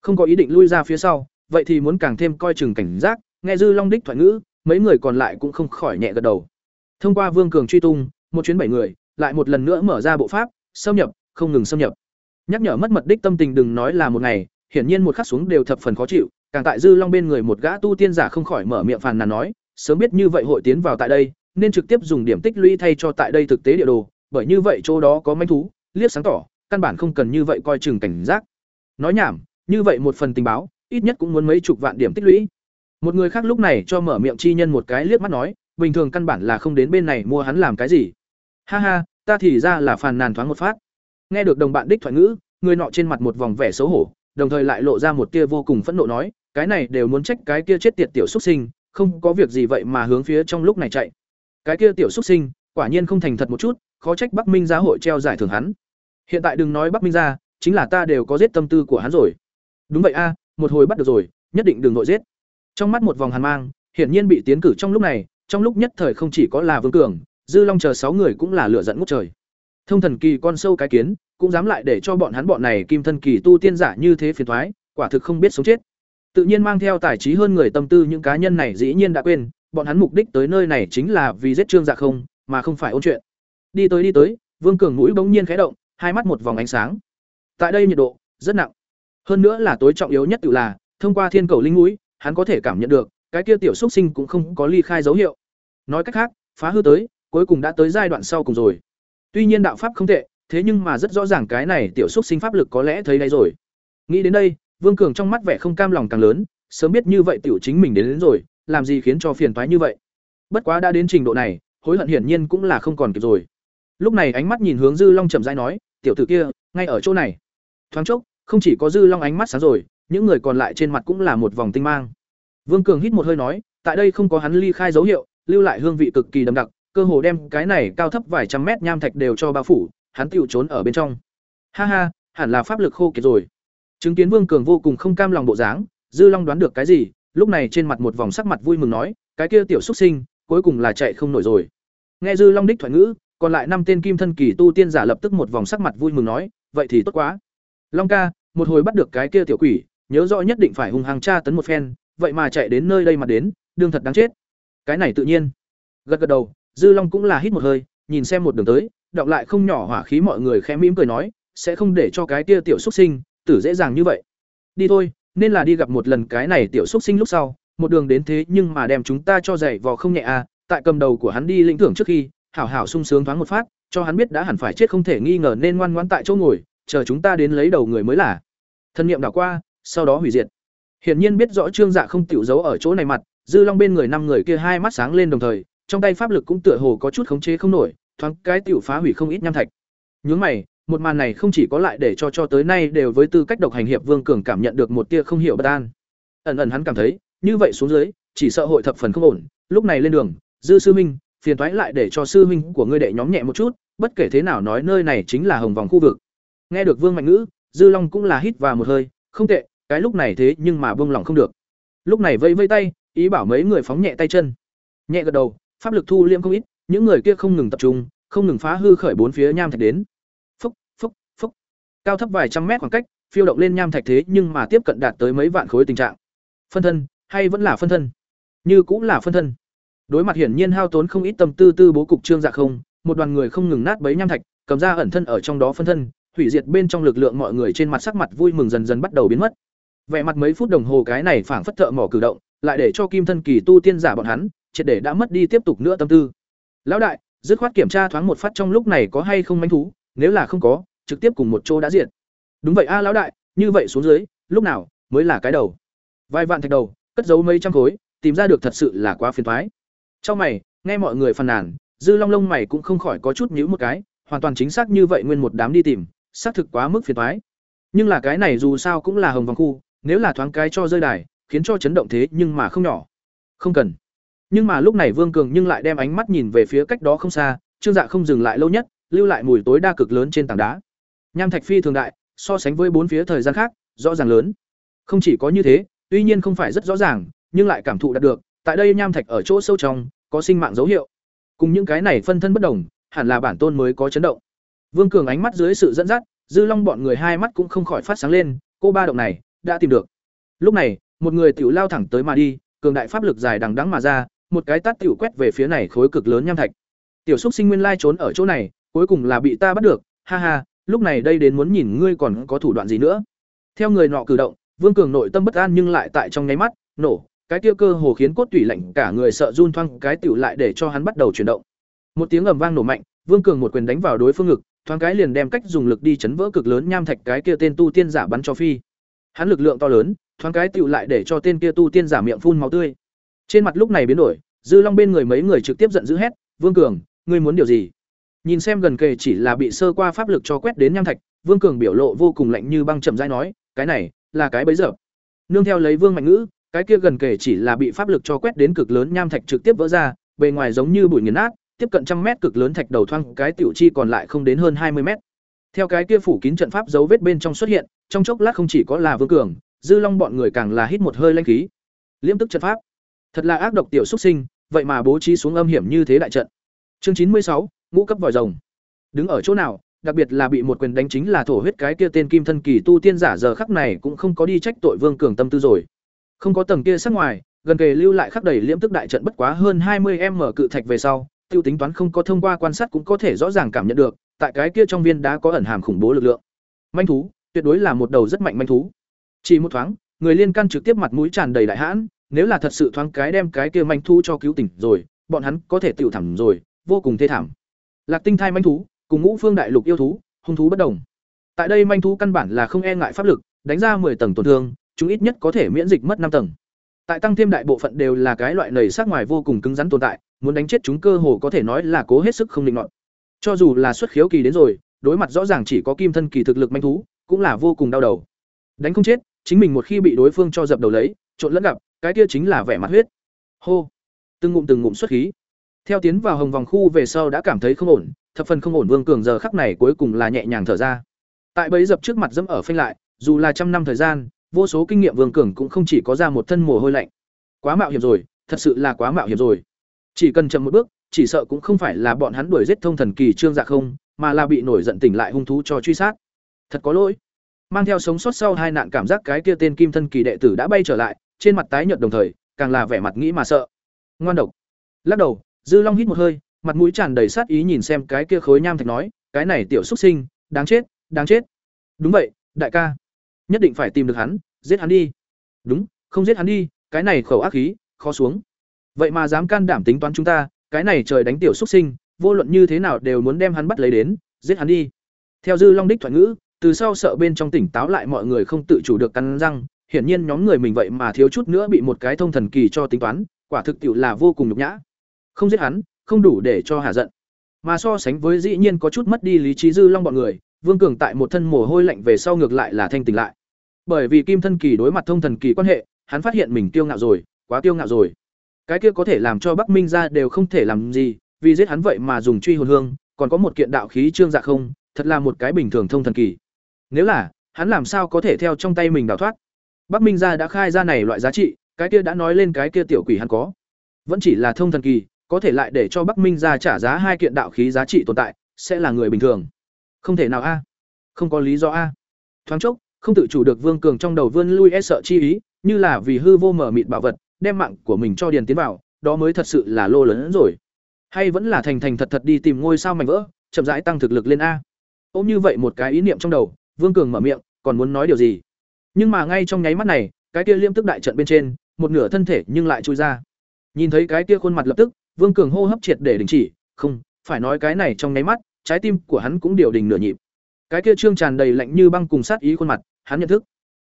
Không có ý định lui ra phía sau, vậy thì muốn càng thêm coi chừng cảnh giác, nghe Dư Long đích thoại ngữ, mấy người còn lại cũng không khỏi nhẹ gật đầu. Thông qua Vương Cường truy tung, một chuyến bảy người, lại một lần nữa mở ra bộ pháp, xâm nhập, không ngừng xâm nhập. Nhắc nhở mất mật đích tâm tình đừng nói là một ngày, hiển nhiên một khắc xuống đều thập phần khó chịu, càng tại Dư Long bên người một gã tu tiên giả không khỏi mở miệng phàn nàn nói, sớm biết như vậy hội tiến vào tại đây, nên trực tiếp dùng điểm tích lũy thay cho tại đây thực tế địa đồ, bởi như vậy chỗ đó có manh thú, liếc sáng tỏ, căn bản không cần như vậy coi chừng cảnh giác. Nói nhảm, như vậy một phần tình báo, ít nhất cũng muốn mấy chục vạn điểm tích lũy. Một người khác lúc này cho mở miệng chi nhân một cái liếc mắt nói, bình thường căn bản là không đến bên này mua hắn làm cái gì. Ha ha, ta thì ra là phàn nàn thoáng một phát. Nghe được đồng bạn đích thoại ngữ, người nọ trên mặt một vòng vẻ xấu hổ, đồng thời lại lộ ra một tia vô cùng phẫn nộ nói, cái này đều muốn trách cái kia chết tiệt tiểu xuất sinh, không có việc gì vậy mà hướng phía trong lúc này chạy. Cái kia tiểu xuất sinh, quả nhiên không thành thật một chút, khó trách Bắc Minh gia hội treo giải thưởng hắn. Hiện tại đừng nói Bắc Minh gia, chính là ta đều có giết tâm tư của hắn rồi. Đúng vậy a, một hồi bắt được rồi, nhất định đừng nội giết. Trong mắt một vòng hàn mang, hiển nhiên bị tiến cử trong lúc này, trong lúc nhất thời không chỉ có là Vương Cường, Dư Long chờ sáu người cũng là lửa giận ngút trời. Thông thần kỳ con sâu cái kiến, cũng dám lại để cho bọn hắn bọn này kim thân kỳ tu tiên giả như thế phiền toái, quả thực không biết sống chết. Tự nhiên mang theo tài trí hơn người tâm tư những cá nhân này dĩ nhiên đã quên, bọn hắn mục đích tới nơi này chính là vì giết Trương Dạ không, mà không phải ôn chuyện. Đi tới đi tới, Vương Cường mũi bỗng nhiên khẽ động, hai mắt một vòng ánh sáng. Tại đây nhiệt độ rất nặng. Hơn nữa là tối trọng yếu nhất tự là, thông qua thiên cầu linh mũi, hắn có thể cảm nhận được, cái kia tiểu xúc sinh cũng không có ly khai dấu hiệu. Nói cách khác, phá hư tới, cuối cùng đã tới giai đoạn sau cùng rồi. Tuy nhiên đạo pháp không tệ, thế nhưng mà rất rõ ràng cái này tiểu xúc sinh pháp lực có lẽ thấy đây rồi. Nghĩ đến đây, Vương Cường trong mắt vẻ không cam lòng càng lớn, sớm biết như vậy tiểu chính mình đến, đến rồi, làm gì khiến cho phiền toái như vậy. Bất quá đã đến trình độ này, hối hận hiển nhiên cũng là không còn kịp rồi. Lúc này ánh mắt nhìn hướng Dư Long chậm rãi nói, tiểu tử kia, ngay ở chỗ này. Thoáng chốc, không chỉ có Dư Long ánh mắt sáng rồi, những người còn lại trên mặt cũng là một vòng tinh mang. Vương Cường hít một hơi nói, tại đây không có hắn ly khai dấu hiệu, lưu lại hương vị cực kỳ đậm đặc, cơ hồ đem cái này cao thấp vài trăm mét nham thạch đều cho bao phủ, hắn tiêu trốn ở bên trong. Ha ha, hẳn là pháp lực khô kiệt rồi. Chứng kiến Vương Cường vô cùng không cam lòng bộ dáng, Dư Long đoán được cái gì, lúc này trên mặt một vòng sắc mặt vui mừng nói, cái kia tiểu xuất sinh, cuối cùng là chạy không nổi rồi. Nghe Dư Long đích thoại ngữ, còn lại năm tên kim thân kỳ tu tiên giả lập tức một vòng sắc mặt vui mừng nói, vậy thì tốt quá. Long ca, một hồi bắt được cái kia tiểu quỷ, nhớ rõ nhất định phải hung hăng tra tấn một phen, vậy mà chạy đến nơi đây mà đến, đương thật đáng chết. Cái này tự nhiên. Gật gật đầu, Dư Long cũng là hít một hơi, nhìn xem một đường tới, đọc lại không nhỏ hỏa khí mọi người khẽ mỉm cười nói, sẽ không để cho cái kia tiểu xuất sinh tử dễ dàng như vậy. Đi thôi, nên là đi gặp một lần cái này tiểu xúc sinh lúc sau, một đường đến thế nhưng mà đem chúng ta cho dạy vò không nhẹ à, tại cầm đầu của hắn đi lĩnh thưởng trước khi, hảo hảo sung sướng thoáng một phát, cho hắn biết đã hẳn phải chết không thể nghi ngờ nên ngoan ngoãn tại chỗ ngồi, chờ chúng ta đến lấy đầu người mới là. Thân niệm đảo qua, sau đó hủy diệt. Hiển nhiên biết rõ Trương Dạ không tiểu giấu ở chỗ này mặt, Dư Long bên người năm người kia hai mắt sáng lên đồng thời, trong tay pháp lực cũng tựa hồ có chút khống chế không nổi, thoáng cái tiểu phá hủy không ít nham thạch. Nhướng mày, một màn này không chỉ có lại để cho cho tới nay đều với tư cách độc hành hiệp Vương Cường cảm nhận được một tia không hiểu bất an. Ẩn ẩn hắn cảm thấy, như vậy xuống dưới, chỉ sợ hội thập phần không ổn, lúc này lên đường, Dư sư minh, phiền toái lại để cho sư huynh của ngươi đệ nhóm nhẹ một chút, bất kể thế nào nói nơi này chính là Hồng Vòng khu vực. Nghe được Vương Mạnh Ngữ, Dư Long cũng là hít vào một hơi, không tệ, cái lúc này thế nhưng mà vương lòng không được. Lúc này vẫy vẫy tay, ý bảo mấy người phóng nhẹ tay chân. Nhẹ gật đầu, pháp lực thu liêm không ít, những người kia không ngừng tập trung, không ngừng phá hư khởi bốn phía nham thạch đến. Cao thấp vài trăm mét khoảng cách, phiêu động lên nham thạch thế nhưng mà tiếp cận đạt tới mấy vạn khối tình trạng. Phân thân, hay vẫn là phân thân? Như cũng là phân thân. Đối mặt hiển nhiên hao tốn không ít tâm tư tư bố cục trương dạ không, một đoàn người không ngừng nát bấy nham thạch, cầm ra ẩn thân ở trong đó phân thân, hủy diệt bên trong lực lượng mọi người trên mặt sắc mặt vui mừng dần dần bắt đầu biến mất. Vẻ mặt mấy phút đồng hồ cái này phảng phất thợ mỏ cử động, lại để cho Kim thân kỳ tu tiên giả bọn hắn, triệt để đã mất đi tiếp tục nữa tâm tư. Lão đại, dứt khoát kiểm tra thoáng một phát trong lúc này có hay không manh thú, nếu là không có, trực tiếp cùng một chỗ đã diệt. Đúng vậy a lão đại, như vậy xuống dưới, lúc nào mới là cái đầu. Vài vạn thạch đầu, cất giấu mấy trăm khối, tìm ra được thật sự là quá phiền toái. Trong mày, nghe mọi người phàn nàn, Dư Long lông mày cũng không khỏi có chút nhíu một cái, hoàn toàn chính xác như vậy nguyên một đám đi tìm, xác thực quá mức phiền toái. Nhưng là cái này dù sao cũng là hồng vòng khu, nếu là thoáng cái cho rơi đài, khiến cho chấn động thế nhưng mà không nhỏ. Không cần. Nhưng mà lúc này Vương Cường nhưng lại đem ánh mắt nhìn về phía cách đó không xa, Trương Dạ không dừng lại lâu nhất, lưu lại mùi tối đa cực lớn trên tảng đá. Nham thạch phi thường đại, so sánh với bốn phía thời gian khác, rõ ràng lớn. Không chỉ có như thế, tuy nhiên không phải rất rõ ràng, nhưng lại cảm thụ đạt được, tại đây nham thạch ở chỗ sâu trong, có sinh mạng dấu hiệu. Cùng những cái này phân thân bất đồng, hẳn là bản tôn mới có chấn động. Vương Cường ánh mắt dưới sự dẫn dắt, Dư Long bọn người hai mắt cũng không khỏi phát sáng lên, cô ba động này đã tìm được. Lúc này, một người tiểu lao thẳng tới mà đi, cường đại pháp lực dài đằng đắng mà ra, một cái tát tiểu quét về phía này khối cực lớn nham thạch. Tiểu Súc Sinh nguyên lai trốn ở chỗ này, cuối cùng là bị ta bắt được, ha ha, lúc này đây đến muốn nhìn ngươi còn có thủ đoạn gì nữa. Theo người nọ cử động, Vương Cường nội tâm bất an nhưng lại tại trong nháy mắt, nổ, cái kia cơ hồ khiến cốt tủy lạnh cả người sợ run thoang cái tiểu lại để cho hắn bắt đầu chuyển động. Một tiếng ầm vang nổ mạnh, Vương Cường một quyền đánh vào đối phương ngực, thoáng cái liền đem cách dùng lực đi chấn vỡ cực lớn nham thạch cái kia tên tu tiên giả bắn cho phi. Hắn lực lượng to lớn, thoáng cái tiểu lại để cho tên kia tu tiên giả miệng phun máu tươi. Trên mặt lúc này biến đổi, Dư Long bên người mấy người trực tiếp giận dữ hét, "Vương Cường, ngươi muốn điều gì?" Nhìn xem gần kề chỉ là bị sơ qua pháp lực cho quét đến nham thạch, Vương Cường biểu lộ vô cùng lạnh như băng chậm rãi nói, "Cái này, là cái bấy giờ." Nương theo lấy Vương Mạnh Ngữ, cái kia gần kề chỉ là bị pháp lực cho quét đến cực lớn nham thạch trực tiếp vỡ ra, bề ngoài giống như bụi nghiền nát, tiếp cận trăm mét cực lớn thạch đầu thoang cái tiểu chi còn lại không đến hơn hai mươi mét. Theo cái kia phủ kín trận pháp dấu vết bên trong xuất hiện, trong chốc lát không chỉ có là Vương Cường, Dư Long bọn người càng là hít một hơi lanh khí. Liêm tức trận pháp, thật là ác độc tiểu xuất sinh, vậy mà bố trí xuống âm hiểm như thế đại trận. Chương chín mươi sáu, ngũ cấp vòi rồng. Đứng ở chỗ nào, đặc biệt là bị một quyền đánh chính là thổ huyết cái kia tên kim thân kỳ tu tiên giả giờ khắc này cũng không có đi trách tội Vương Cường tâm tư rồi. Không có tầng kia sắc ngoài, gần kề lưu lại khắc đầy liễm tức đại trận bất quá hơn hai mươi m cự thạch về sau, tiêu tính toán không có thông qua quan sát cũng có thể rõ ràng cảm nhận được, tại cái kia trong viên đá có ẩn hàm khủng bố lực lượng. Manh thú, tuyệt đối là một đầu rất mạnh manh thú. Chỉ một thoáng, người liên can trực tiếp mặt mũi tràn đầy đại hãn, nếu là thật sự thoáng cái đem cái kia manh thú cho cứu tỉnh rồi, bọn hắn có thể tự thảm rồi, vô cùng thê thảm. Lạc tinh thai manh thú, cùng ngũ phương đại lục yêu thú, hung thú bất đồng. Tại đây manh thú căn bản là không e ngại pháp lực, đánh ra 10 tầng tổn thương, chúng ít nhất có thể miễn dịch mất năm tầng. Tại tăng thêm đại bộ phận đều là cái loại nảy sắc ngoài vô cùng cứng rắn tồn tại, muốn đánh chết chúng cơ hồ có thể nói là cố hết sức không định nọt. Cho dù là xuất khiếu kỳ đến rồi, đối mặt rõ ràng chỉ có kim thân kỳ thực lực manh thú, cũng là vô cùng đau đầu. Đánh không chết, chính mình một khi bị đối phương cho dập đầu lấy, trộn lẫn gặp, cái kia chính là vẻ mặt huyết. Hô, từng ngụm từng ngụm xuất khí. Theo tiến vào hồng vòng khu về sau đã cảm thấy không ổn, thập phần không ổn Vương Cường giờ khắc này cuối cùng là nhẹ nhàng thở ra. Tại bấy dập trước mặt dẫm ở phanh lại, dù là trăm năm thời gian, vô số kinh nghiệm Vương Cường cũng không chỉ có ra một thân mồ hôi lạnh. Quá mạo hiểm rồi, thật sự là quá mạo hiểm rồi. Chỉ cần chậm một bước, chỉ sợ cũng không phải là bọn hắn đuổi giết thông thần kỳ trương dạ không, mà là bị nổi giận tỉnh lại hung thú cho truy sát. Thật có lỗi. Mang theo sống sót sau hai nạn cảm giác cái kia tên kim thân kỳ đệ tử đã bay trở lại, trên mặt tái nhợt đồng thời, càng là vẻ mặt nghĩ mà sợ. Ngoan độc. Lắc đầu, Dư Long hít một hơi, mặt mũi tràn đầy sát ý nhìn xem cái kia khối nham thạch nói, cái này tiểu xuất sinh, đáng chết, đáng chết. Đúng vậy, đại ca, nhất định phải tìm được hắn, giết hắn đi. Đúng, không giết hắn đi, cái này khẩu ác khí, khó xuống. Vậy mà dám can đảm tính toán chúng ta, cái này trời đánh tiểu xuất sinh, vô luận như thế nào đều muốn đem hắn bắt lấy đến, giết hắn đi. Theo Dư Long đích thoại ngữ, từ sau sợ bên trong tỉnh táo lại mọi người không tự chủ được cắn răng, hiển nhiên nhóm người mình vậy mà thiếu chút nữa bị một cái thông thần kỳ cho tính toán, quả thực tiểu là vô cùng nhục nhã. Không giết hắn, không đủ để cho hạ giận. Mà so sánh với dĩ nhiên có chút mất đi lý trí dư long bọn người, Vương Cường tại một thân mồ hôi lạnh về sau ngược lại là thanh tỉnh lại. Bởi vì Kim thân kỳ đối mặt thông thần kỳ quan hệ, hắn phát hiện mình tiêu ngạo rồi, quá tiêu ngạo rồi. Cái kia có thể làm cho Bắc Minh ra đều không thể làm gì, vì giết hắn vậy mà dùng truy hồn hương, còn có một kiện đạo khí trương dạ không, thật là một cái bình thường thông thần kỳ. Nếu là, hắn làm sao có thể theo trong tay mình đào thoát? Bắc Minh gia đã khai ra này loại giá trị, cái kia đã nói lên cái kia tiểu quỷ hắn có. Vẫn chỉ là thông thần kỳ, có thể lại để cho Bắc Minh ra trả giá hai kiện đạo khí giá trị tồn tại, sẽ là người bình thường. Không thể nào a. Không có lý do a. Thoáng chốc, không tự chủ được Vương Cường trong đầu vươn lui e sợ chi ý, như là vì hư vô mở mịt bảo vật, đem mạng của mình cho điền tiến vào, đó mới thật sự là lô lớn rồi. Hay vẫn là thành thành thật thật đi tìm ngôi sao mảnh vỡ, chậm rãi tăng thực lực lên a. Ôm như vậy một cái ý niệm trong đầu, Vương Cường mở miệng, còn muốn nói điều gì? Nhưng mà ngay trong nháy mắt này, cái kia liêm tức đại trận bên trên, một nửa thân thể nhưng lại chui ra. Nhìn thấy cái kia khuôn mặt lập tức, Vương Cường hô hấp triệt để đình chỉ, không, phải nói cái này trong nháy mắt, trái tim của hắn cũng điều đình nửa nhịp. Cái kia trương tràn đầy lạnh như băng cùng sát ý khuôn mặt, hắn nhận thức.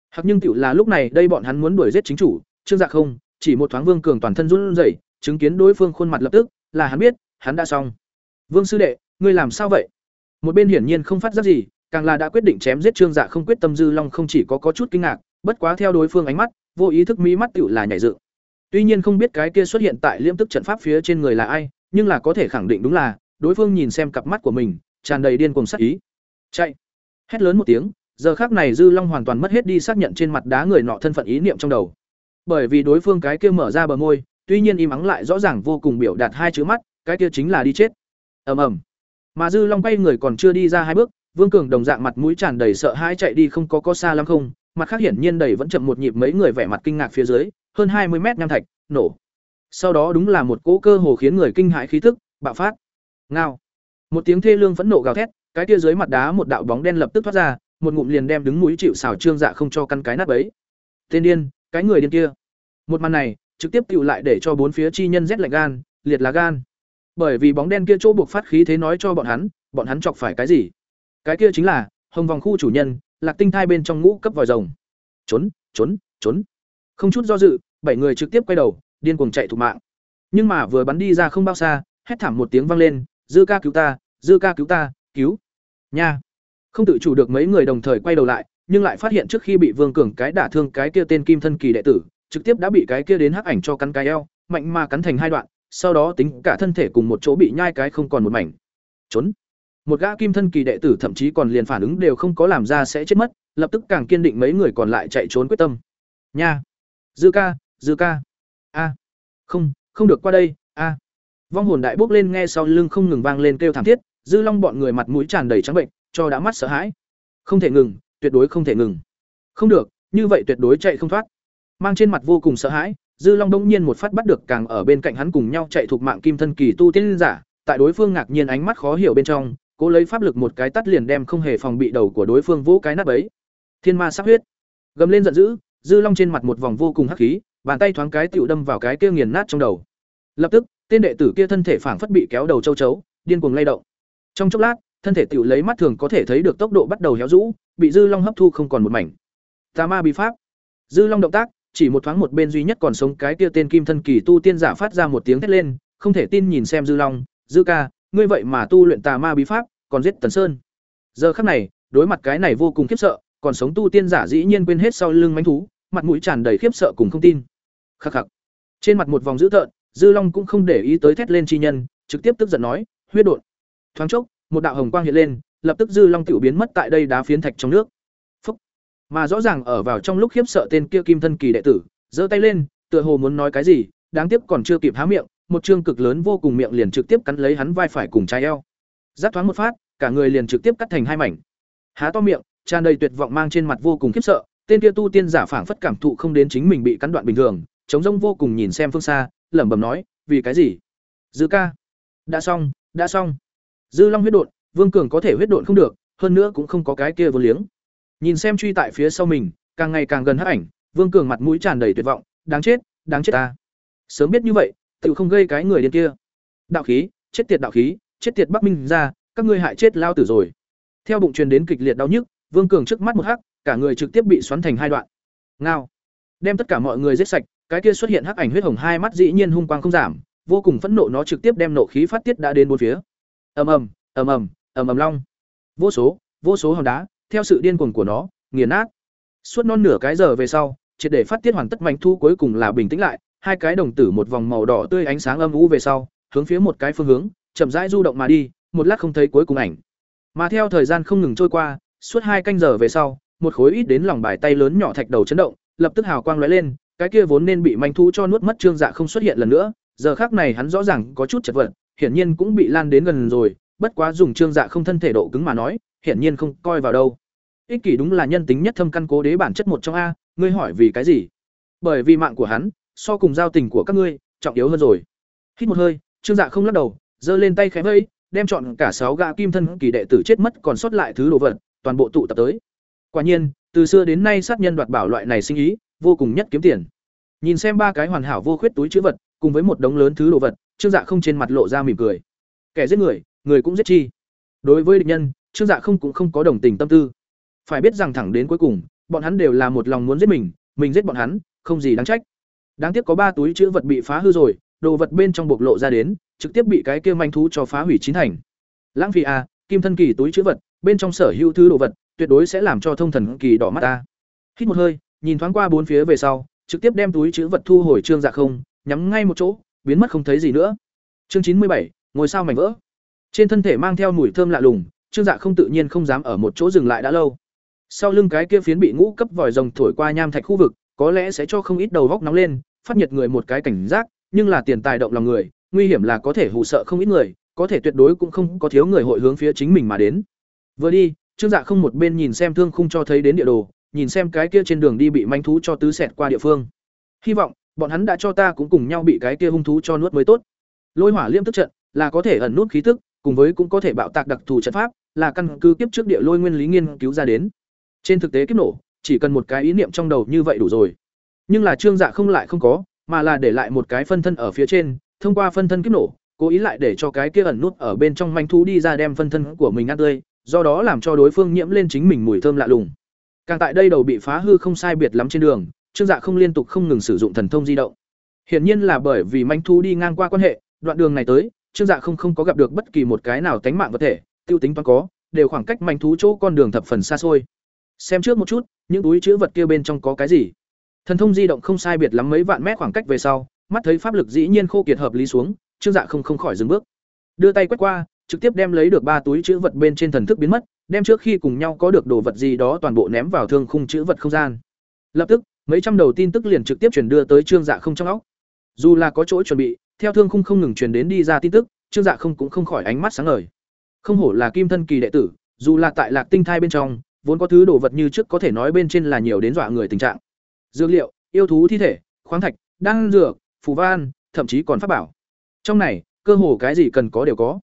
Hắc nhưng tiểu là lúc này đây bọn hắn muốn đuổi giết chính chủ, Trương Dạ không, chỉ một thoáng Vương Cường toàn thân run rẩy, chứng kiến đối phương khuôn mặt lập tức, là hắn biết, hắn đã xong. Vương sư đệ, ngươi làm sao vậy? Một bên hiển nhiên không phát giác gì, càng là đã quyết định chém giết Trương Dạ không quyết tâm dư long không chỉ có có chút kinh ngạc, bất quá theo đối phương ánh mắt, vô ý thức mí mắt tiểu là nhảy dựng. Tuy nhiên không biết cái kia xuất hiện tại liêm tức trận pháp phía trên người là ai, nhưng là có thể khẳng định đúng là, đối phương nhìn xem cặp mắt của mình, tràn đầy điên cuồng sát ý. Chạy! Hét lớn một tiếng, giờ khác này Dư Long hoàn toàn mất hết đi xác nhận trên mặt đá người nọ thân phận ý niệm trong đầu. Bởi vì đối phương cái kia mở ra bờ môi, tuy nhiên im ắng lại rõ ràng vô cùng biểu đạt hai chữ mắt, cái kia chính là đi chết. Ầm ầm. Mà Dư Long quay người còn chưa đi ra hai bước, Vương Cường đồng dạng mặt mũi tràn đầy sợ hãi chạy đi không có có xa lắm không, mặt khác hiển nhiên đầy vẫn chậm một nhịp mấy người vẻ mặt kinh ngạc phía dưới, hơn hai mươi mét nham thạch, nổ. Sau đó đúng là một cỗ cơ hồ khiến người kinh hãi khí tức, bạo phát. Ngao. Một tiếng thê lương phẫn nộ gào thét, cái kia dưới mặt đá một đạo bóng đen lập tức thoát ra, một ngụm liền đem đứng mũi chịu xảo trương dạ không cho căn cái nát bấy. Tên điên, cái người điên kia. Một màn này, trực tiếp tụ lại để cho bốn phía chi nhân rét lạnh gan, liệt lá gan. Bởi vì bóng đen kia chỗ buộc phát khí thế nói cho bọn hắn, bọn hắn chọc phải cái gì? Cái kia chính là Hồng vòng khu chủ nhân, Lạc Tinh thai bên trong ngũ cấp vòi rồng. Trốn, trốn, trốn. Không chút do dự, bảy người trực tiếp quay đầu, điên cuồng chạy thục mạng. Nhưng mà vừa bắn đi ra không bao xa, hét thảm một tiếng vang lên, "Dư ca cứu ta, Dư ca cứu ta, cứu!" Nha. Không tự chủ được mấy người đồng thời quay đầu lại, nhưng lại phát hiện trước khi bị Vương Cường cái đả thương cái kia tên Kim thân kỳ đệ tử, trực tiếp đã bị cái kia đến hắc ảnh cho cắn cái eo, mạnh mà cắn thành hai đoạn, sau đó tính cả thân thể cùng một chỗ bị nhai cái không còn một mảnh. Trốn. Một gã Kim thân kỳ đệ tử thậm chí còn liền phản ứng đều không có làm ra sẽ chết mất, lập tức càng kiên định mấy người còn lại chạy trốn quyết tâm. Nha. Dư ca, Dư ca. A. Không, không được qua đây, a. Vong hồn đại bốc lên nghe sau lưng không ngừng vang lên kêu thảm thiết, Dư Long bọn người mặt mũi tràn đầy trắng bệnh, cho đã mắt sợ hãi. Không thể ngừng, tuyệt đối không thể ngừng. Không được, như vậy tuyệt đối chạy không thoát. Mang trên mặt vô cùng sợ hãi, Dư Long đông nhiên một phát bắt được càng ở bên cạnh hắn cùng nhau chạy thuộc mạng kim thân kỳ tu tiên giả, tại đối phương ngạc nhiên ánh mắt khó hiểu bên trong, cố lấy pháp lực một cái tắt liền đem không hề phòng bị đầu của đối phương vỗ cái nát ấy Thiên ma sắc huyết. Gầm lên giận dữ, Dư Long trên mặt một vòng vô cùng hắc khí, bàn tay thoáng cái tựu đâm vào cái kia nghiền nát trong đầu. Lập tức, tên đệ tử kia thân thể phảng phất bị kéo đầu châu chấu, điên cuồng lay động. Trong chốc lát, thân thể tựu lấy mắt thường có thể thấy được tốc độ bắt đầu héo rũ, bị Dư Long hấp thu không còn một mảnh. Tà ma bí pháp. Dư Long động tác, chỉ một thoáng một bên duy nhất còn sống cái kia tên Kim thân kỳ tu tiên giả phát ra một tiếng thét lên, không thể tin nhìn xem Dư Long, "Dư ca, ngươi vậy mà tu luyện tà ma bí pháp, còn giết Tần Sơn." Giờ khắc này, đối mặt cái này vô cùng khiếp sợ, còn sống tu tiên giả dĩ nhiên quên hết sau lưng mãnh thú, mặt mũi tràn đầy khiếp sợ cùng không tin. Khắc khắc. Trên mặt một vòng dữ tợn, Dư Long cũng không để ý tới thét lên chi nhân, trực tiếp tức giận nói, "Huyết đột." Thoáng chốc, một đạo hồng quang hiện lên, lập tức Dư Long tiểu biến mất tại đây đá phiến thạch trong nước. Phúc. Mà rõ ràng ở vào trong lúc khiếp sợ tên kia Kim thân kỳ đệ tử, giơ tay lên, tựa hồ muốn nói cái gì, đáng tiếc còn chưa kịp há miệng, một trương cực lớn vô cùng miệng liền trực tiếp cắn lấy hắn vai phải cùng trái eo. Giáp thoáng một phát, cả người liền trực tiếp cắt thành hai mảnh. Há to miệng, tràn đầy tuyệt vọng mang trên mặt vô cùng khiếp sợ, tên kia tu tiên giả phảng phất cảm thụ không đến chính mình bị cắn đoạn bình thường, chống rông vô cùng nhìn xem phương xa, lẩm bẩm nói, vì cái gì? Dư ca, đã xong, đã xong. Dư Long huyết độn, Vương Cường có thể huyết độn không được, hơn nữa cũng không có cái kia vô liếng. Nhìn xem truy tại phía sau mình, càng ngày càng gần hắc ảnh, Vương Cường mặt mũi tràn đầy tuyệt vọng, đáng chết, đáng chết ta. Sớm biết như vậy, tự không gây cái người điên kia. Đạo khí, chết tiệt đạo khí, chết tiệt Bắc Minh ra, các ngươi hại chết lao tử rồi. Theo bụng truyền đến kịch liệt đau nhức, Vương Cường trước mắt một hắc, cả người trực tiếp bị xoắn thành hai đoạn. Ngao, đem tất cả mọi người giết sạch, cái kia xuất hiện hắc ảnh huyết hồng hai mắt dĩ nhiên hung quang không giảm, vô cùng phẫn nộ nó trực tiếp đem nộ khí phát tiết đã đến bốn phía. Ầm ầm, ầm ầm, ầm ầm long. Vô số, vô số hòn đá, theo sự điên cuồng của nó, nghiền nát. Suốt non nửa cái giờ về sau, triệt để phát tiết hoàn tất mạnh thu cuối cùng là bình tĩnh lại, hai cái đồng tử một vòng màu đỏ tươi ánh sáng âm u về sau, hướng phía một cái phương hướng, chậm rãi du động mà đi, một lát không thấy cuối cùng ảnh. Mà theo thời gian không ngừng trôi qua, suốt hai canh giờ về sau, một khối ít đến lòng bài tay lớn nhỏ thạch đầu chấn động, lập tức hào quang lóe lên, cái kia vốn nên bị manh thú cho nuốt mất trương dạ không xuất hiện lần nữa, giờ khác này hắn rõ ràng có chút chật vật, hiển nhiên cũng bị lan đến gần rồi, bất quá dùng trương dạ không thân thể độ cứng mà nói, hiển nhiên không coi vào đâu. Ích kỷ đúng là nhân tính nhất thâm căn cố đế bản chất một trong a, ngươi hỏi vì cái gì? Bởi vì mạng của hắn, so cùng giao tình của các ngươi, trọng yếu hơn rồi. Hít một hơi, Trương Dạ không lắc đầu, giơ lên tay khẽ vẫy, đem chọn cả sáu gã kim thân kỳ đệ tử chết mất còn sót lại thứ đồ vật, toàn bộ tụ tập tới. Quả nhiên, từ xưa đến nay sát nhân đoạt bảo loại này sinh ý, vô cùng nhất kiếm tiền. Nhìn xem ba cái hoàn hảo vô khuyết túi trữ vật, cùng với một đống lớn thứ đồ vật, Trương Dạ không trên mặt lộ ra mỉm cười. Kẻ giết người, người cũng giết chi. Đối với địch nhân, Trương Dạ không cũng không có đồng tình tâm tư. Phải biết rằng thẳng đến cuối cùng, bọn hắn đều là một lòng muốn giết mình, mình giết bọn hắn, không gì đáng trách. Đáng tiếc có ba túi trữ vật bị phá hư rồi, đồ vật bên trong bộc lộ ra đến, trực tiếp bị cái kia manh thú cho phá hủy chín thành. Lãng phí a, kim thân kỳ túi chứa vật, bên trong sở hữu thứ đồ vật, tuyệt đối sẽ làm cho thông thần kỳ đỏ mắt ta. Hít một hơi, nhìn thoáng qua bốn phía về sau, trực tiếp đem túi chứa vật thu hồi trương dạ không, nhắm ngay một chỗ, biến mất không thấy gì nữa. Chương chín mươi bảy, ngồi sao mảnh vỡ. Trên thân thể mang theo mùi thơm lạ lùng, trương dạ không tự nhiên không dám ở một chỗ dừng lại đã lâu. Sau lưng cái kia phiến bị ngũ cấp vòi rồng thổi qua nham thạch khu vực, có lẽ sẽ cho không ít đầu góc nóng lên, phát nhiệt người một cái cảnh giác, nhưng là tiền tài động lòng người, nguy hiểm là có thể hù sợ không ít người, có thể tuyệt đối cũng không có thiếu người hội hướng phía chính mình mà đến. Vừa đi, Trương Dạ không một bên nhìn xem thương khung cho thấy đến địa đồ, nhìn xem cái kia trên đường đi bị manh thú cho tứ xẹt qua địa phương. Hy vọng bọn hắn đã cho ta cũng cùng nhau bị cái kia hung thú cho nuốt mới tốt. Lôi hỏa liêm tức trận là có thể ẩn nút khí tức, cùng với cũng có thể bạo tạc đặc thù trận pháp, là căn cứ kiếp trước địa lôi nguyên lý nghiên cứu ra đến. Trên thực tế kiếp nổ, chỉ cần một cái ý niệm trong đầu như vậy đủ rồi. Nhưng là Trương Dạ không lại không có, mà là để lại một cái phân thân ở phía trên, thông qua phân thân kiếp nổ, cố ý lại để cho cái kia ẩn nút ở bên trong manh thú đi ra đem phân thân của mình ăn tươi, do đó làm cho đối phương nhiễm lên chính mình mùi thơm lạ lùng. Càng tại đây đầu bị phá hư không sai biệt lắm trên đường, Trương Dạ không liên tục không ngừng sử dụng thần thông di động. Hiển nhiên là bởi vì manh thú đi ngang qua quan hệ, đoạn đường này tới, Trương Dạ không không có gặp được bất kỳ một cái nào tánh mạng vật thể, tiêu tính toán có, đều khoảng cách manh thú chỗ con đường thập phần xa xôi. Xem trước một chút, những túi chứa vật kia bên trong có cái gì? Thần thông di động không sai biệt lắm mấy vạn mét khoảng cách về sau, mắt thấy pháp lực dĩ nhiên khô kiệt hợp lý xuống, Trương Dạ không không khỏi dừng bước. Đưa tay quét qua, trực tiếp đem lấy được ba túi chứa vật bên trên thần thức biến mất, đem trước khi cùng nhau có được đồ vật gì đó toàn bộ ném vào thương khung chứa vật không gian. Lập tức, mấy trăm đầu tin tức liền trực tiếp truyền đưa tới Trương Dạ không trong óc. Dù là có chỗ chuẩn bị, theo thương khung không ngừng truyền đến đi ra tin tức, Trương Dạ không cũng không khỏi ánh mắt sáng ngời. Không hổ là kim thân kỳ đệ tử, dù là tại Lạc Tinh thai bên trong, vốn có thứ đồ vật như trước có thể nói bên trên là nhiều đến dọa người tình trạng. Dược liệu, yêu thú thi thể, khoáng thạch, đan dược, phù văn, thậm chí còn pháp bảo. Trong này, cơ hồ cái gì cần có đều có.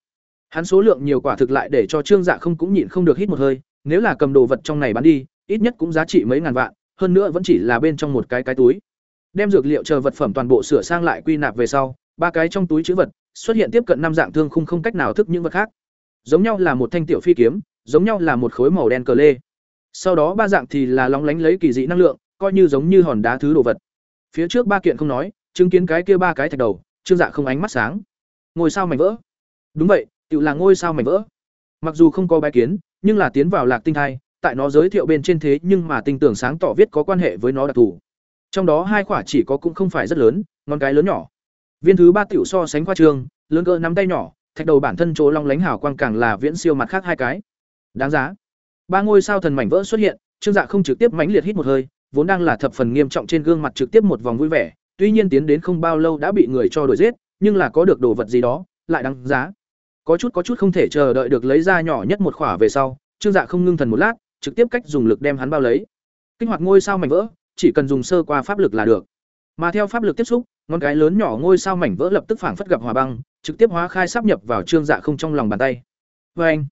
Hắn số lượng nhiều quả thực lại để cho Trương Dạ không cũng nhịn không được hít một hơi, nếu là cầm đồ vật trong này bán đi, ít nhất cũng giá trị mấy ngàn vạn, hơn nữa vẫn chỉ là bên trong một cái cái túi. Đem dược liệu chờ vật phẩm toàn bộ sửa sang lại quy nạp về sau, ba cái trong túi chữ vật xuất hiện tiếp cận năm dạng thương khung không cách nào thức những vật khác. Giống nhau là một thanh tiểu phi kiếm, giống nhau là một khối màu đen cờ lê. Sau đó ba dạng thì là lóng lánh lấy kỳ dị năng lượng, coi như giống như hòn đá thứ đồ vật. Phía trước ba kiện không nói, chứng kiến cái kia ba cái thạch đầu, Trương Dạ không ánh mắt sáng. Ngôi sao mảnh vỡ. Đúng vậy, tự là ngôi sao mảnh vỡ. Mặc dù không có bái kiến, nhưng là tiến vào Lạc Tinh thai, tại nó giới thiệu bên trên thế nhưng mà tinh tưởng sáng tỏ viết có quan hệ với nó đặc thù. Trong đó hai quả chỉ có cũng không phải rất lớn, ngón cái lớn nhỏ. Viên thứ ba tiểu so sánh khoa trương, lớn cỡ nắm tay nhỏ, thạch đầu bản thân chỗ long lánh hào quang càng là viễn siêu mặt khác hai cái. Đáng giá. Ba ngôi sao thần mảnh vỡ xuất hiện, Trương Dạ không trực tiếp mãnh liệt hít một hơi, vốn đang là thập phần nghiêm trọng trên gương mặt trực tiếp một vòng vui vẻ, tuy nhiên tiến đến không bao lâu đã bị người cho đuổi giết, nhưng là có được đồ vật gì đó, lại đáng giá. Có chút có chút không thể chờ đợi được lấy ra nhỏ nhất một khỏa về sau, Trương Dạ không ngưng thần một lát, trực tiếp cách dùng lực đem hắn bao lấy. Kích hoạt ngôi sao mảnh vỡ, chỉ cần dùng sơ qua pháp lực là được. Mà theo pháp lực tiếp xúc, ngón cái lớn nhỏ ngôi sao mảnh vỡ lập tức phảng phất gặp hòa băng, trực tiếp hóa khai sắp nhập vào Trương Dạ không trong lòng bàn tay. Và anh,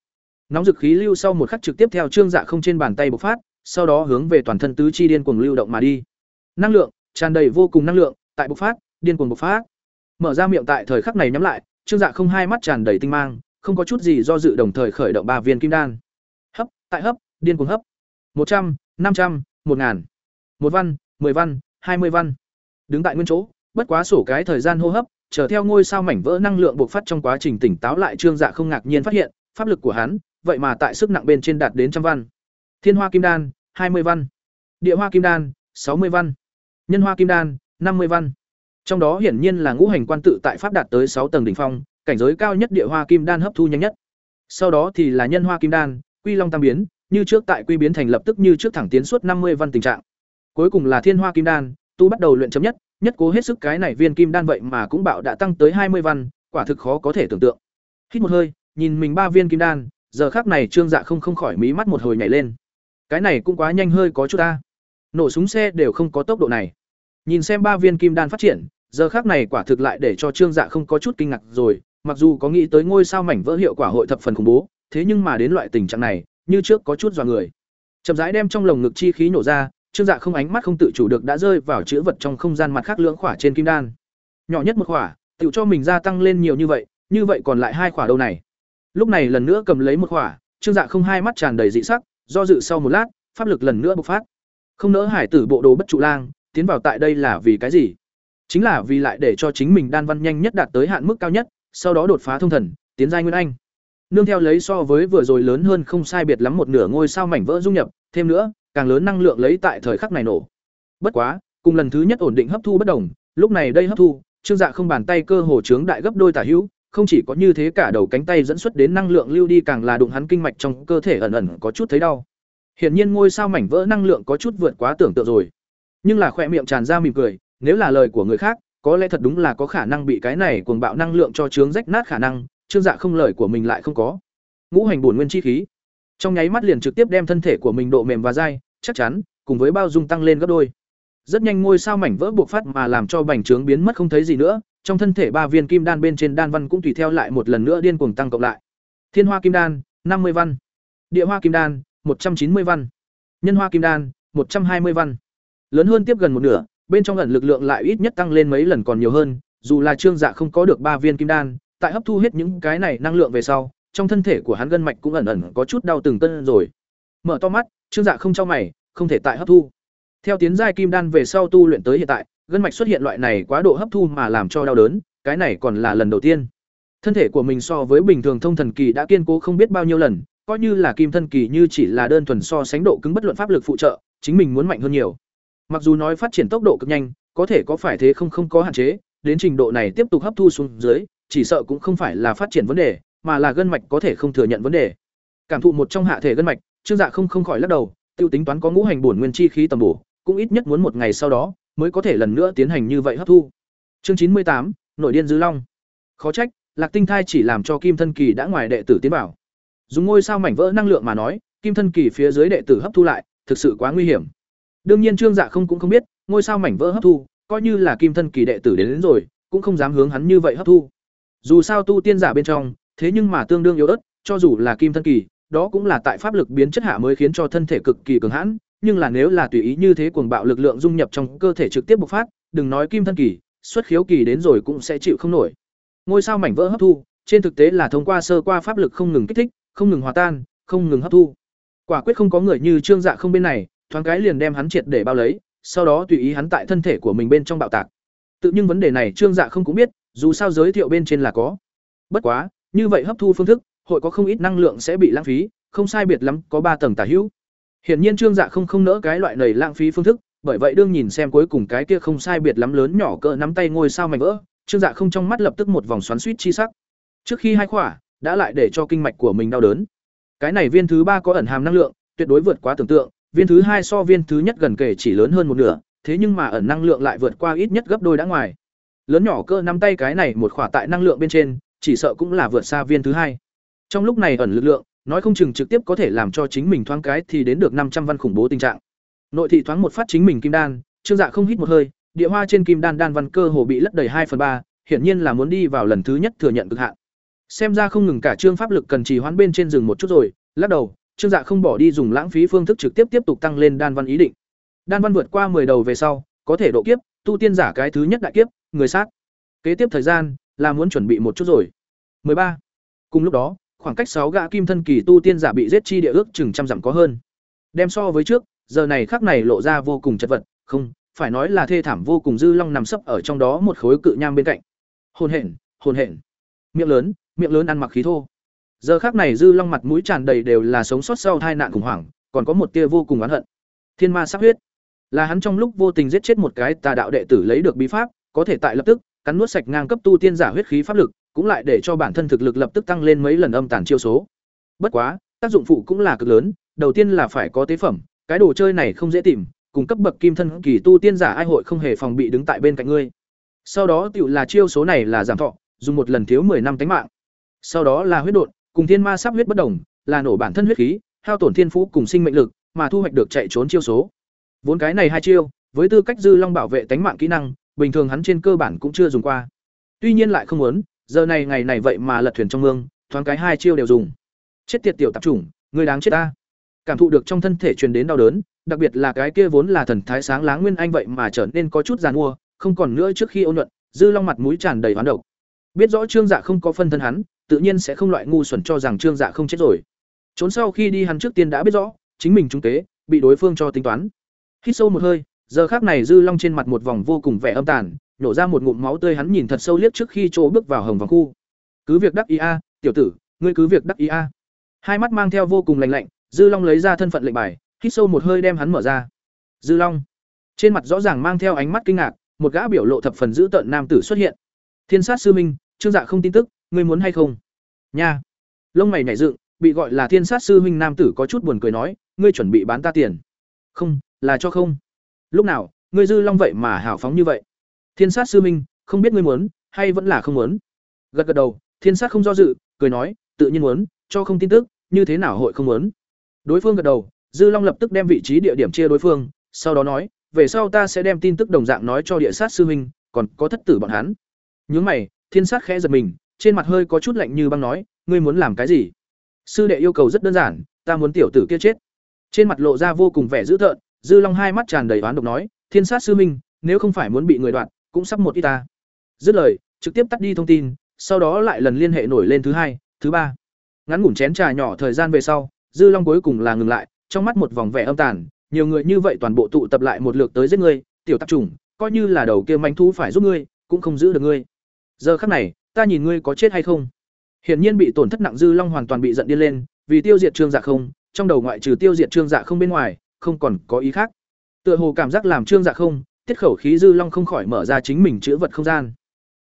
nóng dực khí lưu sau một khắc trực tiếp theo Trương Dạ không trên bàn tay bộc phát, sau đó hướng về toàn thân tứ chi điên cuồng lưu động mà đi. năng lượng tràn đầy vô cùng năng lượng, tại bộc phát, điên cuồng bộc phát. Mở ra miệng tại thời khắc này nhắm lại, trương dạ không hai mắt tràn đầy tinh mang, không có chút gì do dự đồng thời khởi động ba viên kim đan. Hấp, tại hấp, điên cuồng hấp. Một trăm, năm trăm, một ngàn. Một văn, mười văn, hai mươi văn. Đứng tại nguyên chỗ, bất quá sổ cái thời gian hô hấp, chờ theo ngôi sao mảnh vỡ năng lượng bộc phát trong quá trình tỉnh táo lại trương dạ không ngạc nhiên phát hiện, pháp lực của hắn, vậy mà tại sức nặng bên trên đạt đến trăm văn. Thiên hoa kim đan, hai mươi văn. Địa hoa kim đan, sáu mươi văn nhân hoa kim đan, năm mươi văn. Trong đó hiển nhiên là ngũ hành quan tự tại pháp đạt tới sáu tầng đỉnh phong, cảnh giới cao nhất địa hoa kim đan hấp thu nhanh nhất. Sau đó thì là nhân hoa kim đan, quy long tam biến, như trước tại quy biến thành lập tức như trước thẳng tiến suốt năm mươi văn tình trạng. Cuối cùng là thiên hoa kim đan, tu bắt đầu luyện chấm nhất nhất cố hết sức cái này viên kim đan vậy mà cũng bạo đã tăng tới hai mươi văn, quả thực khó có thể tưởng tượng. Hít một hơi, nhìn mình ba viên kim đan, giờ khác này trương dạ không không khỏi mí mắt một hồi nhảy lên. Cái này cũng quá nhanh hơi có chút ta nổ súng xe đều không có tốc độ này. Nhìn xem ba viên kim đan phát triển, giờ khác này quả thực lại để cho trương dạ không có chút kinh ngạc rồi, mặc dù có nghĩ tới ngôi sao mảnh vỡ hiệu quả hội thập phần khủng bố, thế nhưng mà đến loại tình trạng này, như trước có chút dọa người. Chậm rãi đem trong lồng ngực chi khí nổ ra, trương dạ không ánh mắt không tự chủ được đã rơi vào chữ vật trong không gian mặt khác lưỡng khỏa trên kim đan. Nhỏ nhất một khỏa tự cho mình gia tăng lên nhiều như vậy như vậy còn lại hai khỏa đâu này? Lúc này lần nữa cầm lấy một khỏa, trương dạ không hai mắt tràn đầy dị sắc, do dự sau một lát, pháp lực lần nữa bộc phát không nỡ hải tử bộ đồ bất trụ lang, tiến vào tại đây là vì cái gì? Chính là vì lại để cho chính mình đan văn nhanh nhất đạt tới hạn mức cao nhất, sau đó đột phá thông thần, tiến giai nguyên anh. Nương theo lấy so với vừa rồi lớn hơn không sai biệt lắm một nửa ngôi sao mảnh vỡ dung nhập, thêm nữa, càng lớn năng lượng lấy tại thời khắc này nổ. Bất quá, cùng lần thứ nhất ổn định hấp thu bất đồng, lúc này đây hấp thu, trương dạ không bàn tay cơ hồ trướng đại gấp đôi tả hữu, không chỉ có như thế cả đầu cánh tay dẫn xuất đến năng lượng lưu đi càng là đụng hắn kinh mạch trong cơ thể ẩn ẩn có chút thấy đau hiển nhiên ngôi sao mảnh vỡ năng lượng có chút vượt quá tưởng tượng rồi. Nhưng là khỏe miệng tràn ra mỉm cười, nếu là lời của người khác, có lẽ thật đúng là có khả năng bị cái này cuồng bạo năng lượng cho chướng rách nát khả năng, trương dạ không lời của mình lại không có. Ngũ hành bổn nguyên chi khí. Trong nháy mắt liền trực tiếp đem thân thể của mình độ mềm và dai, chắc chắn, cùng với bao dung tăng lên gấp đôi. Rất nhanh ngôi sao mảnh vỡ buộc phát mà làm cho bành trướng biến mất không thấy gì nữa, trong thân thể ba viên kim đan bên trên đan văn cũng tùy theo lại một lần nữa điên cuồng tăng cộng lại. Thiên hoa kim đan, năm mươi văn. Địa hoa kim đan một trăm chín mươi văn. Nhân hoa kim đan, một trăm hai mươi văn. Lớn hơn tiếp gần một nửa, bên trong ẩn lực lượng lại ít nhất tăng lên mấy lần còn nhiều hơn, dù là trương dạ không có được ba viên kim đan, tại hấp thu hết những cái này năng lượng về sau, trong thân thể của hắn gân mạch cũng ẩn ẩn có chút đau từng cơn rồi. Mở to mắt, trương dạ không cho mày, không thể tại hấp thu. Theo tiến giai kim đan về sau tu luyện tới hiện tại, gân mạch xuất hiện loại này quá độ hấp thu mà làm cho đau đớn, cái này còn là lần đầu tiên. Thân thể của mình so với bình thường thông thần kỳ đã kiên cố không biết bao nhiêu lần coi như là kim thân kỳ như chỉ là đơn thuần so sánh độ cứng bất luận pháp lực phụ trợ, chính mình muốn mạnh hơn nhiều. Mặc dù nói phát triển tốc độ cực nhanh, có thể có phải thế không không có hạn chế, đến trình độ này tiếp tục hấp thu xuống dưới, chỉ sợ cũng không phải là phát triển vấn đề, mà là gân mạch có thể không thừa nhận vấn đề. Cảm thụ một trong hạ thể gân mạch, trương dạ không không khỏi lắc đầu, tiêu tính toán có ngũ hành bổn nguyên chi khí tầm bổ, cũng ít nhất muốn một ngày sau đó, mới có thể lần nữa tiến hành như vậy hấp thu. Chương chín mươi tám, nội điên dư long. Khó trách, lạc tinh thai chỉ làm cho kim thân kỳ đã ngoài đệ tử tiến bảo dùng ngôi sao mảnh vỡ năng lượng mà nói kim thân kỳ phía dưới đệ tử hấp thu lại thực sự quá nguy hiểm. Đương nhiên trương dạ không cũng không biết ngôi sao mảnh vỡ hấp thu coi như là kim thân kỳ đệ tử đến, đến rồi cũng không dám hướng hắn như vậy hấp thu. Dù sao tu tiên giả bên trong thế nhưng mà tương đương yếu ớt cho dù là kim thân kỳ đó cũng là tại pháp lực biến chất hạ mới khiến cho thân thể cực kỳ cường hãn nhưng là nếu là tùy ý như thế cuồng bạo lực lượng dung nhập trong cơ thể trực tiếp bộc phát đừng nói kim thân kỳ xuất khiếu kỳ đến rồi cũng sẽ chịu không nổi. Ngôi sao mảnh vỡ hấp thu trên thực tế là thông qua sơ qua pháp lực không ngừng kích thích không ngừng hòa tan, không ngừng hấp thu. Quả quyết không có người như trương dạ không bên này, thoáng cái liền đem hắn triệt để bao lấy, sau đó tùy ý hắn tại thân thể của mình bên trong bạo tạc. Tự nhưng vấn đề này trương dạ không cũng biết, dù sao giới thiệu bên trên là có. Bất quá, như vậy hấp thu phương thức, hội có không ít năng lượng sẽ bị lãng phí, không sai biệt lắm có ba tầng tả hữu. Hiển nhiên trương dạ không không nỡ cái loại này lãng phí phương thức, bởi vậy đương nhìn xem cuối cùng cái kia không sai biệt lắm lớn nhỏ cỡ nắm tay ngôi sao mảnh vỡ, trương dạ không trong mắt lập tức một vòng xoắn xuýt chi sắc. Trước khi hai khỏa đã lại để cho kinh mạch của mình đau đớn. Cái này viên thứ ba có ẩn hàm năng lượng, tuyệt đối vượt quá tưởng tượng, viên thứ hai so viên thứ nhất gần kể chỉ lớn hơn một nửa, thế nhưng mà ẩn năng lượng lại vượt qua ít nhất gấp đôi đã ngoài. Lớn nhỏ cơ nắm tay cái này một khỏa tại năng lượng bên trên, chỉ sợ cũng là vượt xa viên thứ hai. Trong lúc này ẩn lực lượng, nói không chừng trực tiếp có thể làm cho chính mình thoáng cái thì đến được năm trăm văn khủng bố tình trạng. Nội thị thoáng một phát chính mình kim đan, trương dạ không hít một hơi, địa hoa trên kim đan đan văn cơ hồ bị lấp đầy hai phần ba, hiển nhiên là muốn đi vào lần thứ nhất thừa nhận cực hạn xem ra không ngừng cả trương pháp lực cần trì hoãn bên trên rừng một chút rồi lắc đầu trương dạ không bỏ đi dùng lãng phí phương thức trực tiếp tiếp tục tăng lên đan văn ý định đan văn vượt qua 10 đầu về sau có thể độ kiếp, tu tiên giả cái thứ nhất đại kiếp, người sát. Kế tiếp thời gian là muốn chuẩn bị một chút rồi. 13. Cùng lúc đó, khoảng cách sáu gã kim thân kỳ tu tiên giả bị giết chi địa ước chừng trăm dặm có hơn. Đem so với trước, giờ này khắc này lộ ra vô cùng chật vật, không, phải nói là thê thảm vô cùng dư long nằm sấp ở trong đó một khối cự nham bên cạnh. Hồn hển, hồn hển. Miệng lớn, miệng lớn ăn mặc khí thô. Giờ khắc này dư long mặt mũi tràn đầy đều là sống sót sau tai nạn khủng hoảng, còn có một tia vô cùng oán hận. Thiên ma sắc huyết, là hắn trong lúc vô tình giết chết một cái tà đạo đệ tử lấy được bí pháp, có thể tại lập tức cắn nuốt sạch ngang cấp tu tiên giả huyết khí pháp lực, cũng lại để cho bản thân thực lực lập tức tăng lên mấy lần âm tàn chiêu số. Bất quá, tác dụng phụ cũng là cực lớn, đầu tiên là phải có tế phẩm, cái đồ chơi này không dễ tìm, cùng cấp bậc kim thân kỳ tu tiên giả ai hội không hề phòng bị đứng tại bên cạnh ngươi. Sau đó tựu là chiêu số này là giảm thọ, dùng một lần thiếu 10 năm tính mạng. Sau đó là huyết độn, cùng thiên ma sắp huyết bất đồng, là nổ bản thân huyết khí, hao tổn thiên phú cùng sinh mệnh lực, mà thu hoạch được chạy trốn chiêu số. Vốn cái này hai chiêu, với tư cách dư long bảo vệ tánh mạng kỹ năng, bình thường hắn trên cơ bản cũng chưa dùng qua. Tuy nhiên lại không muốn, giờ này ngày này vậy mà lật thuyền trong mương, thoáng cái hai chiêu đều dùng. Chết tiệt tiểu tạp chủng, ngươi đáng chết ta. Cảm thụ được trong thân thể truyền đến đau đớn, đặc biệt là cái kia vốn là thần thái sáng láng nguyên anh vậy mà trở nên có chút giàn mua, không còn nữa trước khi ôn nhuận, dư long mặt mũi tràn đầy hoán độc. Biết rõ Trương Dạ không có phân thân hắn, tự nhiên sẽ không loại ngu xuẩn cho rằng Trương Dạ không chết rồi. Trốn sau khi đi hắn trước tiên đã biết rõ, chính mình trung kế, bị đối phương cho tính toán. Hít sâu một hơi, giờ khắc này dư long trên mặt một vòng vô cùng vẻ âm tàn, nổ ra một ngụm máu tươi hắn nhìn thật sâu liếc trước khi chỗ bước vào hồng vòng khu. Cứ việc đắc ý a, tiểu tử, ngươi cứ việc đắc ý a. Hai mắt mang theo vô cùng lạnh lạnh, Dư Long lấy ra thân phận lệnh bài, hít sâu một hơi đem hắn mở ra. Dư Long, trên mặt rõ ràng mang theo ánh mắt kinh ngạc, một gã biểu lộ thập phần dữ tợn nam tử xuất hiện. Thiên sát sư minh, Trương Dạ không tin tức, ngươi muốn hay không? Nha. Lông mày nhảy dựng, bị gọi là Thiên sát sư huynh nam tử có chút buồn cười nói, ngươi chuẩn bị bán ta tiền? Không, là cho không. Lúc nào, ngươi Dư Long vậy mà hào phóng như vậy? Thiên sát sư minh, không biết ngươi muốn hay vẫn là không muốn? Gật gật đầu, Thiên sát không do dự, cười nói, tự nhiên muốn, cho không tin tức, như thế nào hội không muốn? Đối phương gật đầu, Dư Long lập tức đem vị trí địa điểm chia đối phương, sau đó nói, về sau ta sẽ đem tin tức đồng dạng nói cho địa sát sư huynh, còn có thất tử bọn hắn. Nhướng mày, Thiên sát khẽ giật mình, trên mặt hơi có chút lạnh như băng nói, ngươi muốn làm cái gì? Sư đệ yêu cầu rất đơn giản, ta muốn tiểu tử kia chết. Trên mặt lộ ra vô cùng vẻ dữ tợn, Dư Long hai mắt tràn đầy oán độc nói, Thiên sát sư minh, nếu không phải muốn bị người đoạt, cũng sắp một y ta. Dứt lời, trực tiếp tắt đi thông tin, sau đó lại lần liên hệ nổi lên thứ hai, thứ ba. Ngắn ngủn chén trà nhỏ thời gian về sau, Dư Long cuối cùng là ngừng lại, trong mắt một vòng vẻ âm tàn, nhiều người như vậy toàn bộ tụ tập lại một lượt tới giết ngươi, tiểu tạp trùng, coi như là đầu kia manh thú phải giúp ngươi, cũng không giữ được ngươi. Giờ khắc này, ta nhìn ngươi có chết hay không. Hiển nhiên bị tổn thất nặng Dư Long hoàn toàn bị giận điên lên, vì tiêu diệt Trương Dạ không, trong đầu ngoại trừ tiêu diệt Trương Dạ không bên ngoài, không còn có ý khác. Tựa hồ cảm giác làm Trương Dạ không, tiết khẩu khí Dư Long không khỏi mở ra chính mình chữa vật không gian.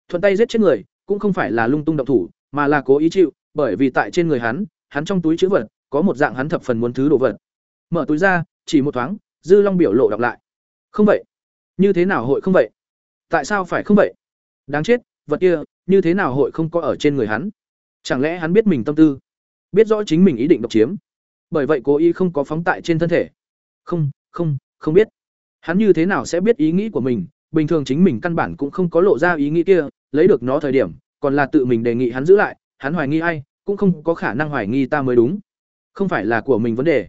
Thuận tay giết chết người, cũng không phải là lung tung động thủ, mà là cố ý chịu, bởi vì tại trên người hắn, hắn trong túi chữ vật có một dạng hắn thập phần muốn thứ đồ vật. Mở túi ra, chỉ một thoáng, Dư Long biểu lộ đọc lại. Không vậy, như thế nào hội không vậy? Tại sao phải không vậy? Đáng chết, vật kia, như thế nào hội không có ở trên người hắn? Chẳng lẽ hắn biết mình tâm tư, biết rõ chính mình ý định độc chiếm, bởi vậy cố ý không có phóng tại trên thân thể? Không, không, không biết. Hắn như thế nào sẽ biết ý nghĩ của mình? Bình thường chính mình căn bản cũng không có lộ ra ý nghĩ kia, lấy được nó thời điểm, còn là tự mình đề nghị hắn giữ lại, hắn hoài nghi ai, cũng không có khả năng hoài nghi ta mới đúng không phải là của mình vấn đề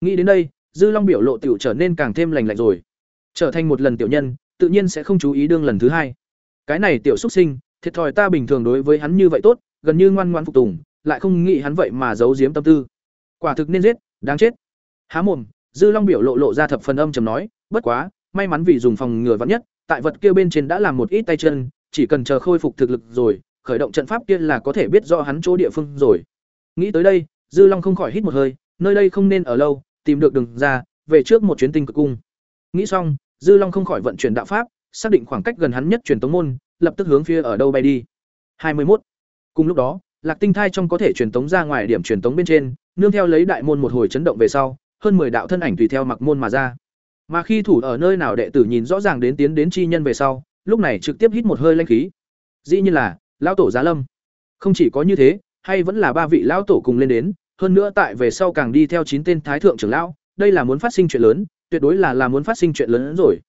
nghĩ đến đây dư long biểu lộ tiểu trở nên càng thêm lành lạnh rồi trở thành một lần tiểu nhân tự nhiên sẽ không chú ý đương lần thứ hai cái này tiểu xuất sinh thiệt thòi ta bình thường đối với hắn như vậy tốt gần như ngoan ngoan phục tùng lại không nghĩ hắn vậy mà giấu giếm tâm tư quả thực nên giết đáng chết há mồm dư long biểu lộ lộ ra thập phần âm trầm nói bất quá may mắn vì dùng phòng ngừa vắn nhất tại vật kia bên trên đã làm một ít tay chân chỉ cần chờ khôi phục thực lực rồi khởi động trận pháp kia là có thể biết rõ hắn chỗ địa phương rồi. Nghĩ tới đây, Dư Long không khỏi hít một hơi, nơi đây không nên ở lâu, tìm được đường ra, về trước một chuyến tinh cực cung. Nghĩ xong, Dư Long không khỏi vận chuyển đạo pháp, xác định khoảng cách gần hắn nhất truyền tống môn, lập tức hướng phía ở đâu bay đi. 21. Cùng lúc đó, Lạc Tinh Thai trong có thể truyền tống ra ngoài điểm truyền tống bên trên, nương theo lấy đại môn một hồi chấn động về sau, hơn 10 đạo thân ảnh tùy theo mặc môn mà ra. Mà khi thủ ở nơi nào đệ tử nhìn rõ ràng đến tiến đến chi nhân về sau, lúc này trực tiếp hít một hơi linh khí. Dĩ nhiên là lão tổ giá lâm không chỉ có như thế hay vẫn là ba vị lão tổ cùng lên đến hơn nữa tại về sau càng đi theo chín tên thái thượng trưởng lão đây là muốn phát sinh chuyện lớn tuyệt đối là là muốn phát sinh chuyện lớn hơn rồi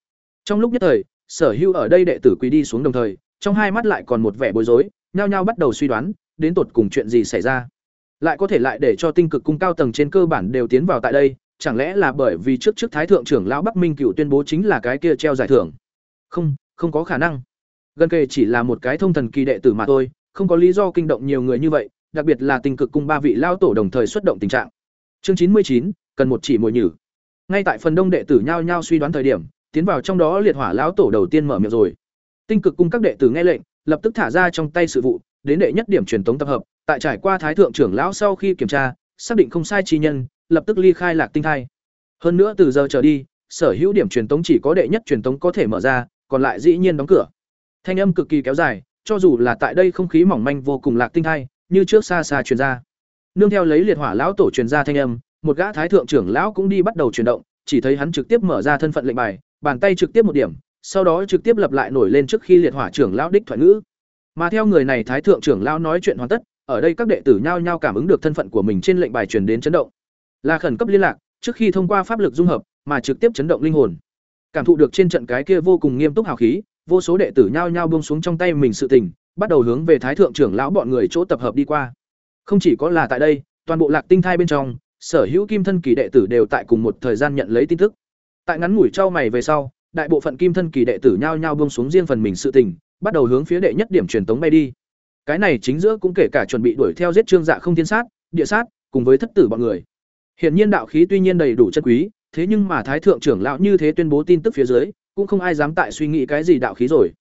trong lúc nhất thời sở hưu ở đây đệ tử quỳ đi xuống đồng thời trong hai mắt lại còn một vẻ bối rối nhao nhao bắt đầu suy đoán đến tột cùng chuyện gì xảy ra lại có thể lại để cho tinh cực cung cao tầng trên cơ bản đều tiến vào tại đây chẳng lẽ là bởi vì trước trước thái thượng trưởng lão bắc minh cựu tuyên bố chính là cái kia treo giải thưởng Không, không có khả năng. Gần kề chỉ là một cái thông thần kỳ đệ tử mà thôi, không có lý do kinh động nhiều người như vậy, đặc biệt là Tinh cực cung ba vị lao tổ đồng thời xuất động tình trạng. Chương chín mươi chín cần một chỉ mồi nhử. Ngay tại phần đông đệ tử nhao nhao suy đoán thời điểm, tiến vào trong đó liệt hỏa lão tổ đầu tiên mở miệng rồi. Tinh cực cung các đệ tử nghe lệnh, lập tức thả ra trong tay sự vụ, đến đệ nhất điểm truyền tống tập hợp, tại trải qua thái thượng trưởng lão sau khi kiểm tra, xác định không sai chi nhân, lập tức ly khai lạc tinh thai. Hơn nữa từ giờ trở đi, sở hữu điểm truyền tống chỉ có đệ nhất truyền tống có thể mở ra, còn lại dĩ nhiên đóng cửa. Thanh âm cực kỳ kéo dài, cho dù là tại đây không khí mỏng manh vô cùng lạc tinh thai, như trước xa xa truyền ra. Nương theo lấy liệt hỏa lão tổ truyền ra thanh âm, một gã thái thượng trưởng lão cũng đi bắt đầu chuyển động, chỉ thấy hắn trực tiếp mở ra thân phận lệnh bài, bàn tay trực tiếp một điểm, sau đó trực tiếp lập lại nổi lên trước khi liệt hỏa trưởng lão đích thoại ngữ. Mà theo người này thái thượng trưởng lão nói chuyện hoàn tất, ở đây các đệ tử nhao nhao cảm ứng được thân phận của mình trên lệnh bài truyền đến chấn động. Là khẩn cấp liên lạc, trước khi thông qua pháp lực dung hợp, mà trực tiếp chấn động linh hồn. Cảm thụ được trên trận cái kia vô cùng nghiêm túc hào khí, vô số đệ tử nhao nhao buông xuống trong tay mình sự tình, bắt đầu hướng về thái thượng trưởng lão bọn người chỗ tập hợp đi qua. Không chỉ có là tại đây, toàn bộ Lạc Tinh thai bên trong, sở hữu kim thân kỳ đệ tử đều tại cùng một thời gian nhận lấy tin tức. Tại ngắn ngủi trao mày về sau, đại bộ phận kim thân kỳ đệ tử nhao nhao buông xuống riêng phần mình sự tình, bắt đầu hướng phía đệ nhất điểm truyền tống bay đi. Cái này chính giữa cũng kể cả chuẩn bị đuổi theo giết Trương Dạ không thiên sát, địa sát, cùng với thất tử bọn người. hiện nhiên đạo khí tuy nhiên đầy đủ chân quý, thế nhưng mà thái thượng trưởng lão như thế tuyên bố tin tức phía dưới, cũng không ai dám tại suy nghĩ cái gì đạo khí rồi.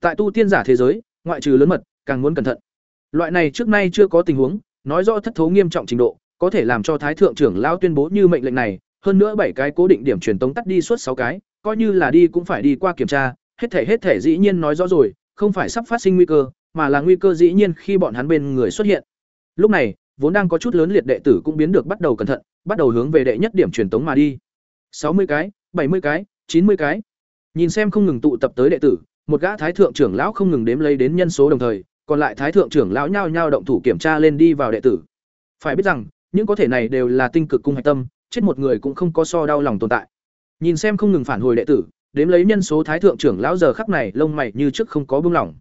Tại tu tiên giả thế giới, ngoại trừ lớn mật, càng muốn cẩn thận. Loại này trước nay chưa có tình huống, nói rõ thất thố nghiêm trọng trình độ, có thể làm cho thái thượng trưởng lão tuyên bố như mệnh lệnh này, hơn nữa bảy cái cố định điểm truyền tống tắt đi suốt sáu cái, coi như là đi cũng phải đi qua kiểm tra, hết thể hết thể dĩ nhiên nói rõ rồi, không phải sắp phát sinh nguy cơ, mà là nguy cơ dĩ nhiên khi bọn hắn bên người xuất hiện. Lúc này, vốn đang có chút lớn liệt đệ tử cũng biến được bắt đầu cẩn thận, bắt đầu hướng về đệ nhất điểm truyền tống mà đi. sáu mươi cái, bảy mươi cái, chín mươi cái. Nhìn xem không ngừng tụ tập tới đệ tử, một gã thái thượng trưởng lão không ngừng đếm lấy đến nhân số đồng thời, còn lại thái thượng trưởng lão nhao nhao động thủ kiểm tra lên đi vào đệ tử. Phải biết rằng, những có thể này đều là tinh cực cung hạch tâm, chết một người cũng không có so đau lòng tồn tại. Nhìn xem không ngừng phản hồi đệ tử, đếm lấy nhân số thái thượng trưởng lão giờ khắc này lông mày như trước không có buông lỏng.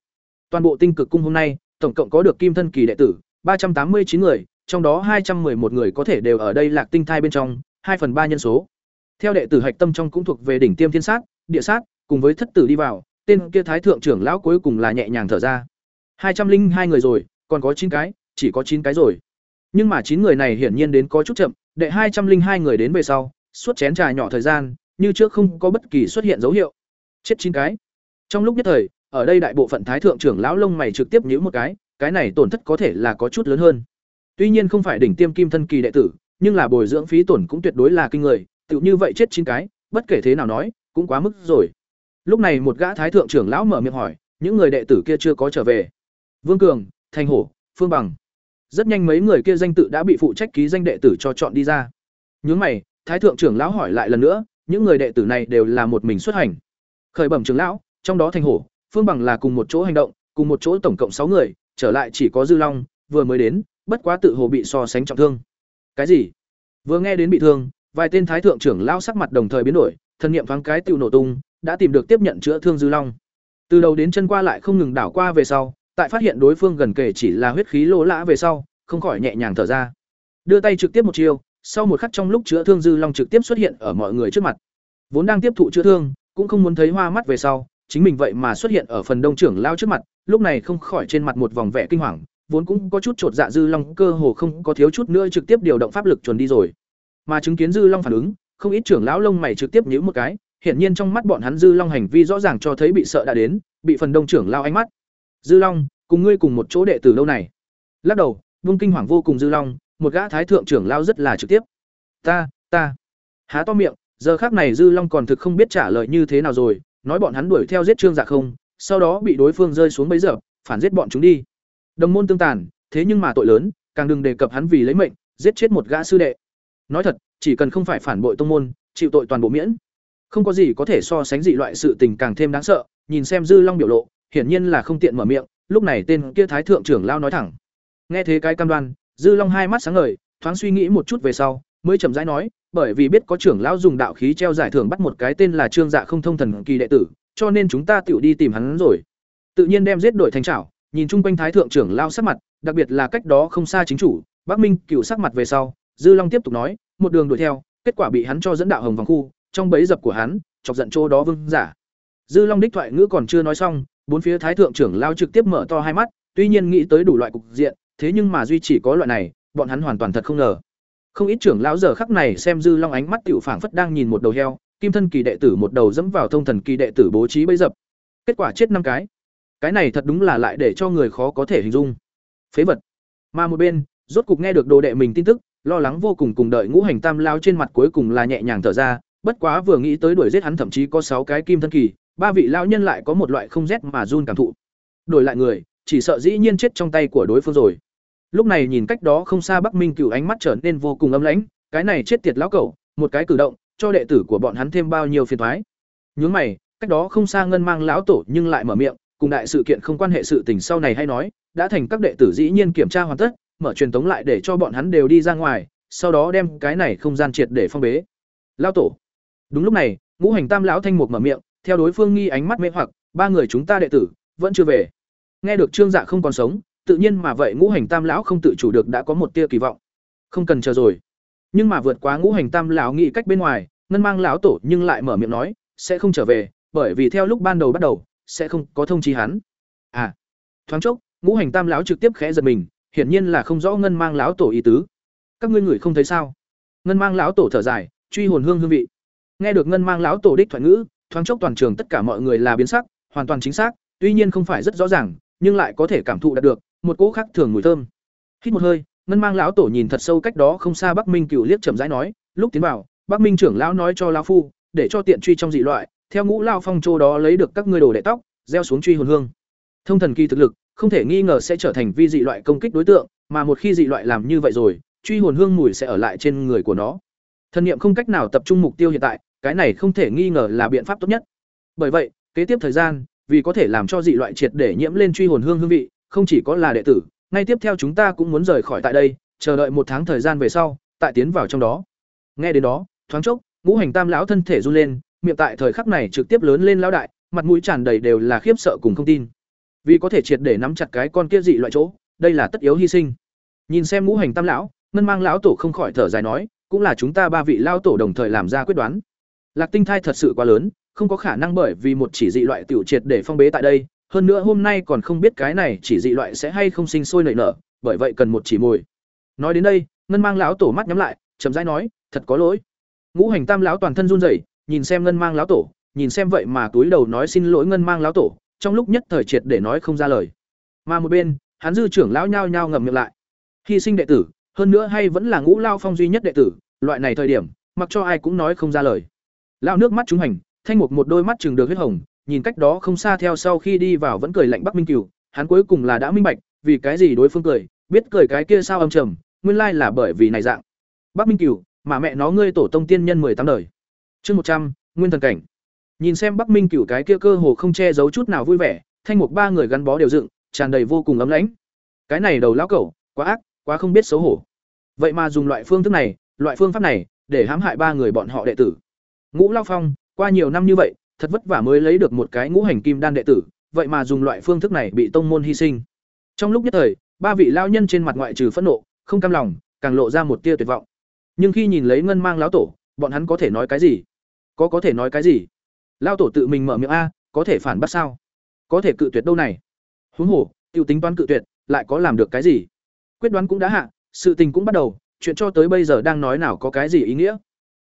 Toàn bộ tinh cực cung hôm nay, tổng cộng có được kim thân kỳ đệ tử ba trăm tám mươi chín người, trong đó hai trăm một người có thể đều ở đây lạc tinh thai bên trong, hai phần ba nhân số. Theo đệ tử hạch tâm trong cũng thuộc về đỉnh tiêm thiên sát, địa sát, cùng với thất tử đi vào, tên kia thái thượng trưởng lão cuối cùng là nhẹ nhàng thở ra. hai trăm linh hai người rồi, còn có chín cái, chỉ có chín cái rồi. Nhưng mà chín người này hiển nhiên đến có chút chậm, đệ hai trăm linh hai người đến về sau, suốt chén trà nhỏ thời gian, như trước không có bất kỳ xuất hiện dấu hiệu. Chết chín cái. Trong lúc nhất thời, ở đây đại bộ phận thái thượng trưởng lão lông mày trực tiếp nhíu một cái, cái này tổn thất có thể là có chút lớn hơn. Tuy nhiên không phải đỉnh tiêm kim thân kỳ đệ tử, nhưng là bồi dưỡng phí tổn cũng tuyệt đối là kinh người, tựu như vậy chết chín cái, bất kể thế nào nói, cũng quá mức rồi. Lúc này một gã thái thượng trưởng lão mở miệng hỏi, những người đệ tử kia chưa có trở về. Vương Cường, Thanh Hổ, Phương Bằng. Rất nhanh mấy người kia danh tự đã bị phụ trách ký danh đệ tử cho chọn đi ra. Nhướng mày, thái thượng trưởng lão hỏi lại lần nữa, những người đệ tử này đều là một mình xuất hành. Khởi bẩm trưởng lão, trong đó thành Hổ, Phương Bằng là cùng một chỗ hành động, cùng một chỗ tổng cộng sáu người, trở lại chỉ có Dư Long vừa mới đến, bất quá tự hồ bị so sánh trọng thương. Cái gì? Vừa nghe đến bị thương, vài tên thái thượng trưởng lão sắc mặt đồng thời biến đổi, thân niệm thoáng cái tiêu nổ tung, đã tìm được tiếp nhận chữa thương Dư Long. Từ đầu đến chân qua lại không ngừng đảo qua về sau, tại phát hiện đối phương gần kề chỉ là huyết khí lỗ lã về sau, không khỏi nhẹ nhàng thở ra. Đưa tay trực tiếp một chiêu, sau một khắc trong lúc chữa thương Dư Long trực tiếp xuất hiện ở mọi người trước mặt. Vốn đang tiếp thụ chữa thương, cũng không muốn thấy hoa mắt về sau, chính mình vậy mà xuất hiện ở phần đông trưởng lao trước mặt, lúc này không khỏi trên mặt một vòng vẻ kinh hoàng, vốn cũng có chút trột dạ Dư Long cơ hồ không có thiếu chút nữa trực tiếp điều động pháp lực chuẩn đi rồi. Mà chứng kiến Dư Long phản ứng, không ít trưởng lão lông mày trực tiếp nhíu một cái, hiển nhiên trong mắt bọn hắn Dư Long hành vi rõ ràng cho thấy bị sợ đã đến, bị phần đông trưởng lao ánh mắt. Dư Long, cùng ngươi cùng một chỗ đệ tử lâu này. Lắc đầu, Vương kinh hoàng vô cùng Dư Long, một gã thái thượng trưởng lao rất là trực tiếp. Ta, ta. Há to miệng, giờ khắc này Dư Long còn thực không biết trả lời như thế nào rồi, nói bọn hắn đuổi theo giết Trương Dạ không, sau đó bị đối phương rơi xuống bẫy giờ, phản giết bọn chúng đi. Đồng môn tương tàn, thế nhưng mà tội lớn, càng đừng đề cập hắn vì lấy mệnh, giết chết một gã sư đệ. Nói thật, chỉ cần không phải phản bội tông môn, chịu tội toàn bộ miễn. Không có gì có thể so sánh dị loại sự tình càng thêm đáng sợ, nhìn xem Dư Long biểu lộ, hiển nhiên là không tiện mở miệng, lúc này tên kia thái thượng trưởng lao nói thẳng. Nghe thế cái cam đoan, Dư Long hai mắt sáng ngời, thoáng suy nghĩ một chút về sau, mới chậm rãi nói, bởi vì biết có trưởng lão dùng đạo khí treo giải thưởng bắt một cái tên là Trương Dạ không thông thần kỳ đệ tử, cho nên chúng ta tiểu đi tìm hắn rồi. Tự nhiên đem giết đổi thành trảo, nhìn chung quanh thái thượng trưởng lao sắc mặt, đặc biệt là cách đó không xa chính chủ, Bắc Minh cựu sắc mặt về sau, Dư Long tiếp tục nói, một đường đuổi theo, kết quả bị hắn cho dẫn đạo hồng vòng khu, trong bẫy dập của hắn, chọc giận chỗ đó vương giả. Dư Long đích thoại ngữ còn chưa nói xong, bốn phía thái thượng trưởng lao trực tiếp mở to hai mắt, tuy nhiên nghĩ tới đủ loại cục diện, thế nhưng mà duy chỉ có loại này, bọn hắn hoàn toàn thật không ngờ. Không ít trưởng lão giờ khắc này xem Dư Long ánh mắt tiểu phảng phất đang nhìn một đầu heo, kim thân kỳ đệ tử một đầu dẫm vào thông thần kỳ đệ tử bố trí bẫy dập. Kết quả chết năm cái. Cái này thật đúng là lại để cho người khó có thể hình dung. Phế vật. Mà một bên, rốt cục nghe được đồ đệ mình tin tức, lo lắng vô cùng cùng đợi ngũ hành tam lao trên mặt cuối cùng là nhẹ nhàng thở ra, bất quá vừa nghĩ tới đuổi giết hắn thậm chí có sáu cái kim thân kỳ, ba vị lão nhân lại có một loại không rét mà run cảm thụ. Đổi lại người, chỉ sợ dĩ nhiên chết trong tay của đối phương rồi. Lúc này nhìn cách đó không xa Bắc Minh Cửu ánh mắt trở nên vô cùng ấm lãnh, cái này chết tiệt lão cẩu, một cái cử động, cho đệ tử của bọn hắn thêm bao nhiêu phiền toái. Nhướng mày, cách đó không xa ngân mang lão tổ nhưng lại mở miệng, cùng đại sự kiện không quan hệ sự tình sau này hay nói, đã thành các đệ tử dĩ nhiên kiểm tra hoàn tất, mở truyền tống lại để cho bọn hắn đều đi ra ngoài, sau đó đem cái này không gian triệt để phong bế. Lão tổ. Đúng lúc này, Ngũ Hành Tam lão thanh mục mở miệng, theo đối phương nghi ánh mắt mê hoặc, ba người chúng ta đệ tử vẫn chưa về. Nghe được Trương Dạ không còn sống, tự nhiên mà vậy Ngũ Hành Tam lão không tự chủ được đã có một tia kỳ vọng. Không cần chờ rồi. Nhưng mà vượt quá Ngũ Hành Tam lão nghĩ cách bên ngoài, ngân mang lão tổ nhưng lại mở miệng nói, sẽ không trở về, bởi vì theo lúc ban đầu bắt đầu, sẽ không có thông chí hắn. À. Thoáng chốc, Ngũ Hành Tam lão trực tiếp khẽ giật mình, hiển nhiên là không rõ ngân mang lão tổ ý tứ. Các ngươi người không thấy sao? Ngân mang lão tổ thở dài, truy hồn hương hương vị. Nghe được ngân mang lão tổ đích thoại ngữ, thoáng chốc toàn trường tất cả mọi người là biến sắc, hoàn toàn chính xác, tuy nhiên không phải rất rõ ràng, nhưng lại có thể cảm thụ đạt được một cỗ khác thường mùi thơm. Hít một hơi, ngân mang lão tổ nhìn thật sâu cách đó không xa Bắc Minh Cửu liếc chậm rãi nói, lúc tiến vào, Bắc Minh trưởng lão nói cho lão phu, để cho tiện truy trong dị loại, theo ngũ lao phong châu đó lấy được các ngươi đồ đệ tóc, gieo xuống truy hồn hương. Thông thần kỳ thực lực, không thể nghi ngờ sẽ trở thành vi dị loại công kích đối tượng, mà một khi dị loại làm như vậy rồi, truy hồn hương mùi sẽ ở lại trên người của nó. Thần niệm không cách nào tập trung mục tiêu hiện tại, cái này không thể nghi ngờ là biện pháp tốt nhất. Bởi vậy, kế tiếp thời gian, vì có thể làm cho dị loại triệt để nhiễm lên truy hồn hương hương vị, không chỉ có là đệ tử, ngay tiếp theo chúng ta cũng muốn rời khỏi tại đây, chờ đợi một tháng thời gian về sau, tại tiến vào trong đó. Nghe đến đó, thoáng chốc, ngũ hành tam lão thân thể run lên, miệng tại thời khắc này trực tiếp lớn lên lão đại, mặt mũi tràn đầy đều là khiếp sợ cùng không tin. Vì có thể triệt để nắm chặt cái con kia dị loại chỗ, đây là tất yếu hy sinh. Nhìn xem ngũ hành tam lão, ngân mang lão tổ không khỏi thở dài nói, cũng là chúng ta ba vị lão tổ đồng thời làm ra quyết đoán. Lạc Tinh thai thật sự quá lớn, không có khả năng bởi vì một chỉ dị loại tiểu triệt để phong bế tại đây, hơn nữa hôm nay còn không biết cái này chỉ dị loại sẽ hay không sinh sôi nảy nở, bởi vậy cần một chỉ mồi. Nói đến đây, ngân mang lão tổ mắt nhắm lại, chậm rãi nói, thật có lỗi. Ngũ hành tam lão toàn thân run rẩy, nhìn xem ngân mang lão tổ, nhìn xem vậy mà túi đầu nói xin lỗi ngân mang lão tổ, trong lúc nhất thời triệt để nói không ra lời. Mà một bên, hắn dư trưởng lão nhao nhao ngậm miệng lại. Hy sinh đệ tử, hơn nữa hay vẫn là ngũ lao phong duy nhất đệ tử, loại này thời điểm, mặc cho ai cũng nói không ra lời. Lão nước mắt chúng hành, thanh mục một đôi mắt chừng được huyết hồng, nhìn cách đó không xa theo sau khi đi vào vẫn cười lạnh Bắc Minh Cửu, hắn cuối cùng là đã minh bạch, vì cái gì đối phương cười, biết cười cái kia sao âm trầm, nguyên lai là bởi vì này dạng. Bắc Minh Cửu, mà mẹ nó ngươi tổ tông tiên nhân mười tám đời. Chương một trăm Nguyên thần cảnh. Nhìn xem Bắc Minh Cửu cái kia cơ hồ không che giấu chút nào vui vẻ, thanh mục ba người gắn bó đều dựng, tràn đầy vô cùng ấm lãnh. Cái này đầu lão cẩu, quá ác, quá không biết xấu hổ. Vậy mà dùng loại phương thức này, loại phương pháp này, để hãm hại ba người bọn họ đệ tử. Ngũ Lao Phong, qua nhiều năm như vậy, thật vất vả mới lấy được một cái ngũ hành kim đan đệ tử, vậy mà dùng loại phương thức này bị tông môn hy sinh. Trong lúc nhất thời, ba vị lao nhân trên mặt ngoại trừ phẫn nộ, không cam lòng, càng lộ ra một tia tuyệt vọng. Nhưng khi nhìn lấy ngân mang lão tổ, bọn hắn có thể nói cái gì? Có có thể nói cái gì? Lao tổ tự mình mở miệng a, có thể phản bác sao? Có thể cự tuyệt đâu này? Huống hồ, tiêu tính toán cự tuyệt, lại có làm được cái gì? Quyết đoán cũng đã hạ, sự tình cũng bắt đầu, chuyện cho tới bây giờ đang nói nào có cái gì ý nghĩa?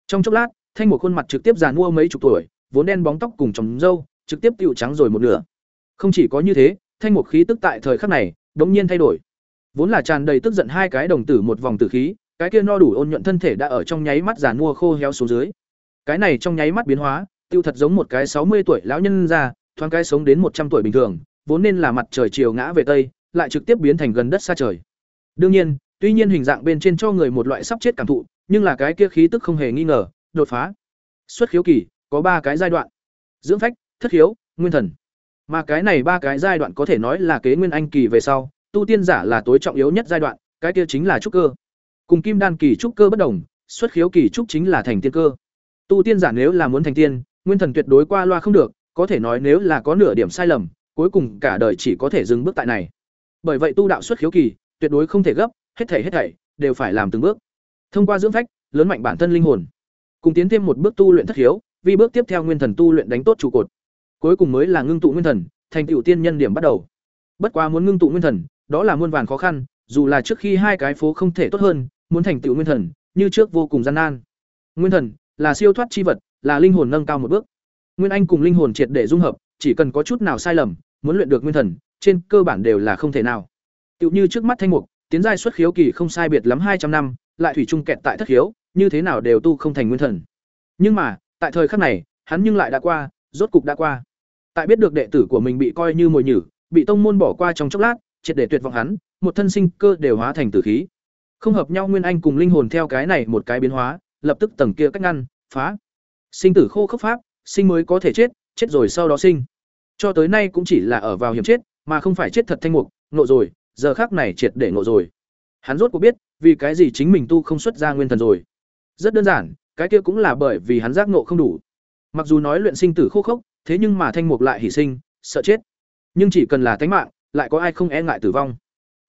Trong chốc lát, thanh một khuôn mặt trực tiếp già mua mấy chục tuổi, vốn đen bóng tóc cùng trồng râu, trực tiếp tiêu trắng rồi một nửa. Không chỉ có như thế, thanh một khí tức tại thời khắc này, đống nhiên thay đổi. Vốn là tràn đầy tức giận hai cái đồng tử một vòng tử khí, cái kia no đủ ôn nhuận thân thể đã ở trong nháy mắt già mua khô héo xuống dưới. Cái này trong nháy mắt biến hóa, tiêu thật giống một cái sáu mươi tuổi lão nhân ra, thoáng cái sống đến một trăm tuổi bình thường, vốn nên là mặt trời chiều ngã về tây, lại trực tiếp biến thành gần đất xa trời. Đương nhiên, tuy nhiên hình dạng bên trên cho người một loại sắp chết cảm thụ, nhưng là cái kia khí tức không hề nghi ngờ, đột phá. Xuất khiếu kỳ, có ba cái giai đoạn. Dưỡng phách, thất khiếu, nguyên thần. Mà cái này ba cái giai đoạn có thể nói là kế nguyên anh kỳ về sau, tu tiên giả là tối trọng yếu nhất giai đoạn, cái kia chính là trúc cơ. Cùng kim đan kỳ trúc cơ bất đồng, xuất khiếu kỳ trúc chính là thành tiên cơ. Tu tiên giả nếu là muốn thành tiên, nguyên thần tuyệt đối qua loa không được, có thể nói nếu là có nửa điểm sai lầm, cuối cùng cả đời chỉ có thể dừng bước tại này. Bởi vậy tu đạo xuất khiếu kỳ, tuyệt đối không thể gấp, hết thảy hết thảy đều phải làm từng bước. Thông qua dưỡng phách, lớn mạnh bản thân linh hồn, cùng tiến thêm một bước tu luyện thất hiếu, vì bước tiếp theo nguyên thần tu luyện đánh tốt trụ cột. cuối cùng mới là ngưng tụ nguyên thần thành tựu tiên nhân điểm bắt đầu. Bất quá muốn ngưng tụ nguyên thần đó là muôn vàn khó khăn dù là trước khi hai cái phố không thể tốt hơn muốn thành tựu nguyên thần như trước vô cùng gian nan. Nguyên thần là siêu thoát chi vật là linh hồn nâng cao một bước. Nguyên anh cùng linh hồn triệt để dung hợp chỉ cần có chút nào sai lầm muốn luyện được nguyên thần trên cơ bản đều là không thể nào. Tựu như trước mắt thanh mục tiến giai xuất khiếu kỳ không sai biệt lắm hai trăm năm lại thủy chung kẹt tại thất khiếu như thế nào đều tu không thành nguyên thần. Nhưng mà, tại thời khắc này, hắn nhưng lại đã qua, rốt cục đã qua. Tại biết được đệ tử của mình bị coi như mồi nhử, bị tông môn bỏ qua trong chốc lát, triệt để tuyệt vọng hắn, một thân sinh cơ đều hóa thành tử khí. Không hợp nhau nguyên anh cùng linh hồn theo cái này một cái biến hóa, lập tức tầng kia cách ngăn, phá. Sinh tử khô khốc pháp, sinh mới có thể chết chết rồi sau đó sinh. Cho tới nay cũng chỉ là ở vào hiểm chết, mà không phải chết thật thanh mục nộ rồi, giờ khác này triệt để nộ rồi. Hắn rốt cuộc biết, vì cái gì chính mình tu không xuất ra nguyên thần rồi rất đơn giản, cái kia cũng là bởi vì hắn giác ngộ không đủ. Mặc dù nói luyện sinh tử khô khốc, thế nhưng mà thanh mục lại hy sinh, sợ chết. Nhưng chỉ cần là tánh mạng, lại có ai không e ngại tử vong.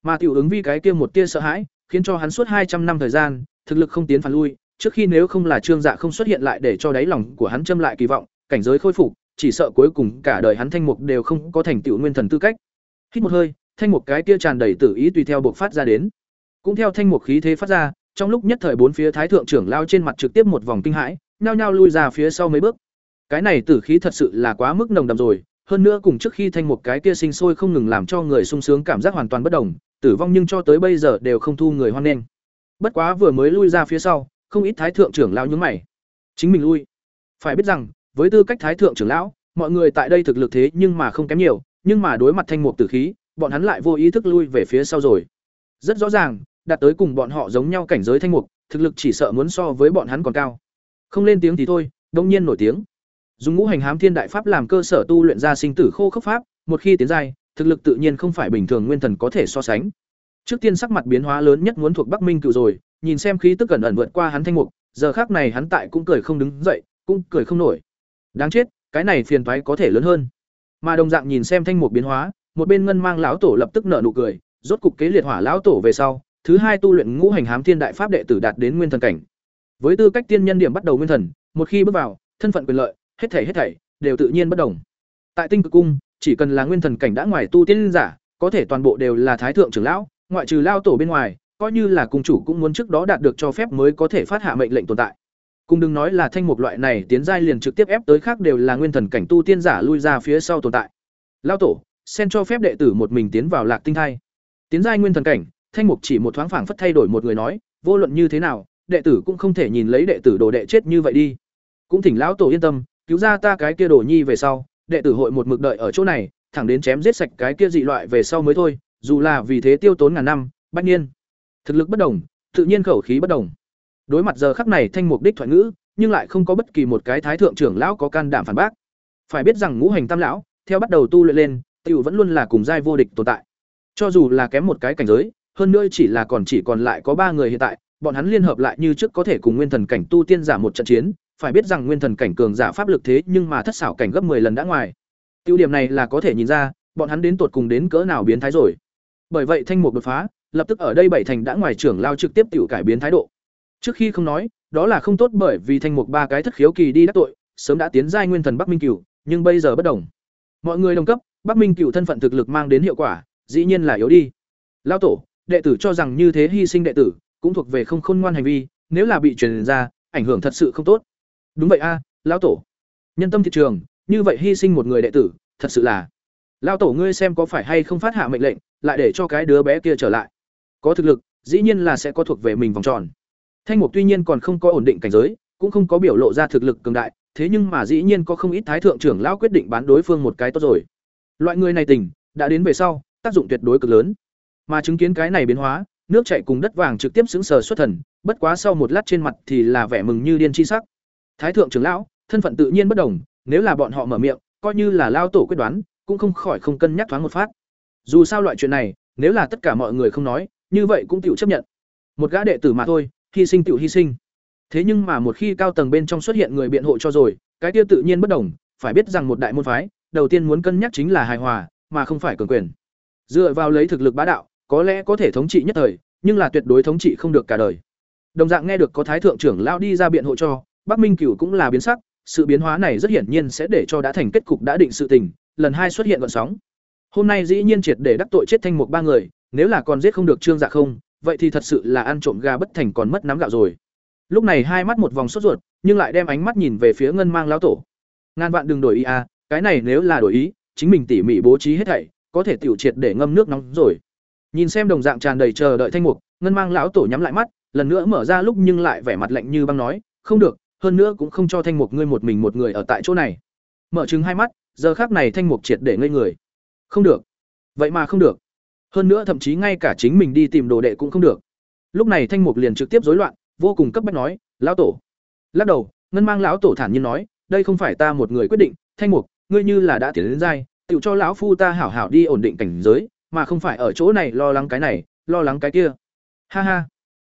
Mà tiểu ứng vi cái kia một tia sợ hãi, khiến cho hắn suốt hai trăm năm thời gian, thực lực không tiến phản lui, trước khi nếu không là trương dạ không xuất hiện lại để cho đáy lòng của hắn châm lại kỳ vọng, cảnh giới khôi phục, chỉ sợ cuối cùng cả đời hắn thanh mục đều không có thành tựu nguyên thần tư cách. Hít một hơi, thanh mục cái kia tràn đầy tử ý tùy theo buộc phát ra đến. Cũng theo thanh mục khí thế phát ra trong lúc nhất thời bốn phía thái thượng trưởng lao trên mặt trực tiếp một vòng kinh hãi, nhao nhao lui ra phía sau mấy bước. Cái này tử khí thật sự là quá mức nồng đậm rồi, hơn nữa cùng trước khi thanh một cái kia sinh sôi không ngừng làm cho người sung sướng cảm giác hoàn toàn bất đồng, tử vong nhưng cho tới bây giờ đều không thu người hoan nghênh. Bất quá vừa mới lui ra phía sau, không ít thái thượng trưởng lao nhúng mày. Chính mình lui. Phải biết rằng, với tư cách thái thượng trưởng lão, mọi người tại đây thực lực thế nhưng mà không kém nhiều, nhưng mà đối mặt thanh mục tử khí, bọn hắn lại vô ý thức lui về phía sau rồi. Rất rõ ràng đạt tới cùng bọn họ giống nhau cảnh giới thanh mục, thực lực chỉ sợ muốn so với bọn hắn còn cao. Không lên tiếng thì thôi, đông nhiên nổi tiếng. Dùng ngũ hành hám thiên đại pháp làm cơ sở tu luyện ra sinh tử khô khốc pháp, một khi tiến giai, thực lực tự nhiên không phải bình thường nguyên thần có thể so sánh. Trước tiên sắc mặt biến hóa lớn nhất muốn thuộc bắc minh cựu rồi, nhìn xem khí tức cẩn ẩn vượt qua hắn thanh mục, giờ khác này hắn tại cũng cười không đứng dậy, cũng cười không nổi. Đáng chết, cái này phiền toái có thể lớn hơn. Mà đồng dạng nhìn xem thanh mục biến hóa, một bên ngân mang lão tổ lập tức nở nụ cười, rốt cục kế liệt hỏa lão tổ về sau thứ hai tu luyện ngũ hành hám thiên đại pháp đệ tử đạt đến nguyên thần cảnh với tư cách tiên nhân điểm bắt đầu nguyên thần một khi bước vào thân phận quyền lợi hết thảy hết thảy đều tự nhiên bất đồng. Tại Tinh Cực Cung, chỉ cần là nguyên thần cảnh đã ngoài tu tiên giả, có thể toàn bộ đều là thái thượng trưởng lão, ngoại trừ lao tổ bên ngoài, coi như là cung chủ cũng muốn trước đó đạt được cho phép mới có thể phát hạ mệnh lệnh tồn tại. Cùng đừng nói là thanh mục loại này tiến giai liền trực tiếp ép tới khác đều là nguyên thần cảnh tu tiên giả lui ra phía sau tồn tại. Lao tổ, xin cho phép đệ tử một mình tiến vào Lạc Tinh thai. Tiến giai nguyên thần cảnh, thanh mục chỉ một thoáng phảng phất thay đổi một người nói, vô luận như thế nào, đệ tử cũng không thể nhìn lấy đệ tử đồ đệ chết như vậy đi. Cũng thỉnh lão tổ yên tâm, cứu ra ta cái kia đồ nhi về sau đệ tử hội một mực đợi ở chỗ này thẳng đến chém giết sạch cái kia dị loại về sau mới thôi dù là vì thế tiêu tốn ngàn năm bách niên. Thực lực bất đồng tự nhiên khẩu khí bất đồng. Đối mặt giờ khắc này thanh mục đích thoại ngữ nhưng lại không có bất kỳ một cái thái thượng trưởng lão có can đảm phản bác. Phải biết rằng ngũ hành tam lão theo bắt đầu tu luyện lên tiểu vẫn luôn là cùng giai vô địch tồn tại. Cho dù là kém một cái cảnh giới hơn nữa chỉ là còn chỉ còn lại có ba người hiện tại bọn hắn liên hợp lại như trước có thể cùng nguyên thần cảnh tu tiên giả một trận chiến phải biết rằng nguyên thần cảnh cường giả pháp lực thế nhưng mà thất xảo cảnh gấp 10 lần đã ngoài. Tiêu điểm này là có thể nhìn ra, bọn hắn đến tột cùng đến cỡ nào biến thái rồi. Bởi vậy thanh mục đột phá, lập tức ở đây bảy thành đã ngoài trưởng lao trực tiếp tiểu cải biến thái độ. Trước khi không nói, đó là không tốt bởi vì thanh mục ba cái thất khiếu kỳ đi đắc tội, sớm đã tiến giai nguyên thần Bắc Minh Cửu, nhưng bây giờ bất đồng. Mọi người đồng cấp, Bắc Minh Cửu thân phận thực lực mang đến hiệu quả, dĩ nhiên là yếu đi. Lao tổ, đệ tử cho rằng như thế hy sinh đệ tử, cũng thuộc về không khôn ngoan hành vi, nếu là bị truyền ra, ảnh hưởng thật sự không tốt. Đúng vậy a lão tổ. Nhân tâm thị trường như vậy hy sinh một người đệ tử thật sự là. Lão tổ ngươi xem có phải hay không phát hạ mệnh lệnh lại để cho cái đứa bé kia trở lại. Có thực lực dĩ nhiên là sẽ có thuộc về mình vòng tròn. Thanh mục tuy nhiên còn không có ổn định cảnh giới cũng không có biểu lộ ra thực lực cường đại thế nhưng mà dĩ nhiên có không ít thái thượng trưởng lão quyết định bán đối phương một cái tốt rồi. Loại người này tình đã đến về sau tác dụng tuyệt đối cực lớn mà chứng kiến cái này biến hóa, nước chảy cùng đất vàng trực tiếp xứng sờ xuất thần, bất quá sau một lát trên mặt thì là vẻ mừng như điên chi sắc. Thái thượng trưởng lão, thân phận tự nhiên bất đồng, nếu là bọn họ mở miệng, coi như là lao tổ quyết đoán, cũng không khỏi không cân nhắc thoáng một phát. Dù sao loại chuyện này, nếu là tất cả mọi người không nói, như vậy cũng tự chấp nhận. Một gã đệ tử mà thôi, hy sinh tự hy sinh. Thế nhưng mà một khi cao tầng bên trong xuất hiện người biện hộ cho rồi, cái tiêu tự nhiên bất đồng, phải biết rằng một đại môn phái, đầu tiên muốn cân nhắc chính là hài hòa, mà không phải cường quyền. Dựa vào lấy thực lực bá đạo có lẽ có thể thống trị nhất thời nhưng là tuyệt đối thống trị không được cả đời đồng dạng nghe được có thái thượng trưởng lao đi ra biện hộ cho Bắc Minh Cửu cũng là biến sắc, sự biến hóa này rất hiển nhiên sẽ để cho đã thành kết cục đã định sự tình, lần hai xuất hiện gọn sóng. Hôm nay dĩ nhiên triệt để đắc tội chết thanh mục ba người, nếu là còn giết không được Trương Dạ không, vậy thì thật sự là ăn trộm gà bất thành còn mất nắm gạo rồi. Lúc này hai mắt một vòng sốt ruột, nhưng lại đem ánh mắt nhìn về phía Ngân Mang lão tổ. Ngàn vạn đừng đổi ý à cái này nếu là đổi ý, chính mình tỉ mỉ bố trí hết thảy, có thể tiểu triệt để ngâm nước nóng rồi. Nhìn xem đồng dạng tràn đầy chờ đợi thanh mục, Ngân Mang lão tổ nhắm lại mắt, lần nữa mở ra lúc nhưng lại vẻ mặt lạnh như băng nói, "Không được, hơn nữa cũng không cho thanh mục ngươi một mình một người ở tại chỗ này." Mở trừng hai mắt, giờ khác này thanh mục triệt để ngây người. "Không được." Vậy mà không được. Hơn nữa thậm chí ngay cả chính mình đi tìm đồ đệ cũng không được. Lúc này thanh mục liền trực tiếp rối loạn, vô cùng cấp bách nói, "Lão tổ." Lắc đầu, Ngân Mang lão tổ thản nhiên nói, "Đây không phải ta một người quyết định, thanh mục, ngươi như là đã tiến đến giai, tự cho lão phu ta hảo hảo đi ổn định cảnh giới, mà không phải ở chỗ này lo lắng cái này, lo lắng cái kia." Ha ha.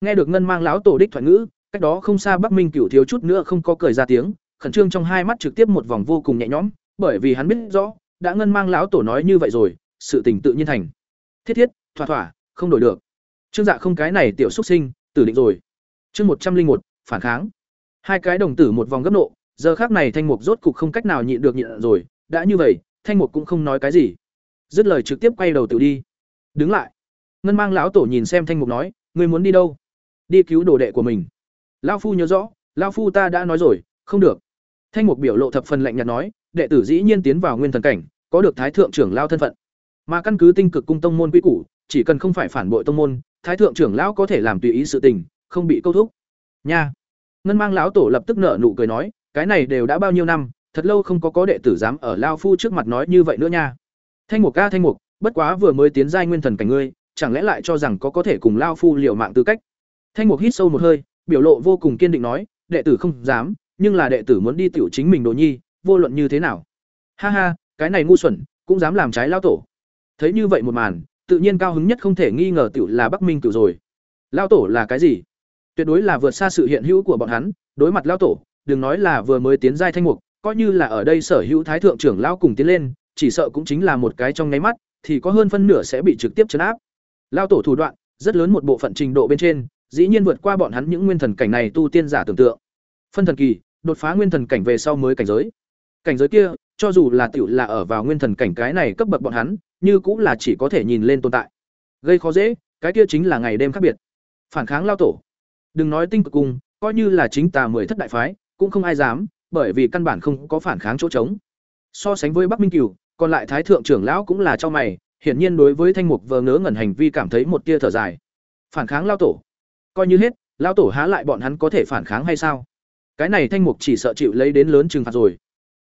Nghe được ngân mang lão tổ đích thoại ngữ cách đó không xa bắc minh cửu thiếu chút nữa không có cười ra tiếng khẩn trương trong hai mắt trực tiếp một vòng vô cùng nhẹ nhõm bởi vì hắn biết rõ đã ngân mang lão tổ nói như vậy rồi sự tình tự nhiên thành. Thiết thiết thỏa thỏa không đổi được. Trương dạ không cái này tiểu xuất sinh tử định rồi. Chương một trăm linh một phản kháng. Hai cái đồng tử một vòng gấp nộ giờ khác này thanh mục rốt cục không cách nào nhịn được nhịn rồi đã như vậy thanh mục cũng không nói cái gì dứt lời trực tiếp quay đầu tự đi. Đứng lại. Ngân mang lão tổ nhìn xem thanh mục nói, ngươi muốn đi đâu? Đi cứu đồ đệ của mình. Lao phu nhớ rõ lao phu ta đã nói rồi, không được. Thanh mục biểu lộ thập phần lạnh nhạt nói, đệ tử dĩ nhiên tiến vào nguyên thần cảnh, có được thái thượng trưởng lao thân phận. Mà căn cứ tinh cực cung tông môn quy củ, chỉ cần không phải phản bội tông môn, thái thượng trưởng lão có thể làm tùy ý sự tình, không bị câu thúc. Nha. Ngân mang lão tổ lập tức nở nụ cười nói, cái này đều đã bao nhiêu năm, thật lâu không có có đệ tử dám ở lao phu trước mặt nói như vậy nữa nha thanh mục ca thanh mục bất quá vừa mới tiến giai nguyên thần cảnh ngươi chẳng lẽ lại cho rằng có có thể cùng lao phu liều mạng tư cách Thanh Mục hít sâu một hơi, biểu lộ vô cùng kiên định nói, đệ tử không dám, nhưng là đệ tử muốn đi tiểu chính mình đồ nhi, vô luận như thế nào. Ha ha, cái này ngu xuẩn, cũng dám làm trái lao tổ. Thấy như vậy một màn, tự nhiên cao hứng nhất không thể nghi ngờ tiểu là Bắc Minh tiểu rồi. Lao tổ là cái gì? Tuyệt đối là vượt xa sự hiện hữu của bọn hắn, đối mặt lao tổ, đừng nói là vừa mới tiến giai thanh mục, coi như là ở đây sở hữu thái thượng trưởng lao cùng tiến lên, chỉ sợ cũng chính là một cái trong nháy mắt, thì có hơn phân nửa sẽ bị trực tiếp chấn áp. Lao tổ thủ đoạn, rất lớn một bộ phận trình độ bên trên, dĩ nhiên vượt qua bọn hắn những nguyên thần cảnh này tu tiên giả tưởng tượng. Phân thần kỳ, đột phá nguyên thần cảnh về sau mới cảnh giới. Cảnh giới kia, cho dù là tiểu là ở vào nguyên thần cảnh cái này cấp bậc bọn hắn, như cũng là chỉ có thể nhìn lên tồn tại. Gây khó dễ, cái kia chính là ngày đêm khác biệt. Phản kháng lao tổ. Đừng nói tinh cực cung, coi như là chính tà mười thất đại phái, cũng không ai dám, bởi vì căn bản không có phản kháng chỗ trống. So sánh với Bắc Minh Cửu, còn lại thái thượng trưởng lão cũng là cho mày, hiển nhiên đối với thanh mục vờ ngớ ngẩn hành vi cảm thấy một tia thở dài. Phản kháng lao tổ. Coi như hết lao tổ há lại bọn hắn có thể phản kháng hay sao? Cái này thanh mục chỉ sợ chịu lấy đến lớn trừng phạt rồi.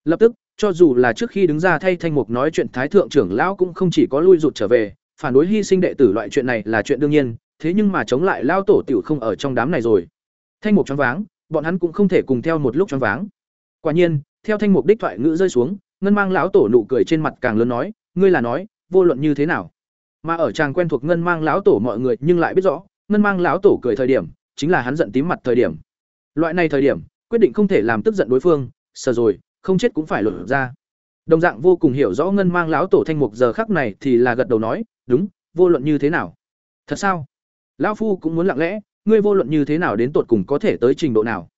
Lập tức cho dù là trước khi đứng ra thay thanh mục nói chuyện thái thượng trưởng lão cũng không chỉ có lui rụt trở về phản đối hy sinh đệ tử loại chuyện này là chuyện đương nhiên thế nhưng mà chống lại lao tổ tiểu không ở trong đám này rồi. Thanh mục choáng váng bọn hắn cũng không thể cùng theo một lúc choáng váng. Quả nhiên theo thanh mục đích thoại ngữ rơi xuống ngân mang lão tổ nụ cười trên mặt càng lớn nói, ngươi là nói, vô luận như thế nào? Mà ở chàng quen thuộc ngân mang lão tổ mọi người nhưng lại biết rõ, ngân mang lão tổ cười thời điểm, chính là hắn giận tím mặt thời điểm. Loại này thời điểm, quyết định không thể làm tức giận đối phương sờ rồi, không chết cũng phải lột ra. Đồng dạng vô cùng hiểu rõ ngân mang lão tổ thanh mục giờ khắc này thì là gật đầu nói, đúng, vô luận như thế nào? Thật sao? Lão phu cũng muốn lặng lẽ, ngươi vô luận như thế nào đến tột cùng có thể tới trình độ nào?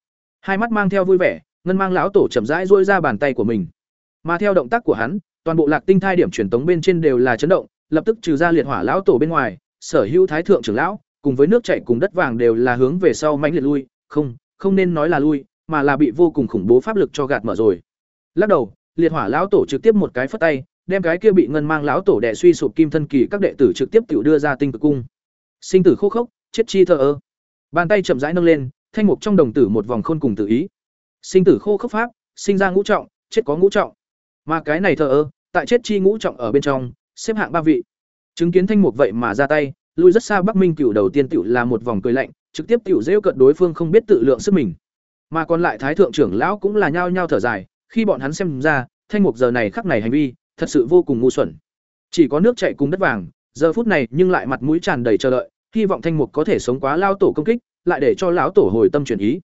Hai mắt mang theo vui vẻ, ngân mang lão tổ chậm rãi dôi ra bàn tay của mình mà theo động tác của hắn toàn bộ lạc tinh thai điểm truyền tống bên trên đều là chấn động lập tức trừ ra liệt hỏa lão tổ bên ngoài sở hữu thái thượng trưởng lão cùng với nước chảy cùng đất vàng đều là hướng về sau mãnh liệt lui, không, không nên nói là lui, mà là bị vô cùng khủng bố pháp lực cho gạt mở rồi. Lắc đầu, liệt hỏa lão tổ trực tiếp một cái phất tay, đem cái kia bị ngân mang lão tổ đè suy sụp kim thân kỳ các đệ tử trực tiếp tiểu đưa ra tinh cực cung. Sinh tử khô khốc, chết chi thờ ơ. Bàn tay chậm rãi nâng lên, thanh mục trong đồng tử một vòng khôn cùng tự ý. Sinh tử khô khốc pháp, sinh ra ngũ trọng, chết có ngũ trọng. Mà cái này thờ ơ, tại chết chi ngũ trọng ở bên trong, xếp hạng ba vị. Chứng kiến thanh mục vậy mà ra tay, lui rất xa Bắc Minh Cửu đầu tiên tiểu là một vòng cười lạnh, trực tiếp tiểu giễu cận đối phương không biết tự lượng sức mình. Mà còn lại thái thượng trưởng lão cũng là nhao nhao thở dài, khi bọn hắn xem ra, thanh mục giờ này khắc này hành vi, thật sự vô cùng ngu xuẩn. Chỉ có nước chảy cùng đất vàng, giờ phút này nhưng lại mặt mũi tràn đầy chờ đợi, hy vọng thanh mục có thể sống quá lao tổ công kích, lại để cho lão tổ hồi tâm chuyển ý.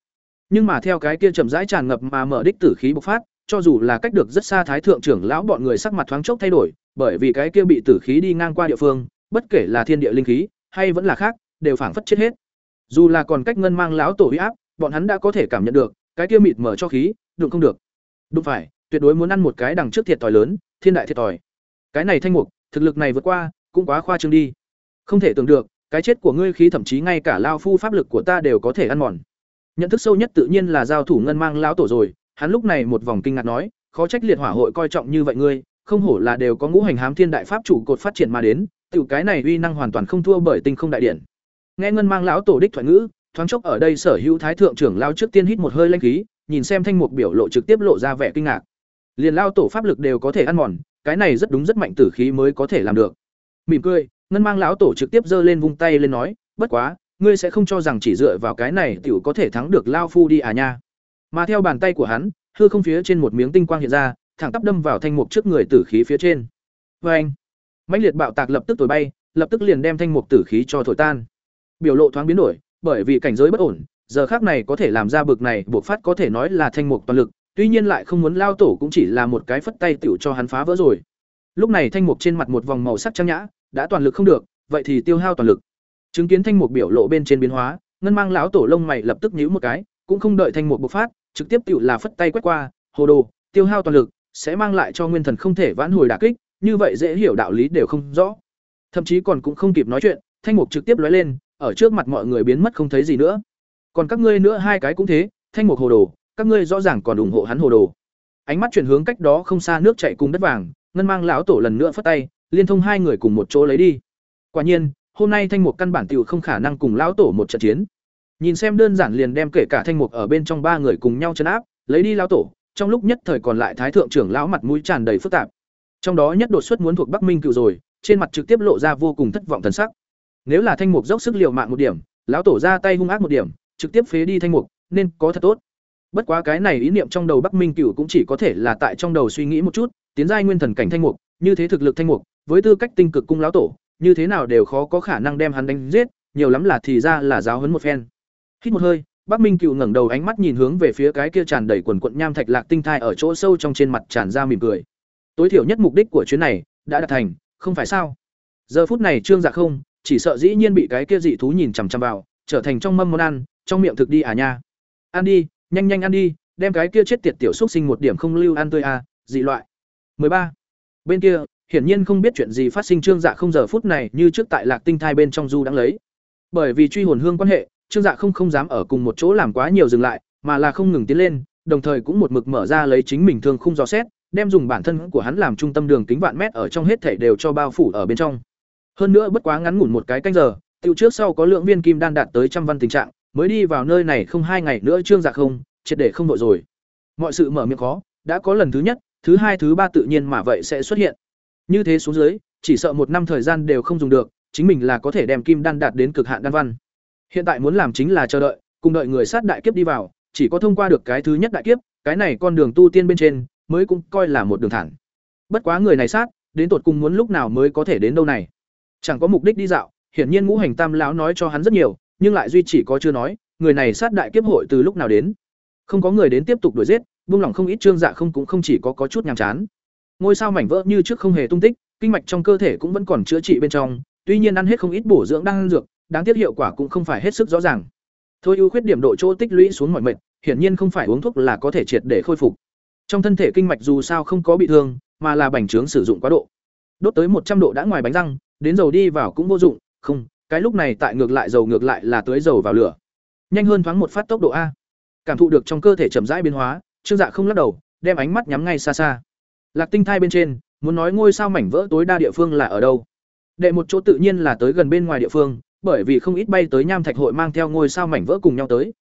Nhưng mà theo cái kia chậm rãi tràn ngập mà mở đích tử khí bộc phát, cho dù là cách được rất xa thái thượng trưởng lão bọn người sắc mặt thoáng chốc thay đổi, bởi vì cái kia bị tử khí đi ngang qua địa phương, bất kể là thiên địa linh khí hay vẫn là khác đều phảng phất chết hết dù là còn cách ngân mang lão tổ huy áp bọn hắn đã có thể cảm nhận được cái kia mịt mở cho khí đụng không được Đúng phải, tuyệt đối muốn ăn một cái đằng trước thiệt thòi lớn, thiên đại thiệt thòi. Cái này thanh mục, thực lực này vượt qua, cũng quá khoa trương đi. Không thể tưởng được, cái chết của ngươi khí thậm chí ngay cả lao phu pháp lực của ta đều có thể ăn mòn. Nhận thức sâu nhất tự nhiên là giao thủ ngân mang lão tổ rồi, hắn lúc này một vòng kinh ngạc nói, khó trách liệt hỏa hội coi trọng như vậy ngươi, không hổ là đều có ngũ hành hám thiên đại pháp chủ cột phát triển mà đến, tiểu cái này uy năng hoàn toàn không thua bởi tinh không đại điện. Nghe ngân mang lão tổ đích thoại ngữ, thoáng chốc ở đây sở hữu thái thượng trưởng lao trước tiên hít một hơi lanh khí, nhìn xem thanh mục biểu lộ trực tiếp lộ ra vẻ kinh ngạc. Liền lao tổ pháp lực đều có thể ăn mòn, cái này rất đúng rất mạnh tử khí mới có thể làm được. Mỉm cười, ngân mang lão tổ trực tiếp giơ lên vung tay lên nói, bất quá, ngươi sẽ không cho rằng chỉ dựa vào cái này tiểu có thể thắng được lao phu đi à nha. Mà theo bàn tay của hắn, hư không phía trên một miếng tinh quang hiện ra, thẳng tắp đâm vào thanh mục trước người tử khí phía trên. Và anh, mãnh liệt bạo tạc lập tức thổi bay, lập tức liền đem thanh mục tử khí cho thổi tan. Biểu lộ thoáng biến đổi, bởi vì cảnh giới bất ổn, giờ khác này có thể làm ra bực này, buộc phát có thể nói là thanh mục toàn lực, tuy nhiên lại không muốn lao tổ cũng chỉ là một cái phất tay tiểu cho hắn phá vỡ rồi. Lúc này thanh mục trên mặt một vòng màu sắc trang nhã, đã toàn lực không được, vậy thì tiêu hao toàn lực. Chứng kiến thanh mục biểu lộ bên trên biến hóa, ngân mang lão tổ lông mày lập tức nhíu một cái, cũng không đợi thanh mục bộc phát, trực tiếp tựu là phất tay quét qua, hồ đồ, tiêu hao toàn lực, sẽ mang lại cho nguyên thần không thể vãn hồi đả kích, như vậy dễ hiểu đạo lý đều không rõ. Thậm chí còn cũng không kịp nói chuyện, thanh mục trực tiếp lóe lên, ở trước mặt mọi người biến mất không thấy gì nữa. Còn các ngươi nữa hai cái cũng thế, thanh mục hồ đồ, các ngươi rõ ràng còn ủng hộ hắn hồ đồ. Ánh mắt chuyển hướng cách đó không xa nước chảy cùng đất vàng, ngân mang lão tổ lần nữa phất tay, liên thông hai người cùng một chỗ lấy đi. Quả nhiên, hôm nay thanh mục căn bản tiểu không khả năng cùng lão tổ một trận chiến. Nhìn xem đơn giản liền đem kể cả thanh mục ở bên trong ba người cùng nhau chấn áp, lấy đi lão tổ, trong lúc nhất thời còn lại thái thượng trưởng lão mặt mũi tràn đầy phức tạp. Trong đó nhất đột xuất muốn thuộc Bắc Minh cựu rồi, trên mặt trực tiếp lộ ra vô cùng thất vọng thần sắc. Nếu là thanh mục dốc sức liều mạng một điểm, lão tổ ra tay hung ác một điểm, trực tiếp phế đi thanh mục, nên có thật tốt. Bất quá cái này ý niệm trong đầu Bắc Minh Cửu cũng chỉ có thể là tại trong đầu suy nghĩ một chút, tiến giai nguyên thần cảnh thanh mục, như thế thực lực thanh mục, với tư cách tinh cực cung lão tổ, như thế nào đều khó có khả năng đem hắn đánh giết, nhiều lắm là thì ra là giáo huấn một phen. Hít một hơi, Bắc Minh Cựu ngẩng đầu ánh mắt nhìn hướng về phía cái kia tràn đầy quần quần nham thạch lạc tinh thai ở chỗ sâu trong trên mặt tràn ra mỉm cười. Tối thiểu nhất mục đích của chuyến này đã đạt thành, không phải sao? Giờ phút này Trương Dạ không, chỉ sợ dĩ nhiên bị cái kia dị thú nhìn chằm chằm vào, trở thành trong mâm món ăn, trong miệng thực đi à nha. Ăn đi, nhanh nhanh ăn đi, đem cái kia chết tiệt tiểu xúc sinh một điểm không lưu ăn tươi à, dị loại. 13. Bên kia, hiển nhiên không biết chuyện gì phát sinh Trương Dạ không giờ phút này như trước tại Lạc Tinh thai bên trong du đang lấy. Bởi vì truy hồn hương quan hệ, Trương Dạ không không dám ở cùng một chỗ làm quá nhiều dừng lại, mà là không ngừng tiến lên, đồng thời cũng một mực mở ra lấy chính mình thương khung dò xét, đem dùng bản thân của hắn làm trung tâm đường kính vạn mét ở trong hết thảy đều cho bao phủ ở bên trong. Hơn nữa bất quá ngắn ngủn một cái canh giờ, tiêu trước sau có lượng viên kim đan đạt tới trăm văn tình trạng, mới đi vào nơi này không hai ngày nữa Trương Dạ không, triệt để không đội rồi. Mọi sự mở miệng khó, đã có lần thứ nhất, thứ hai thứ ba tự nhiên mà vậy sẽ xuất hiện. Như thế xuống dưới, chỉ sợ một năm thời gian đều không dùng được, chính mình là có thể đem kim đan đạt đến cực hạn đan văn. Hiện tại muốn làm chính là chờ đợi, cùng đợi người sát đại kiếp đi vào, chỉ có thông qua được cái thứ nhất đại kiếp, cái này con đường tu tiên bên trên mới cũng coi là một đường thẳng. Bất quá người này sát, đến tột cùng muốn lúc nào mới có thể đến đâu này. Chẳng có mục đích đi dạo, hiển nhiên Ngũ Hành Tam lão nói cho hắn rất nhiều, nhưng lại duy chỉ có chưa nói, người này sát đại kiếp hội từ lúc nào đến. Không có người đến tiếp tục đuổi giết, buông lòng không ít trương dạ không cũng không chỉ có có chút nhàm chán. Ngôi sao mảnh vỡ như trước không hề tung tích, kinh mạch trong cơ thể cũng vẫn còn chữa trị bên trong, tuy nhiên ăn hết không ít bổ dưỡng đang dược, đáng tiếc hiệu quả cũng không phải hết sức rõ ràng. Thôi ưu khuyết điểm độ chỗ tích lũy xuống mọi mệt, hiển nhiên không phải uống thuốc là có thể triệt để khôi phục. Trong thân thể kinh mạch dù sao không có bị thương, mà là bành trướng sử dụng quá độ. Đốt tới một trăm độ đã ngoài bánh răng, đến dầu đi vào cũng vô dụng, không, cái lúc này tại ngược lại dầu ngược lại là tưới dầu vào lửa. Nhanh hơn thoáng một phát tốc độ a. Cảm thụ được trong cơ thể chậm rãi biến hóa, Trương Dạ không lắc đầu, đem ánh mắt nhắm ngay xa xa. Lạc Tinh thai bên trên, muốn nói ngôi sao mảnh vỡ tối đa địa phương là ở đâu? Đệ một chỗ tự nhiên là tới gần bên ngoài địa phương, bởi vì không ít bay tới nham thạch hội mang theo ngôi sao mảnh vỡ cùng nhau tới.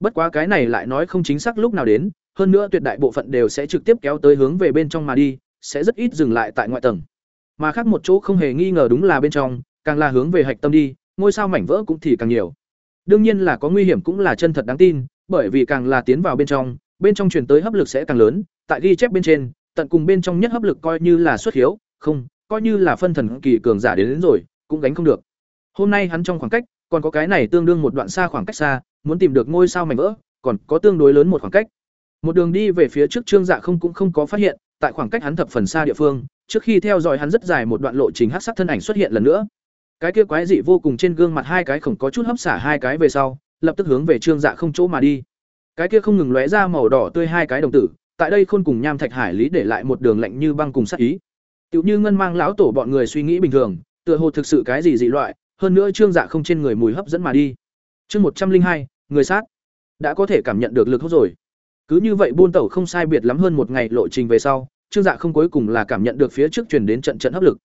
Bất quá cái này lại nói không chính xác lúc nào đến, hơn nữa tuyệt đại bộ phận đều sẽ trực tiếp kéo tới hướng về bên trong mà đi, sẽ rất ít dừng lại tại ngoại tầng. Mà khác một chỗ không hề nghi ngờ đúng là bên trong, càng là hướng về hạch tâm đi, ngôi sao mảnh vỡ cũng thì càng nhiều. Đương nhiên là có nguy hiểm cũng là chân thật đáng tin, bởi vì càng là tiến vào bên trong, bên trong truyền tới hấp lực sẽ càng lớn, tại ghi chép bên trên, tận cùng bên trong nhất hấp lực coi như là xuất hiếu, không, coi như là phân thần kỳ cường giả đến, đến rồi, cũng gánh không được. Hôm nay hắn trong khoảng cách, còn có cái này tương đương một đoạn xa khoảng cách xa, muốn tìm được ngôi sao mảnh vỡ, còn có tương đối lớn một khoảng cách. Một đường đi về phía trước Trương Dạ không cũng không có phát hiện, tại khoảng cách hắn thập phần xa địa phương, trước khi theo dõi hắn rất dài một đoạn lộ trình hắc sắc thân ảnh xuất hiện lần nữa. Cái kia quái dị vô cùng trên gương mặt hai cái khổng có chút hấp xả hai cái về sau, lập tức hướng về Trương Dạ không chỗ mà đi. Cái kia không ngừng lóe ra màu đỏ tươi hai cái đồng tử, tại đây khôn cùng nham thạch hải lý để lại một đường lạnh như băng cùng sát ý tựu như ngân mang lão tổ bọn người suy nghĩ bình thường tựa hồ thực sự cái gì dị loại hơn nữa trương dạ không trên người mùi hấp dẫn mà đi. Chương một trăm linh hai, người sát. Đã có thể cảm nhận được lực hút rồi. Cứ như vậy buôn tẩu không sai biệt lắm hơn một ngày lộ trình về sau, trương dạ không cuối cùng là cảm nhận được phía trước truyền đến trận trận hấp lực.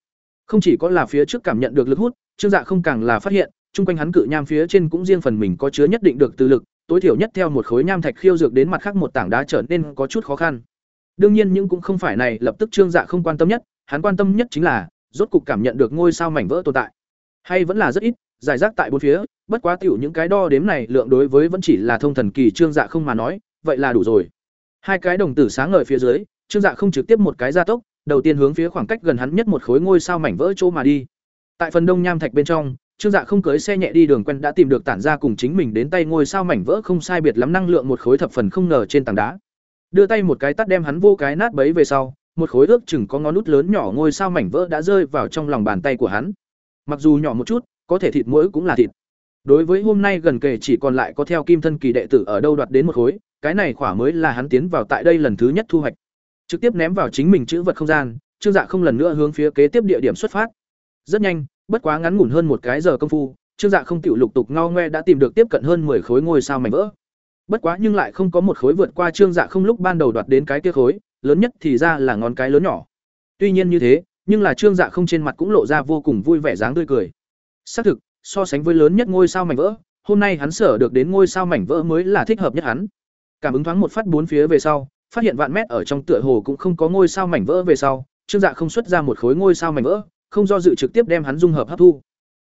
Không chỉ có là phía trước cảm nhận được lực hút, trương dạ không càng là phát hiện, chung quanh hắn cự nham phía trên cũng riêng phần mình có chứa nhất định được từ lực, tối thiểu nhất theo một khối nham thạch khiêu dược đến mặt khác một tảng đá trở nên có chút khó khăn. Đương nhiên nhưng cũng không phải này, lập tức trương dạ không quan tâm nhất, hắn quan tâm nhất chính là, rốt cục cảm nhận được ngôi sao mảnh vỡ tồn tại hay vẫn là rất ít, giải rác tại bốn phía, bất quá tiểu những cái đo đếm này lượng đối với vẫn chỉ là thông thần kỳ trương dạ không mà nói, vậy là đủ rồi. Hai cái đồng tử sáng ngời phía dưới, trương dạ không trực tiếp một cái gia tốc, đầu tiên hướng phía khoảng cách gần hắn nhất một khối ngôi sao mảnh vỡ chỗ mà đi. Tại phần đông nham thạch bên trong, trương dạ không cưới xe nhẹ đi đường quen đã tìm được tản ra cùng chính mình đến tay ngôi sao mảnh vỡ không sai biệt lắm năng lượng một khối thập phần không ngờ trên tảng đá. Đưa tay một cái tắt đem hắn vô cái nát bấy về sau, một khối ước chừng có ngón nút lớn nhỏ ngôi sao mảnh vỡ đã rơi vào trong lòng bàn tay của hắn mặc dù nhỏ một chút, có thể thịt mũi cũng là thịt. Đối với hôm nay gần kề chỉ còn lại có theo kim thân kỳ đệ tử ở đâu đoạt đến một khối, cái này khỏa mới là hắn tiến vào tại đây lần thứ nhất thu hoạch. Trực tiếp ném vào chính mình chữ vật không gian, trương dạ không lần nữa hướng phía kế tiếp địa điểm xuất phát. Rất nhanh, bất quá ngắn ngủn hơn một cái giờ công phu, trương dạ không tiểu lục tục ngao ngoe đã tìm được tiếp cận hơn 10 khối ngôi sao mảnh vỡ. Bất quá nhưng lại không có một khối vượt qua trương dạ không lúc ban đầu đoạt đến cái kia khối, lớn nhất thì ra là ngón cái lớn nhỏ. Tuy nhiên như thế nhưng là trương dạ không trên mặt cũng lộ ra vô cùng vui vẻ dáng tươi cười. Xác thực, so sánh với lớn nhất ngôi sao mảnh vỡ, hôm nay hắn sở được đến ngôi sao mảnh vỡ mới là thích hợp nhất hắn. Cảm ứng thoáng một phát bốn phía về sau, phát hiện vạn mét ở trong tựa hồ cũng không có ngôi sao mảnh vỡ về sau, trương dạ không xuất ra một khối ngôi sao mảnh vỡ, không do dự trực tiếp đem hắn dung hợp hấp thu.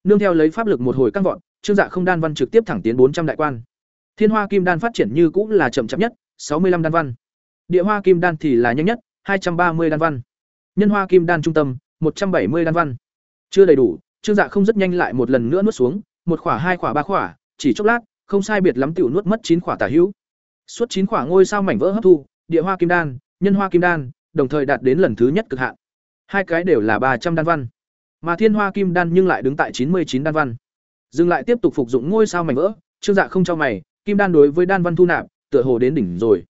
Nương theo lấy pháp lực một hồi căng vọt, trương dạ không đan văn trực tiếp thẳng tiến bốn trăm đại quan. Thiên hoa kim đan phát triển như cũng là chậm chậm nhất, sáu mươi 65 đan văn. Địa hoa kim đan thì là nhanh nhất, hai trăm ba mươi đan văn nhân hoa kim đan trung tâm, một trăm bảy mươi đan văn. Chưa đầy đủ, trương dạ không rất nhanh lại một lần nữa nuốt xuống, một khỏa, hai khỏa, ba khỏa, chỉ chốc lát, không sai biệt lắm tiểu nuốt mất chín khỏa tả hữu. Suốt chín khỏa ngôi sao mảnh vỡ hấp thu, địa hoa kim đan, nhân hoa kim đan, đồng thời đạt đến lần thứ nhất cực hạn. Hai cái đều là ba trăm đan văn. Mà thiên hoa kim đan nhưng lại đứng tại chín mươi chín đan văn. Dừng lại tiếp tục phục dụng ngôi sao mảnh vỡ, trương dạ không cho mày, kim đan đối với đan văn thu nạp, tựa hồ đến đỉnh rồi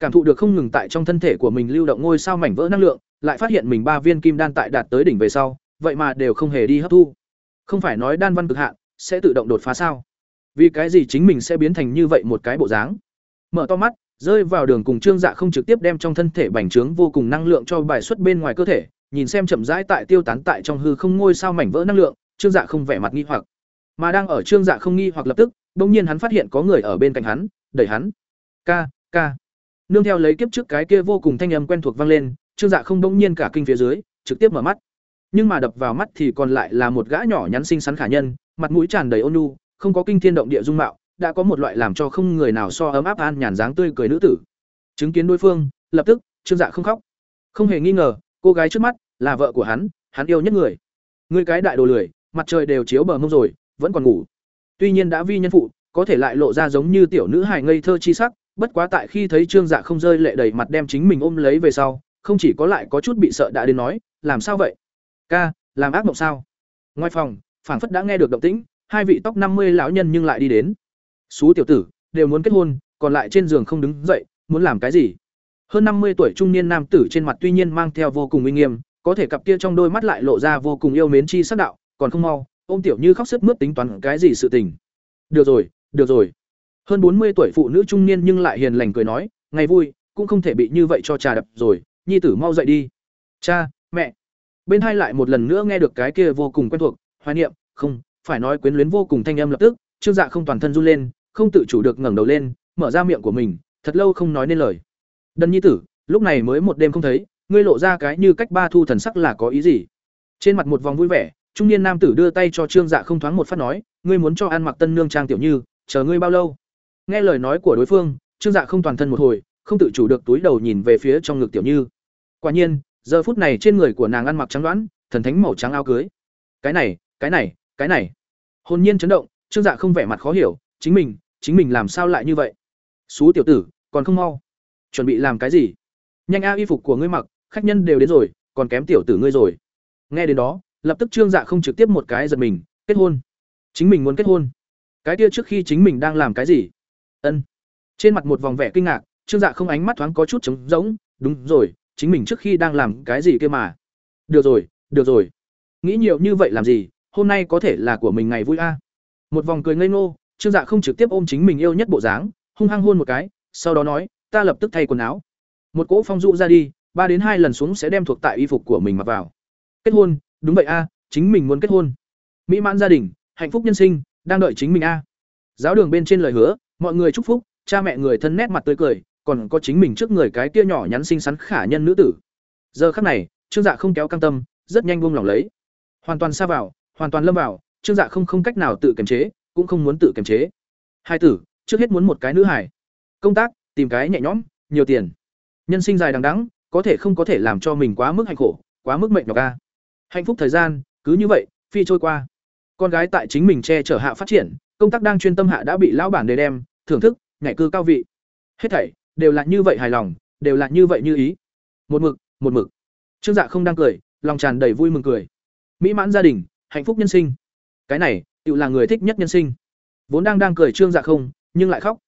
cảm thụ được không ngừng tại trong thân thể của mình lưu động ngôi sao mảnh vỡ năng lượng, lại phát hiện mình ba viên kim đan tại đạt tới đỉnh về sau, vậy mà đều không hề đi hấp thu. Không phải nói đan văn cực hạn, sẽ tự động đột phá sao? Vì cái gì chính mình sẽ biến thành như vậy một cái bộ dáng? Mở to mắt, rơi vào đường cùng trương dạ không trực tiếp đem trong thân thể bành trướng vô cùng năng lượng cho bài xuất bên ngoài cơ thể, nhìn xem chậm rãi tại tiêu tán tại trong hư không ngôi sao mảnh vỡ năng lượng, trương dạ không vẻ mặt nghi hoặc. Mà đang ở trương dạ không nghi hoặc lập tức, bỗng nhiên hắn phát hiện có người ở bên cạnh hắn, đẩy hắn. Ca ca nương theo lấy kiếp trước cái kia vô cùng thanh âm quen thuộc vang lên, trương dạ không bỗng nhiên cả kinh phía dưới, trực tiếp mở mắt. Nhưng mà đập vào mắt thì còn lại là một gã nhỏ nhắn xinh xắn khả nhân, mặt mũi tràn đầy ôn nhu, không có kinh thiên động địa dung mạo, đã có một loại làm cho không người nào so ấm áp an nhàn dáng tươi cười nữ tử. Chứng kiến đối phương, lập tức, trương dạ không khóc. Không hề nghi ngờ, cô gái trước mắt, là vợ của hắn hắn yêu nhất người. Người cái đại đồ lười, mặt trời đều chiếu bờ mông rồi, vẫn còn ngủ. Tuy nhiên đã vi nhân phụ, có thể lại lộ ra giống như tiểu nữ hài ngây thơ chi sắc bất quá tại khi thấy trương dạ không rơi lệ đầy mặt đem chính mình ôm lấy về sau, không chỉ có lại có chút bị sợ đã đến nói, làm sao vậy? Ca, làm ác mộng sao? Ngoài phòng, phảng phất đã nghe được động tĩnh, hai vị tóc năm mươi lão nhân nhưng lại đi đến. Xú tiểu tử, đều muốn kết hôn, còn lại trên giường không đứng dậy, muốn làm cái gì? Hơn năm mươi tuổi trung niên nam tử trên mặt tuy nhiên mang theo vô cùng uy nghiêm, có thể cặp kia trong đôi mắt lại lộ ra vô cùng yêu mến chi sắc đạo, còn không mau, ôm tiểu như khóc sức mướt tính toán cái gì sự tình. Được rồi được rồi hơn bốn mươi tuổi phụ nữ trung niên nhưng lại hiền lành cười nói, ngày vui, cũng không thể bị như vậy cho trà đập rồi, nhi tử mau dậy đi. Cha, mẹ. Bên hai lại một lần nữa nghe được cái kia vô cùng quen thuộc, hoài niệm, không, phải nói quyến luyến vô cùng thanh âm lập tức, trương dạ không toàn thân run lên, không tự chủ được ngẩng đầu lên, mở ra miệng của mình, thật lâu không nói nên lời. Đần nhi tử, lúc này mới một đêm không thấy, ngươi lộ ra cái như cách ba thu thần sắc là có ý gì? Trên mặt một vòng vui vẻ, trung niên nam tử đưa tay cho trương dạ không thoáng một phát nói, ngươi muốn cho ăn mặc tân nương trang tiểu như, chờ ngươi bao lâu? Nghe lời nói của đối phương, trương dạ không toàn thân một hồi, không tự chủ được túi đầu nhìn về phía trong ngực tiểu như. Quả nhiên, giờ phút này trên người của nàng ăn mặc trắng đoán, thần thánh màu trắng áo cưới. Cái này cái này cái này. Hồn nhiên chấn động, trương dạ không vẻ mặt khó hiểu, chính mình chính mình làm sao lại như vậy? Xú tiểu tử, còn không mau. Chuẩn bị làm cái gì? Nhanh a, y phục của ngươi mặc, khách nhân đều đến rồi, còn kém tiểu tử ngươi rồi. Nghe đến đó, lập tức trương dạ không trực tiếp một cái giật mình, kết hôn. Chính mình muốn kết hôn. Cái kia trước khi chính mình đang làm cái gì? Ân. Trên mặt một vòng vẻ kinh ngạc, trương dạ không ánh mắt thoáng có chút trống rỗng, đúng rồi, chính mình trước khi đang làm cái gì kia mà? Được rồi được rồi. Nghĩ nhiều như vậy làm gì? Hôm nay có thể là của mình ngày vui a. Một vòng cười ngây ngô, trương dạ không trực tiếp ôm chính mình yêu nhất bộ dáng, hung hăng hôn một cái, sau đó nói, ta lập tức thay quần áo. Một cỗ phong dụ ra đi, ba đến hai lần xuống sẽ đem thuộc tại y phục của mình mặc vào. Kết hôn, đúng vậy a, chính mình muốn kết hôn. Mỹ mãn gia đình, hạnh phúc nhân sinh, đang đợi chính mình a. Giáo đường bên trên lời hứa mọi người chúc phúc, cha mẹ người thân nét mặt tươi cười, còn có chính mình trước người cái kia nhỏ nhắn xinh xắn khả nhân nữ tử. Giờ khắc này, trương dạ không kéo căng tâm, rất nhanh buông lỏng lấy. Hoàn toàn xa vào, hoàn toàn lâm vào, trương dạ không không cách nào tự kiềm chế, cũng không muốn tự kiềm chế. Hai tử, trước hết muốn một cái nữ hải công tác, tìm cái nhẹ nhõm, nhiều tiền. Nhân sinh dài đằng đẵng, có thể không có thể làm cho mình quá mức hạnh khổ, quá mức mệnh nhọc ca hạnh phúc thời gian, cứ như vậy, phi trôi qua. Con gái tại chính mình che chở hạ phát triển công tác đang chuyên tâm hạ đã bị lão bản đề đem, thưởng thức, nhảy cư cao vị. Hết thảy đều là như vậy hài lòng, đều là như vậy như ý. Một mực một mực. Trương dạ không đang cười, lòng tràn đầy vui mừng cười. Mỹ mãn gia đình, hạnh phúc nhân sinh. Cái này, tự là người thích nhất nhân sinh. Vốn đang đang cười trương dạ không, nhưng lại khóc.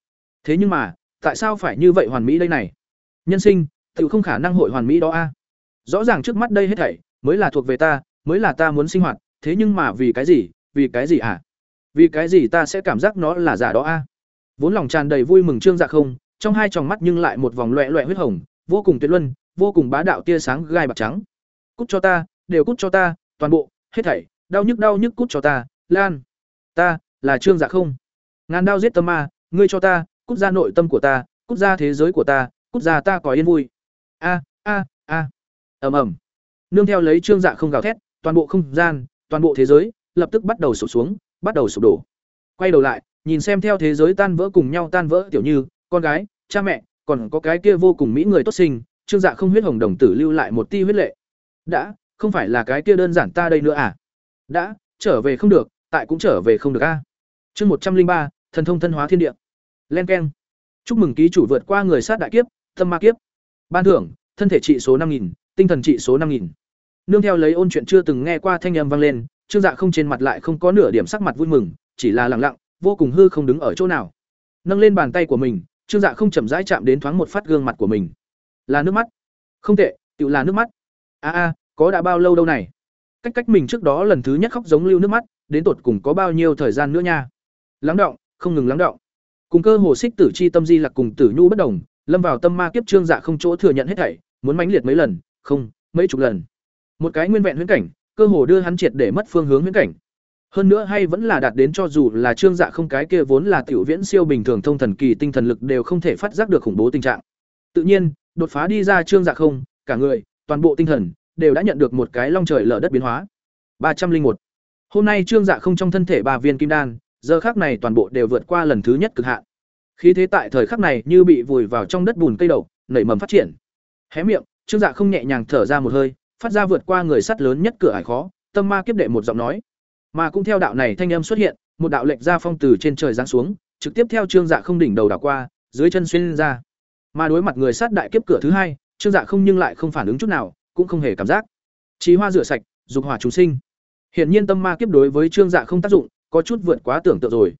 Thế nhưng mà, tại sao phải như vậy hoàn mỹ đây này? Nhân sinh, tự không khả năng hội hoàn mỹ đó a. Rõ ràng trước mắt đây hết thảy, mới là thuộc về ta, mới là ta muốn sinh hoạt, thế nhưng mà vì cái gì, vì cái gì à? Vì cái gì ta sẽ cảm giác nó là giả đó a? Vốn lòng tràn đầy vui mừng trương dạ không, trong hai tròng mắt nhưng lại một vòng loẹ loẹ huyết hồng, vô cùng tuyệt luân, vô cùng bá đạo tia sáng gai bạc trắng. Cút cho ta, đều cút cho ta, toàn bộ, hết thảy, đau nhức đau nhức cút cho ta, lan. Ta, là trương dạ không. Ngàn đau giết tâm ma, ngươi cho ta, cút ra nội tâm của ta, cút ra thế giới của ta, cút ra ta có yên vui. A a a. Ầm ầm. Nương theo lấy trương dạ không gào thét, toàn bộ không gian, toàn bộ thế giới, lập tức bắt đầu sụp xuống bắt đầu sụp đổ. Quay đầu lại, nhìn xem theo thế giới tan vỡ cùng nhau tan vỡ tiểu như, con gái, cha mẹ, còn có cái kia vô cùng mỹ người tốt sinh, trương dạ không huyết hồng đồng tử lưu lại một ti huyết lệ. Đã, không phải là cái kia đơn giản ta đây nữa à? Đã, trở về không được, tại cũng trở về không được a chương một trăm linh ba, thần thông thân hóa thiên địa. Len k e n chúc mừng ký chủ vượt qua người sát đại kiếp, tâm ma kiếp. Ban thưởng, thân thể trị số năm nghìn, tinh thần trị số năm nghìn. Nương theo lấy ôn chuyện chưa từng nghe qua thanh âm vang lên trương dạ không trên mặt lại không có nửa điểm sắc mặt vui mừng, chỉ là lặng lặng, vô cùng hư không đứng ở chỗ nào. Nâng lên bàn tay của mình, trương dạ không chậm rãi chạm đến thoáng một phát gương mặt của mình. Là nước mắt. Không tệ tự là nước mắt. A a, có đã bao lâu đâu này? Cách cách mình trước đó lần thứ nhất khóc giống lưu nước mắt, đến tột cùng có bao nhiêu thời gian nữa nha? Lắng động, không ngừng lắng động. Cùng cơ hồ xích tử chi tâm di lạc cùng tử nhu bất đồng, lâm vào tâm ma kiếp trương dạ không chỗ thừa nhận hết thảy, muốn mãnh liệt mấy lần, không, mấy chục lần. Một cái nguyên vẹn huyễn cảnh cơ hồ đưa hắn triệt để mất phương hướng huyễn cảnh. Hơn nữa hay vẫn là đạt đến cho dù là trương dạ không cái kia vốn là tiểu viễn siêu bình thường thông thần kỳ tinh thần lực đều không thể phát giác được khủng bố tình trạng. Tự nhiên, đột phá đi ra trương dạ không, cả người, toàn bộ tinh thần, đều đã nhận được một cái long trời lở đất biến hóa. ba trăm linh một. Hôm nay trương dạ không trong thân thể ba viên kim đan, giờ khắc này toàn bộ đều vượt qua lần thứ nhất cực hạn. Khí thế tại thời khắc này như bị vùi vào trong đất bùn cây đầu nảy mầm phát triển. Hé miệng, trương dạ không nhẹ nhàng thở ra một hơi phát ra vượt qua người sắt lớn nhất cửa ải khó, tâm ma kiếp đệ một giọng nói. Mà cũng theo đạo này thanh âm xuất hiện, một đạo lệnh ra phong từ trên trời giáng xuống, trực tiếp theo trương dạ không đỉnh đầu đảo qua, dưới chân xuyên ra. Mà đối mặt người sát đại kiếp cửa thứ hai, trương dạ không nhưng lại không phản ứng chút nào, cũng không hề cảm giác. Trí hoa rửa sạch, dục hỏa chúng sinh. Hiển nhiên tâm ma kiếp đối với trương dạ không tác dụng, có chút vượt quá tưởng tượng rồi.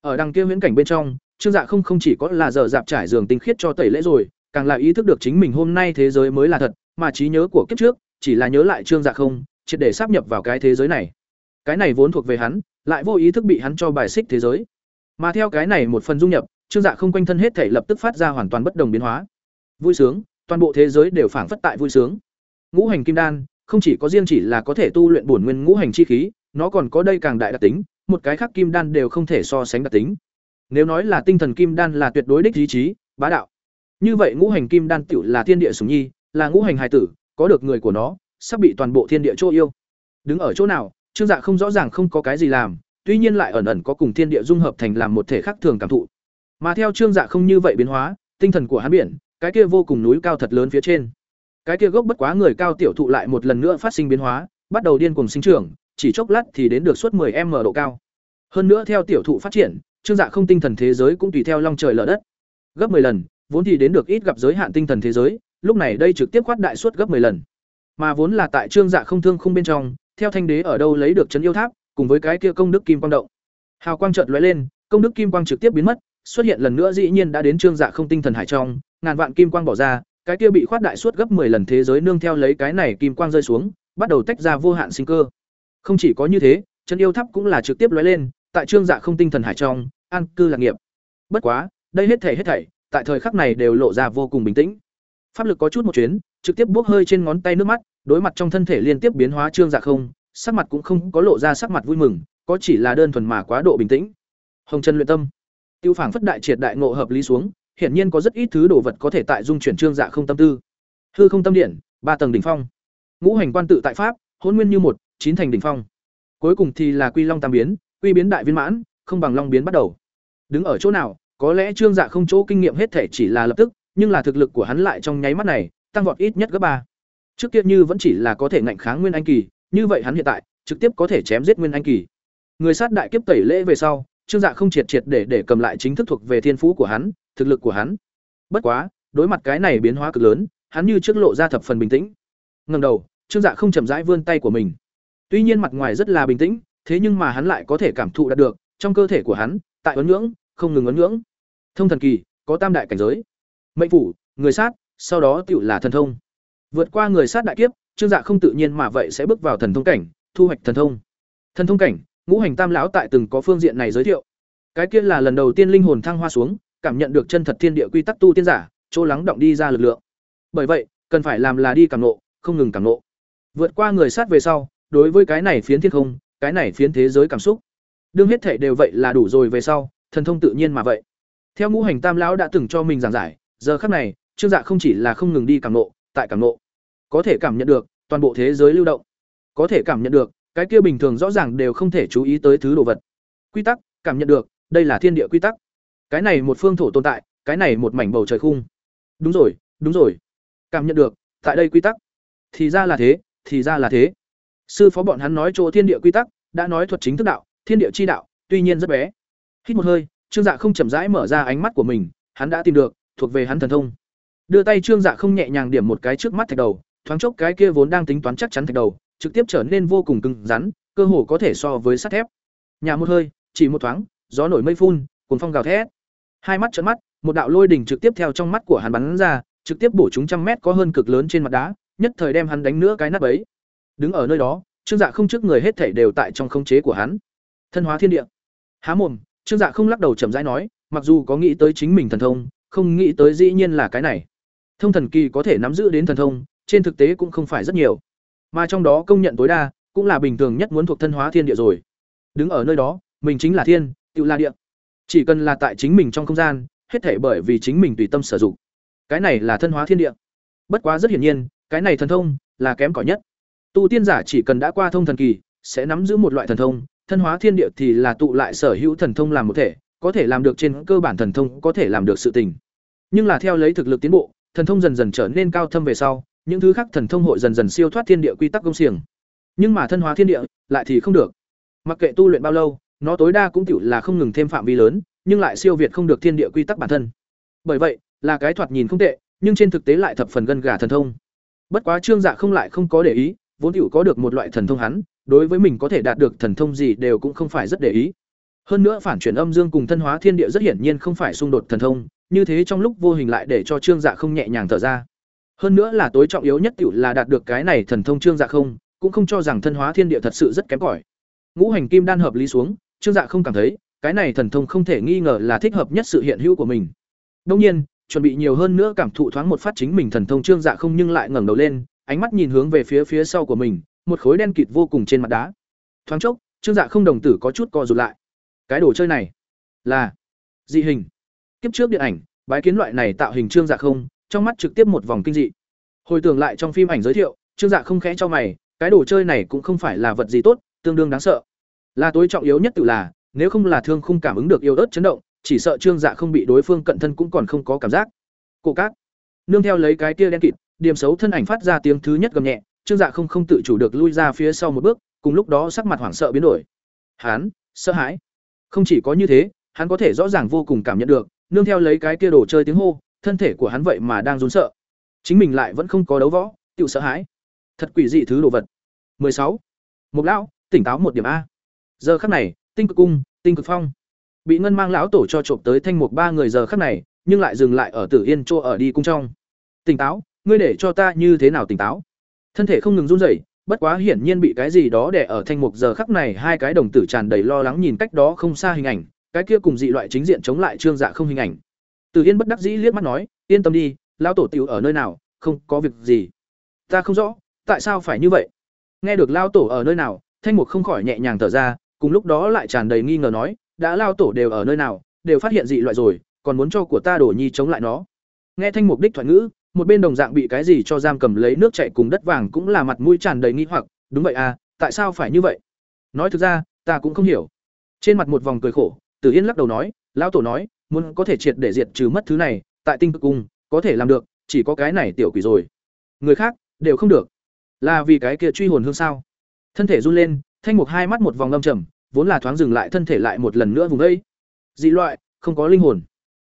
Ở đằng kia huyễn cảnh bên trong, trương dạ không không chỉ có là giờ dạp trải giường tinh khiết cho tẩy lễ rồi, càng là ý thức được chính mình hôm nay thế giới mới là thật, mà trí nhớ của kiếp trước chỉ là nhớ lại trương dạ không, triệt để sắp nhập vào cái thế giới này. Cái này vốn thuộc về hắn, lại vô ý thức bị hắn cho bài xích thế giới. Mà theo cái này một phần dung nhập, trương dạ không quanh thân hết thể lập tức phát ra hoàn toàn bất đồng biến hóa. Vui sướng, toàn bộ thế giới đều phảng phất tại vui sướng. Ngũ hành kim đan, không chỉ có riêng chỉ là có thể tu luyện bổn nguyên ngũ hành chi khí, nó còn có đây càng đại đặc tính, một cái khác kim đan đều không thể so sánh đặc tính. Nếu nói là tinh thần kim đan là tuyệt đối đích ý chí, bá đạo. Như vậy ngũ hành kim đan tựu là thiên địa sủng nhi, là ngũ hành hài tử có được người của nó, sắp bị toàn bộ thiên địa chỗ yêu. Đứng ở chỗ nào, trương dạ không rõ ràng không có cái gì làm, tuy nhiên lại ẩn ẩn có cùng thiên địa dung hợp thành làm một thể khác thường cảm thụ. Mà theo trương dạ không như vậy biến hóa, tinh thần của hắn biển, cái kia vô cùng núi cao thật lớn phía trên. Cái kia gốc bất quá người cao tiểu thụ lại một lần nữa phát sinh biến hóa, bắt đầu điên cuồng sinh trưởng, chỉ chốc lát thì đến được suốt 10 m độ cao. Hơn nữa theo tiểu thụ phát triển, trương dạ không tinh thần thế giới cũng tùy theo long trời lở đất. Gấp 10 lần vốn thì đến được ít gặp giới hạn tinh thần thế giới lúc này đây trực tiếp quát đại suất gấp 10 lần mà vốn là tại trương dạ không thương không bên trong theo thanh đế ở đâu lấy được trấn yêu tháp cùng với cái kia công đức kim quang động hào quang chợt lóe lên công đức kim quang trực tiếp biến mất xuất hiện lần nữa dĩ nhiên đã đến trương dạ không tinh thần hải trong ngàn vạn kim quang bỏ ra, cái kia bị khoát đại suất gấp 10 lần thế giới nương theo lấy cái này kim quang rơi xuống, bắt đầu tách ra vô hạn sinh cơ. Không chỉ có như thế, chân yêu tháp cũng là trực tiếp lóe lên, tại trương dạ không tinh thần hải trong, an cư lạc nghiệp. Bất quá, đây hết thảy hết thảy, tại thời khắc này đều lộ ra vô cùng bình tĩnh. Pháp lực có chút một chuyến, trực tiếp bốc hơi trên ngón tay nước mắt, đối mặt trong thân thể liên tiếp biến hóa trương dạ không, sắc mặt cũng không có lộ ra sắc mặt vui mừng, có chỉ là đơn thuần mà quá độ bình tĩnh. Hồng chân luyện tâm, tiêu phảng phất đại triệt đại ngộ hợp lý xuống, hiển nhiên có rất ít thứ đồ vật có thể tại dung chuyển trương dạ không tâm tư. Hư không tâm điện, ba tầng đỉnh phong. Ngũ hành quan tự tại pháp, hỗn nguyên như một, chín thành đỉnh phong. Cuối cùng thì là quy long tam biến, quy biến đại viên mãn, không bằng long biến bắt đầu. Đứng ở chỗ nào, có lẽ trương dạ không chỗ kinh nghiệm hết thể chỉ là lập tức, nhưng là thực lực của hắn lại trong nháy mắt này, tăng vọt ít nhất gấp ba. Trước kia như vẫn chỉ là có thể ngạnh kháng nguyên anh kỳ, như vậy hắn hiện tại trực tiếp có thể chém giết nguyên anh kỳ. Người sát đại kiếp tẩy lễ về sau, Trương Dạ không triệt triệt để để cầm lại chính thức thuộc về thiên phú của hắn, thực lực của hắn. Bất quá, đối mặt cái này biến hóa cực lớn, hắn như trước lộ ra thập phần bình tĩnh. Ngẩng đầu, Trương Dạ không chậm rãi vươn tay của mình. Tuy nhiên mặt ngoài rất là bình tĩnh, thế nhưng mà hắn lại có thể cảm thụ được, trong cơ thể của hắn, tại ấn ngưỡng, không ngừng ấn ngưỡng. Thông thần kỳ, có tam đại cảnh giới. Mệnh phủ, người sát, sau đó tựu là thần thông. Vượt qua người sát đại kiếp, Trương Dạ không tự nhiên mà vậy sẽ bước vào thần thông cảnh, thu hoạch thần thông. Thần thông cảnh, ngũ hành tam lão tại từng có phương diện này giới thiệu. Cái kia là lần đầu tiên linh hồn thăng hoa xuống, cảm nhận được chân thật thiên địa quy tắc tu tiên giả, chỗ lắng động đi ra lực lượng. Bởi vậy, cần phải làm là đi cảm nộ, không ngừng cảm nộ. Vượt qua người sát về sau, đối với cái này phiến thiên không, cái này phiến thế giới cảm xúc. Đương hết thể đều vậy là đủ rồi về sau, thần thông tự nhiên mà vậy. Theo ngũ hành tam lão đã từng cho mình giảng giải, giờ khắc này, Trương Dạ không chỉ là không ngừng đi cảm nộ, tại cảm nộ, có thể cảm nhận được toàn bộ thế giới lưu động, có thể cảm nhận được cái kia bình thường rõ ràng đều không thể chú ý tới thứ đồ vật. Quy tắc, cảm nhận được, đây là thiên địa quy tắc. Cái này một phương thổ tồn tại, cái này một mảnh bầu trời khung. Đúng rồi, đúng rồi. Cảm nhận được, tại đây quy tắc. Thì ra là thế, thì ra là thế. Sư phó bọn hắn nói chỗ thiên địa quy tắc, đã nói thuật chính thức đạo, thiên địa chi đạo, tuy nhiên rất bé. Hít một hơi, Trương Dạ không chậm rãi mở ra ánh mắt của mình, hắn đã tìm được, thuộc về hắn thần thông. Đưa tay Trương Dạ không nhẹ nhàng điểm một cái trước mắt thạch đầu, thoáng chốc cái kia vốn đang tính toán chắc chắn thạch đầu, trực tiếp trở nên vô cùng cứng rắn, cơ hồ có thể so với sắt thép. Nhà một hơi, chỉ một thoáng, gió nổi mây phun, cuồng phong gào thét. Hai mắt trợn mắt, một đạo lôi đỉnh trực tiếp theo trong mắt của hắn bắn ra, trực tiếp bổ trúng trăm mét có hơn cực lớn trên mặt đá, nhất thời đem hắn đánh nữa cái nát bấy. Đứng ở nơi đó, Trương Dạ không trước người hết thảy đều tại trong khống chế của hắn. Thân hóa thiên địa. Há mồm, Trương Dạ không lắc đầu chậm rãi nói, mặc dù có nghĩ tới chính mình thần thông, không nghĩ tới dĩ nhiên là cái này. Thông thần kỳ có thể nắm giữ đến thần thông, trên thực tế cũng không phải rất nhiều. Mà trong đó công nhận tối đa, cũng là bình thường nhất muốn thuộc thân hóa thiên địa rồi. Đứng ở nơi đó, mình chính là thiên, tự là địa. Chỉ cần là tại chính mình trong không gian, hết thể bởi vì chính mình tùy tâm sử dụng. Cái này là thân hóa thiên địa. Bất quá rất hiển nhiên, cái này thần thông là kém cỏi nhất. Tu tiên giả chỉ cần đã qua thông thần kỳ, sẽ nắm giữ một loại thần thông, thân hóa thiên địa thì là tụ lại sở hữu thần thông làm một thể, có thể làm được trên cơ bản thần thông có thể làm được sự tình. Nhưng là theo lấy thực lực tiến bộ, thần thông dần dần trở nên cao thâm về sau, những thứ khác thần thông hội dần dần siêu thoát thiên địa quy tắc công xiềng. Nhưng mà thân hóa thiên địa lại thì không được. Mặc kệ tu luyện bao lâu, nó tối đa cũng tiểu là không ngừng thêm phạm vi lớn, nhưng lại siêu việt không được thiên địa quy tắc bản thân. Bởi vậy, là cái thoạt nhìn không tệ, nhưng trên thực tế lại thập phần gân gà thần thông. Bất quá Trương Dạ không lại không có để ý, vốn tiểu có được một loại thần thông hắn, đối với mình có thể đạt được thần thông gì đều cũng không phải rất để ý. Hơn nữa phản chuyển âm dương cùng thân hóa thiên địa rất hiển nhiên không phải xung đột thần thông, như thế trong lúc vô hình lại để cho Trương Dạ không nhẹ nhàng thở ra. Hơn nữa là tối trọng yếu nhất tiểu là đạt được cái này thần thông Trương Dạ không, cũng không cho rằng thân hóa thiên địa thật sự rất kém cỏi. Ngũ hành kim đan hợp lý xuống, Trương Dạ không cảm thấy, cái này thần thông không thể nghi ngờ là thích hợp nhất sự hiện hữu của mình. Đương nhiên, chuẩn bị nhiều hơn nữa cảm thụ thoáng một phát chính mình thần thông Trương Dạ không nhưng lại ngẩng đầu lên, ánh mắt nhìn hướng về phía phía sau của mình, một khối đen kịt vô cùng trên mặt đá. Thoáng chốc, Trương Dạ không đồng tử có chút co rụt lại. Cái đồ chơi này là dị hình. Kiếp trước điện ảnh, bái kiến loại này tạo hình Trương Dạ không, trong mắt trực tiếp một vòng kinh dị. Hồi tưởng lại trong phim ảnh giới thiệu, Trương Dạ không khẽ cho mày, cái đồ chơi này cũng không phải là vật gì tốt, tương đương đáng sợ. Là tối trọng yếu nhất tự là, nếu không là thương không cảm ứng được yêu ớt chấn động, chỉ sợ Trương Dạ không bị đối phương cận thân cũng còn không có cảm giác. Cổ cát. Nương theo lấy cái kia đen kịt, điểm xấu thân ảnh phát ra tiếng thứ nhất gầm nhẹ, Trương Dạ không không tự chủ được lui ra phía sau một bước, cùng lúc đó sắc mặt hoảng sợ biến đổi. Hán, sợ hãi. Không chỉ có như thế, hắn có thể rõ ràng vô cùng cảm nhận được, nương theo lấy cái kia đồ chơi tiếng hô, thân thể của hắn vậy mà đang run sợ. Chính mình lại vẫn không có đấu võ, tiểu sợ hãi. Thật quỷ dị thứ đồ vật. 16. Mục lão, tỉnh táo một điểm a. Giờ khắc này, Tinh Cực Cung, Tinh Cực Phong, bị ngân mang lão tổ cho trộm tới thanh mục ba người giờ khắc này, nhưng lại dừng lại ở Tử Yên Trô ở đi cung trong. Tỉnh táo, ngươi để cho ta như thế nào tỉnh táo? Thân thể không ngừng run rẩy, bất quá hiển nhiên bị cái gì đó đè ở thanh mục giờ khắc này hai cái đồng tử tràn đầy lo lắng nhìn cách đó không xa hình ảnh, cái kia cùng dị loại chính diện chống lại Trương Dạ không hình ảnh. từ Yên bất đắc dĩ liếc mắt nói, yên tâm đi, lão tổ tiểu ở nơi nào, không có việc gì. Ta không rõ, tại sao phải như vậy? Nghe được lão tổ ở nơi nào, Thanh Mục không khỏi nhẹ nhàng thở ra, cùng lúc đó lại tràn đầy nghi ngờ nói, đã lão tổ đều ở nơi nào, đều phát hiện dị loại rồi, còn muốn cho của ta đổ nhi chống lại nó. Nghe Thanh Mục đích thoại ngữ, một bên đồng dạng bị cái gì cho giam cầm lấy nước chảy cùng đất vàng cũng là mặt mũi tràn đầy nghi hoặc, đúng vậy à, tại sao phải như vậy? Nói thực ra, ta cũng không hiểu. Trên mặt một vòng cười khổ, Tử Yên lắc đầu nói, lão tổ nói, muốn có thể triệt để diệt trừ mất thứ này, tại tinh cực cung, có thể làm được, chỉ có cái này tiểu quỷ rồi. Người khác đều không được. Là vì cái kia truy hồn hương sao? Thân thể run lên, Thanh Mục hai mắt một vòng âm trầm, vốn là thoáng dừng lại thân thể lại một lần nữa vùng đây. Dị loại, không có linh hồn.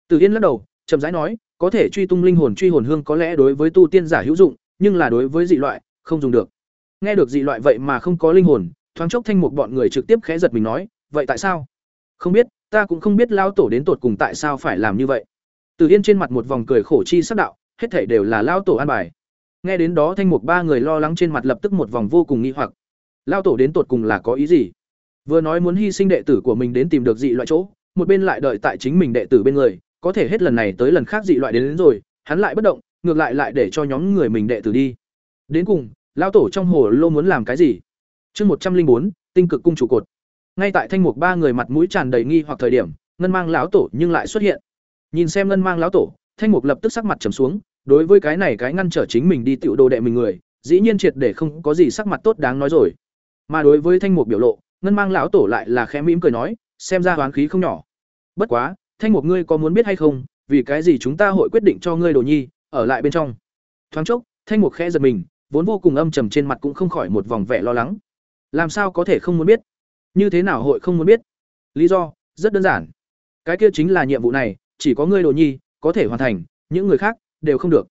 tử Yên lắc đầu, chậm rãi nói, có thể truy tung linh hồn truy hồn hương có lẽ đối với tu tiên giả hữu dụng, nhưng là đối với dị loại, không dùng được. Nghe được dị loại vậy mà không có linh hồn, thoáng chốc thanh mục bọn người trực tiếp khẽ giật mình nói, vậy tại sao? Không biết, ta cũng không biết lao tổ đến tột cùng tại sao phải làm như vậy. Từ Yên trên mặt một vòng cười khổ chi sắc đạo, hết thảy đều là lao tổ an bài. Nghe đến đó thanh mục ba người lo lắng trên mặt lập tức một vòng vô cùng nghi hoặc. Lao tổ đến tột cùng là có ý gì? Vừa nói muốn hy sinh đệ tử của mình đến tìm được dị loại chỗ, một bên lại đợi tại chính mình đệ tử bên người, có thể hết lần này tới lần khác dị loại đến, đến rồi, hắn lại bất động, ngược lại lại để cho nhóm người mình đệ tử đi. Đến cùng, lao tổ trong hồ lô muốn làm cái gì? Chương một trăm linh bốn tinh cực cung trụ cột. Ngay tại thanh mục ba người mặt mũi tràn đầy nghi hoặc thời điểm, ngân mang lão tổ nhưng lại xuất hiện. Nhìn xem ngân mang lão tổ, thanh mục lập tức sắc mặt trầm xuống, đối với cái này cái ngăn trở chính mình đi tiểu đồ đệ mình người, dĩ nhiên triệt để không có gì sắc mặt tốt đáng nói rồi. Mà đối với thanh mục biểu lộ, ngân mang lão tổ lại là khẽ mỉm cười nói, xem ra hoán khí không nhỏ. Bất quá, thanh mục ngươi có muốn biết hay không, vì cái gì chúng ta hội quyết định cho ngươi đồ nhi ở lại bên trong. Thoáng chốc, thanh mục khẽ giật mình, vốn vô cùng âm trầm trên mặt cũng không khỏi một vòng vẻ lo lắng. Làm sao có thể không muốn biết? Như thế nào hội không muốn biết? Lý do rất đơn giản. Cái kia chính là nhiệm vụ này, chỉ có ngươi đồ nhi có thể hoàn thành, những người khác đều không được.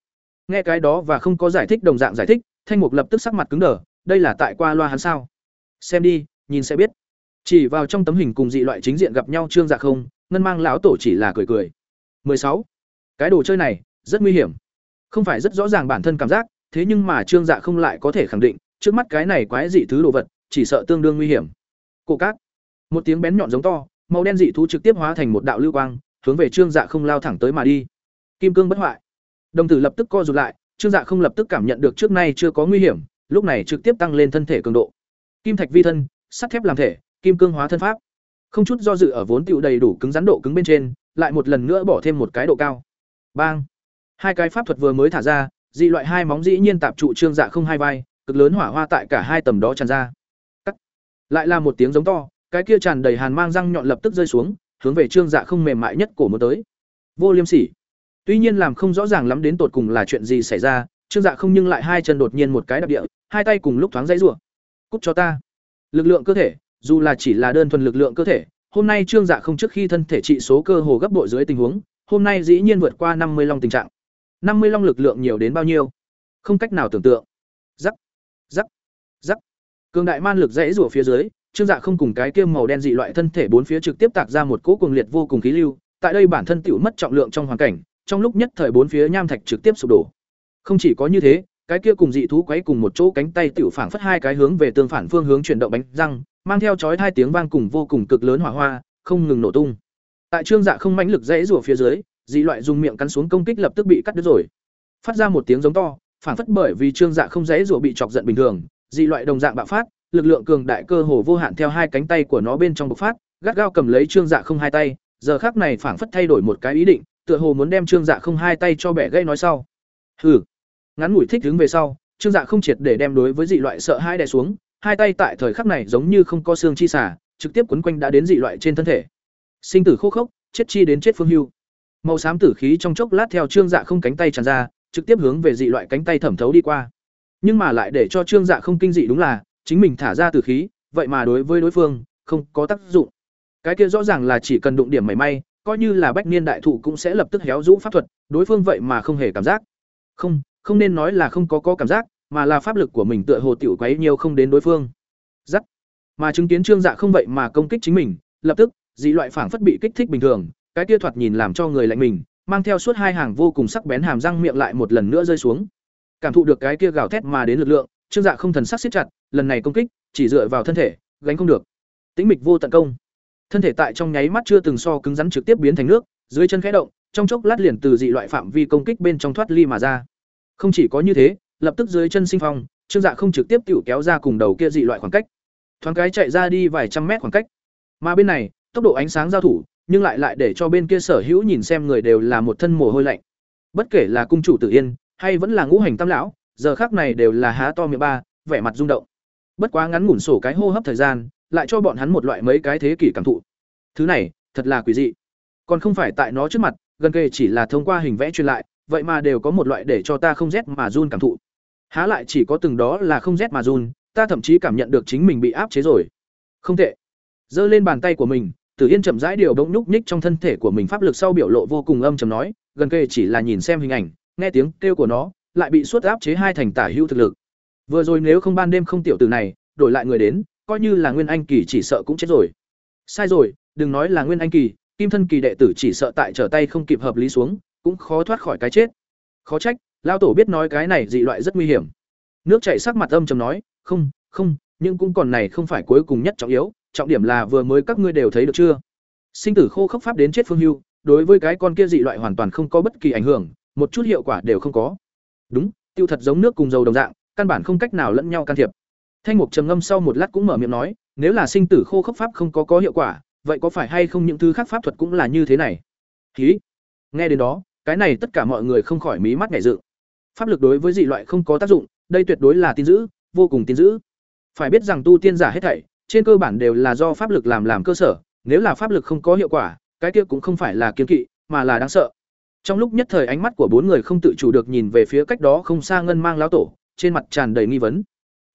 Nghe cái đó và không có giải thích đồng dạng giải thích, Thanh Mục lập tức sắc mặt cứng đờ, đây là tại qua loa hắn sao? Xem đi, nhìn sẽ biết. Chỉ vào trong tấm hình cùng dị loại chính diện gặp nhau Trương Dạ không, ngân mang lão tổ chỉ là cười cười. 16. Cái đồ chơi này rất nguy hiểm. Không phải rất rõ ràng bản thân cảm giác, thế nhưng mà Trương Dạ không lại có thể khẳng định, trước mắt cái này quái dị thứ đồ vật, chỉ sợ tương đương nguy hiểm. Cổ cát. Một tiếng bén nhọn giống to, màu đen dị thú trực tiếp hóa thành một đạo lưu quang, hướng về Trương Dạ không lao thẳng tới mà đi. Kim cương bất hoại. Đồng tử lập tức co rụt lại, Trương Dạ không lập tức cảm nhận được trước nay chưa có nguy hiểm, lúc này trực tiếp tăng lên thân thể cường độ. Kim thạch vi thân, sắt thép làm thể, kim cương hóa thân pháp. Không chút do dự ở vốn tựu đầy đủ cứng rắn độ cứng bên trên, lại một lần nữa bỏ thêm một cái độ cao. Bang. Hai cái pháp thuật vừa mới thả ra, dị loại hai móng dĩ nhiên tạp trụ Trương Dạ không hai vai, cực lớn hỏa hoa tại cả hai tầm đó tràn ra. Cắt. Lại là một tiếng giống to, cái kia tràn đầy hàn mang răng nhọn lập tức rơi xuống, hướng về Trương Dạ không mềm mại nhất cổ một tới. Vô Liêm Sỉ. Tuy nhiên làm không rõ ràng lắm đến tột cùng là chuyện gì xảy ra, Trương Dạ không nhưng lại hai chân đột nhiên một cái đạp địa, hai tay cùng lúc thoáng dãy rủa. Cút cho ta. Lực lượng cơ thể, dù là chỉ là đơn thuần lực lượng cơ thể, hôm nay Trương Dạ không trước khi thân thể trị số cơ hồ gấp bội dưới tình huống, hôm nay dĩ nhiên vượt qua năm mươi long tình trạng. năm mươi long lực lượng nhiều đến bao nhiêu? Không cách nào tưởng tượng. Rắc, rắc, rắc. Cường đại man lực dãy rủa phía dưới, Trương Dạ không cùng cái kia màu đen dị loại thân thể bốn phía trực tiếp tạc ra một cỗ cuồng liệt vô cùng khí lưu, tại đây bản thân tiểu mất trọng lượng trong hoàn cảnh, trong lúc nhất thời bốn phía nham thạch trực tiếp sụp đổ. Không chỉ có như thế, cái kia cùng dị thú quấy cùng một chỗ cánh tay tiểu phảng phất hai cái hướng về tương phản phương hướng chuyển động bánh răng, mang theo chói hai tiếng vang cùng vô cùng cực lớn hỏa hoa, không ngừng nổ tung. Tại Trương Dạ không mãnh lực dãy rủa phía dưới, dị loại dùng miệng cắn xuống công kích lập tức bị cắt đứt rồi. Phát ra một tiếng giống to, phản phất bởi vì Trương Dạ không dãy rủa bị chọc giận bình thường, dị loại đồng dạng bạo phát, lực lượng cường đại cơ hồ vô hạn theo hai cánh tay của nó bên trong bộc phát, gắt gao cầm lấy Trương Dạ không hai tay, giờ khắc này phản phất thay đổi một cái ý định, tựa hồ muốn đem Trương Dạ không hai tay cho bẻ gãy nói sau. Hừ. Ngắn ngủi thích đứng về sau, Trương Dạ không triệt để đem đối với dị loại sợ hai đè xuống, hai tay tại thời khắc này giống như không có xương chi xả, trực tiếp quấn quanh đã đến dị loại trên thân thể. Sinh tử khô khốc, chết chi đến chết phương hưu. Màu xám tử khí trong chốc lát theo Trương Dạ không cánh tay tràn ra, trực tiếp hướng về dị loại cánh tay thẩm thấu đi qua. Nhưng mà lại để cho Trương Dạ không kinh dị đúng là, chính mình thả ra tử khí, vậy mà đối với đối phương không có tác dụng. Cái kia rõ ràng là chỉ cần đụng điểm mảy may, coi như là bách niên đại thụ cũng sẽ lập tức héo rũ pháp thuật, đối phương vậy mà không hề cảm giác. Không, không nên nói là không có có cảm giác, mà là pháp lực của mình tựa hồ tiểu quấy nhiều không đến đối phương. Dắt. Mà chứng kiến Trương Dạ không vậy mà công kích chính mình, lập tức, dị loại phảng phất bị kích thích bình thường, cái kia thoạt nhìn làm cho người lạnh mình, mang theo suốt hai hàng vô cùng sắc bén hàm răng miệng lại một lần nữa rơi xuống. Cảm thụ được cái kia gào thét mà đến lực lượng, Trương Dạ không thần sắc siết chặt, lần này công kích chỉ dựa vào thân thể, gánh không được. Tĩnh mịch vô tận công. Thân thể tại trong nháy mắt chưa từng so cứng rắn trực tiếp biến thành nước, dưới chân khẽ động, trong chốc lát liền từ dị loại phạm vi công kích bên trong thoát ly mà ra. Không chỉ có như thế, lập tức dưới chân sinh phong, Trương Dạ không trực tiếp tiểu kéo ra cùng đầu kia dị loại khoảng cách. Thoáng cái chạy ra đi vài trăm mét khoảng cách. Mà bên này, tốc độ ánh sáng giao thủ, nhưng lại lại để cho bên kia sở hữu nhìn xem người đều là một thân mồ hôi lạnh. Bất kể là cung chủ Tử Yên, hay vẫn là ngũ hành tam lão, giờ khác này đều là há to miệng ba, vẻ mặt rung động. Bất quá ngắn ngủn sổ cái hô hấp thời gian, lại cho bọn hắn một loại mấy cái thế kỷ cảm thụ. Thứ này, thật là quỷ dị. Còn không phải tại nó trước mặt, gần kề chỉ là thông qua hình vẽ truyền lại, vậy mà đều có một loại để cho ta không rét mà run cảm thụ. Há lại chỉ có từng đó là không rét mà run, ta thậm chí cảm nhận được chính mình bị áp chế rồi. Không tệ. Giơ lên bàn tay của mình, Tử Yên chậm rãi điều động nhúc nhích trong thân thể của mình pháp lực sau biểu lộ vô cùng âm trầm nói, gần kề chỉ là nhìn xem hình ảnh, nghe tiếng kêu của nó, lại bị suốt áp chế hai thành tả hữu thực lực. Vừa rồi nếu không ban đêm không tiểu tử này, đổi lại người đến, coi như là Nguyên Anh kỳ chỉ sợ cũng chết rồi. Sai rồi, đừng nói là Nguyên Anh kỳ, Kim thân kỳ đệ tử chỉ sợ tại trở tay không kịp hợp lý xuống, cũng khó thoát khỏi cái chết. Khó trách, lao tổ biết nói cái này dị loại rất nguy hiểm. Nước chảy sắc mặt âm trầm nói, "Không, không, nhưng cũng còn này không phải cuối cùng nhất trọng yếu, trọng điểm là vừa mới các ngươi đều thấy được chưa? Sinh tử khô khốc pháp đến chết phương hưu, đối với cái con kia dị loại hoàn toàn không có bất kỳ ảnh hưởng, một chút hiệu quả đều không có. Đúng, tiêu thật giống nước cùng dầu đồng dạng, căn bản không cách nào lẫn nhau can thiệp. Thanh Mục trầm ngâm sau một lát cũng mở miệng nói, nếu là sinh tử khô khốc pháp không có có hiệu quả, vậy có phải hay không những thứ khác pháp thuật cũng là như thế này? Thí, Nghe đến đó, cái này tất cả mọi người không khỏi mí mắt nhảy dựng. Pháp lực đối với dị loại không có tác dụng, đây tuyệt đối là tin dữ, vô cùng tin dữ. Phải biết rằng tu tiên giả hết thảy, trên cơ bản đều là do pháp lực làm làm cơ sở, nếu là pháp lực không có hiệu quả, cái kia cũng không phải là kiên kỵ, mà là đáng sợ. Trong lúc nhất thời ánh mắt của bốn người không tự chủ được nhìn về phía cách đó không xa ngân mang lão tổ, trên mặt tràn đầy nghi vấn.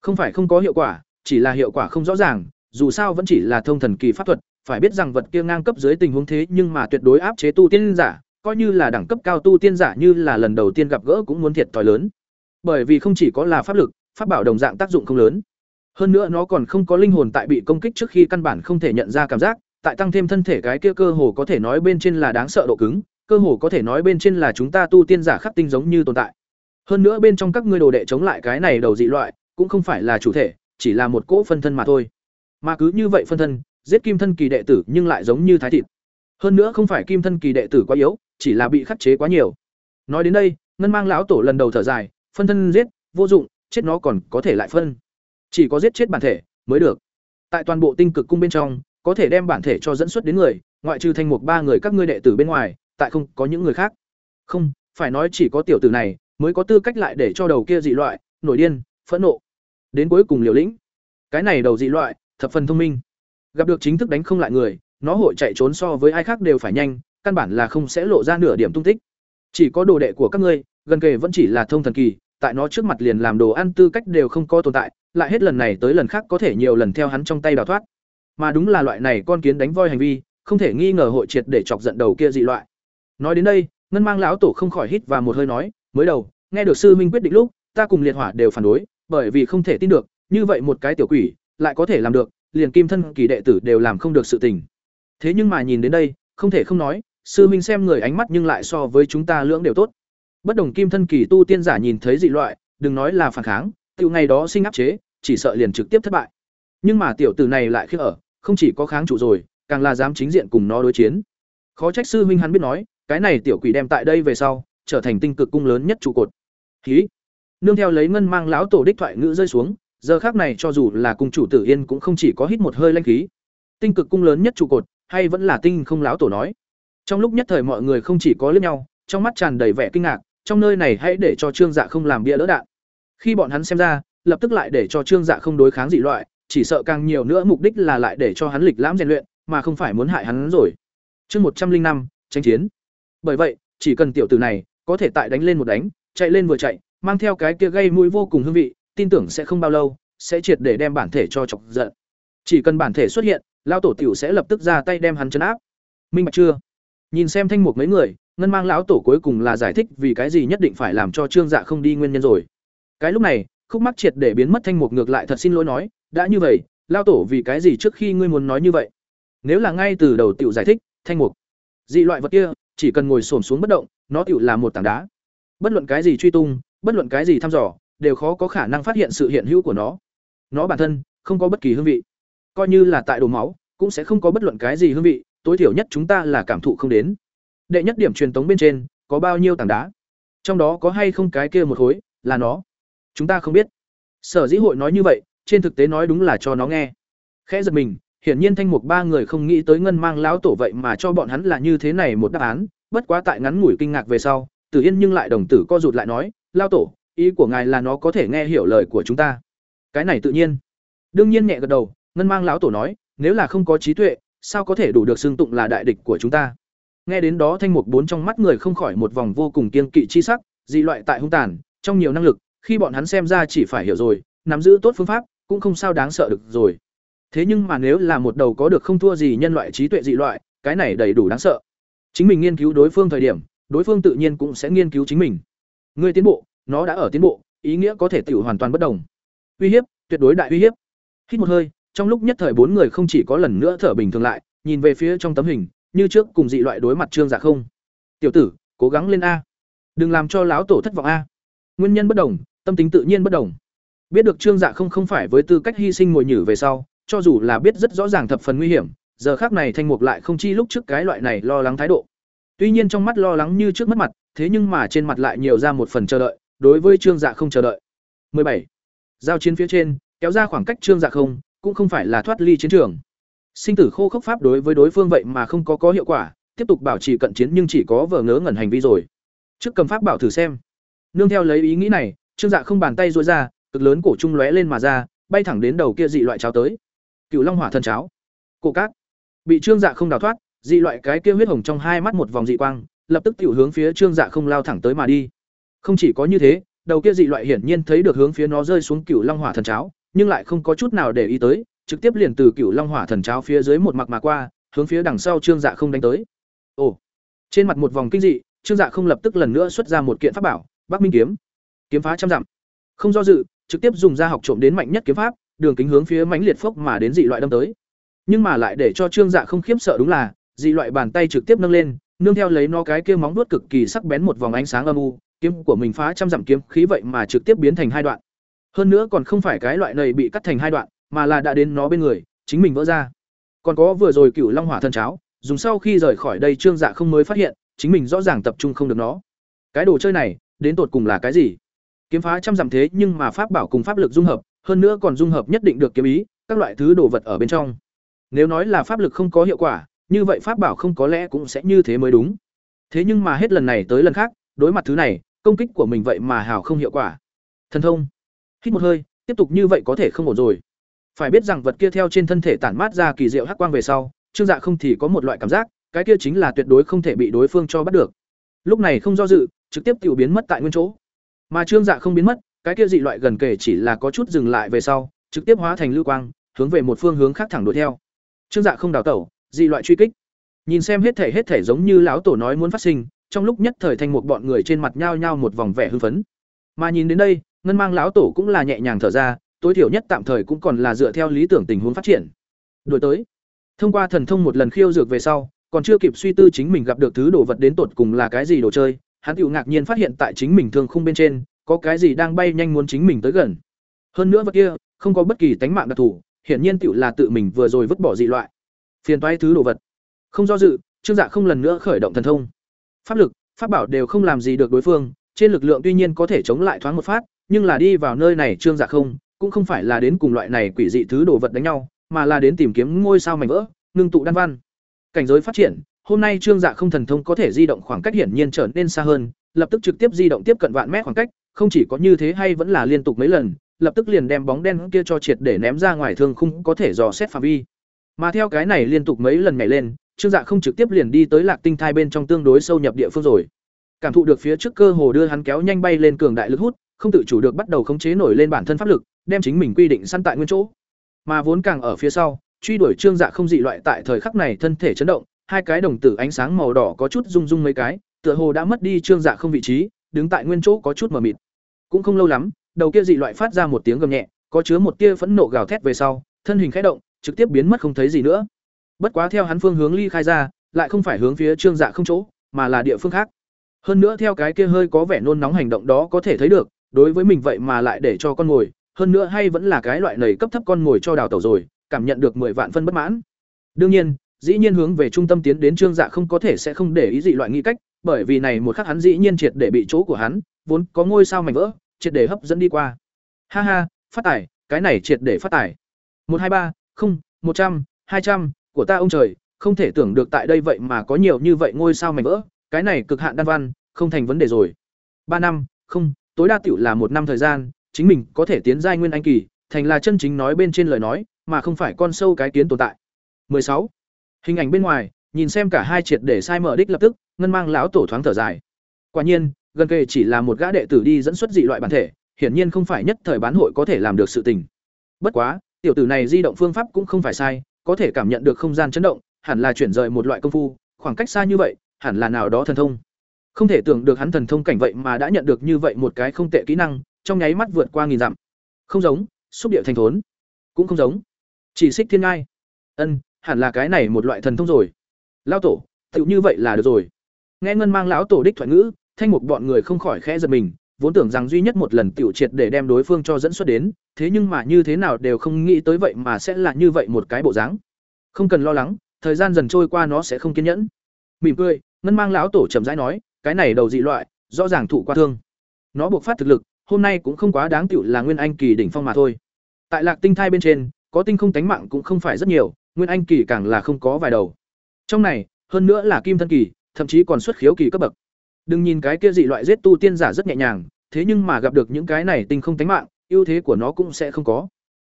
Không phải không có hiệu quả, chỉ là hiệu quả không rõ ràng, dù sao vẫn chỉ là thông thần kỳ pháp thuật, phải biết rằng vật kia ngang cấp dưới tình huống thế nhưng mà tuyệt đối áp chế tu tiên giả, coi như là đẳng cấp cao tu tiên giả như là lần đầu tiên gặp gỡ cũng muốn thiệt thòi lớn. Bởi vì không chỉ có là pháp lực, pháp bảo đồng dạng tác dụng không lớn. Hơn nữa nó còn không có linh hồn tại bị công kích trước khi căn bản không thể nhận ra cảm giác, tại tăng thêm thân thể cái kia cơ hồ có thể nói bên trên là đáng sợ độ cứng, cơ hồ có thể nói bên trên là chúng ta tu tiên giả khắc tinh giống như tồn tại. Hơn nữa bên trong các ngươi đồ đệ chống lại cái này đầu dị loại, cũng không phải là chủ thể, chỉ là một cỗ phân thân mà thôi. Mà cứ như vậy phân thân, giết kim thân kỳ đệ tử nhưng lại giống như thái thịt. Hơn nữa không phải kim thân kỳ đệ tử quá yếu, chỉ là bị khắc chế quá nhiều. Nói đến đây, ngân mang lão tổ lần đầu thở dài, phân thân giết, vô dụng, chết nó còn có thể lại phân. Chỉ có giết chết bản thể mới được. Tại toàn bộ tinh cực cung bên trong, có thể đem bản thể cho dẫn xuất đến người, ngoại trừ thành mục ba người các ngươi đệ tử bên ngoài, tại không có những người khác. Không, phải nói chỉ có tiểu tử này mới có tư cách lại để cho đầu kia dị loại nổi điên, phẫn nộ. Đến cuối cùng liều lĩnh. Cái này đầu dị loại, thập phần thông minh. Gặp được chính thức đánh không lại người, nó hội chạy trốn so với ai khác đều phải nhanh, căn bản là không sẽ lộ ra nửa điểm tung tích. Chỉ có đồ đệ của các ngươi, gần kề vẫn chỉ là thông thần kỳ, tại nó trước mặt liền làm đồ ăn tư cách đều không có tồn tại, lại hết lần này tới lần khác có thể nhiều lần theo hắn trong tay đào thoát. Mà đúng là loại này con kiến đánh voi hành vi, không thể nghi ngờ hội triệt để chọc giận đầu kia dị loại. Nói đến đây, ngân mang lão tổ không khỏi hít và một hơi nói, mới đầu, nghe được sư minh quyết định lúc, ta cùng liệt hỏa đều phản đối, bởi vì không thể tin được, như vậy một cái tiểu quỷ lại có thể làm được, liền kim thân kỳ đệ tử đều làm không được sự tình. Thế nhưng mà nhìn đến đây, không thể không nói, sư minh xem người ánh mắt nhưng lại so với chúng ta lưỡng đều tốt. Bất đồng kim thân kỳ tu tiên giả nhìn thấy dị loại, đừng nói là phản kháng, tiểu ngày đó sinh áp chế, chỉ sợ liền trực tiếp thất bại. Nhưng mà tiểu tử này lại khi ở, không chỉ có kháng chủ rồi, càng là dám chính diện cùng nó đối chiến. Khó trách sư huynh hắn biết nói, cái này tiểu quỷ đem tại đây về sau, trở thành tinh cực cung lớn nhất trụ cột. Khí. Nương theo lấy ngân mang lão tổ đích thoại ngữ rơi xuống, giờ khác này cho dù là cung chủ Tử Yên cũng không chỉ có hít một hơi lanh khí. Tinh cực cung lớn nhất trụ cột, hay vẫn là tinh không lão tổ nói. Trong lúc nhất thời mọi người không chỉ có liếc nhau, trong mắt tràn đầy vẻ kinh ngạc, trong nơi này hãy để cho Trương Dạ không làm bia đỡ đạn. Khi bọn hắn xem ra, lập tức lại để cho Trương Dạ không đối kháng dị loại, chỉ sợ càng nhiều nữa mục đích là lại để cho hắn lịch lãm rèn luyện, mà không phải muốn hại hắn rồi. Chương một trăm linh năm tranh chiến. Bởi vậy, chỉ cần tiểu tử này có thể tại đánh lên một đánh, chạy lên vừa chạy, mang theo cái kia gây mũi vô cùng hương vị, tin tưởng sẽ không bao lâu sẽ triệt để đem bản thể cho chọc giận. Chỉ cần bản thể xuất hiện, lão tổ tiểu sẽ lập tức ra tay đem hắn trấn áp. Minh bạch chưa? Nhìn xem thanh mục mấy người, ngân mang lão tổ cuối cùng là giải thích vì cái gì nhất định phải làm cho Trương Dạ không đi nguyên nhân rồi. Cái lúc này, khúc mắc triệt để biến mất thanh mục ngược lại thật xin lỗi nói, đã như vậy, lão tổ vì cái gì trước khi ngươi muốn nói như vậy? Nếu là ngay từ đầu tiểu giải thích, thanh mục, dị loại vật kia, chỉ cần ngồi xổm xuống bất động, nó tiểu là một tảng đá. Bất luận cái gì truy tung, bất luận cái gì thăm dò, đều khó có khả năng phát hiện sự hiện hữu của nó. Nó bản thân không có bất kỳ hương vị. Coi như là tại đồ máu, cũng sẽ không có bất luận cái gì hương vị, tối thiểu nhất chúng ta là cảm thụ không đến. Đệ nhất điểm truyền tống bên trên, có bao nhiêu tảng đá? Trong đó có hay không cái kia một khối, là nó? Chúng ta không biết. Sở dĩ hội nói như vậy, trên thực tế nói đúng là cho nó nghe. Khẽ giật mình, hiển nhiên thanh mục ba người không nghĩ tới ngân mang lão tổ vậy mà cho bọn hắn là như thế này một đáp án, bất quá tại ngắn ngủi kinh ngạc về sau, Tử Yên nhưng lại đồng tử co rụt lại nói, lao tổ, ý của ngài là nó có thể nghe hiểu lời của chúng ta?" Cái này tự nhiên. Đương nhiên nhẹ gật đầu, ngân mang lão tổ nói, "Nếu là không có trí tuệ, sao có thể đủ được xưng tụng là đại địch của chúng ta?" Nghe đến đó thanh mục bốn trong mắt người không khỏi một vòng vô cùng kiên kỵ chi sắc, dị loại tại hung tàn, trong nhiều năng lực, khi bọn hắn xem ra chỉ phải hiểu rồi, nắm giữ tốt phương pháp, cũng không sao đáng sợ được rồi. Thế nhưng mà nếu là một đầu có được không thua gì nhân loại trí tuệ dị loại, cái này đầy đủ đáng sợ. Chính mình nghiên cứu đối phương thời điểm, đối phương tự nhiên cũng sẽ nghiên cứu chính mình. Người tiến bộ, nó đã ở tiến bộ, ý nghĩa có thể tự hoàn toàn bất đồng. Uy hiếp, tuyệt đối đại uy hiếp. Hít một hơi, trong lúc nhất thời bốn người không chỉ có lần nữa thở bình thường lại, nhìn về phía trong tấm hình, như trước cùng dị loại đối mặt Trương Dạ không. "Tiểu tử, cố gắng lên a. Đừng làm cho lão tổ thất vọng a." Nguyên nhân bất đồng, tâm tính tự nhiên bất đồng. Biết được Trương Dạ không không phải với tư cách hy sinh ngồi nhử về sau, cho dù là biết rất rõ ràng thập phần nguy hiểm, giờ khác này Thanh Mục lại không chi lúc trước cái loại này lo lắng thái độ. Tuy nhiên trong mắt lo lắng như trước mất mặt, thế nhưng mà trên mặt lại nhiều ra một phần chờ đợi, đối với Trương Dạ không chờ đợi. 17. Giao chiến phía trên, kéo ra khoảng cách Trương Dạ không, cũng không phải là thoát ly chiến trường. Sinh tử khô khốc pháp đối với đối phương vậy mà không có có hiệu quả, tiếp tục bảo trì cận chiến nhưng chỉ có vờ ngớ ngẩn hành vi rồi. Trước cầm pháp bảo thử xem. Nương theo lấy ý nghĩ này, Trương Dạ không bàn tay duỗi ra, cực lớn cổ trung lóe lên mà ra, bay thẳng đến đầu kia dị loại cháo tới. Cựu Long Hỏa thần cháo. Cổ cát. Bị Trương Dạ không đào thoát, dị loại cái kia huyết hồng trong hai mắt một vòng dị quang, lập tức tiểu hướng phía Trương Dạ không lao thẳng tới mà đi. Không chỉ có như thế, đầu kia dị loại hiển nhiên thấy được hướng phía nó rơi xuống Cựu Long Hỏa thần cháo, nhưng lại không có chút nào để ý tới, trực tiếp liền từ Cựu Long Hỏa thần cháo phía dưới một mặt mà qua, hướng phía đằng sau Trương Dạ không đánh tới. Ồ. Trên mặt một vòng kinh dị, Trương Dạ không lập tức lần nữa xuất ra một kiện pháp bảo, Bắc Minh kiếm. Kiếm phá trăm dặm. Không do dự, trực tiếp dùng ra học trộm đến mạnh nhất kiếm pháp, đường kính hướng phía mãnh liệt phốc mà đến dị loại đâm tới. Nhưng mà lại để cho Trương Dạ không khiếp sợ đúng là, dị loại bàn tay trực tiếp nâng lên, nương theo lấy nó cái kia móng vuốt cực kỳ sắc bén một vòng ánh sáng âm u, kiếm của mình phá trăm dặm kiếm khí vậy mà trực tiếp biến thành hai đoạn. Hơn nữa còn không phải cái loại này bị cắt thành hai đoạn, mà là đã đến nó bên người, chính mình vỡ ra. Còn có vừa rồi Cửu Long Hỏa thân cháo, dùng sau khi rời khỏi đây Trương Dạ không mới phát hiện, chính mình rõ ràng tập trung không được nó. Cái đồ chơi này, đến tột cùng là cái gì? Kiếm phá trăm dặm thế nhưng mà pháp bảo cùng pháp lực dung hợp, hơn nữa còn dung hợp nhất định được kiếm ý, các loại thứ đồ vật ở bên trong. Nếu nói là pháp lực không có hiệu quả, như vậy pháp bảo không có lẽ cũng sẽ như thế mới đúng. Thế nhưng mà hết lần này tới lần khác, đối mặt thứ này, công kích của mình vậy mà hào không hiệu quả. Thần thông. Hít một hơi, tiếp tục như vậy có thể không ổn rồi. Phải biết rằng vật kia theo trên thân thể tản mát ra kỳ diệu hắc quang về sau, Trương Dạ không thì có một loại cảm giác, cái kia chính là tuyệt đối không thể bị đối phương cho bắt được. Lúc này không do dự, trực tiếp tiểu biến mất tại nguyên chỗ. Mà Trương Dạ không biến mất, cái kia dị loại gần kể chỉ là có chút dừng lại về sau, trực tiếp hóa thành lưu quang, hướng về một phương hướng khác thẳng đuổi theo. Trương Dạ không đào tẩu, dị loại truy kích. Nhìn xem hết thể hết thể giống như lão tổ nói muốn phát sinh, trong lúc nhất thời thành một bọn người trên mặt nhao nhao một vòng vẻ hưng phấn. Mà nhìn đến đây, ngân mang lão tổ cũng là nhẹ nhàng thở ra, tối thiểu nhất tạm thời cũng còn là dựa theo lý tưởng tình huống phát triển. Đuổi tới. Thông qua thần thông một lần khiêu dược về sau, còn chưa kịp suy tư chính mình gặp được thứ đồ vật đến tột cùng là cái gì đồ chơi, hắn tự ngạc nhiên phát hiện tại chính mình thương khung bên trên, có cái gì đang bay nhanh muốn chính mình tới gần. Hơn nữa vật kia, không có bất kỳ tánh mạng đặc thù, hiển nhiên tự là tự mình vừa rồi vứt bỏ dị loại. Phiền toái thứ đồ vật. Không do dự, Trương Dạ không lần nữa khởi động thần thông. Pháp lực, pháp bảo đều không làm gì được đối phương, trên lực lượng tuy nhiên có thể chống lại thoáng một phát, nhưng là đi vào nơi này Trương Dạ không, cũng không phải là đến cùng loại này quỷ dị thứ đồ vật đánh nhau, mà là đến tìm kiếm ngôi sao mảnh vỡ, ngưng tụ đan văn. Cảnh giới phát triển, hôm nay Trương Dạ không thần thông có thể di động khoảng cách hiển nhiên trở nên xa hơn, lập tức trực tiếp di động tiếp cận vạn mét khoảng cách, không chỉ có như thế hay vẫn là liên tục mấy lần, lập tức liền đem bóng đen kia cho triệt để ném ra ngoài thương khung có thể dò xét phạm vi. Mà theo cái này liên tục mấy lần nhảy lên, Trương Dạ không trực tiếp liền đi tới Lạc Tinh thai bên trong tương đối sâu nhập địa phương rồi. Cảm thụ được phía trước cơ hồ đưa hắn kéo nhanh bay lên cường đại lực hút, không tự chủ được bắt đầu khống chế nổi lên bản thân pháp lực, đem chính mình quy định săn tại nguyên chỗ. Mà vốn càng ở phía sau, truy đuổi Trương Dạ không dị loại tại thời khắc này thân thể chấn động, hai cái đồng tử ánh sáng màu đỏ có chút rung rung mấy cái, tựa hồ đã mất đi Trương Dạ không vị trí, đứng tại nguyên chỗ có chút mờ mịt. Cũng không lâu lắm, đầu kia dị loại phát ra một tiếng gầm nhẹ, có chứa một tia phẫn nộ gào thét về sau, thân hình khẽ động, trực tiếp biến mất không thấy gì nữa. Bất quá theo hắn phương hướng ly khai ra, lại không phải hướng phía Trương Dạ không chỗ, mà là địa phương khác. Hơn nữa theo cái kia hơi có vẻ nôn nóng hành động đó có thể thấy được, đối với mình vậy mà lại để cho con ngồi, hơn nữa hay vẫn là cái loại nầy cấp thấp con ngồi cho đào tẩu rồi, cảm nhận được mười vạn phân bất mãn. Đương nhiên, dĩ nhiên hướng về trung tâm tiến đến Trương Dạ không có thể sẽ không để ý dị loại nghĩ cách, bởi vì này một khắc hắn dĩ nhiên triệt để bị chỗ của hắn, vốn có ngôi sao mảnh vỡ, triệt để hấp dẫn đi qua. Ha ha, phát tài, cái này triệt để phát tài. một hai ba không, một trăm hai trăm của ta ông trời, không thể tưởng được tại đây vậy mà có nhiều như vậy ngôi sao mảnh vỡ, cái này cực hạn đan văn, không thành vấn đề rồi. ba năm, không, tối đa tiểu là một năm thời gian, chính mình có thể tiến giai nguyên anh kỳ, thành là chân chính nói bên trên lời nói, mà không phải con sâu cái kiến tồn tại. 16. Hình ảnh bên ngoài, nhìn xem cả hai triệt để sai mở đích lập tức, ngân mang lão tổ thoáng thở dài. Quả nhiên, gần kề chỉ là một gã đệ tử đi dẫn xuất dị loại bản thể, hiển nhiên không phải nhất thời bán hội có thể làm được sự tình. Bất quá, tiểu tử này di động phương pháp cũng không phải sai, có thể cảm nhận được không gian chấn động, hẳn là chuyển rời một loại công phu, khoảng cách xa như vậy, hẳn là nào đó thần thông. Không thể tưởng được hắn thần thông cảnh vậy mà đã nhận được như vậy một cái không tệ kỹ năng, trong nháy mắt vượt qua nghìn dặm. Không giống, xúc địa thành thốn, cũng không giống. Chỉ xích thiên ngai. Ân, hẳn là cái này một loại thần thông rồi. Lão tổ, tựu như vậy là được rồi. Nghe ngân mang lão tổ đích thoại ngữ, thanh mục bọn người không khỏi khẽ giật mình, vốn tưởng rằng duy nhất một lần tiểu triệt để đem đối phương cho dẫn xuất đến, thế nhưng mà như thế nào đều không nghĩ tới vậy mà sẽ là như vậy một cái bộ dáng. Không cần lo lắng, thời gian dần trôi qua nó sẽ không kiên nhẫn. Mỉm cười, ngân mang lão tổ chậm rãi nói, cái này đầu dị loại, rõ ràng thụ qua thương. Nó buộc phát thực lực, hôm nay cũng không quá đáng tiểu là nguyên anh kỳ đỉnh phong mà thôi. Tại Lạc Tinh thai bên trên, có tinh không tánh mạng cũng không phải rất nhiều, nguyên anh kỳ càng là không có vài đầu. Trong này, hơn nữa là kim thân kỳ, thậm chí còn xuất khiếu kỳ cấp bậc. Đừng nhìn cái kia dị loại giết tu tiên giả rất nhẹ nhàng, thế nhưng mà gặp được những cái này tinh không tánh mạng, ưu thế của nó cũng sẽ không có.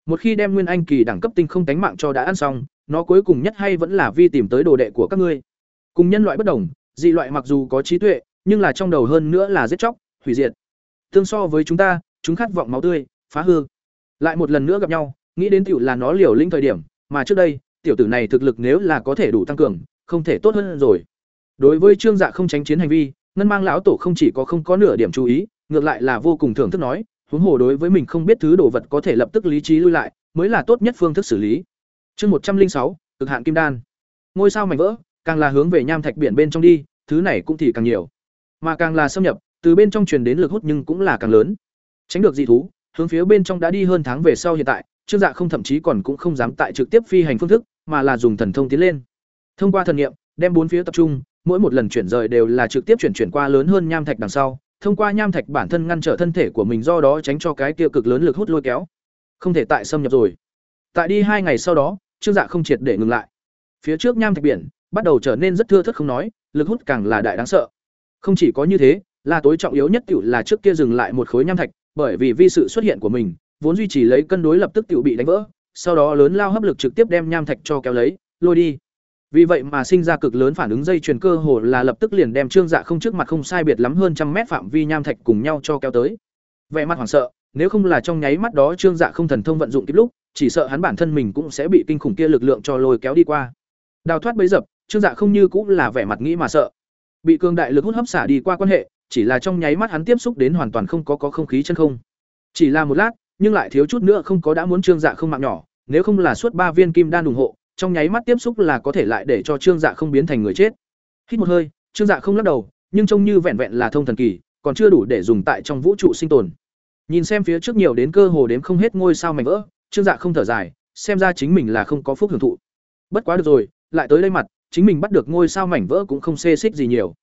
Một khi đem nguyên anh kỳ đẳng cấp tinh không tánh mạng cho đã ăn xong, nó cuối cùng nhất hay vẫn là vi tìm tới đồ đệ của các ngươi. Cùng nhân loại bất đồng, dị loại mặc dù có trí tuệ, nhưng là trong đầu hơn nữa là giết chóc, hủy diệt. Tương so với chúng ta, chúng khát vọng máu tươi, phá hư. Lại một lần nữa gặp nhau, nghĩ đến tiểu là nó liều lĩnh thời điểm, mà trước đây, tiểu tử này thực lực nếu là có thể đủ tăng cường, không thể tốt hơn rồi. Đối với Trương Dạ không tránh chiến hành vi, ngân mang lão tổ không chỉ có không có nửa điểm chú ý, ngược lại là vô cùng thưởng thức nói, huống hồ đối với mình không biết thứ đồ vật có thể lập tức lý trí lui lại, mới là tốt nhất phương thức xử lý. Chương một trăm linh sáu, cực hạn kim đan. Ngôi sao mảnh vỡ, càng là hướng về nham thạch biển bên trong đi, thứ này cũng thì càng nhiều. Mà càng là xâm nhập, từ bên trong truyền đến lực hút nhưng cũng là càng lớn. Tránh được dị thú, hướng phía bên trong đã đi hơn tháng về sau hiện tại, Trương Dạ không thậm chí còn cũng không dám tại trực tiếp phi hành phương thức, mà là dùng thần thông tiến lên. Thông qua thần niệm, đem bốn phía tập trung, mỗi một lần chuyển rời đều là trực tiếp chuyển chuyển qua lớn hơn nham thạch đằng sau, thông qua nham thạch bản thân ngăn trở thân thể của mình do đó tránh cho cái tiêu cực lớn lực hút lôi kéo. Không thể tại xâm nhập rồi. Tại đi hai ngày sau đó, Trương Dạ không triệt để ngừng lại. Phía trước nham thạch biển bắt đầu trở nên rất thưa thớt không nói, lực hút càng là đại đáng sợ. Không chỉ có như thế, là tối trọng yếu nhất tiểu là trước kia dừng lại một khối nham thạch, bởi vì vi sự xuất hiện của mình, vốn duy trì lấy cân đối lập tức tiểu bị đánh vỡ, sau đó lớn lao hấp lực trực tiếp đem nham thạch cho kéo lấy, lôi đi. Vì vậy mà sinh ra cực lớn phản ứng dây chuyền cơ hồ là lập tức liền đem Trương Dạ không trước mặt không sai biệt lắm hơn trăm mét phạm vi nham thạch cùng nhau cho kéo tới. Vẻ mặt hoảng sợ, nếu không là trong nháy mắt đó Trương Dạ không thần thông vận dụng kịp lúc, chỉ sợ hắn bản thân mình cũng sẽ bị kinh khủng kia lực lượng cho lôi kéo đi qua. Đào thoát bấy dập, Trương Dạ không như cũng là vẻ mặt nghĩ mà sợ. Bị cường đại lực hút hấp xả đi qua quan hệ, chỉ là trong nháy mắt hắn tiếp xúc đến hoàn toàn không có có không khí chân không. Chỉ là một lát, nhưng lại thiếu chút nữa không có đã muốn Trương Dạ không mạng nhỏ, nếu không là suốt ba viên kim đan ủng hộ, trong nháy mắt tiếp xúc là có thể lại để cho Trương Dạ không biến thành người chết. Hít một hơi, Trương Dạ không lắc đầu, nhưng trông như vẹn vẹn là thông thần kỳ, còn chưa đủ để dùng tại trong vũ trụ sinh tồn. Nhìn xem phía trước nhiều đến cơ hồ đến không hết ngôi sao mảnh vỡ, Trương Dạ không thở dài, xem ra chính mình là không có phúc hưởng thụ. Bất quá được rồi, lại tới đây mặt, chính mình bắt được ngôi sao mảnh vỡ cũng không xê xích gì nhiều.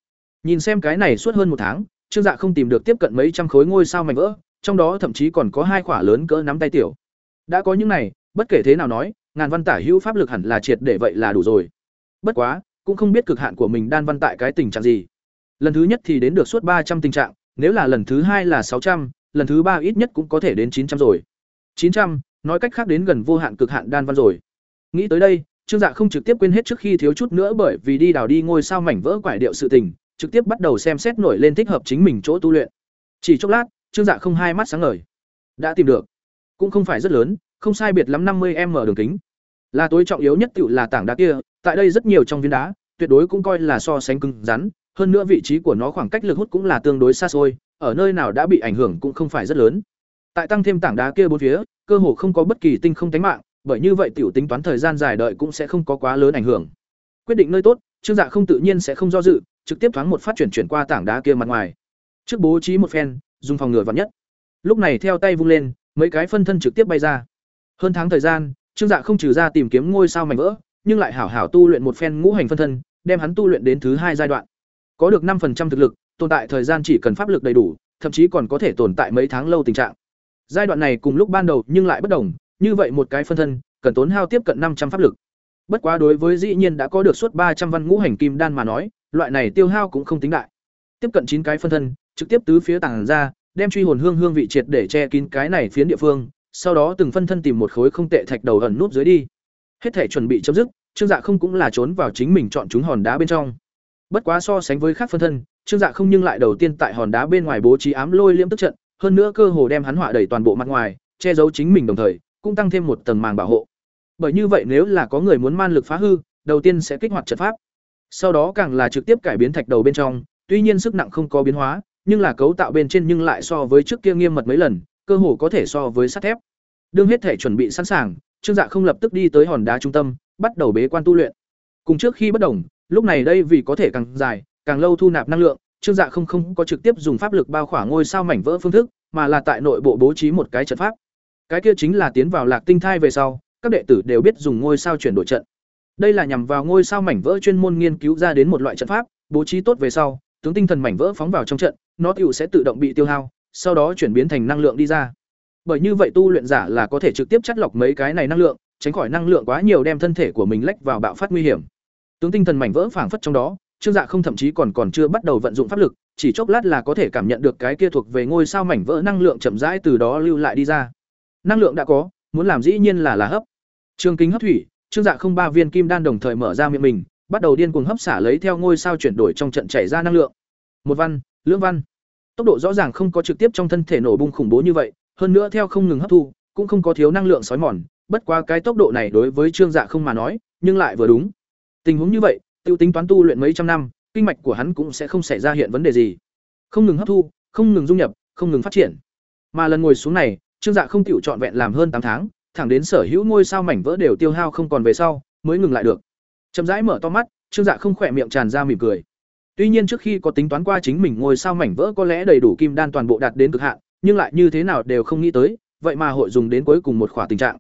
Nhìn xem cái này suốt hơn một tháng, Trương Dạ không tìm được tiếp cận mấy trăm khối ngôi sao mảnh vỡ, trong đó thậm chí còn có hai quả lớn cỡ nắm tay tiểu. Đã có những này, bất kể thế nào nói, ngàn văn tả hữu pháp lực hẳn là triệt để vậy là đủ rồi. Bất quá, cũng không biết cực hạn của mình đan văn tại cái tình trạng gì. Lần thứ nhất thì đến được suốt ba trăm tình trạng, nếu là lần thứ hai là sáu trăm, lần thứ ba ít nhất cũng có thể đến chín trăm rồi. Chín trăm, nói cách khác đến gần vô hạn cực hạn đan văn rồi. Nghĩ tới đây, Trương Dạ không trực tiếp quên hết trước khi thiếu chút nữa bởi vì đi đào đi ngôi sao mảnh vỡ quải điệu sự tình, trực tiếp bắt đầu xem xét nổi lên thích hợp chính mình chỗ tu luyện. Chỉ chốc lát, Trương Dạ không hai mắt sáng ngời. Đã tìm được. Cũng không phải rất lớn, không sai biệt lắm năm mươi m đường kính. Là tối trọng yếu nhất tựu là tảng đá kia, tại đây rất nhiều trong viên đá, tuyệt đối cũng coi là so sánh cứng rắn, hơn nữa vị trí của nó khoảng cách lực hút cũng là tương đối xa xôi, ở nơi nào đã bị ảnh hưởng cũng không phải rất lớn. Tại tăng thêm tảng đá kia bốn phía, cơ hồ không có bất kỳ tinh không tánh mạng, bởi như vậy tiểu tính toán thời gian dài đợi cũng sẽ không có quá lớn ảnh hưởng. Quyết định nơi tốt, Trương Dạ không tự nhiên sẽ không do dự, trực tiếp thoáng một phát chuyển chuyển qua tảng đá kia mặt ngoài. Trước bố trí một phen, dùng phòng ngừa vạn nhất. Lúc này theo tay vung lên, mấy cái phân thân trực tiếp bay ra. Hơn tháng thời gian, Trương Dạ không trừ ra tìm kiếm ngôi sao mảnh vỡ, nhưng lại hảo hảo tu luyện một phen ngũ hành phân thân, đem hắn tu luyện đến thứ hai giai đoạn. Có được 5% thực lực, tồn tại thời gian chỉ cần pháp lực đầy đủ, thậm chí còn có thể tồn tại mấy tháng lâu tình trạng. Giai đoạn này cùng lúc ban đầu nhưng lại bất đồng, như vậy một cái phân thân, cần tốn hao tiếp cận 500 pháp lực. Bất quá đối với dĩ nhiên đã có được suốt 300 văn ngũ hành kim đan mà nói, loại này tiêu hao cũng không tính đại. Tiếp cận chín cái phân thân, trực tiếp tứ phía tàng ra, đem truy hồn hương hương vị triệt để che kín cái này phiến địa phương, sau đó từng phân thân tìm một khối không tệ thạch đầu ẩn núp dưới đi. Hết thể chuẩn bị chấm dứt, Trương Dạ không cũng là trốn vào chính mình chọn chúng hòn đá bên trong. Bất quá so sánh với khác phân thân, Trương Dạ không nhưng lại đầu tiên tại hòn đá bên ngoài bố trí ám lôi liễm tức trận, hơn nữa cơ hồ đem hắn họa đẩy toàn bộ mặt ngoài, che giấu chính mình đồng thời, cũng tăng thêm một tầng màng bảo hộ. Bởi như vậy nếu là có người muốn man lực phá hư, đầu tiên sẽ kích hoạt trận pháp. Sau đó càng là trực tiếp cải biến thạch đầu bên trong, tuy nhiên sức nặng không có biến hóa, nhưng là cấu tạo bên trên nhưng lại so với trước kia nghiêm mật mấy lần, cơ hồ có thể so với sắt thép. Đương hết thể chuẩn bị sẵn sàng, Trương Dạ không lập tức đi tới hòn đá trung tâm, bắt đầu bế quan tu luyện. Cùng trước khi bất đồng, lúc này đây vì có thể càng dài, càng lâu thu nạp năng lượng, Trương Dạ không không có trực tiếp dùng pháp lực bao khỏa ngôi sao mảnh vỡ phương thức, mà là tại nội bộ bố trí một cái trận pháp. Cái kia chính là tiến vào Lạc Tinh thai về sau, các đệ tử đều biết dùng ngôi sao chuyển đổi trận. Đây là nhằm vào ngôi sao mảnh vỡ chuyên môn nghiên cứu ra đến một loại trận pháp, bố trí tốt về sau, tướng tinh thần mảnh vỡ phóng vào trong trận, nó tựu sẽ tự động bị tiêu hao, sau đó chuyển biến thành năng lượng đi ra. Bởi như vậy tu luyện giả là có thể trực tiếp chắt lọc mấy cái này năng lượng, tránh khỏi năng lượng quá nhiều đem thân thể của mình lách vào bạo phát nguy hiểm. Tướng tinh thần mảnh vỡ phảng phất trong đó, Trương Dạ không thậm chí còn còn chưa bắt đầu vận dụng pháp lực, chỉ chốc lát là có thể cảm nhận được cái kia thuộc về ngôi sao mảnh vỡ năng lượng chậm rãi từ đó lưu lại đi ra. Năng lượng đã có, muốn làm dĩ nhiên là là hấp. Trương Kính hấp thủy, Trương Dạ không ba viên kim đan đồng thời mở ra miệng mình, bắt đầu điên cuồng hấp xả lấy theo ngôi sao chuyển đổi trong trận chảy ra năng lượng. Một văn, lưỡng văn. Tốc độ rõ ràng không có trực tiếp trong thân thể nổ bung khủng bố như vậy, hơn nữa theo không ngừng hấp thu, cũng không có thiếu năng lượng sói mòn, bất quá cái tốc độ này đối với Trương Dạ không mà nói, nhưng lại vừa đúng. Tình huống như vậy, tiêu tính toán tu luyện mấy trăm năm, kinh mạch của hắn cũng sẽ không xảy ra hiện vấn đề gì. Không ngừng hấp thu, không ngừng dung nhập, không ngừng phát triển. Mà lần ngồi xuống này, Trương Dạ không chịu trọn vẹn làm hơn tám tháng, thẳng đến sở hữu ngôi sao mảnh vỡ đều tiêu hao không còn về sau, mới ngừng lại được. Chậm rãi mở to mắt, Trương Dạ không khỏe miệng tràn ra mỉm cười. Tuy nhiên trước khi có tính toán qua chính mình ngôi sao mảnh vỡ có lẽ đầy đủ kim đan toàn bộ đạt đến cực hạn, nhưng lại như thế nào đều không nghĩ tới, vậy mà hội dùng đến cuối cùng một khỏa tình trạng.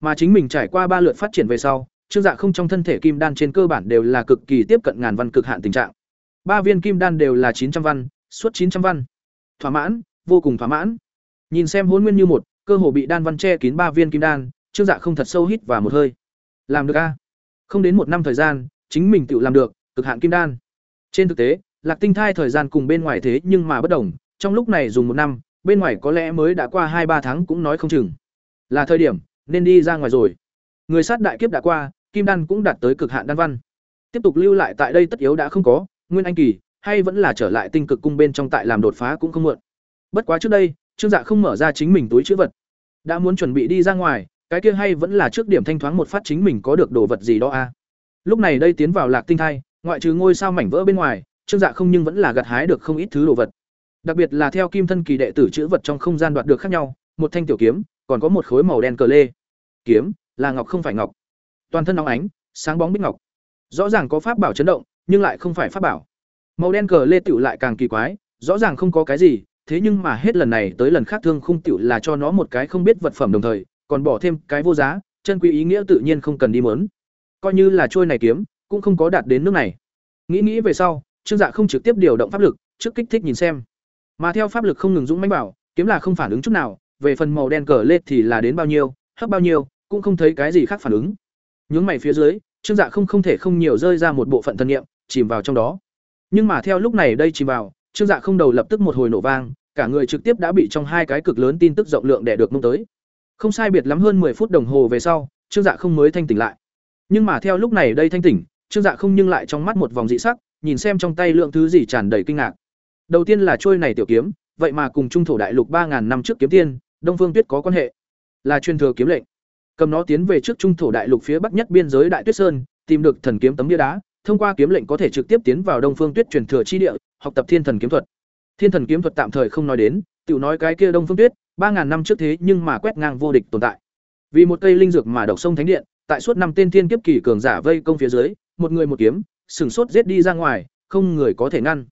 Mà chính mình trải qua ba lượt phát triển về sau, Trương Dạ không trong thân thể kim đan trên cơ bản đều là cực kỳ tiếp cận ngàn văn cực hạn tình trạng. Ba viên kim đan đều là chín trăm văn, suốt chín trăm văn. Thỏa mãn, vô cùng thỏa mãn. Nhìn xem hôn nguyên như một, cơ hồ bị đan văn che kín ba viên kim đan, Trương Dạ không thật sâu hít và một hơi. Làm được a? Không đến một năm thời gian, chính mình tự làm được, cực hạn kim đan. Trên thực tế, Lạc Tinh thai thời gian cùng bên ngoài thế nhưng mà bất đồng, trong lúc này dùng một năm, bên ngoài có lẽ mới đã qua hai ba tháng cũng nói không chừng. Là thời điểm nên đi ra ngoài rồi. Người sát đại kiếp đã qua, kim đan cũng đạt tới cực hạn đan văn. Tiếp tục lưu lại tại đây tất yếu đã không có, nguyên anh kỳ, hay vẫn là trở lại tinh cực cung bên trong tại làm đột phá cũng không muộn. Bất quá trước đây, Trương Dạ không mở ra chính mình túi trữ vật, đã muốn chuẩn bị đi ra ngoài, cái kia hay vẫn là trước điểm thanh thoáng một phát chính mình có được đồ vật gì đó a. À. Lúc này đây tiến vào Lạc Tinh thai, ngoại trừ ngôi sao mảnh vỡ bên ngoài, Trương Dạ không nhưng vẫn là gặt hái được không ít thứ đồ vật. Đặc biệt là theo kim thân kỳ đệ tử chữ vật trong không gian đoạt được khác nhau, một thanh tiểu kiếm, còn có một khối màu đen cờ lê. Kiếm là ngọc không phải ngọc, toàn thân nóng ánh, sáng bóng bích ngọc. Rõ ràng có pháp bảo chấn động, nhưng lại không phải pháp bảo. Màu đen cờ lê tiểu lại càng kỳ quái, rõ ràng không có cái gì, thế nhưng mà hết lần này tới lần khác thương khung tiểu là cho nó một cái không biết vật phẩm đồng thời, còn bỏ thêm cái vô giá, chân quý ý nghĩa tự nhiên không cần đi mớn. Coi như là trôi này kiếm, cũng không có đạt đến nước này. Nghĩ nghĩ về sau, Trương Dạ không trực tiếp điều động pháp lực, trước kích thích nhìn xem. Mà theo pháp lực không ngừng dũng mãnh bảo, kiếm là không phản ứng chút nào, về phần màu đen cờ lết thì là đến bao nhiêu, hấp bao nhiêu, cũng không thấy cái gì khác phản ứng. Nhướng mày phía dưới, Trương Dạ không không thể không nhiều rơi ra một bộ phận thân niệm, chìm vào trong đó. Nhưng mà theo lúc này đây chìm vào, Trương Dạ không đầu lập tức một hồi nổ vang, cả người trực tiếp đã bị trong hai cái cực lớn tin tức rộng lượng đè được mông tới. Không sai biệt lắm hơn 10 phút đồng hồ về sau, Trương Dạ không mới thanh tỉnh lại. Nhưng mà theo lúc này đây thanh tỉnh, Trương Dạ không nhưng lại trong mắt một vòng dị sắc, nhìn xem trong tay lượng thứ gì tràn đầy kinh ngạc. Đầu tiên là trôi này tiểu kiếm, vậy mà cùng trung thổ đại lục 3000 năm trước kiếm tiên, Đông Phương Tuyết có quan hệ. Là truyền thừa kiếm lệnh. Cầm nó tiến về trước trung thổ đại lục phía bắc nhất biên giới Đại Tuyết Sơn, tìm được thần kiếm tấm bia đá, thông qua kiếm lệnh có thể trực tiếp tiến vào Đông Phương Tuyết truyền thừa chi địa, học tập Thiên Thần kiếm thuật. Thiên Thần kiếm thuật tạm thời không nói đến, tiểu nói cái kia Đông Phương Tuyết, 3000 năm trước thế nhưng mà quét ngang vô địch tồn tại. Vì một cây linh dược mà độc sông thánh điện, tại suốt năm tên thiên kiếp kỳ cường giả vây công phía dưới, một người một kiếm, sừng sốt giết đi ra ngoài, không người có thể ngăn.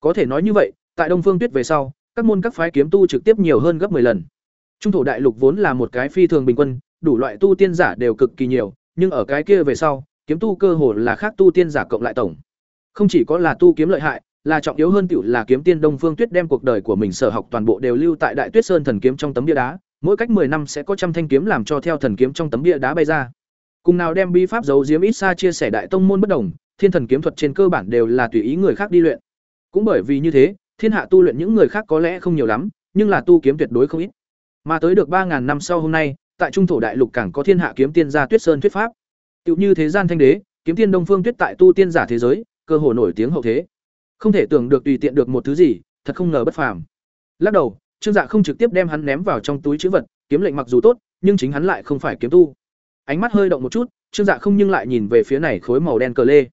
Có thể nói như vậy, tại Đông Phương Tuyết về sau, các môn các phái kiếm tu trực tiếp nhiều hơn gấp 10 lần. Trung thổ đại lục vốn là một cái phi thường bình quân, đủ loại tu tiên giả đều cực kỳ nhiều, nhưng ở cái kia về sau, kiếm tu cơ hồ là khác tu tiên giả cộng lại tổng. Không chỉ có là tu kiếm lợi hại, là trọng yếu hơn tiểu là kiếm tiên Đông Phương Tuyết đem cuộc đời của mình sở học toàn bộ đều lưu tại Đại Tuyết Sơn thần kiếm trong tấm bia đá, mỗi cách 10 năm sẽ có trăm thanh kiếm làm cho theo thần kiếm trong tấm bia đá bay ra. Cùng nào đem bi pháp giấu giếm ít xa chia sẻ đại tông môn bất đồng, thiên thần kiếm thuật trên cơ bản đều là tùy ý người khác đi luyện. Cũng bởi vì như thế, thiên hạ tu luyện những người khác có lẽ không nhiều lắm, nhưng là tu kiếm tuyệt đối không ít. Mà tới được 3000 năm sau hôm nay, tại trung thổ đại lục càng có thiên hạ kiếm tiên gia Tuyết Sơn thuyết pháp. Tựu như thế gian thanh đế, kiếm tiên Đông Phương Tuyết tại tu tiên giả thế giới, cơ hồ nổi tiếng hậu thế. Không thể tưởng được tùy tiện được một thứ gì, thật không ngờ bất phàm. Lắc đầu, Trương Dạ không trực tiếp đem hắn ném vào trong túi trữ vật, kiếm lệnh mặc dù tốt, nhưng chính hắn lại không phải kiếm tu. Ánh mắt hơi động một chút, Trương Dạ không nhưng lại nhìn về phía này khối màu đen cờ lê.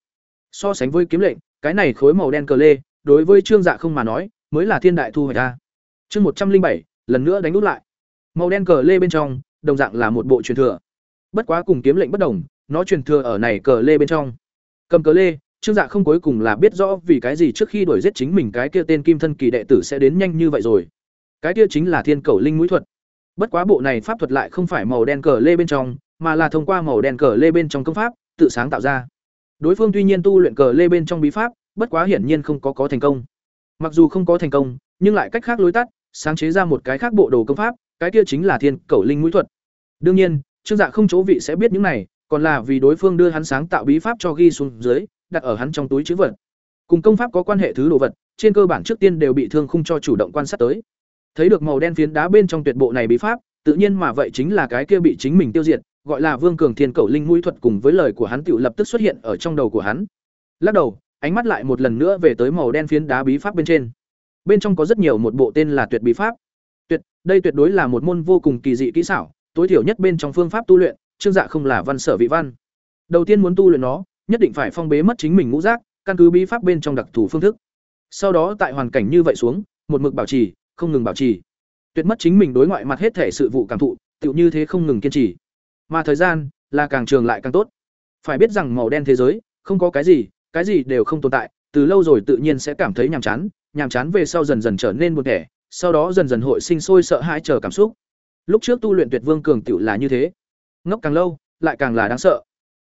So sánh với kiếm lệnh, cái này khối màu đen cờ lê, đối với Trương Dạ không mà nói, mới là thiên đại thu hoạch a. Chương một trăm linh bảy lần nữa đánh nút lại. Màu đen cờ lê bên trong, đồng dạng là một bộ truyền thừa. Bất quá cùng kiếm lệnh bất đồng, nó truyền thừa ở này cờ lê bên trong. Cầm cờ lê, Trương Dạ không cuối cùng là biết rõ vì cái gì trước khi đuổi giết chính mình cái kia tên Kim thân kỳ đệ tử sẽ đến nhanh như vậy rồi. Cái kia chính là Thiên Cẩu Linh mũi thuật. Bất quá bộ này pháp thuật lại không phải màu đen cờ lê bên trong, mà là thông qua màu đen cờ lê bên trong công pháp tự sáng tạo ra. Đối phương tuy nhiên tu luyện cờ lê bên trong bí pháp, bất quá hiển nhiên không có có thành công. Mặc dù không có thành công, nhưng lại cách khác lối tắt, sáng chế ra một cái khác bộ đồ công pháp, cái kia chính là Thiên Cẩu Linh mũi thuật. Đương nhiên, Trương Dạ không chỗ vị sẽ biết những này, còn là vì đối phương đưa hắn sáng tạo bí pháp cho ghi xuống dưới, đặt ở hắn trong túi chữ vật. Cùng công pháp có quan hệ thứ đồ vật, trên cơ bản trước tiên đều bị thương khung cho chủ động quan sát tới. Thấy được màu đen phiến đá bên trong tuyệt bộ này bí pháp, tự nhiên mà vậy chính là cái kia bị chính mình tiêu diệt, gọi là Vương Cường Thiên Cẩu Linh mũi thuật cùng với lời của hắn tiểu lập tức xuất hiện ở trong đầu của hắn. Lắc đầu, ánh mắt lại một lần nữa về tới màu đen phiến đá bí pháp bên trên. Bên trong có rất nhiều một bộ tên là Tuyệt bí pháp. Tuyệt, đây tuyệt đối là một môn vô cùng kỳ dị kỹ xảo, tối thiểu nhất bên trong phương pháp tu luyện, Trương Dạ không là văn sở vị văn. Đầu tiên muốn tu luyện nó, nhất định phải phong bế mất chính mình ngũ giác, căn cứ bí pháp bên trong đặc thù phương thức. Sau đó tại hoàn cảnh như vậy xuống, một mực bảo trì, không ngừng bảo trì. Tuyệt mất chính mình đối ngoại mặt hết thể sự vụ cảm thụ, tựu như thế không ngừng kiên trì. Mà thời gian là càng trường lại càng tốt. Phải biết rằng màu đen thế giới, không có cái gì, cái gì đều không tồn tại, từ lâu rồi tự nhiên sẽ cảm thấy nhàm chán, nhàm chán về sau dần dần trở nên buồn tẻ, sau đó dần dần hội sinh sôi sợ hãi chờ cảm xúc. Lúc trước tu luyện Tuyệt Vương cường tiểu là như thế. Ngốc càng lâu, lại càng là đáng sợ.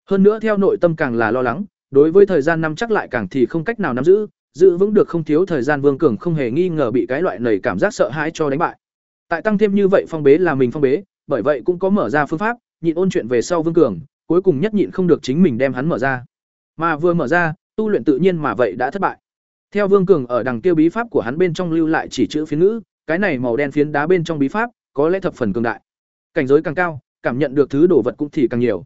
Hơn nữa theo nội tâm càng là lo lắng, đối với thời gian năm chắc lại càng thì không cách nào nắm giữ, giữ vững được không thiếu thời gian Vương Cường không hề nghi ngờ bị cái loại nảy cảm giác sợ hãi cho đánh bại. Tại tăng thêm như vậy phong bế là mình phong bế, bởi vậy cũng có mở ra phương pháp, nhịn ôn chuyện về sau Vương Cường, cuối cùng nhất nhịn không được chính mình đem hắn mở ra. Mà vừa mở ra, tu luyện tự nhiên mà vậy đã thất bại. Theo Vương Cường ở đằng tiêu bí pháp của hắn bên trong lưu lại chỉ chữ phiến ngữ, cái này màu đen phiến đá bên trong bí pháp, có lẽ thập phần cường đại. Cảnh giới càng cao, cảm nhận được thứ đồ vật cũng thì càng nhiều.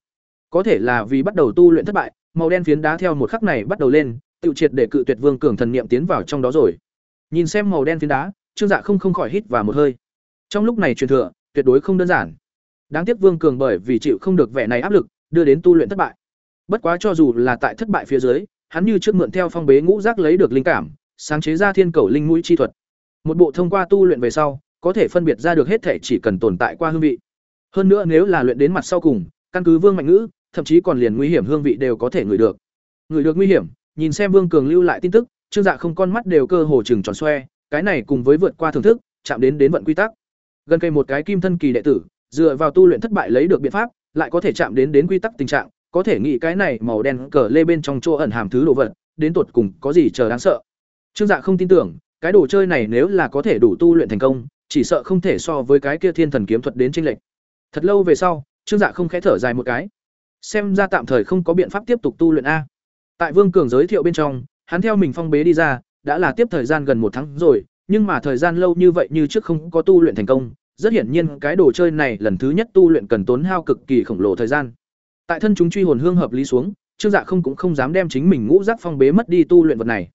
Có thể là vì bắt đầu tu luyện thất bại, màu đen phiến đá theo một khắc này bắt đầu lên, tiêu triệt để cự tuyệt Vương Cường thần niệm tiến vào trong đó rồi. Nhìn xem màu đen phiến đá, Trương Dạ không không khỏi hít vào một hơi. Trong lúc này truyền thừa, tuyệt đối không đơn giản. Đáng tiếc Vương Cường bởi vì chịu không được vẻ này áp lực, đưa đến tu luyện thất bại. Bất quá cho dù là tại thất bại phía dưới, hắn như trước mượn theo phong bế ngũ giác lấy được linh cảm, sáng chế ra thiên cầu linh mũi chi thuật. Một bộ thông qua tu luyện về sau, có thể phân biệt ra được hết thể chỉ cần tồn tại qua hương vị. Hơn nữa nếu là luyện đến mặt sau cùng, căn cứ Vương mạnh ngữ, thậm chí còn liền nguy hiểm hương vị đều có thể ngửi được. Ngửi được nguy hiểm, nhìn xem Vương Cường lưu lại tin tức, Trương Dạ không con mắt đều cơ hồ chừng tròn xoe, cái này cùng với vượt qua thưởng thức, chạm đến đến vận quy tắc. Gần cây một cái kim thân kỳ đệ tử, dựa vào tu luyện thất bại lấy được biện pháp, lại có thể chạm đến đến quy tắc tình trạng, có thể nghĩ cái này màu đen cờ lê bên trong chỗ ẩn hàm thứ đồ vật, đến tuột cùng có gì chờ đáng sợ. Trương Dạ không tin tưởng, cái đồ chơi này nếu là có thể đủ tu luyện thành công, chỉ sợ không thể so với cái kia thiên thần kiếm thuật đến chênh lệch. Thật lâu về sau, Trương Dạ không khẽ thở dài một cái. Xem ra tạm thời không có biện pháp tiếp tục tu luyện a. Tại Vương Cường giới thiệu bên trong, hắn theo mình phong bế đi ra, đã là tiếp thời gian gần một tháng rồi, nhưng mà thời gian lâu như vậy như trước không có tu luyện thành công, rất hiển nhiên cái đồ chơi này lần thứ nhất tu luyện cần tốn hao cực kỳ khổng lồ thời gian. Tại thân chúng truy hồn hương hợp lý xuống, Trương Dạ không cũng không dám đem chính mình ngũ giác phong bế mất đi tu luyện vật này.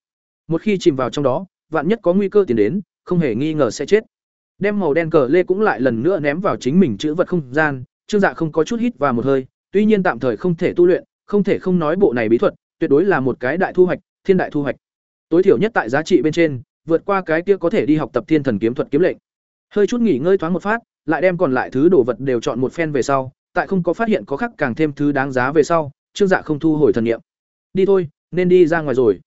Một khi chìm vào trong đó, vạn nhất có nguy cơ tiến đến, không hề nghi ngờ sẽ chết. Đem màu đen cờ lê cũng lại lần nữa ném vào chính mình chữ vật không gian, Trương Dạ không có chút hít vào một hơi, tuy nhiên tạm thời không thể tu luyện, không thể không nói bộ này bí thuật, tuyệt đối là một cái đại thu hoạch, thiên đại thu hoạch. Tối thiểu nhất tại giá trị bên trên, vượt qua cái kia có thể đi học tập thiên thần kiếm thuật kiếm lệnh. Hơi chút nghỉ ngơi thoáng một phát, lại đem còn lại thứ đồ vật đều chọn một phen về sau, tại không có phát hiện có khác càng thêm thứ đáng giá về sau, Trương Dạ không thu hồi thần niệm. Đi thôi, nên đi ra ngoài rồi.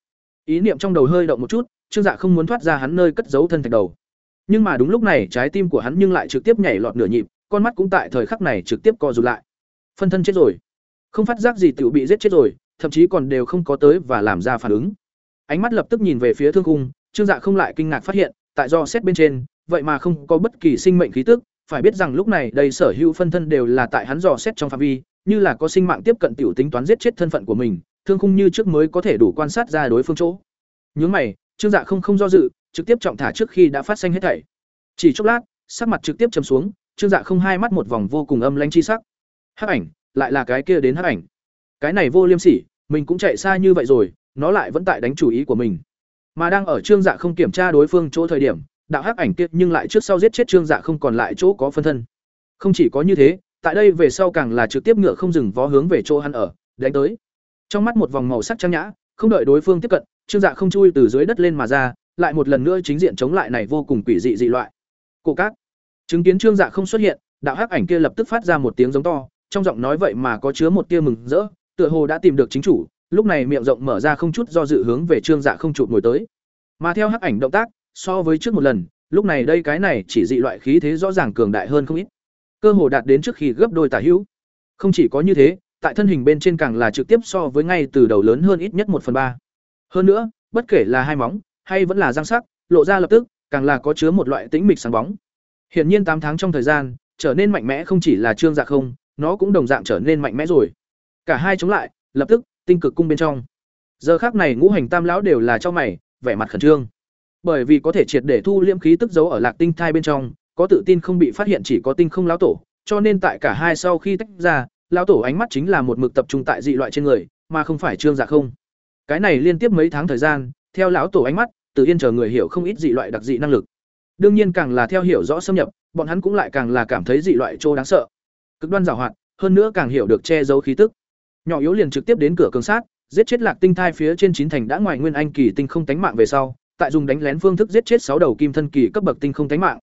ý niệm trong đầu hơi động một chút trương dạ không muốn thoát ra hắn nơi cất giấu thân thạch đầu nhưng mà đúng lúc này, trái tim của hắn nhưng lại trực tiếp nhảy lọt nửa nhịp, con mắt cũng tại thời khắc này trực tiếp co rụt lại. Phân thân chết rồi. Không phát giác gì tự bị giết chết rồi, thậm chí còn đều không có tới và làm ra phản ứng. Ánh mắt lập tức nhìn về phía thương cung trương dạ không lại kinh ngạc phát hiện, tại do xét bên trên, vậy mà không có bất kỳ sinh mệnh khí tức. Phải biết rằng lúc này đây sở hữu phân thân đều là tại hắn dò xét trong phạm vi, như là có sinh mạng tiếp cận tiểu tính toán giết chết thân phận của mình, thương khung như trước mới có thể đủ quan sát ra đối phương chỗ. Nhướng mày, trương dạ không không do dự trực tiếp trọng thả trước khi đã phát sinh hết thảy. Chỉ chốc lát, sắc mặt trực tiếp chầm xuống, trương dạ không hai mắt một vòng vô cùng âm lãnh chi sắc. Hắc ảnh, lại là cái kia đến hắc ảnh. Cái này vô liêm sỉ, mình cũng chạy xa như vậy rồi, nó lại vẫn tại đánh chủ ý của mình. Mà đang ở trương dạ không kiểm tra đối phương chỗ thời điểm, đạo hắc ảnh kia nhưng lại trước sau giết chết trương dạ không còn lại chỗ có phân thân. Không chỉ có như thế, tại đây về sau càng là trực tiếp ngựa không dừng vó hướng về chỗ hắn ở, đánh tới. Trong mắt một vòng màu sắc trắng nhã, không đợi đối phương tiếp cận, trương dạ không chui từ dưới đất lên mà ra lại một lần nữa chính diện chống lại này vô cùng quỷ dị dị loại. Cổ cát. Chứng kiến trương dạ không xuất hiện, đạo hắc ảnh kia lập tức phát ra một tiếng giống to, trong giọng nói vậy mà có chứa một tia mừng rỡ, tựa hồ đã tìm được chính chủ, lúc này miệng rộng mở ra không chút do dự hướng về trương dạ không chụp ngồi tới. Mà theo hắc ảnh động tác, so với trước một lần, lúc này đây cái này chỉ dị loại khí thế rõ ràng cường đại hơn không ít. Cơ hồ đạt đến trước khi gấp đôi tả hữu. Không chỉ có như thế, tại thân hình bên trên càng là trực tiếp so với ngay từ đầu lớn hơn ít nhất một phần ba. Hơn nữa, bất kể là hai móng hay vẫn là răng sắc, lộ ra lập tức, càng là có chứa một loại tĩnh mịch sáng bóng. Hiển nhiên tám tháng trong thời gian, trở nên mạnh mẽ không chỉ là trương dạ không, nó cũng đồng dạng trở nên mạnh mẽ rồi. Cả hai chống lại, lập tức, tinh cực cung bên trong. Giờ khác này ngũ hành tam lão đều là cho mày, vẻ mặt khẩn trương. Bởi vì có thể triệt để thu liễm khí tức giấu ở lạc tinh thai bên trong, có tự tin không bị phát hiện chỉ có tinh không lão tổ, cho nên tại cả hai sau khi tách ra, lão tổ ánh mắt chính là một mực tập trung tại dị loại trên người, mà không phải trương dạ không. Cái này liên tiếp mấy tháng thời gian, theo lão tổ ánh mắt tự yên chờ người hiểu không ít dị loại đặc dị năng lực. Đương nhiên càng là theo hiểu rõ xâm nhập, bọn hắn cũng lại càng là cảm thấy dị loại trô đáng sợ. Cực đoan giàu hoạt, hơn nữa càng hiểu được che giấu khí tức. Nhỏ yếu liền trực tiếp đến cửa cường sát, giết chết lạc tinh thai phía trên chín thành đã ngoài nguyên anh kỳ tinh không tánh mạng về sau, tại dùng đánh lén phương thức giết chết sáu đầu kim thân kỳ cấp bậc tinh không tánh mạng.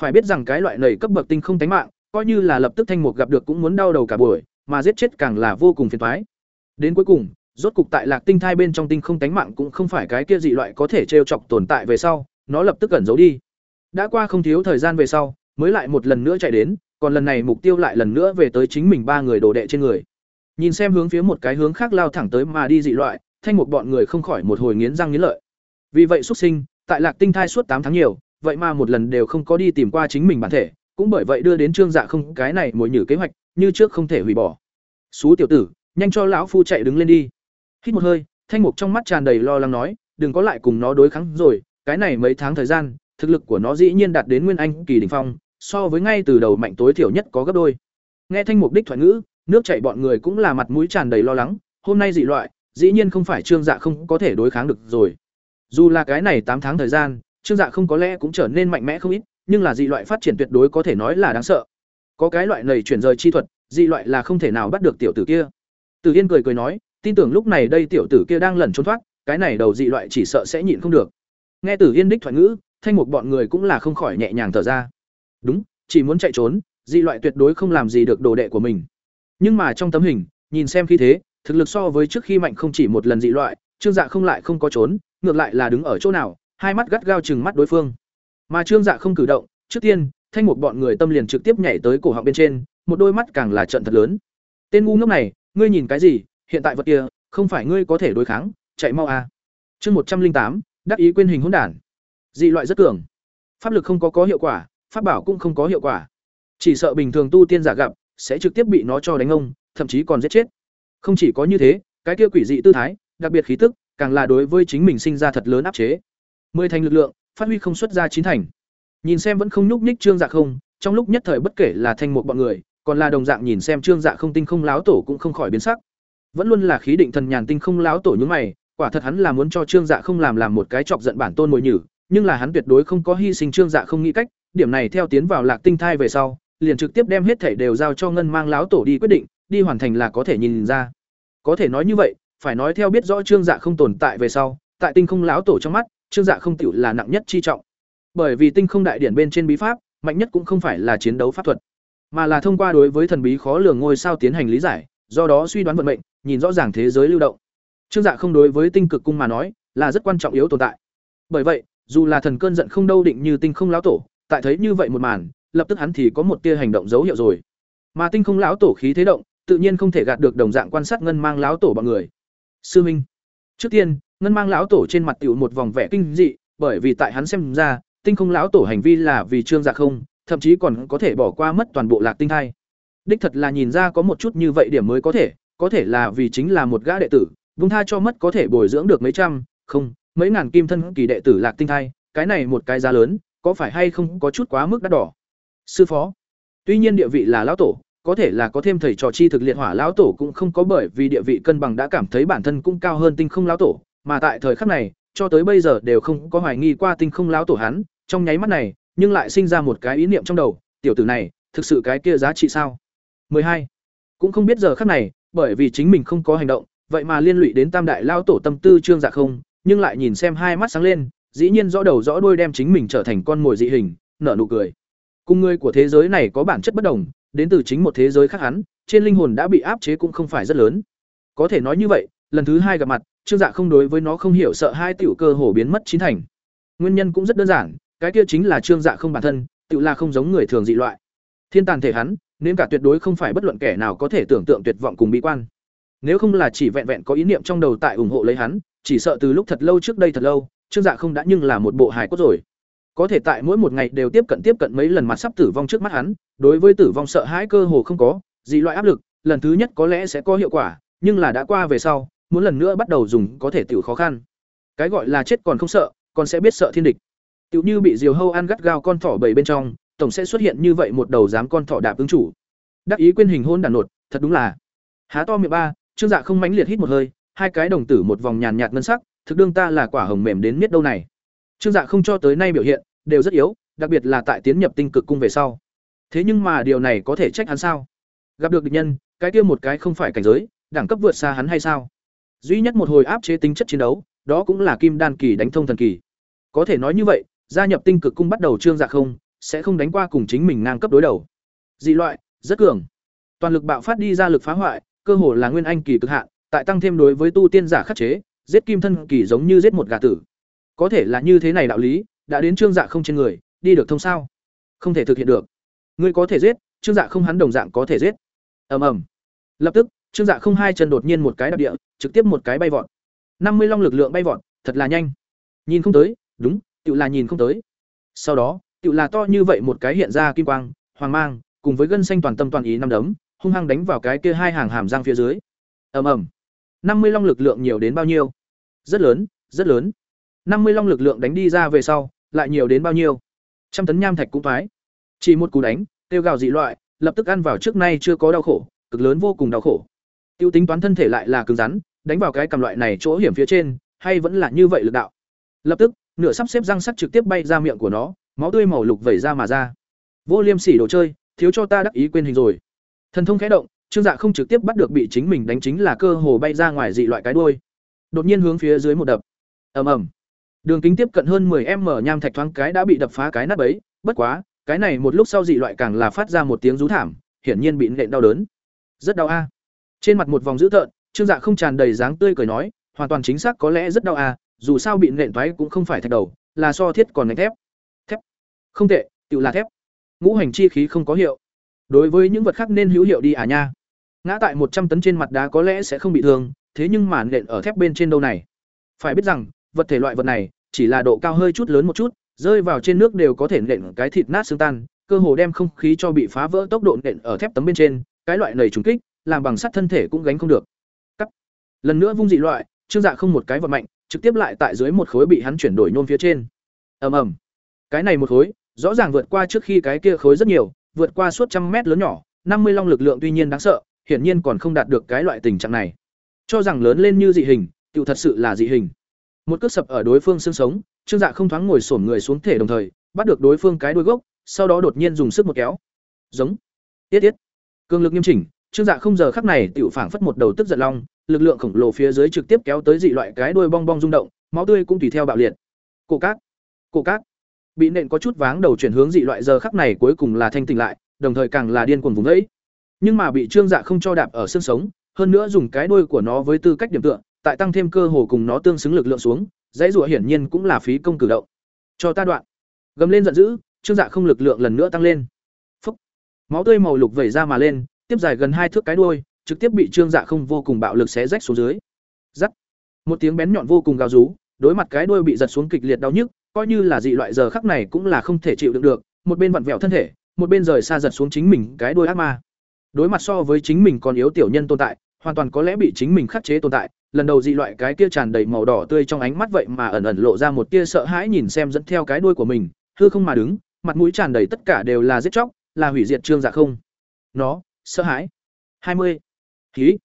Phải biết rằng cái loại này cấp bậc tinh không tánh mạng, coi như là lập tức thanh mục gặp được cũng muốn đau đầu cả buổi, mà giết chết càng là vô cùng phiền toái. Đến cuối cùng rốt cục tại lạc tinh thai bên trong tinh không tánh mạng cũng không phải cái kia dị loại có thể trêu chọc tồn tại về sau, nó lập tức cẩn giấu đi. Đã qua không thiếu thời gian về sau, mới lại một lần nữa chạy đến, còn lần này mục tiêu lại lần nữa về tới chính mình ba người đồ đệ trên người. Nhìn xem hướng phía một cái hướng khác lao thẳng tới mà đi dị loại, thanh một bọn người không khỏi một hồi nghiến răng nghiến lợi. Vì vậy xuất sinh, tại lạc tinh thai suốt tám tháng nhiều, vậy mà một lần đều không có đi tìm qua chính mình bản thể, cũng bởi vậy đưa đến trương dạ không cái này mồi nhử kế hoạch, như trước không thể hủy bỏ. Xú tiểu tử, nhanh cho lão phu chạy đứng lên đi hít một hơi, thanh mục trong mắt tràn đầy lo lắng nói, đừng có lại cùng nó đối kháng rồi, cái này mấy tháng thời gian, thực lực của nó dĩ nhiên đạt đến nguyên anh kỳ đỉnh phong, so với ngay từ đầu mạnh tối thiểu nhất có gấp đôi. Nghe thanh mục đích thoại ngữ, nước chảy bọn người cũng là mặt mũi tràn đầy lo lắng, hôm nay dị loại, dĩ nhiên không phải trương dạ không có thể đối kháng được rồi. Dù là cái này tám tháng thời gian, trương dạ không có lẽ cũng trở nên mạnh mẽ không ít, nhưng là dị loại phát triển tuyệt đối có thể nói là đáng sợ. Có cái loại này chuyển rời chi thuật, dị loại là không thể nào bắt được tiểu tử kia. Từ yên cười cười nói tin tưởng lúc này đây tiểu tử kia đang lẩn trốn thoát, cái này đầu dị loại chỉ sợ sẽ nhịn không được. Nghe tử yên đích thoại ngữ, thanh mục bọn người cũng là không khỏi nhẹ nhàng thở ra. Đúng, chỉ muốn chạy trốn, dị loại tuyệt đối không làm gì được đồ đệ của mình. Nhưng mà trong tấm hình, nhìn xem khi thế, thực lực so với trước khi mạnh không chỉ một lần dị loại, trương dạ không lại không có trốn, ngược lại là đứng ở chỗ nào, hai mắt gắt gao chừng mắt đối phương. Mà trương dạ không cử động, trước tiên, thanh mục bọn người tâm liền trực tiếp nhảy tới cổ họng bên trên, một đôi mắt càng là trận thật lớn. Tên ngu ngốc này, ngươi nhìn cái gì hiện tại vật kia, không phải ngươi có thể đối kháng, chạy mau à. chương một trăm linh tám, đắc ý quên hình hỗn đản. Dị loại rất cường. Pháp lực không có có hiệu quả, pháp bảo cũng không có hiệu quả. Chỉ sợ bình thường tu tiên giả gặp, sẽ trực tiếp bị nó cho đánh ông, thậm chí còn giết chết. Không chỉ có như thế, cái kia quỷ dị tư thái, đặc biệt khí tức, càng là đối với chính mình sinh ra thật lớn áp chế. Mười thành lực lượng, phát huy không xuất ra chín thành. Nhìn xem vẫn không nhúc nhích trương dạ không, trong lúc nhất thời bất kể là thanh một bọn người, còn là đồng dạng nhìn xem trương dạ không tinh không láo tổ cũng không khỏi biến sắc vẫn luôn là khí định thần nhàn tinh không láo tổ nhúng mày, quả thật hắn là muốn cho trương dạ không làm làm một cái chọc giận bản tôn mồi nhử, nhưng là hắn tuyệt đối không có hy sinh trương dạ không nghĩ cách, điểm này theo tiến vào lạc tinh thai về sau, liền trực tiếp đem hết thảy đều giao cho ngân mang láo tổ đi quyết định, đi hoàn thành là có thể nhìn ra. Có thể nói như vậy, phải nói theo biết rõ trương dạ không tồn tại về sau, tại tinh không láo tổ trong mắt, trương dạ không tiểu là nặng nhất chi trọng. Bởi vì tinh không đại điển bên trên bí pháp, mạnh nhất cũng không phải là chiến đấu pháp thuật, mà là thông qua đối với thần bí khó lường ngôi sao tiến hành lý giải do đó suy đoán vận mệnh nhìn rõ ràng thế giới lưu động trương dạ không đối với tinh cực cung mà nói là rất quan trọng yếu tồn tại. Bởi vậy, dù là thần cơn giận không đâu định như tinh không lão tổ, tại thấy như vậy một màn, lập tức hắn thì có một tia hành động dấu hiệu rồi. Mà tinh không lão tổ khí thế động, tự nhiên không thể gạt được đồng dạng quan sát ngân mang lão tổ bọn người. Sư Minh. Trước tiên, ngân mang lão tổ trên mặt tiểu một vòng vẻ kinh dị, bởi vì tại hắn xem ra, tinh không lão tổ hành vi là vì trương dạ không, thậm chí còn có thể bỏ qua mất toàn bộ lạc tinh thai. Đích thật là nhìn ra có một chút như vậy điểm mới có thể, có thể là vì chính là một gã đệ tử, vung tha cho mất có thể bồi dưỡng được mấy trăm, không, mấy ngàn kim thân kỳ đệ tử lạc tinh thai, cái này một cái giá lớn, có phải hay không có chút quá mức đắt đỏ. Sư phó. Tuy nhiên địa vị là lão tổ, có thể là có thêm thầy trò chi thực liệt hỏa lão tổ cũng không có bởi vì địa vị cân bằng đã cảm thấy bản thân cũng cao hơn tinh không lão tổ, mà tại thời khắc này, cho tới bây giờ đều không có hoài nghi qua tinh không lão tổ hắn, trong nháy mắt này, nhưng lại sinh ra một cái ý niệm trong đầu, tiểu tử này, thực sự cái kia giá trị sao? 12. Cũng không biết giờ khắc này, bởi vì chính mình không có hành động, vậy mà liên lụy đến Tam đại Lao tổ tâm tư trương dạ không, nhưng lại nhìn xem hai mắt sáng lên, dĩ nhiên rõ đầu rõ đuôi đem chính mình trở thành con mồi dị hình, nở nụ cười. Cùng người của thế giới này có bản chất bất đồng, đến từ chính một thế giới khác hắn, trên linh hồn đã bị áp chế cũng không phải rất lớn. Có thể nói như vậy, lần thứ hai gặp mặt, Trương Dạ không đối với nó không hiểu sợ hai tiểu cơ hồ biến mất chín thành. Nguyên nhân cũng rất đơn giản, cái kia chính là Trương Dạ không bản thân, tự là không giống người thường dị loại. Thiên tàn thể hắn, nên cả tuyệt đối không phải bất luận kẻ nào có thể tưởng tượng tuyệt vọng cùng bi quan. Nếu không là chỉ vẹn vẹn có ý niệm trong đầu tại ủng hộ lấy hắn, chỉ sợ từ lúc thật lâu trước đây thật lâu, Trương Dạ không đã nhưng là một bộ hài cốt rồi. Có thể tại mỗi một ngày đều tiếp cận tiếp cận mấy lần mặt sắp tử vong trước mắt hắn, đối với tử vong sợ hãi cơ hồ không có, dị loại áp lực, lần thứ nhất có lẽ sẽ có hiệu quả, nhưng là đã qua về sau, muốn lần nữa bắt đầu dùng có thể tiểu khó khăn. Cái gọi là chết còn không sợ, còn sẽ biết sợ thiên địch. Tiểu như bị diều hâu ăn gắt gao con thỏ bầy bên trong, tổng sẽ xuất hiện như vậy một đầu dám con thỏ đạp ứng chủ. Đắc ý quên hình hôn đàn nột, thật đúng là. Há to miệng ba, Trương Dạ không mãnh liệt hít một hơi, hai cái đồng tử một vòng nhàn nhạt ngân sắc, thực đương ta là quả hồng mềm đến miết đâu này. Trương Dạ không cho tới nay biểu hiện đều rất yếu, đặc biệt là tại tiến nhập tinh cực cung về sau. Thế nhưng mà điều này có thể trách hắn sao? Gặp được địch nhân, cái kia một cái không phải cảnh giới, đẳng cấp vượt xa hắn hay sao? Duy nhất một hồi áp chế tính chất chiến đấu, đó cũng là Kim Đan kỳ đánh thông thần kỳ. Có thể nói như vậy, gia nhập tinh cực cung bắt đầu trương dạ không, sẽ không đánh qua cùng chính mình ngang cấp đối đầu. Dị loại, rất cường. Toàn lực bạo phát đi ra lực phá hoại, cơ hồ là nguyên anh kỳ cực hạn, tại tăng thêm đối với tu tiên giả khắc chế, giết kim thân kỳ giống như giết một gà tử. Có thể là như thế này đạo lý, đã đến trương dạ không trên người, đi được thông sao? Không thể thực hiện được. Ngươi có thể giết, trương dạ không hắn đồng dạng có thể giết. Ầm ầm. Lập tức, trương dạ không hai chân đột nhiên một cái đạp địa, trực tiếp một cái bay vọt. năm mươi long lực lượng bay vọt, thật là nhanh. Nhìn không tới, đúng, tựu là nhìn không tới. Sau đó, tự là to như vậy một cái hiện ra kim quang, hoàng mang, cùng với gân xanh toàn tâm toàn ý năm đấm, hung hăng đánh vào cái kia hai hàng hàm răng phía dưới. Ầm ầm. năm mươi long lực lượng nhiều đến bao nhiêu? Rất lớn, rất lớn. năm mươi long lực lượng đánh đi ra về sau, lại nhiều đến bao nhiêu? Trăm tấn nham thạch cũng thoái. Chỉ một cú đánh, tiêu gào dị loại, lập tức ăn vào trước nay chưa có đau khổ, cực lớn vô cùng đau khổ. Tiêu tính toán thân thể lại là cứng rắn, đánh vào cái cầm loại này chỗ hiểm phía trên, hay vẫn là như vậy lực đạo. Lập tức, nửa sắp xếp răng sắc trực tiếp bay ra miệng của nó, máu tươi màu lục vẩy ra mà ra. Vô Liêm Sỉ đồ chơi, thiếu cho ta đắc ý quên hình rồi. Thần thông khẽ động, Trương Dạ không trực tiếp bắt được bị chính mình đánh chính là cơ hồ bay ra ngoài dị loại cái đuôi. Đột nhiên hướng phía dưới một đập. Ầm ầm. Đường kính tiếp cận hơn 10m nham thạch thoáng cái đã bị đập phá cái nát bấy, bất quá, cái này một lúc sau dị loại càng là phát ra một tiếng rú thảm, hiển nhiên bị nện đau đớn. Rất đau a. Trên mặt một vòng dữ tợn, Trương Dạ không tràn đầy dáng tươi cười nói, hoàn toàn chính xác có lẽ rất đau a, dù sao bị nện thoái cũng không phải thạch đầu, là so thiết còn đánh. Thép. Không tệ, tự là thép. Ngũ hành chi khí không có hiệu. Đối với những vật khác nên hữu hiệu đi à nha. Ngã tại một trăm tấn trên mặt đá có lẽ sẽ không bị thương, thế nhưng mà nện ở thép bên trên đâu này. Phải biết rằng, vật thể loại vật này chỉ là độ cao hơi chút lớn một chút, rơi vào trên nước đều có thể nện cái thịt nát xương tan, cơ hồ đem không khí cho bị phá vỡ tốc độ nện ở thép tấm bên trên, cái loại nầy trùng kích, làm bằng sắt thân thể cũng gánh không được. Cắt. Lần nữa vung dị loại, Trương Dạ không một cái vật mạnh, trực tiếp lại tại dưới một khối bị hắn chuyển đổi nôn phía trên. Ầm ầm. Cái này một khối, rõ ràng vượt qua trước khi cái kia khối rất nhiều, vượt qua suốt trăm mét lớn nhỏ, năm mươi long lực lượng tuy nhiên đáng sợ, hiển nhiên còn không đạt được cái loại tình trạng này. Cho rằng lớn lên như dị hình, tiểu thật sự là dị hình. Một cước sập ở đối phương xương sống, Trương Dạ không thoáng ngồi xổm người xuống thể đồng thời, bắt được đối phương cái đuôi gốc, sau đó đột nhiên dùng sức một kéo. Giống. Tiết tiết. Cương lực nghiêm chỉnh, Trương Dạ không giờ khắc này tiểu phảng phất một đầu tức giận long, lực lượng khổng lồ phía dưới trực tiếp kéo tới dị loại cái đuôi bong bong rung động, máu tươi cũng tùy theo bạo liệt. Cổ cát. Cổ cát. Bị nện có chút váng đầu chuyển hướng dị loại giờ khắc này cuối cùng là thanh tỉnh lại, đồng thời càng là điên cuồng vùng ấy. Nhưng mà bị Trương Dạ không cho đạp ở xương sống, hơn nữa dùng cái đuôi của nó với tư cách điểm tựa, tại tăng thêm cơ hồ cùng nó tương xứng lực lượng xuống, dãy rủa hiển nhiên cũng là phí công cử động. Cho ta đoạn. Gầm lên giận dữ trương dạ không lực lượng lần nữa tăng lên. Phúc. Máu tươi màu lục vẩy ra mà lên tiếp dài gần hai thước cái đuôi trực tiếp bị trương dạ không vô cùng bạo lực xé rách xuống dưới. Giắt. Một tiếng bén nhọn vô cùng gào rú đối mặt cái đuôi bị giật xuống kịch liệt đau nhức coi như là dị loại giờ khắc này cũng là không thể chịu đựng được, một bên vặn vẹo thân thể, một bên rời xa giật xuống chính mình cái đuôi ác ma. Đối mặt so với chính mình còn yếu tiểu nhân tồn tại, hoàn toàn có lẽ bị chính mình khắc chế tồn tại, lần đầu dị loại cái kia tràn đầy màu đỏ tươi trong ánh mắt vậy mà ẩn ẩn lộ ra một tia sợ hãi nhìn xem dẫn theo cái đuôi của mình, hư không mà đứng, mặt mũi tràn đầy tất cả đều là giết chóc, là hủy diệt trương dạ không. Nó, sợ hãi. Hai mươi. Khí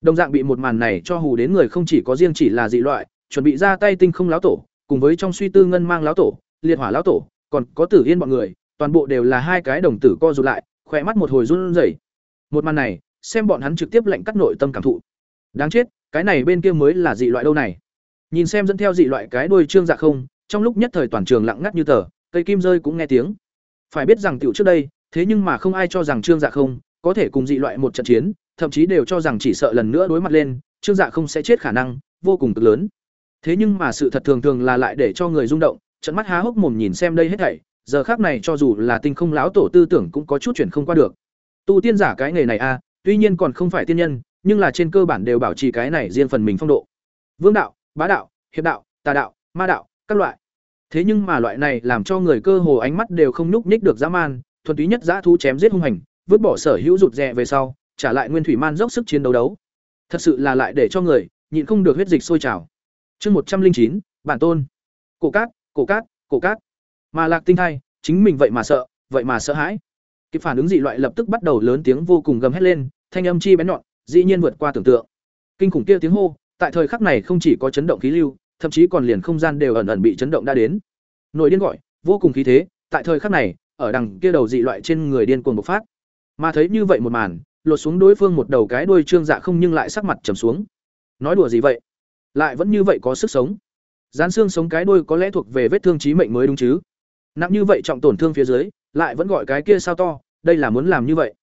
đồng dạng bị một màn này cho hù đến người không chỉ có riêng chỉ là dị loại, chuẩn bị ra tay tinh không láo tổ cùng với trong suy tư ngân mang lão tổ, liệt hỏa lão tổ, còn có tử yên bọn người, toàn bộ đều là hai cái đồng tử co rụt lại, khỏe mắt một hồi run rẩy. Một màn này, xem bọn hắn trực tiếp lệnh cắt nội tâm cảm thụ. Đáng chết, cái này bên kia mới là dị loại đâu này? Nhìn xem dẫn theo dị loại cái đuôi trương dạ không, trong lúc nhất thời toàn trường lặng ngắt như tờ, cây kim rơi cũng nghe tiếng. Phải biết rằng tiểu trước đây, thế nhưng mà không ai cho rằng trương dạ không có thể cùng dị loại một trận chiến, thậm chí đều cho rằng chỉ sợ lần nữa đối mặt lên, trương dạ không sẽ chết khả năng vô cùng cực lớn thế nhưng mà sự thật thường thường là lại để cho người rung động, trận mắt há hốc mồm nhìn xem đây hết thảy, giờ khác này cho dù là tinh không láo tổ tư tưởng cũng có chút chuyển không qua được. Tu tiên giả cái nghề này a tuy nhiên còn không phải tiên nhân, nhưng là trên cơ bản đều bảo trì cái này riêng phần mình phong độ. Vương đạo, bá đạo, hiệp đạo, tà đạo, ma đạo, các loại. Thế nhưng mà loại này làm cho người cơ hồ ánh mắt đều không nhúc nhích được dã man, thuần túy nhất dã thú chém giết hung hành, vứt bỏ sở hữu rụt rè về sau, trả lại nguyên thủy man dốc sức chiến đấu đấu. Thật sự là lại để cho người nhịn không được huyết dịch sôi trào chương một trăm linh chín, bản tôn. Cổ cát cổ cát cổ cát. Mà lạc tinh thai, chính mình vậy mà sợ, vậy mà sợ hãi. Kịp phản ứng dị loại lập tức bắt đầu lớn tiếng vô cùng gầm hét lên, thanh âm chi bén nhọn, dĩ nhiên vượt qua tưởng tượng. Kinh khủng kia tiếng hô, tại thời khắc này không chỉ có chấn động khí lưu, thậm chí còn liền không gian đều ẩn ẩn bị chấn động đã đến. Nội điên gọi, vô cùng khí thế, tại thời khắc này, ở đằng kia đầu dị loại trên người điên cuồng bộc phát. Mà thấy như vậy một màn, lột xuống đối phương một đầu cái đuôi trương dạ không nhưng lại sắc mặt trầm xuống. Nói đùa gì vậy? Lại vẫn như vậy có sức sống. Dán xương sống cái đuôi có lẽ thuộc về vết thương chí mệnh mới đúng chứ. Nặng như vậy trọng tổn thương phía dưới, lại vẫn gọi cái kia sao to, đây là muốn làm như vậy.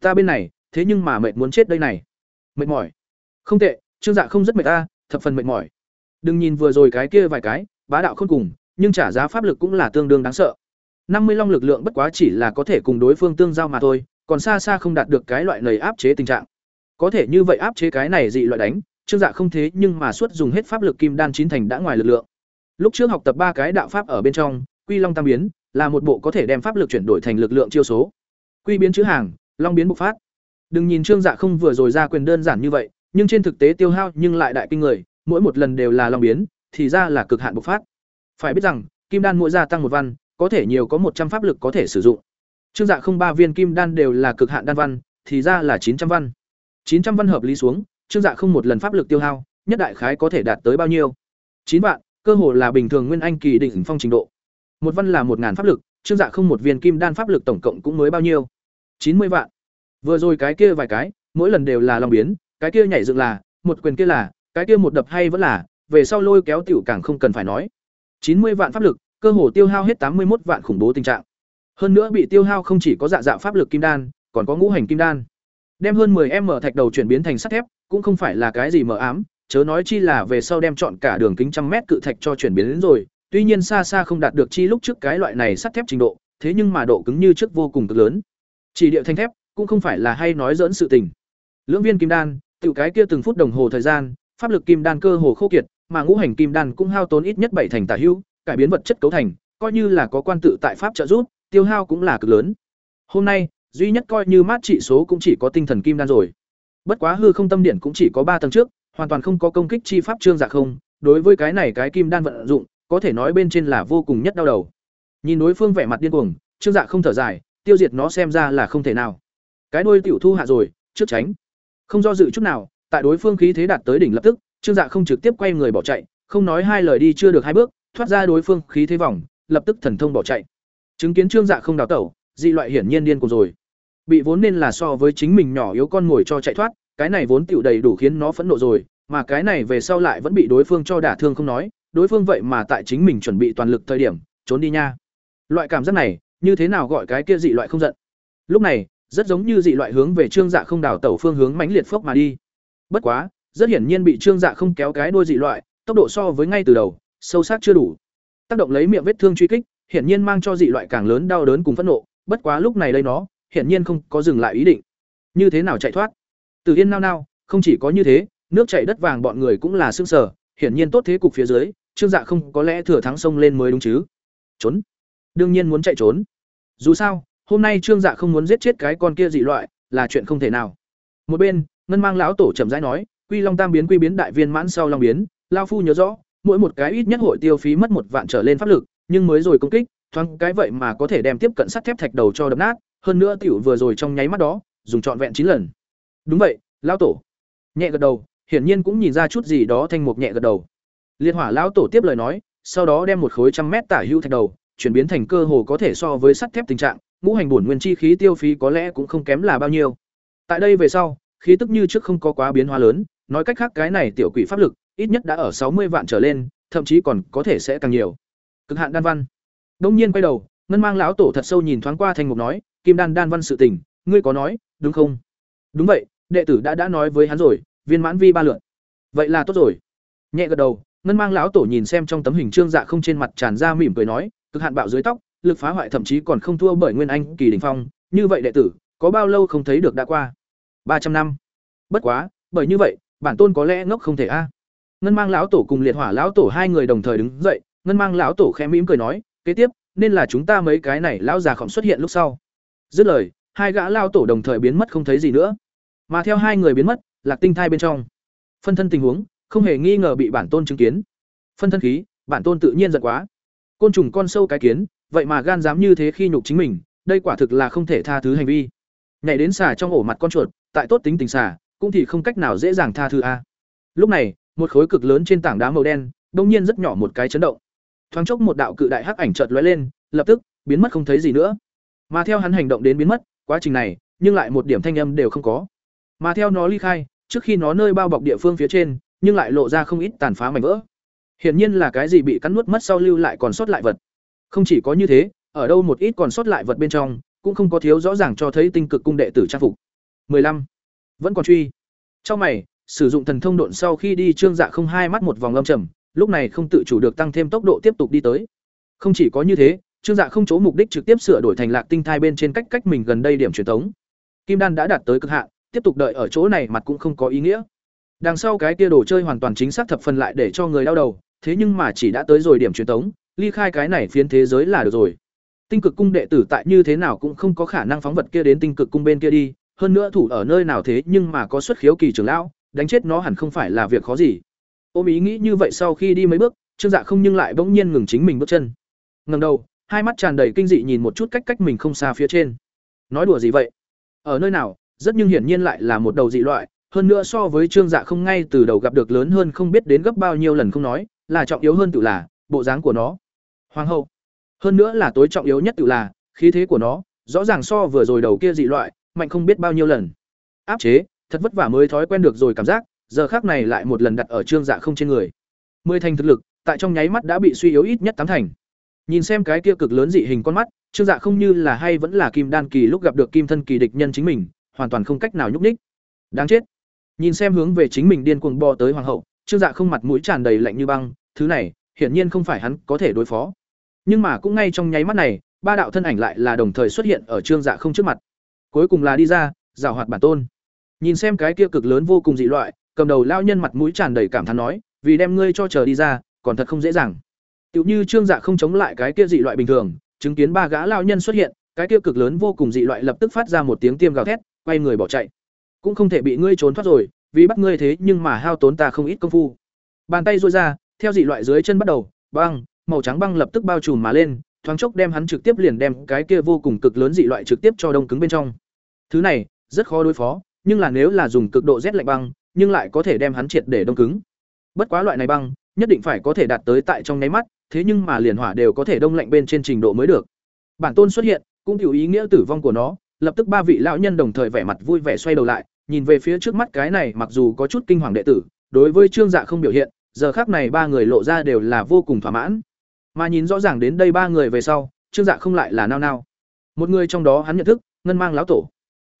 Ta bên này, thế nhưng mà mệt muốn chết đây này. Mệt mỏi. Không tệ, trương dạ không rất mệt ta, thập phần mệt mỏi. Đừng nhìn vừa rồi cái kia vài cái, bá đạo không cùng, nhưng trả giá pháp lực cũng là tương đương đáng sợ. Năm mươi long lực lượng bất quá chỉ là có thể cùng đối phương tương giao mà thôi, còn xa xa không đạt được cái loại lời áp chế tình trạng. Có thể như vậy áp chế cái này dị loại đánh trương dạ không thế nhưng mà suốt dùng hết pháp lực kim đan chín thành đã ngoài lực lượng. Lúc trước học tập ba cái đạo pháp ở bên trong, quy long tam biến, là một bộ có thể đem pháp lực chuyển đổi thành lực lượng chiêu số. Quy biến chữ hàng, long biến bộc phát. Đừng nhìn trương dạ không vừa rồi ra quyền đơn giản như vậy, nhưng trên thực tế tiêu hao nhưng lại đại kinh người, mỗi một lần đều là long biến, thì ra là cực hạn bộc phát. Phải biết rằng, kim đan mỗi gia tăng một văn, có thể nhiều có một trăm pháp lực có thể sử dụng. Trương dạ không ba viên kim đan đều là cực hạn đan văn, thì ra là chín trăm văn. Chín trăm văn hợp lý xuống trương dạ không một lần pháp lực tiêu hao, nhất đại khái có thể đạt tới bao nhiêu? Chín vạn, cơ hồ là bình thường nguyên anh kỳ đỉnh phong trình độ. Một văn là một ngàn pháp lực, trương dạ không một viên kim đan pháp lực tổng cộng cũng mới bao nhiêu? Chín mươi vạn. Vừa rồi cái kia vài cái, mỗi lần đều là long biến, cái kia nhảy dựng là, một quyền kia là, cái kia một đập hay vẫn là, về sau lôi kéo tiểu càng không cần phải nói. Chín mươi vạn pháp lực, cơ hồ tiêu hao hết tám mươi một vạn khủng bố tình trạng. Hơn nữa bị tiêu hao không chỉ có dạ dạ pháp lực kim đan, còn có ngũ hành kim đan. Đem hơn 10 m thạch đầu chuyển biến thành sắt thép cũng không phải là cái gì mờ ám, chớ nói chi là về sau đem chọn cả đường kính trăm mét cự thạch cho chuyển biến đến rồi, tuy nhiên xa xa không đạt được chi lúc trước cái loại này sắt thép trình độ, thế nhưng mà độ cứng như trước vô cùng cực lớn. Chỉ địa thanh thép cũng không phải là hay nói dỡn sự tình. Lưỡng viên kim đan tự cái kia từng phút đồng hồ thời gian, pháp lực kim đan cơ hồ khô kiệt, mà ngũ hành kim đan cũng hao tốn ít nhất bảy thành tả hữu, cải biến vật chất cấu thành, coi như là có quan tự tại pháp trợ giúp, tiêu hao cũng là cực lớn. Hôm nay, duy nhất coi như mát trị số cũng chỉ có tinh thần kim đan rồi bất quá hư không tâm điện cũng chỉ có ba tầng trước, hoàn toàn không có công kích chi pháp trương dạ không, đối với cái này cái kim đan vận dụng, có thể nói bên trên là vô cùng nhất đau đầu. Nhìn đối phương vẻ mặt điên cuồng, trương dạ không thở dài, tiêu diệt nó xem ra là không thể nào. Cái đuôi tiểu thu hạ rồi, trước tránh. Không do dự chút nào, tại đối phương khí thế đạt tới đỉnh lập tức, trương dạ không trực tiếp quay người bỏ chạy, không nói hai lời đi chưa được hai bước, thoát ra đối phương khí thế vòng, lập tức thần thông bỏ chạy. Chứng kiến trương dạ không đào tẩu, dị loại hiển nhiên điên cuồng rồi bị vốn nên là so với chính mình nhỏ yếu con ngồi cho chạy thoát, cái này vốn tiểu đầy đủ khiến nó phẫn nộ rồi, mà cái này về sau lại vẫn bị đối phương cho đả thương không nói, đối phương vậy mà tại chính mình chuẩn bị toàn lực thời điểm, trốn đi nha. Loại cảm giác này, như thế nào gọi cái kia dị loại không giận? Lúc này, rất giống như dị loại hướng về trương dạ không đảo tẩu phương hướng mãnh liệt phốc mà đi. Bất quá, rất hiển nhiên bị trương dạ không kéo cái đuôi dị loại, tốc độ so với ngay từ đầu, sâu sắc chưa đủ. Tác động lấy miệng vết thương truy kích, hiển nhiên mang cho dị loại càng lớn đau đớn cùng phẫn nộ, bất quá lúc này đây nó hiển nhiên không có dừng lại ý định. Như thế nào chạy thoát? Từ yên nao nao, không chỉ có như thế, nước chảy đất vàng bọn người cũng là xương sờ, hiển nhiên tốt thế cục phía dưới, trương dạ không có lẽ thừa thắng sông lên mới đúng chứ. Trốn. Đương nhiên muốn chạy trốn. Dù sao, hôm nay trương dạ không muốn giết chết cái con kia dị loại, là chuyện không thể nào. Một bên, ngân mang lão tổ chậm rãi nói, quy long tam biến quy biến đại viên mãn sau long biến, lao phu nhớ rõ, mỗi một cái ít nhất hội tiêu phí mất một vạn trở lên pháp lực, nhưng mới rồi công kích, thoáng cái vậy mà có thể đem tiếp cận sắt thép thạch đầu cho đập nát hơn nữa tiểu vừa rồi trong nháy mắt đó, dùng trọn vẹn chín lần. Đúng vậy, lão tổ. Nhẹ gật đầu, hiển nhiên cũng nhìn ra chút gì đó thanh mục nhẹ gật đầu. Liệt hỏa lão tổ tiếp lời nói, sau đó đem một khối trăm mét tả hữu thạch đầu, chuyển biến thành cơ hồ có thể so với sắt thép tình trạng, ngũ hành bổn nguyên chi khí tiêu phí có lẽ cũng không kém là bao nhiêu. Tại đây về sau, khí tức như trước không có quá biến hóa lớn, nói cách khác cái này tiểu quỷ pháp lực, ít nhất đã ở sáu mươi vạn trở lên, thậm chí còn có thể sẽ càng nhiều. Cực hạn đan văn. Đông nhiên quay đầu, ngân mang lão tổ thật sâu nhìn thoáng qua thành mục nói kim đan đan văn sự tình, ngươi có nói, đúng không? Đúng vậy, đệ tử đã đã nói với hắn rồi, viên mãn vi ba lượn. Vậy là tốt rồi. Nhẹ gật đầu, ngân mang lão tổ nhìn xem trong tấm hình trương dạ không trên mặt tràn ra mỉm cười nói, cực hạn bạo dưới tóc, lực phá hoại thậm chí còn không thua bởi nguyên anh kỳ đình phong, như vậy đệ tử, có bao lâu không thấy được đã qua? Ba trăm năm. Bất quá, bởi như vậy, bản tôn có lẽ ngốc không thể a. Ngân mang lão tổ cùng liệt hỏa lão tổ hai người đồng thời đứng dậy, ngân mang lão tổ khẽ mỉm cười nói, kế tiếp, nên là chúng ta mấy cái này lão già khổng xuất hiện lúc sau dứt lời hai gã lao tổ đồng thời biến mất không thấy gì nữa. Mà theo hai người biến mất lạc tinh thai bên trong. Phân thân tình huống không hề nghi ngờ bị bản tôn chứng kiến. Phân thân khí bản tôn tự nhiên giận quá. Côn trùng con sâu cái kiến vậy mà gan dám như thế khi nhục chính mình đây quả thực là không thể tha thứ hành vi. Nhảy đến xả trong ổ mặt con chuột tại tốt tính tình xả, cũng thì không cách nào dễ dàng tha thứ a. Lúc này một khối cực lớn trên tảng đá màu đen bỗng nhiên rất nhỏ một cái chấn động. Thoáng chốc một đạo cự đại hắc ảnh chợt lóe lên lập tức biến mất không thấy gì nữa mà theo hắn hành động đến biến mất, quá trình này, nhưng lại một điểm thanh âm đều không có. Mà theo nó ly khai, trước khi nó nơi bao bọc địa phương phía trên, nhưng lại lộ ra không ít tàn phá mảnh vỡ. Hiển nhiên là cái gì bị cắn nuốt mất sau lưu lại còn sót lại vật. Không chỉ có như thế, ở đâu một ít còn sót lại vật bên trong, cũng không có thiếu rõ ràng cho thấy tinh cực cung đệ tử trang phục. 15. vẫn còn truy. Trong mày, sử dụng thần thông độn sau khi đi trương dạ không hai mắt một vòng lâm trầm, lúc này không tự chủ được tăng thêm tốc độ tiếp tục đi tới. Không chỉ có như thế trương dạ không chỗ mục đích trực tiếp sửa đổi thành lạc tinh thai bên trên cách cách mình gần đây điểm truyền thống. Kim đan đã đạt tới cực hạn, tiếp tục đợi ở chỗ này mặt cũng không có ý nghĩa. Đằng sau cái kia đồ chơi hoàn toàn chính xác thập phần lại để cho người đau đầu, thế nhưng mà chỉ đã tới rồi điểm truyền thống, ly khai cái này phiến thế giới là được rồi. Tinh cực cung đệ tử tại như thế nào cũng không có khả năng phóng vật kia đến tinh cực cung bên kia đi, hơn nữa thủ ở nơi nào thế nhưng mà có xuất khiếu kỳ trưởng lão, đánh chết nó hẳn không phải là việc khó gì. Ôm ý nghĩ như vậy sau khi đi mấy bước, trương dạ không nhưng lại bỗng nhiên ngừng chính mình bước chân. Ngẩng đầu hai mắt tràn đầy kinh dị nhìn một chút cách cách mình không xa phía trên. Nói đùa gì vậy? Ở nơi nào, rất nhưng hiển nhiên lại là một đầu dị loại, hơn nữa so với trương dạ không ngay từ đầu gặp được lớn hơn không biết đến gấp bao nhiêu lần không nói, là trọng yếu hơn tự là, bộ dáng của nó. Hoàng hậu. Hơn nữa là tối trọng yếu nhất tự là, khí thế của nó, rõ ràng so vừa rồi đầu kia dị loại, mạnh không biết bao nhiêu lần. Áp chế, thật vất vả mới thói quen được rồi cảm giác, giờ khác này lại một lần đặt ở trương dạ không trên người. Mười thành thực lực, tại trong nháy mắt đã bị suy yếu ít nhất tám thành nhìn xem cái kia cực lớn dị hình con mắt, trương dạ không như là hay vẫn là kim đan kỳ lúc gặp được kim thân kỳ địch nhân chính mình, hoàn toàn không cách nào nhúc ních đáng chết. Nhìn xem hướng về chính mình điên cuồng bò tới hoàng hậu, trương dạ không mặt mũi tràn đầy lạnh như băng, thứ này, hiển nhiên không phải hắn có thể đối phó. Nhưng mà cũng ngay trong nháy mắt này, ba đạo thân ảnh lại là đồng thời xuất hiện ở trương dạ không trước mặt. Cuối cùng là đi ra giảo hoạt bản tôn. Nhìn xem cái kia cực lớn vô cùng dị loại, cầm đầu lao nhân mặt mũi tràn đầy cảm thán nói, vì đem ngươi cho chờ đi ra, còn thật không dễ dàng tựu như trương dạ không chống lại cái kia dị loại bình thường, chứng kiến ba gã lao nhân xuất hiện, cái kia cực lớn vô cùng dị loại lập tức phát ra một tiếng tiêm gào thét, quay người bỏ chạy. Cũng không thể bị ngươi trốn thoát rồi, vì bắt ngươi thế nhưng mà hao tốn ta không ít công phu. Bàn tay duỗi ra, theo dị loại dưới chân bắt đầu, băng, màu trắng băng lập tức bao trùm mà lên, thoáng chốc đem hắn trực tiếp liền đem cái kia vô cùng cực lớn dị loại trực tiếp cho đông cứng bên trong. Thứ này, rất khó đối phó, nhưng là nếu là dùng cực độ rét lạnh băng, nhưng lại có thể đem hắn triệt để đông cứng. Bất quá loại này băng nhất định phải có thể đạt tới tại trong nháy mắt, thế nhưng mà liền hỏa đều có thể đông lạnh bên trên trình độ mới được. Bản tôn xuất hiện, cũng hiểu ý nghĩa tử vong của nó, lập tức ba vị lão nhân đồng thời vẻ mặt vui vẻ xoay đầu lại, nhìn về phía trước mắt cái này mặc dù có chút kinh hoàng đệ tử, đối với trương dạ không biểu hiện, giờ khác này ba người lộ ra đều là vô cùng thỏa mãn. Mà nhìn rõ ràng đến đây ba người về sau, trương dạ không lại là nao nao. Một người trong đó hắn nhận thức, ngân mang lão tổ.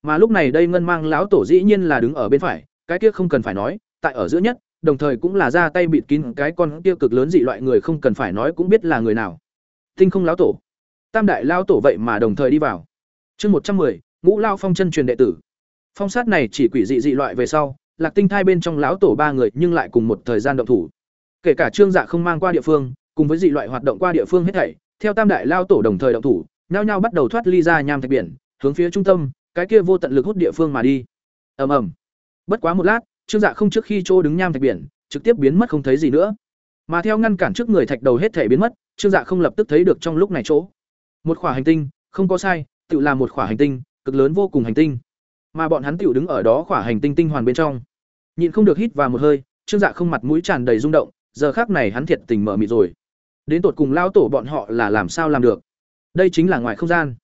Mà lúc này đây ngân mang lão tổ dĩ nhiên là đứng ở bên phải, cái kia không cần phải nói, tại ở giữa nhất đồng thời cũng là ra tay bịt kín cái con kia cực lớn dị loại người không cần phải nói cũng biết là người nào. Tinh không lão tổ. Tam đại lão tổ vậy mà đồng thời đi vào. Chương một trăm 110, Ngũ Lao Phong chân truyền đệ tử. Phong sát này chỉ quỷ dị dị loại về sau, Lạc Tinh thai bên trong lão tổ ba người nhưng lại cùng một thời gian động thủ. Kể cả Trương Dạ không mang qua địa phương, cùng với dị loại hoạt động qua địa phương hết thảy, theo tam đại lao tổ đồng thời động thủ, nhao nhao bắt đầu thoát ly ra nham thạch biển, hướng phía trung tâm, cái kia vô tận lực hút địa phương mà đi. Ầm ầm. Bất quá một lát, Trương Dạ không trước khi trô đứng nham thạch biển, trực tiếp biến mất không thấy gì nữa. Mà theo ngăn cản trước người thạch đầu hết thể biến mất, Trương Dạ không lập tức thấy được trong lúc này chỗ. Một khỏa hành tinh, không có sai, tự là một khỏa hành tinh, cực lớn vô cùng hành tinh. Mà bọn hắn tiểu đứng ở đó khỏa hành tinh tinh hoàn bên trong. Nhịn không được hít vào một hơi, Trương Dạ không mặt mũi tràn đầy rung động, giờ khác này hắn thiệt tình mở mịt rồi. Đến tột cùng lao tổ bọn họ là làm sao làm được? Đây chính là ngoài không gian.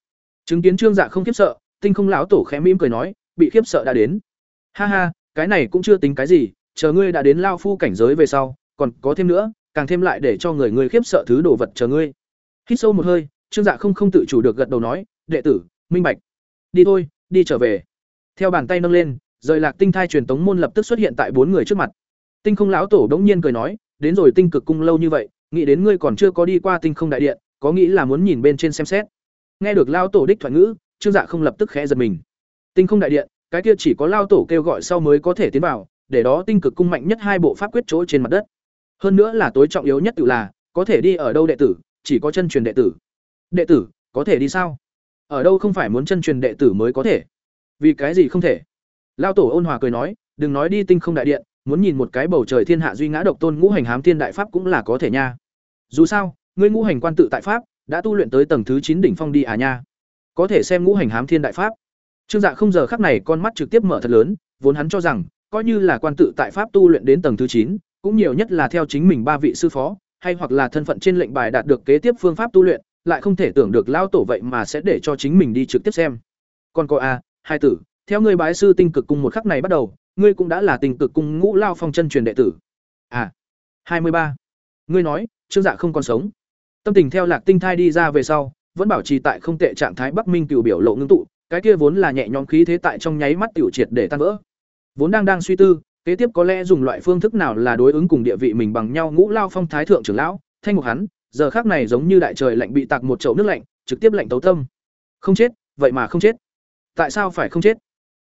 Chứng kiến Trương Dạ không khiếp sợ, Tinh Không lão tổ khẽ mỉm cười nói, bị khiếp sợ đã đến. Ha ha, cái này cũng chưa tính cái gì, chờ ngươi đã đến lao phu cảnh giới về sau, còn có thêm nữa, càng thêm lại để cho người ngươi khiếp sợ thứ đồ vật chờ ngươi. Hít sâu một hơi, Trương Dạ không không tự chủ được gật đầu nói, đệ tử, minh bạch. Đi thôi, đi trở về. Theo bàn tay nâng lên, rời lạc tinh thai truyền tống môn lập tức xuất hiện tại bốn người trước mặt. Tinh không lão tổ đống nhiên cười nói, đến rồi tinh cực cung lâu như vậy, nghĩ đến ngươi còn chưa có đi qua tinh không đại điện, có nghĩ là muốn nhìn bên trên xem xét. Nghe được lao tổ đích thoại ngữ, Trương Dạ không lập tức khẽ giật mình. Tinh không đại điện, cái kia chỉ có lao tổ kêu gọi sau mới có thể tiến vào, để đó tinh cực cung mạnh nhất hai bộ pháp quyết chỗ trên mặt đất. Hơn nữa là tối trọng yếu nhất tự là, có thể đi ở đâu đệ tử, chỉ có chân truyền đệ tử. Đệ tử, có thể đi sao? Ở đâu không phải muốn chân truyền đệ tử mới có thể? Vì cái gì không thể? Lao tổ ôn hòa cười nói, đừng nói đi tinh không đại điện, muốn nhìn một cái bầu trời thiên hạ duy ngã độc tôn ngũ hành hám thiên đại pháp cũng là có thể nha. Dù sao, ngươi ngũ hành quan tự tại pháp đã tu luyện tới tầng thứ chín đỉnh phong đi à nha. Có thể xem ngũ hành hám thiên đại pháp. Trương Dạ không giờ khắc này con mắt trực tiếp mở thật lớn, vốn hắn cho rằng, coi như là quan tự tại pháp tu luyện đến tầng thứ chín, cũng nhiều nhất là theo chính mình ba vị sư phó, hay hoặc là thân phận trên lệnh bài đạt được kế tiếp phương pháp tu luyện, lại không thể tưởng được lao tổ vậy mà sẽ để cho chính mình đi trực tiếp xem. Còn cô a, hai tử, theo ngươi bái sư tinh cực cung một khắc này bắt đầu, ngươi cũng đã là tinh cực cung ngũ lao phong chân truyền đệ tử. À, hai mươi ba. Ngươi nói, Trương Dạ không còn sống. Tâm tình theo Lạc Tinh thai đi ra về sau, vẫn bảo trì tại không tệ trạng thái Bắc Minh cửu biểu lộ ngưng tụ, cái kia vốn là nhẹ nhõm khí thế tại trong nháy mắt tiểu triệt để tan vỡ. Vốn đang đang suy tư, kế tiếp có lẽ dùng loại phương thức nào là đối ứng cùng địa vị mình bằng nhau ngũ lao phong thái thượng trưởng lão, thanh ngục hắn, giờ khác này giống như đại trời lạnh bị tạc một chậu nước lạnh, trực tiếp lạnh tấu tâm. Không chết, vậy mà không chết. Tại sao phải không chết?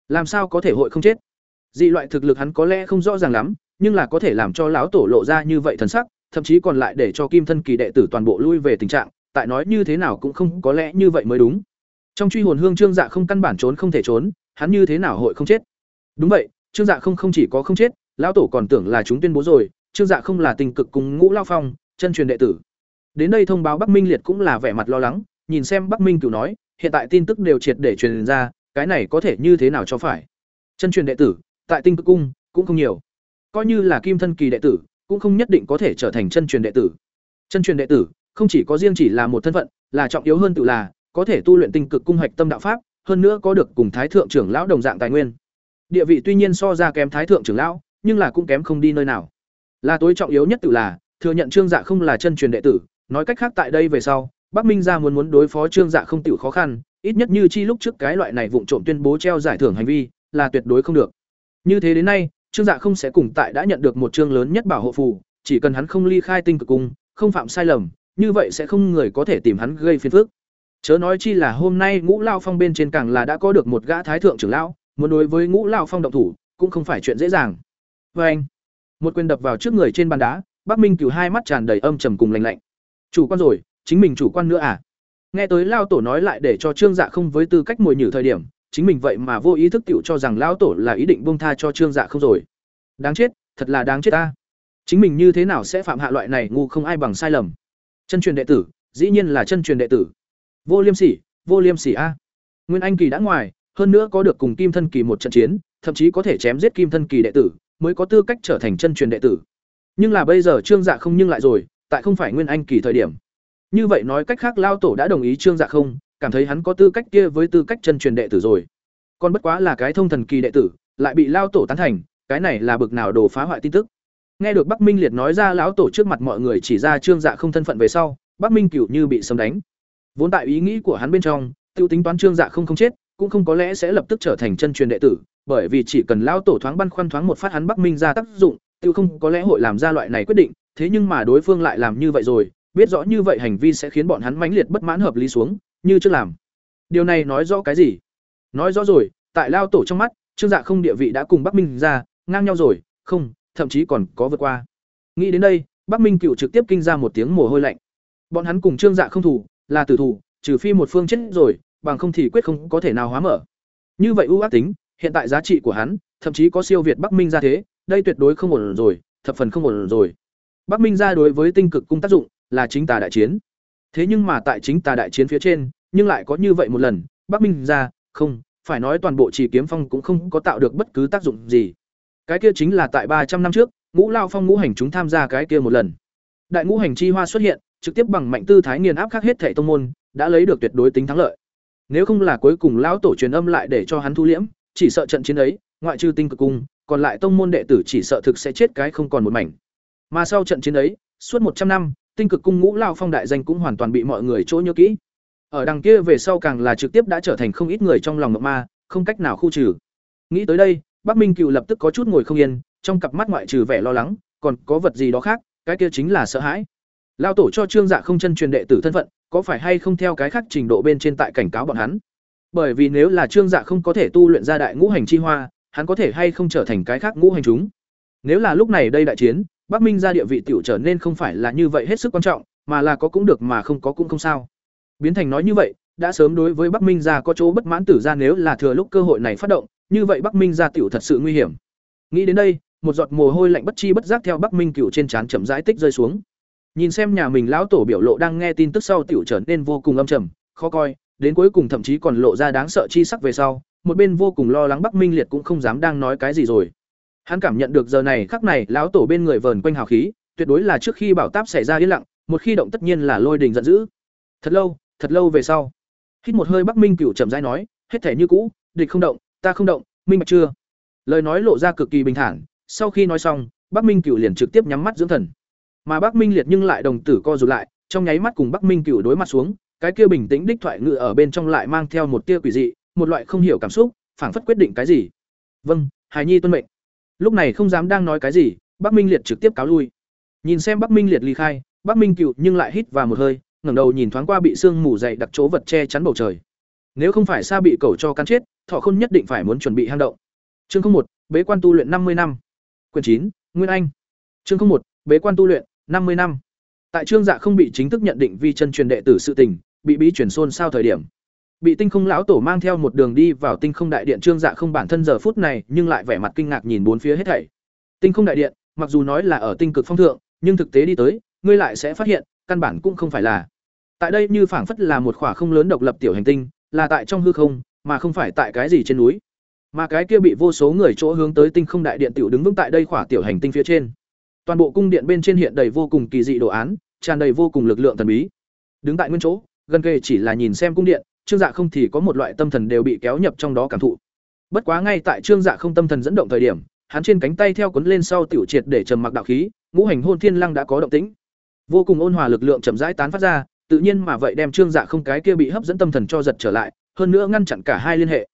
Làm sao có thể hội không chết? Dị loại thực lực hắn có lẽ không rõ ràng lắm, nhưng là có thể làm cho lão tổ lộ ra như vậy thần sắc, thậm chí còn lại để cho kim thân kỳ đệ tử toàn bộ lui về tình trạng, tại nói như thế nào cũng không có lẽ như vậy mới đúng. Trong truy hồn hương trương dạ không căn bản trốn không thể trốn, hắn như thế nào hội không chết? Đúng vậy, trương dạ không không chỉ có không chết, lão tổ còn tưởng là chúng tuyên bố rồi, trương dạ không là tình cực cùng ngũ lao phong, chân truyền đệ tử. Đến đây thông báo Bắc Minh Liệt cũng là vẻ mặt lo lắng, nhìn xem Bắc Minh cửu nói, hiện tại tin tức đều triệt để truyền ra, cái này có thể như thế nào cho phải? Chân truyền đệ tử, tại tinh cực cung cũng không nhiều coi như là kim thân kỳ đệ tử cũng không nhất định có thể trở thành chân truyền đệ tử chân truyền đệ tử không chỉ có riêng chỉ là một thân phận là trọng yếu hơn tự là có thể tu luyện tinh cực cung hoạch tâm đạo pháp hơn nữa có được cùng thái thượng trưởng lão đồng dạng tài nguyên. Địa vị tuy nhiên so ra kém thái thượng trưởng lão nhưng là cũng kém không đi nơi nào. Là tối trọng yếu nhất tự là thừa nhận trương dạ không là chân truyền đệ tử nói cách khác tại đây về sau bắc minh gia muốn muốn đối phó trương dạ không tiểu khó khăn ít nhất như chi lúc trước cái loại này vụng trộm tuyên bố treo giải thưởng hành vi là tuyệt đối không được. Như thế đến nay, Trương Dạ không sẽ cùng tại đã nhận được một chương lớn nhất bảo hộ phù, chỉ cần hắn không ly khai tinh cực cung, không phạm sai lầm, như vậy sẽ không người có thể tìm hắn gây phiền phức. Chớ nói chi là hôm nay Ngũ Lao Phong bên trên càng là đã có được một gã thái thượng trưởng lão, muốn đối với Ngũ Lao Phong động thủ, cũng không phải chuyện dễ dàng. vê anh, một quyền đập vào trước người trên bàn đá, Bắc Minh Cửu hai mắt tràn đầy âm trầm cùng lạnh lạnh. Chủ quan rồi, chính mình chủ quan nữa à? Nghe tới Lao tổ nói lại để cho Trương Dạ không với tư cách mồi nhử thời điểm, chính mình vậy mà vô ý thức tựu cho rằng lão tổ là ý định buông tha cho trương dạ không rồi đáng chết thật là đáng chết ta chính mình như thế nào sẽ phạm hạ loại này ngu không ai bằng sai lầm chân truyền đệ tử dĩ nhiên là chân truyền đệ tử vô liêm sỉ vô liêm sỉ a nguyên anh kỳ đã ngoài hơn nữa có được cùng kim thân kỳ một trận chiến thậm chí có thể chém giết kim thân kỳ đệ tử mới có tư cách trở thành chân truyền đệ tử nhưng là bây giờ trương dạ không nhưng lại rồi tại không phải nguyên anh kỳ thời điểm như vậy nói cách khác lao tổ đã đồng ý trương dạ không cảm thấy hắn có tư cách kia với tư cách chân truyền đệ tử rồi. Còn bất quá là cái thông thần kỳ đệ tử, lại bị lao tổ tán thành, cái này là bực nào đồ phá hoại tin tức. Nghe được Bắc Minh Liệt nói ra lão tổ trước mặt mọi người chỉ ra Trương Dạ không thân phận về sau, Bắc Minh Cửu như bị sấm đánh. Vốn tại ý nghĩ của hắn bên trong, tiêu tính toán Trương Dạ không không chết, cũng không có lẽ sẽ lập tức trở thành chân truyền đệ tử, bởi vì chỉ cần lão tổ thoáng băn khoăn thoáng một phát hắn Bắc Minh ra tác dụng, tiêu không có lẽ hội làm ra loại này quyết định thế nhưng mà đối phương lại làm như vậy rồi biết rõ như vậy hành vi sẽ khiến bọn hắn mãnh liệt bất mãn hợp lý xuống như chưa làm. Điều này nói rõ cái gì? Nói rõ rồi tại lao tổ trong mắt trương dạ không địa vị đã cùng bắc minh ra ngang nhau rồi không thậm chí còn có vượt qua. Nghĩ đến đây bắc minh cựu trực tiếp kinh ra một tiếng mồ hôi lạnh. Bọn hắn cùng trương dạ không thủ là tử thủ, trừ phi một phương chết rồi, bằng không thì quyết không có thể nào hóa mở. Như vậy ưu ác tính, hiện tại giá trị của hắn, thậm chí có siêu việt bắc minh ra thế, đây tuyệt đối không ổn rồi, thập phần không ổn rồi. Bắc minh ra đối với tinh cực cung tác dụng là chính tà đại chiến. Thế nhưng mà tại chính tà đại chiến phía trên, nhưng lại có như vậy một lần, bắc minh ra, không, phải nói toàn bộ chỉ kiếm phong cũng không có tạo được bất cứ tác dụng gì. Cái kia chính là tại ba trăm năm trước, ngũ lao phong ngũ hành chúng tham gia cái kia một lần. Đại ngũ hành chi hoa xuất hiện trực tiếp bằng mạnh tư thái nghiền áp khác hết thệ tông môn, đã lấy được tuyệt đối tính thắng lợi. Nếu không là cuối cùng lão tổ truyền âm lại để cho hắn thu liễm, chỉ sợ trận chiến ấy, ngoại trừ tinh cực cung, còn lại tông môn đệ tử chỉ sợ thực sẽ chết cái không còn một mảnh. Mà sau trận chiến ấy, suốt một trăm năm, tinh cực cung ngũ lao phong đại danh cũng hoàn toàn bị mọi người chỗ nhớ kỹ. Ở đằng kia về sau càng là trực tiếp đã trở thành không ít người trong lòng ngọc ma, không cách nào khu trừ. Nghĩ tới đây, bắc minh cựu lập tức có chút ngồi không yên, trong cặp mắt ngoại trừ vẻ lo lắng, còn có vật gì đó khác, cái kia chính là sợ hãi lao tổ cho trương dạ không chân truyền đệ tử thân phận, có phải hay không theo cái khác trình độ bên trên tại cảnh cáo bọn hắn? Bởi vì nếu là trương dạ không có thể tu luyện ra đại ngũ hành chi hoa, hắn có thể hay không trở thành cái khác ngũ hành chúng? Nếu là lúc này đây đại chiến, bắc minh ra địa vị tiểu trở nên không phải là như vậy hết sức quan trọng, mà là có cũng được mà không có cũng không sao. Biến thành nói như vậy, đã sớm đối với bắc minh gia có chỗ bất mãn tử ra nếu là thừa lúc cơ hội này phát động, như vậy bắc minh gia tiểu thật sự nguy hiểm. Nghĩ đến đây, một giọt mồ hôi lạnh bất chi bất giác theo bắc minh cựu trên trán chậm rãi tích rơi xuống nhìn xem nhà mình lão tổ biểu lộ đang nghe tin tức sau tiểu trở nên vô cùng âm trầm, khó coi, đến cuối cùng thậm chí còn lộ ra đáng sợ chi sắc về sau, một bên vô cùng lo lắng bắc minh liệt cũng không dám đang nói cái gì rồi. Hắn cảm nhận được giờ này khắc này lão tổ bên người vờn quanh hào khí, tuyệt đối là trước khi bảo táp xảy ra yên lặng, một khi động tất nhiên là lôi đình giận dữ. Thật lâu thật lâu về sau, hít một hơi bắc minh cửu chậm rãi nói, hết thể như cũ, địch không động, ta không động, minh bạch chưa? Lời nói lộ ra cực kỳ bình thản, sau khi nói xong, bắc minh cửu liền trực tiếp nhắm mắt dưỡng thần mà bắc minh liệt nhưng lại đồng tử co rụt lại, trong nháy mắt cùng bắc minh cửu đối mặt xuống, cái kia bình tĩnh đích thoại ngự ở bên trong lại mang theo một tia quỷ dị, một loại không hiểu cảm xúc, phảng phất quyết định cái gì. Vâng hài nhi tuân mệnh. Lúc này không dám đang nói cái gì, bắc minh liệt trực tiếp cáo lui. Nhìn xem bắc minh liệt ly khai, bắc minh cựu nhưng lại hít vào một hơi, ngẩng đầu nhìn thoáng qua bị sương mù dày đặc chỗ vật che chắn bầu trời. Nếu không phải xa bị cầu cho cắn chết, thọ khôn nhất định phải muốn chuẩn bị hang động. Chương một, bế quan tu luyện năm mươi năm. Quyền chín, nguyên anh. Chương một, bế quan tu luyện năm mươi năm. Tại trương dạ không bị chính thức nhận định vi chân truyền đệ tử sự tình, bị bí chuyển xôn sao thời điểm. Bị tinh không lão tổ mang theo một đường đi vào tinh không đại điện trương dạ không bản thân giờ phút này, nhưng lại vẻ mặt kinh ngạc nhìn bốn phía hết thảy. Tinh không đại điện, mặc dù nói là ở tinh cực phong thượng, nhưng thực tế đi tới, ngươi lại sẽ phát hiện, căn bản cũng không phải là. Tại đây như phảng phất là một khỏa không lớn độc lập tiểu hành tinh, là tại trong hư không, mà không phải tại cái gì trên núi. Mà cái kia bị vô số người chỗ hướng tới tinh không đại điện tiểu đứng vững tại đây khỏa tiểu hành tinh phía trên toàn bộ cung điện bên trên hiện đầy vô cùng kỳ dị đồ án, tràn đầy vô cùng lực lượng thần bí. Đứng tại nguyên chỗ, gần kề chỉ là nhìn xem cung điện, trương dạ không thì có một loại tâm thần đều bị kéo nhập trong đó cảm thụ. Bất quá ngay tại trương dạ không tâm thần dẫn động thời điểm, hắn trên cánh tay theo cuốn lên sau tiểu triệt để trầm mặc đạo khí, ngũ hành hôn thiên lăng đã có động tĩnh. Vô cùng ôn hòa lực lượng chậm rãi tán phát ra, tự nhiên mà vậy đem trương dạ không cái kia bị hấp dẫn tâm thần cho giật trở lại, hơn nữa ngăn chặn cả hai liên hệ.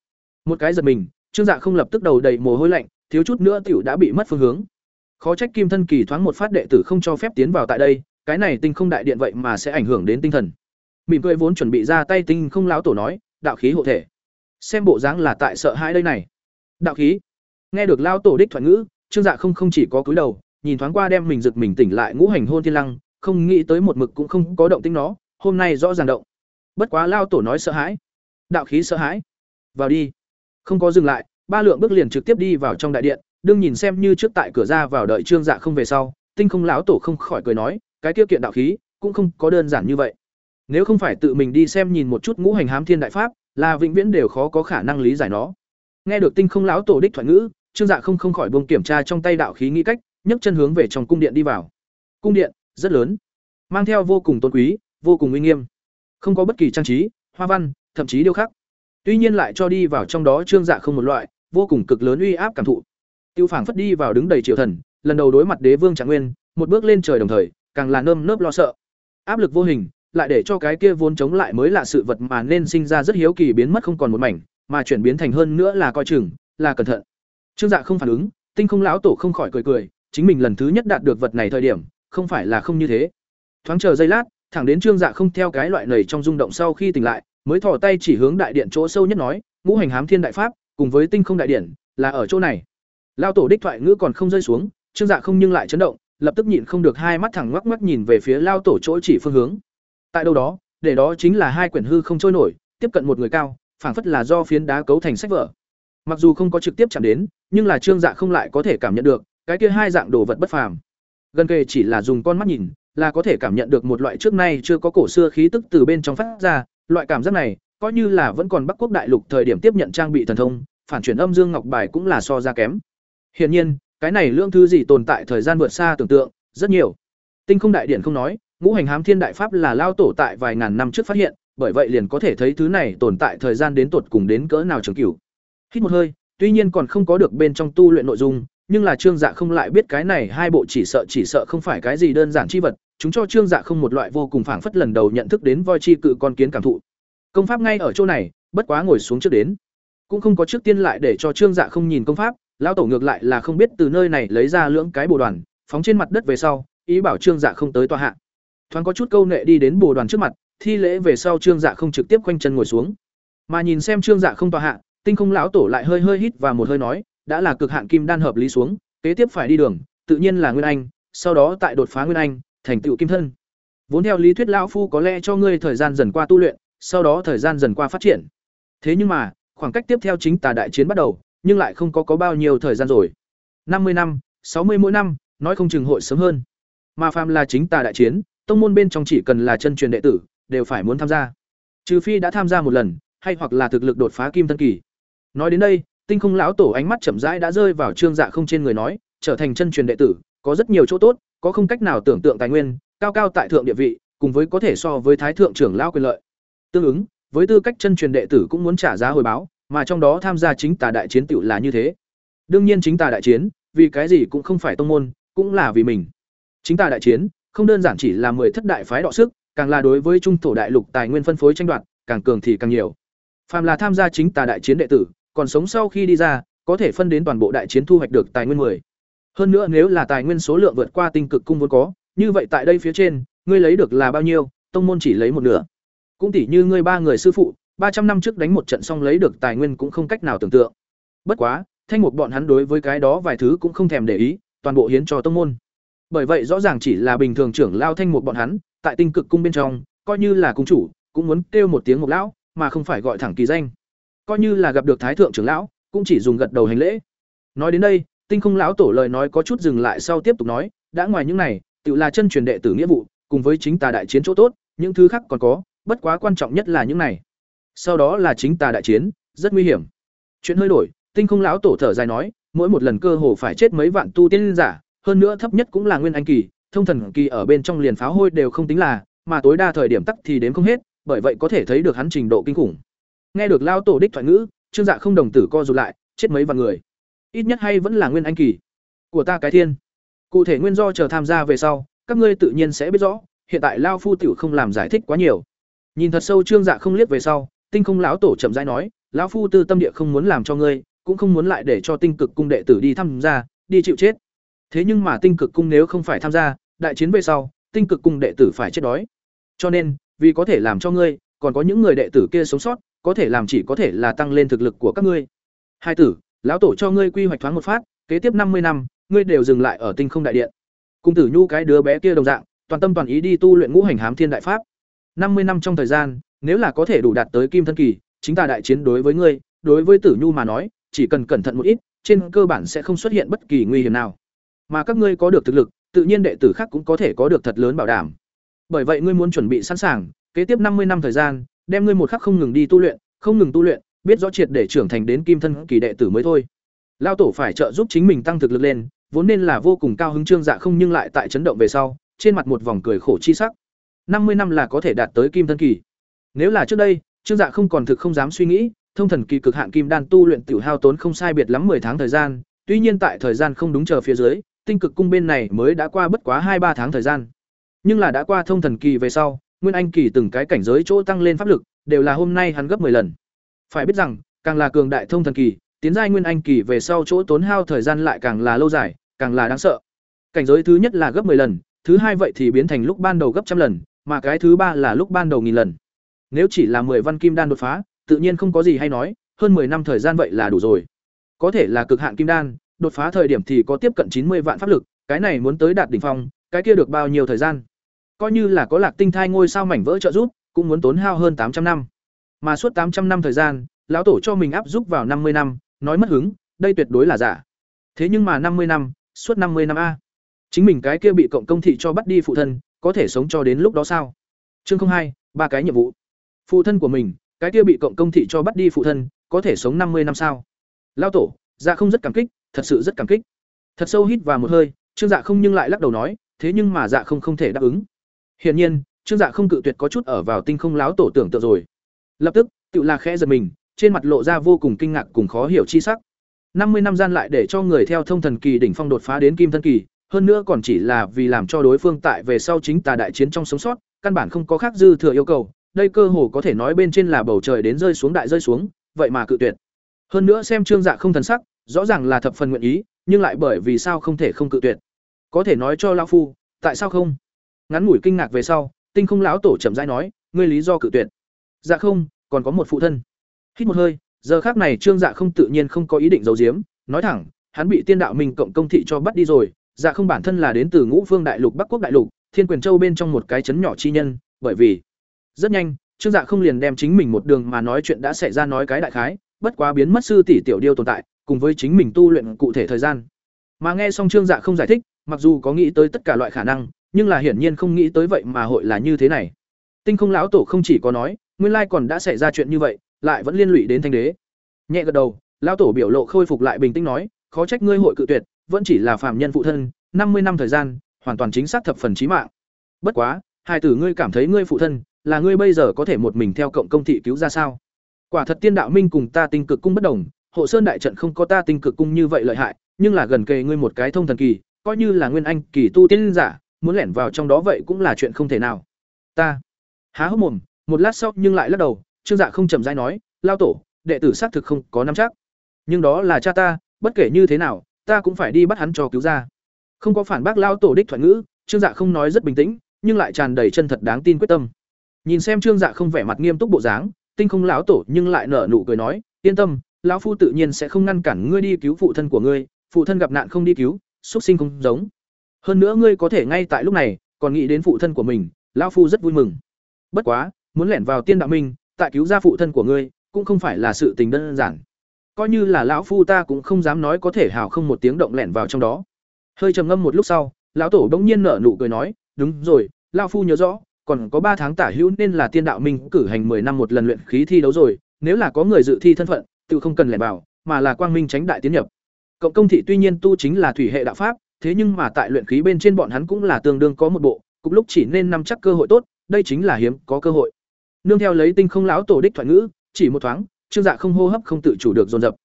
Một cái giật mình, trương dạ không lập tức đầu đầy mồ hôi lạnh, thiếu chút nữa tiểu đã bị mất phương hướng khó trách kim thân kỳ thoáng một phát đệ tử không cho phép tiến vào tại đây, cái này tinh không đại điện vậy mà sẽ ảnh hưởng đến tinh thần. Mỉm cười vốn chuẩn bị ra tay tinh không láo tổ nói, đạo khí hộ thể. Xem bộ dáng là tại sợ hãi đây này. Đạo khí? Nghe được lao tổ đích thoại ngữ, trương dạ không không chỉ có cúi đầu, nhìn thoáng qua đem mình giật mình tỉnh lại ngũ hành hôn thiên lăng, không nghĩ tới một mực cũng không có động tính nó, hôm nay rõ ràng động. Bất quá lao tổ nói sợ hãi. Đạo khí sợ hãi. Vào đi. Không có dừng lại, ba lượng bước liền trực tiếp đi vào trong đại điện đương nhìn xem như trước tại cửa ra vào đợi trương dạ không về sau tinh không lão tổ không khỏi cười nói cái tiêu kiện đạo khí cũng không có đơn giản như vậy nếu không phải tự mình đi xem nhìn một chút ngũ hành hám thiên đại pháp, là vĩnh viễn đều khó có khả năng lý giải nó. Nghe được Tinh Không lão tổ đích thoại ngữ, Trương Dạ không không khỏi buông kiểm tra trong tay đạo khí nghĩ cách, nhấc chân hướng về trong cung điện đi vào. Cung điện rất lớn, mang theo vô cùng tôn quý, vô cùng uy nghiêm. Không có bất kỳ trang trí, hoa văn, thậm chí điêu khắc. Tuy nhiên lại cho đi vào trong đó Trương Dạ không một loại, vô cùng cực lớn uy áp cảm thụ. Tiêu Phảng phất đi vào đứng đầy triều thần, lần đầu đối mặt đế vương Trạng Nguyên, một bước lên trời đồng thời, càng là nơm nớp lo sợ. Áp lực vô hình, lại để cho cái kia vốn chống lại mới là sự vật mà nên sinh ra rất hiếu kỳ biến mất không còn một mảnh, mà chuyển biến thành hơn nữa là coi chừng, là cẩn thận. Trương Dạ không phản ứng, Tinh Không lão tổ không khỏi cười cười, chính mình lần thứ nhất đạt được vật này thời điểm không phải là không như thế thoáng chờ giây lát thẳng đến trương dạ không theo cái loại nầy trong rung động sau khi tỉnh lại mới thò tay chỉ hướng đại điện chỗ sâu nhất nói ngũ hành hám thiên đại pháp cùng với tinh không đại điện là ở chỗ này lao tổ đích thoại ngữ còn không rơi xuống, trương dạ không nhưng lại chấn động, lập tức nhịn không được hai mắt thẳng ngoắc ngoắc nhìn về phía lao tổ chỗ chỉ phương hướng. Tại đâu đó, để đó chính là hai quyển hư không trôi nổi, tiếp cận một người cao, phảng phất là do phiến đá cấu thành sách vở. Mặc dù không có trực tiếp chạm đến, nhưng là trương dạ không lại có thể cảm nhận được, cái kia hai dạng đồ vật bất phàm. Gần kề chỉ là dùng con mắt nhìn, là có thể cảm nhận được một loại trước nay chưa có cổ xưa khí tức từ bên trong phát ra, loại cảm giác này, coi như là vẫn còn bắc quốc đại lục thời điểm tiếp nhận trang bị thần thông, phản chuyển âm dương ngọc bài cũng là so ra kém hiển nhiên, cái này lượng thứ gì tồn tại thời gian vượt xa tưởng tượng, rất nhiều. Tinh không đại điện không nói, ngũ hành hám thiên đại pháp là lao tổ tại vài ngàn năm trước phát hiện, bởi vậy liền có thể thấy thứ này tồn tại thời gian đến tột cùng đến cỡ nào trường cửu. Hít một hơi, tuy nhiên còn không có được bên trong tu luyện nội dung, nhưng là trương dạ không lại biết cái này hai bộ chỉ sợ chỉ sợ không phải cái gì đơn giản chi vật, chúng cho trương dạ không một loại vô cùng phảng phất lần đầu nhận thức đến voi chi cự con kiến cảm thụ. Công pháp ngay ở chỗ này, bất quá ngồi xuống trước đến. Cũng không có trước tiên lại để cho trương dạ không nhìn công pháp lão tổ ngược lại là không biết từ nơi này lấy ra lưỡng cái bồ đoàn, phóng trên mặt đất về sau, ý bảo trương dạ không tới tòa hạ. Thoáng có chút câu nệ đi đến bồ đoàn trước mặt, thi lễ về sau trương dạ không trực tiếp quanh chân ngồi xuống. Mà nhìn xem trương dạ không tòa hạ, tinh không lão tổ lại hơi hơi hít và một hơi nói, đã là cực hạn kim đan hợp lý xuống, kế tiếp phải đi đường, tự nhiên là nguyên anh, sau đó tại đột phá nguyên anh, thành tựu kim thân. Vốn theo lý thuyết lão phu có lẽ cho ngươi thời gian dần qua tu luyện, sau đó thời gian dần qua phát triển. Thế nhưng mà, khoảng cách tiếp theo chính tà đại chiến bắt đầu nhưng lại không có có bao nhiêu thời gian rồi. Năm mươi năm, sáu mươi mỗi năm, nói không chừng hội sớm hơn. Mà phàm là chính tà đại chiến, tông môn bên trong chỉ cần là chân truyền đệ tử, đều phải muốn tham gia. Trừ phi đã tham gia một lần, hay hoặc là thực lực đột phá kim thân kỳ. Nói đến đây, tinh không lão tổ ánh mắt chậm rãi đã rơi vào trương dạ không trên người nói, trở thành chân truyền đệ tử, có rất nhiều chỗ tốt, có không cách nào tưởng tượng tài nguyên, cao cao tại thượng địa vị, cùng với có thể so với thái thượng trưởng lão quyền lợi. Tương ứng, với tư cách chân truyền đệ tử cũng muốn trả giá hồi báo mà trong đó tham gia chính tà đại chiến tựu là như thế đương nhiên chính tà đại chiến vì cái gì cũng không phải tông môn cũng là vì mình chính tà đại chiến không đơn giản chỉ là mười thất đại phái đọ sức càng là đối với trung thổ đại lục tài nguyên phân phối tranh đoạt càng cường thì càng nhiều phàm là tham gia chính tà đại chiến đệ tử còn sống sau khi đi ra có thể phân đến toàn bộ đại chiến thu hoạch được tài nguyên 10. Hơn nữa nếu là tài nguyên số lượng vượt qua tinh cực cung vốn có, như vậy tại đây phía trên, ngươi lấy được là bao nhiêu, tông môn chỉ lấy một nửa. Cũng tỉ như ngươi ba người sư phụ, ba trăm năm trước đánh một trận xong lấy được tài nguyên cũng không cách nào tưởng tượng. Bất quá, thanh mục bọn hắn đối với cái đó vài thứ cũng không thèm để ý, toàn bộ hiến cho tông môn. Bởi vậy rõ ràng chỉ là bình thường trưởng lao thanh mục bọn hắn, tại tinh cực cung bên trong, coi như là cung chủ, cũng muốn kêu một tiếng mục lão, mà không phải gọi thẳng kỳ danh. Coi như là gặp được thái thượng trưởng lão, cũng chỉ dùng gật đầu hành lễ. Nói đến đây, Tinh Không lão tổ lời nói có chút dừng lại sau tiếp tục nói, đã ngoài những này, tự là chân truyền đệ tử nghĩa vụ, cùng với chính tà đại chiến chỗ tốt, những thứ khác còn có, bất quá quan trọng nhất là những này. Sau đó là chính tà đại chiến, rất nguy hiểm. Chuyện hơi đổi, Tinh Không lão tổ thở dài nói, mỗi một lần cơ hồ phải chết mấy vạn tu tiên giả, hơn nữa thấp nhất cũng là nguyên anh kỳ, thông thần kỳ ở bên trong liền pháo hôi đều không tính là, mà tối đa thời điểm tắc thì đến không hết, bởi vậy có thể thấy được hắn trình độ kinh khủng. Nghe được lão tổ đích thoại ngữ, Trương Dạ không đồng tử co rụt lại, chết mấy vạn người. Ít nhất hay vẫn là nguyên anh kỳ của ta cái thiên. Cụ thể nguyên do chờ tham gia về sau, các ngươi tự nhiên sẽ biết rõ, hiện tại lao phu tiểu không làm giải thích quá nhiều. Nhìn thật sâu Trương Dạ không liếc về sau, Tinh Không lão tổ chậm rãi nói, lão phu tư tâm địa không muốn làm cho ngươi, cũng không muốn lại để cho Tinh Cực cung đệ tử đi tham gia, đi chịu chết. Thế nhưng mà Tinh Cực cung nếu không phải tham gia, đại chiến về sau, Tinh Cực cung đệ tử phải chết đói. Cho nên, vì có thể làm cho ngươi, còn có những người đệ tử kia sống sót, có thể làm chỉ có thể là tăng lên thực lực của các ngươi. Hai tử, lão tổ cho ngươi quy hoạch thoáng một phát, kế tiếp năm mươi năm, ngươi đều dừng lại ở Tinh Không đại điện. Cung tử Nhu cái đứa bé kia đồng dạng, toàn tâm toàn ý đi tu luyện ngũ hành hám thiên đại pháp. năm mươi năm trong thời gian, nếu là có thể đủ đạt tới kim thân kỳ, chính ta đại chiến đối với ngươi, đối với Tử Nhu mà nói, chỉ cần cẩn thận một ít, trên cơ bản sẽ không xuất hiện bất kỳ nguy hiểm nào. Mà các ngươi có được thực lực, tự nhiên đệ tử khác cũng có thể có được thật lớn bảo đảm. Bởi vậy ngươi muốn chuẩn bị sẵn sàng, kế tiếp năm mươi năm thời gian, đem ngươi một khắc không ngừng đi tu luyện, không ngừng tu luyện, biết rõ triệt để trưởng thành đến kim thân kỳ đệ tử mới thôi. Lao tổ phải trợ giúp chính mình tăng thực lực lên, vốn nên là vô cùng cao hứng trương dạ không nhưng lại tại chấn động về sau, trên mặt một vòng cười khổ chi sắc. năm mươi năm là có thể đạt tới kim thân kỳ. Nếu là trước đây, trương dạ không còn thực không dám suy nghĩ, thông thần kỳ cực hạn kim đan tu luyện tiểu hao tốn không sai biệt lắm 10 tháng thời gian, tuy nhiên tại thời gian không đúng chờ phía dưới, tinh cực cung bên này mới đã qua bất quá hai ba tháng thời gian. Nhưng là đã qua thông thần kỳ về sau, nguyên anh kỳ từng cái cảnh giới chỗ tăng lên pháp lực, đều là hôm nay hắn gấp 10 lần. Phải biết rằng, càng là cường đại thông thần kỳ, tiến giai nguyên anh kỳ về sau chỗ tốn hao thời gian lại càng là lâu dài, càng là đáng sợ. Cảnh giới thứ nhất là gấp 10 lần, thứ hai vậy thì biến thành lúc ban đầu gấp trăm lần, mà cái thứ ba là lúc ban đầu nghìn lần. Nếu chỉ là 10 văn kim đan đột phá, tự nhiên không có gì hay nói, hơn 10 năm thời gian vậy là đủ rồi. Có thể là cực hạn kim đan, đột phá thời điểm thì có tiếp cận 90 vạn pháp lực, cái này muốn tới đạt đỉnh phong, cái kia được bao nhiêu thời gian? Coi như là có Lạc Tinh thai ngôi sao mảnh vỡ trợ giúp, cũng muốn tốn hao hơn 800 năm. Mà suốt 800 năm thời gian, lão tổ cho mình áp giúp vào 50 năm, nói mất hứng, đây tuyệt đối là giả. Thế nhưng mà 50 năm, suốt 50 năm a. Chính mình cái kia bị cộng công thị cho bắt đi phụ thân, có thể sống cho đến lúc đó sao? Chương hai, ba cái nhiệm vụ. Phụ thân của mình, cái kia bị cộng công thị cho bắt đi phụ thân, có thể sống 50 năm sao? Lão tổ, Dạ không rất cảm kích, thật sự rất cảm kích. Thật sâu hít vào một hơi, Trương Dạ không nhưng lại lắc đầu nói, thế nhưng mà Dạ không không thể đáp ứng. Hiển nhiên, Trương Dạ không cự tuyệt có chút ở vào tinh không láo tổ tưởng tượng rồi. Lập tức, tự là khẽ giật mình, trên mặt lộ ra vô cùng kinh ngạc cùng khó hiểu chi sắc. năm mươi năm gian lại để cho người theo thông thần kỳ đỉnh phong đột phá đến kim thân kỳ, hơn nữa còn chỉ là vì làm cho đối phương tại về sau chính tà đại chiến trong sống sót, căn bản không có khác dư thừa yêu cầu, đây cơ hồ có thể nói bên trên là bầu trời đến rơi xuống đại rơi xuống, vậy mà cự tuyệt. Hơn nữa xem Trương Dạ không thần sắc, rõ ràng là thập phần nguyện ý, nhưng lại bởi vì sao không thể không cự tuyệt. Có thể nói cho lão phu, tại sao không? Ngắn ngủi kinh ngạc về sau, Tinh Không lão tổ chậm rãi nói, ngươi lý do cự tuyệt. Dạ không, còn có một phụ thân. Hít một hơi, giờ khác này Trương Dạ không tự nhiên không có ý định giấu giếm, nói thẳng, hắn bị Tiên đạo mình cộng công thị cho bắt đi rồi, Dạ không bản thân là đến từ Ngũ vương đại lục Bắc Quốc đại lục, Thiên Quyền Châu bên trong một cái trấn nhỏ chi nhân, bởi vì rất nhanh, Trương Dạ không liền đem chính mình một đường mà nói chuyện đã xảy ra nói cái đại khái, bất quá biến mất sư tỷ tiểu điêu tồn tại, cùng với chính mình tu luyện cụ thể thời gian. Mà nghe xong Trương Dạ không giải thích, mặc dù có nghĩ tới tất cả loại khả năng, nhưng là hiển nhiên không nghĩ tới vậy mà hội là như thế này. Tinh Không lão tổ không chỉ có nói, nguyên lai còn đã xảy ra chuyện như vậy, lại vẫn liên lụy đến thanh đế. Nhẹ gật đầu, lão tổ biểu lộ khôi phục lại bình tĩnh nói, khó trách ngươi hội cự tuyệt, vẫn chỉ là phạm nhân phụ thân, năm mươi năm thời gian, hoàn toàn chính xác thập phần trí mạng. Bất quá, hai tử ngươi cảm thấy ngươi phụ thân, là ngươi bây giờ có thể một mình theo cộng công thị cứu ra sao? Quả thật tiên đạo minh cùng ta tinh cực cung bất đồng, hộ sơn đại trận không có ta tinh cực cung như vậy lợi hại, nhưng là gần kề ngươi một cái thông thần kỳ, coi như là nguyên anh kỳ tu tiên giả, muốn lẻn vào trong đó vậy cũng là chuyện không thể nào. Ta há hốc mồm, một lát sau nhưng lại lắc đầu, Trương Dạ không chậm rãi nói, lao tổ, đệ tử xác thực không có nắm chắc, nhưng đó là cha ta, bất kể như thế nào, ta cũng phải đi bắt hắn cho cứu ra. Không có phản bác lao tổ đích thuận ngữ, Trương Dạ không nói rất bình tĩnh, nhưng lại tràn đầy chân thật đáng tin quyết tâm. Nhìn xem Trương Dạ không vẻ mặt nghiêm túc bộ dáng, Tinh Không lão tổ nhưng lại nở nụ cười nói, yên tâm, lão phu tự nhiên sẽ không ngăn cản ngươi đi cứu phụ thân của ngươi, phụ thân gặp nạn không đi cứu, xuất sinh không giống. Hơn nữa ngươi có thể ngay tại lúc này, còn nghĩ đến phụ thân của mình, lão phu rất vui mừng. Bất quá, muốn lẻn vào tiên đạo minh, tại cứu ra phụ thân của ngươi, cũng không phải là sự tình đơn giản. Coi như là lão phu ta cũng không dám nói có thể hào không một tiếng động lẻn vào trong đó. Hơi trầm ngâm một lúc sau, lão tổ bỗng nhiên nở nụ cười nói, "Đúng rồi, lão phu nhớ rõ, còn có ba tháng tả hữu nên là tiên đạo minh cử hành 10 năm một lần luyện khí thi đấu rồi, nếu là có người dự thi thân phận, tự không cần lẻn vào, mà là quang minh tránh đại tiến nhập. Cộng công thị tuy nhiên tu chính là thủy hệ đạo pháp, thế nhưng mà tại luyện khí bên trên bọn hắn cũng là tương đương có một bộ, cục lúc chỉ nên nắm chắc cơ hội tốt, đây chính là hiếm có cơ hội. Nương theo lấy tinh không lão tổ đích thoại ngữ, chỉ một thoáng, Trương Dạ không hô hấp không tự chủ được dồn dập.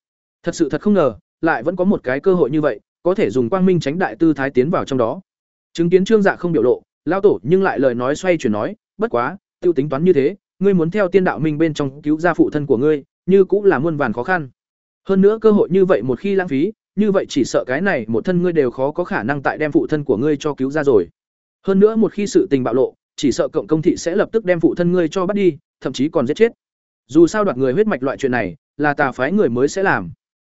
Thật sự thật không ngờ, lại vẫn có một cái cơ hội như vậy, có thể dùng quang minh tránh đại tư thái tiến vào trong đó. Chứng kiến Trương Dạ không biểu lộ, lão tổ nhưng lại lời nói xoay chuyển nói, bất quá, tiêu tính toán như thế, ngươi muốn theo tiên đạo minh bên trong cứu ra phụ thân của ngươi, như cũng là muôn vàn khó khăn. Hơn nữa cơ hội như vậy một khi lãng phí, như vậy chỉ sợ cái này một thân ngươi đều khó có khả năng tại đem phụ thân của ngươi cho cứu ra rồi. Hơn nữa một khi sự tình bạo lộ, chỉ sợ cộng công thị sẽ lập tức đem phụ thân ngươi cho bắt đi, thậm chí còn giết chết. Dù sao đoạt người huyết mạch loại chuyện này, là tà phái người mới sẽ làm.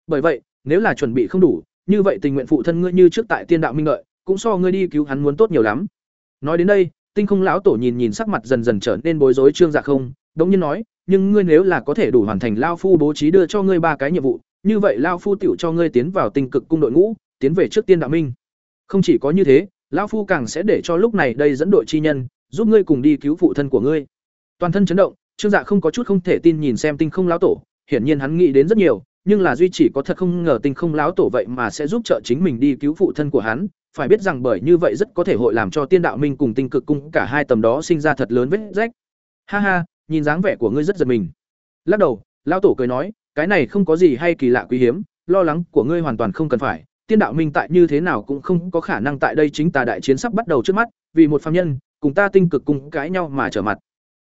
Bởi vậy, nếu là chuẩn bị không đủ, như vậy tình nguyện phụ thân ngươi như trước tại tiên đạo minh lợi, cũng so ngươi đi cứu hắn muốn tốt nhiều lắm. Nói đến đây, Tinh Không lão tổ nhìn nhìn sắc mặt dần dần trở nên bối rối Trương Dạ không, đống nhiên nói, nhưng ngươi nếu là có thể đủ hoàn thành lao phu bố trí đưa cho ngươi ba cái nhiệm vụ, như vậy lao phu tiểu cho ngươi tiến vào tinh cực cung đội ngũ, tiến về trước tiên đạo minh. Không chỉ có như thế, lão phu càng sẽ để cho lúc này đây dẫn đội chi nhân, giúp ngươi cùng đi cứu phụ thân của ngươi. Toàn thân chấn động, Trương Dạ không có chút không thể tin nhìn xem Tinh Không lão tổ, hiển nhiên hắn nghĩ đến rất nhiều, nhưng là duy chỉ có thật không ngờ Tinh Không lão tổ vậy mà sẽ giúp trợ chính mình đi cứu phụ thân của hắn, phải biết rằng bởi như vậy rất có thể hội làm cho Tiên Đạo Minh cùng Tinh Cực Cung cả hai tầm đó sinh ra thật lớn vết rách. Ha ha, nhìn dáng vẻ của ngươi rất giật mình. Lắc đầu, lão tổ cười nói, cái này không có gì hay kỳ lạ quý hiếm, lo lắng của ngươi hoàn toàn không cần phải. Tiên đạo minh tại như thế nào cũng không có khả năng tại đây chính tà đại chiến sắp bắt đầu trước mắt, vì một phàm nhân, cùng ta tinh cực cung cãi nhau mà trở mặt.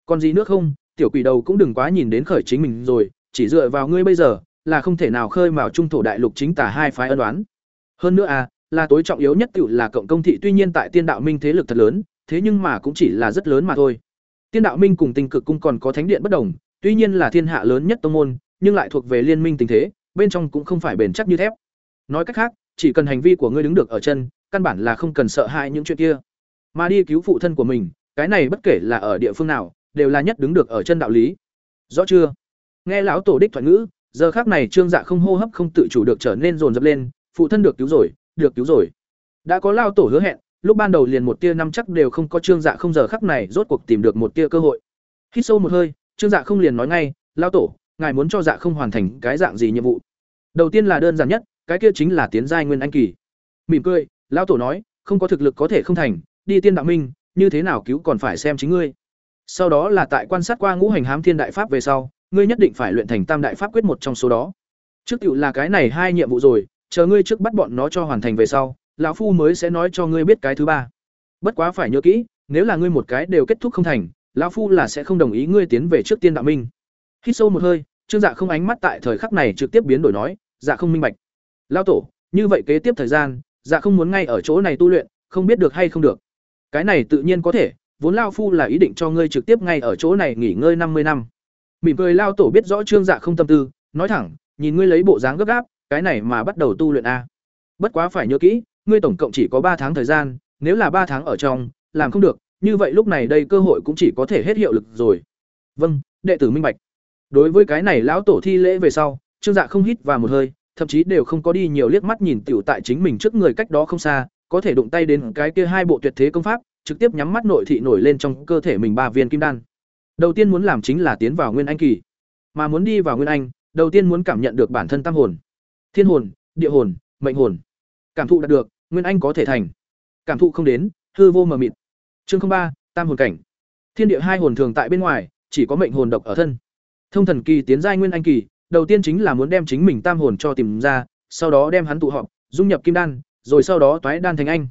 Còn gì nữa không, tiểu quỷ đầu cũng đừng quá nhìn đến khởi chính mình rồi, chỉ dựa vào ngươi bây giờ, là không thể nào khơi mào trung thổ đại lục chính tà hai phái ân đoán. Hơn nữa à, là tối trọng yếu nhất tiểu là cộng công thị tuy nhiên tại tiên đạo minh thế lực thật lớn, thế nhưng mà cũng chỉ là rất lớn mà thôi. Tiên đạo minh cùng tinh cực cung còn có thánh điện bất đồng, tuy nhiên là thiên hạ lớn nhất tông môn, nhưng lại thuộc về liên minh tình thế, bên trong cũng không phải bền chắc như thép. Nói cách khác, chỉ cần hành vi của ngươi đứng được ở chân, căn bản là không cần sợ hãi những chuyện kia. Mà đi cứu phụ thân của mình, cái này bất kể là ở địa phương nào, đều là nhất đứng được ở chân đạo lý. Rõ chưa? Nghe lão tổ đích thoại ngữ, giờ khác này trương dạ không hô hấp không tự chủ được trở nên rồn rập lên, phụ thân được cứu rồi được cứu rồi. Đã có lao tổ hứa hẹn, lúc ban đầu liền một tia năm chắc đều không có trương dạ không giờ khắc này rốt cuộc tìm được một tia cơ hội. Hít sâu một hơi, trương dạ không liền nói ngay, lao tổ, ngài muốn cho dạ không hoàn thành cái dạng gì nhiệm vụ? Đầu tiên là đơn giản nhất, cái kia chính là tiến giai nguyên anh kỳ. Mỉm cười, lao tổ nói, không có thực lực có thể không thành, đi tiên đạo minh, như thế nào cứu còn phải xem chính ngươi. Sau đó là tại quan sát qua ngũ hành hám thiên đại pháp về sau, ngươi nhất định phải luyện thành tam đại pháp quyết một trong số đó. Trước tựu là cái này hai nhiệm vụ rồi chờ ngươi trước bắt bọn nó cho hoàn thành về sau, lão phu mới sẽ nói cho ngươi biết cái thứ ba. Bất quá phải nhớ kỹ, nếu là ngươi một cái đều kết thúc không thành, lão phu là sẽ không đồng ý ngươi tiến về trước tiên đạo minh. Hít sâu một hơi, trương dạ không ánh mắt tại thời khắc này trực tiếp biến đổi nói dạ không minh bạch. Lão tổ, như vậy kế tiếp thời gian dạ không muốn ngay ở chỗ này tu luyện, không biết được hay không được. Cái này tự nhiên có thể, vốn lao phu là ý định cho ngươi trực tiếp ngay ở chỗ này nghỉ ngơi năm mươi năm. Mỉm cười lao tổ biết rõ trương dạ không tâm tư, nói thẳng, nhìn ngươi lấy bộ dáng gấp gáp cái này mà bắt đầu tu luyện a. Bất quá phải nhớ kỹ, ngươi tổng cộng chỉ có ba tháng thời gian, nếu là ba tháng ở trong, làm không được, như vậy lúc này đây cơ hội cũng chỉ có thể hết hiệu lực rồi. Vâng đệ tử minh bạch. Đối với cái này lão tổ thi lễ về sau, trương dạ không hít vào một hơi, thậm chí đều không có đi nhiều liếc mắt nhìn tiểu tại chính mình trước người cách đó không xa, có thể đụng tay đến cái kia hai bộ tuyệt thế công pháp, trực tiếp nhắm mắt nội thị nổi lên trong cơ thể mình ba viên kim đan. Đầu tiên muốn làm chính là tiến vào nguyên anh kỳ. Mà muốn đi vào nguyên anh, đầu tiên muốn cảm nhận được bản thân tam hồn thiên hồn, địa hồn, mệnh hồn. Cảm thụ đạt được, nguyên anh có thể thành. Cảm thụ không đến, hư vô mờ mịt. Chương ba, tam hồn cảnh. Thiên địa hai hồn thường tại bên ngoài, chỉ có mệnh hồn độc ở thân. Thông thần kỳ tiến giai nguyên anh kỳ, đầu tiên chính là muốn đem chính mình tam hồn cho tìm ra, sau đó đem hắn tụ họp, dung nhập kim đan, rồi sau đó toái đan thành anh.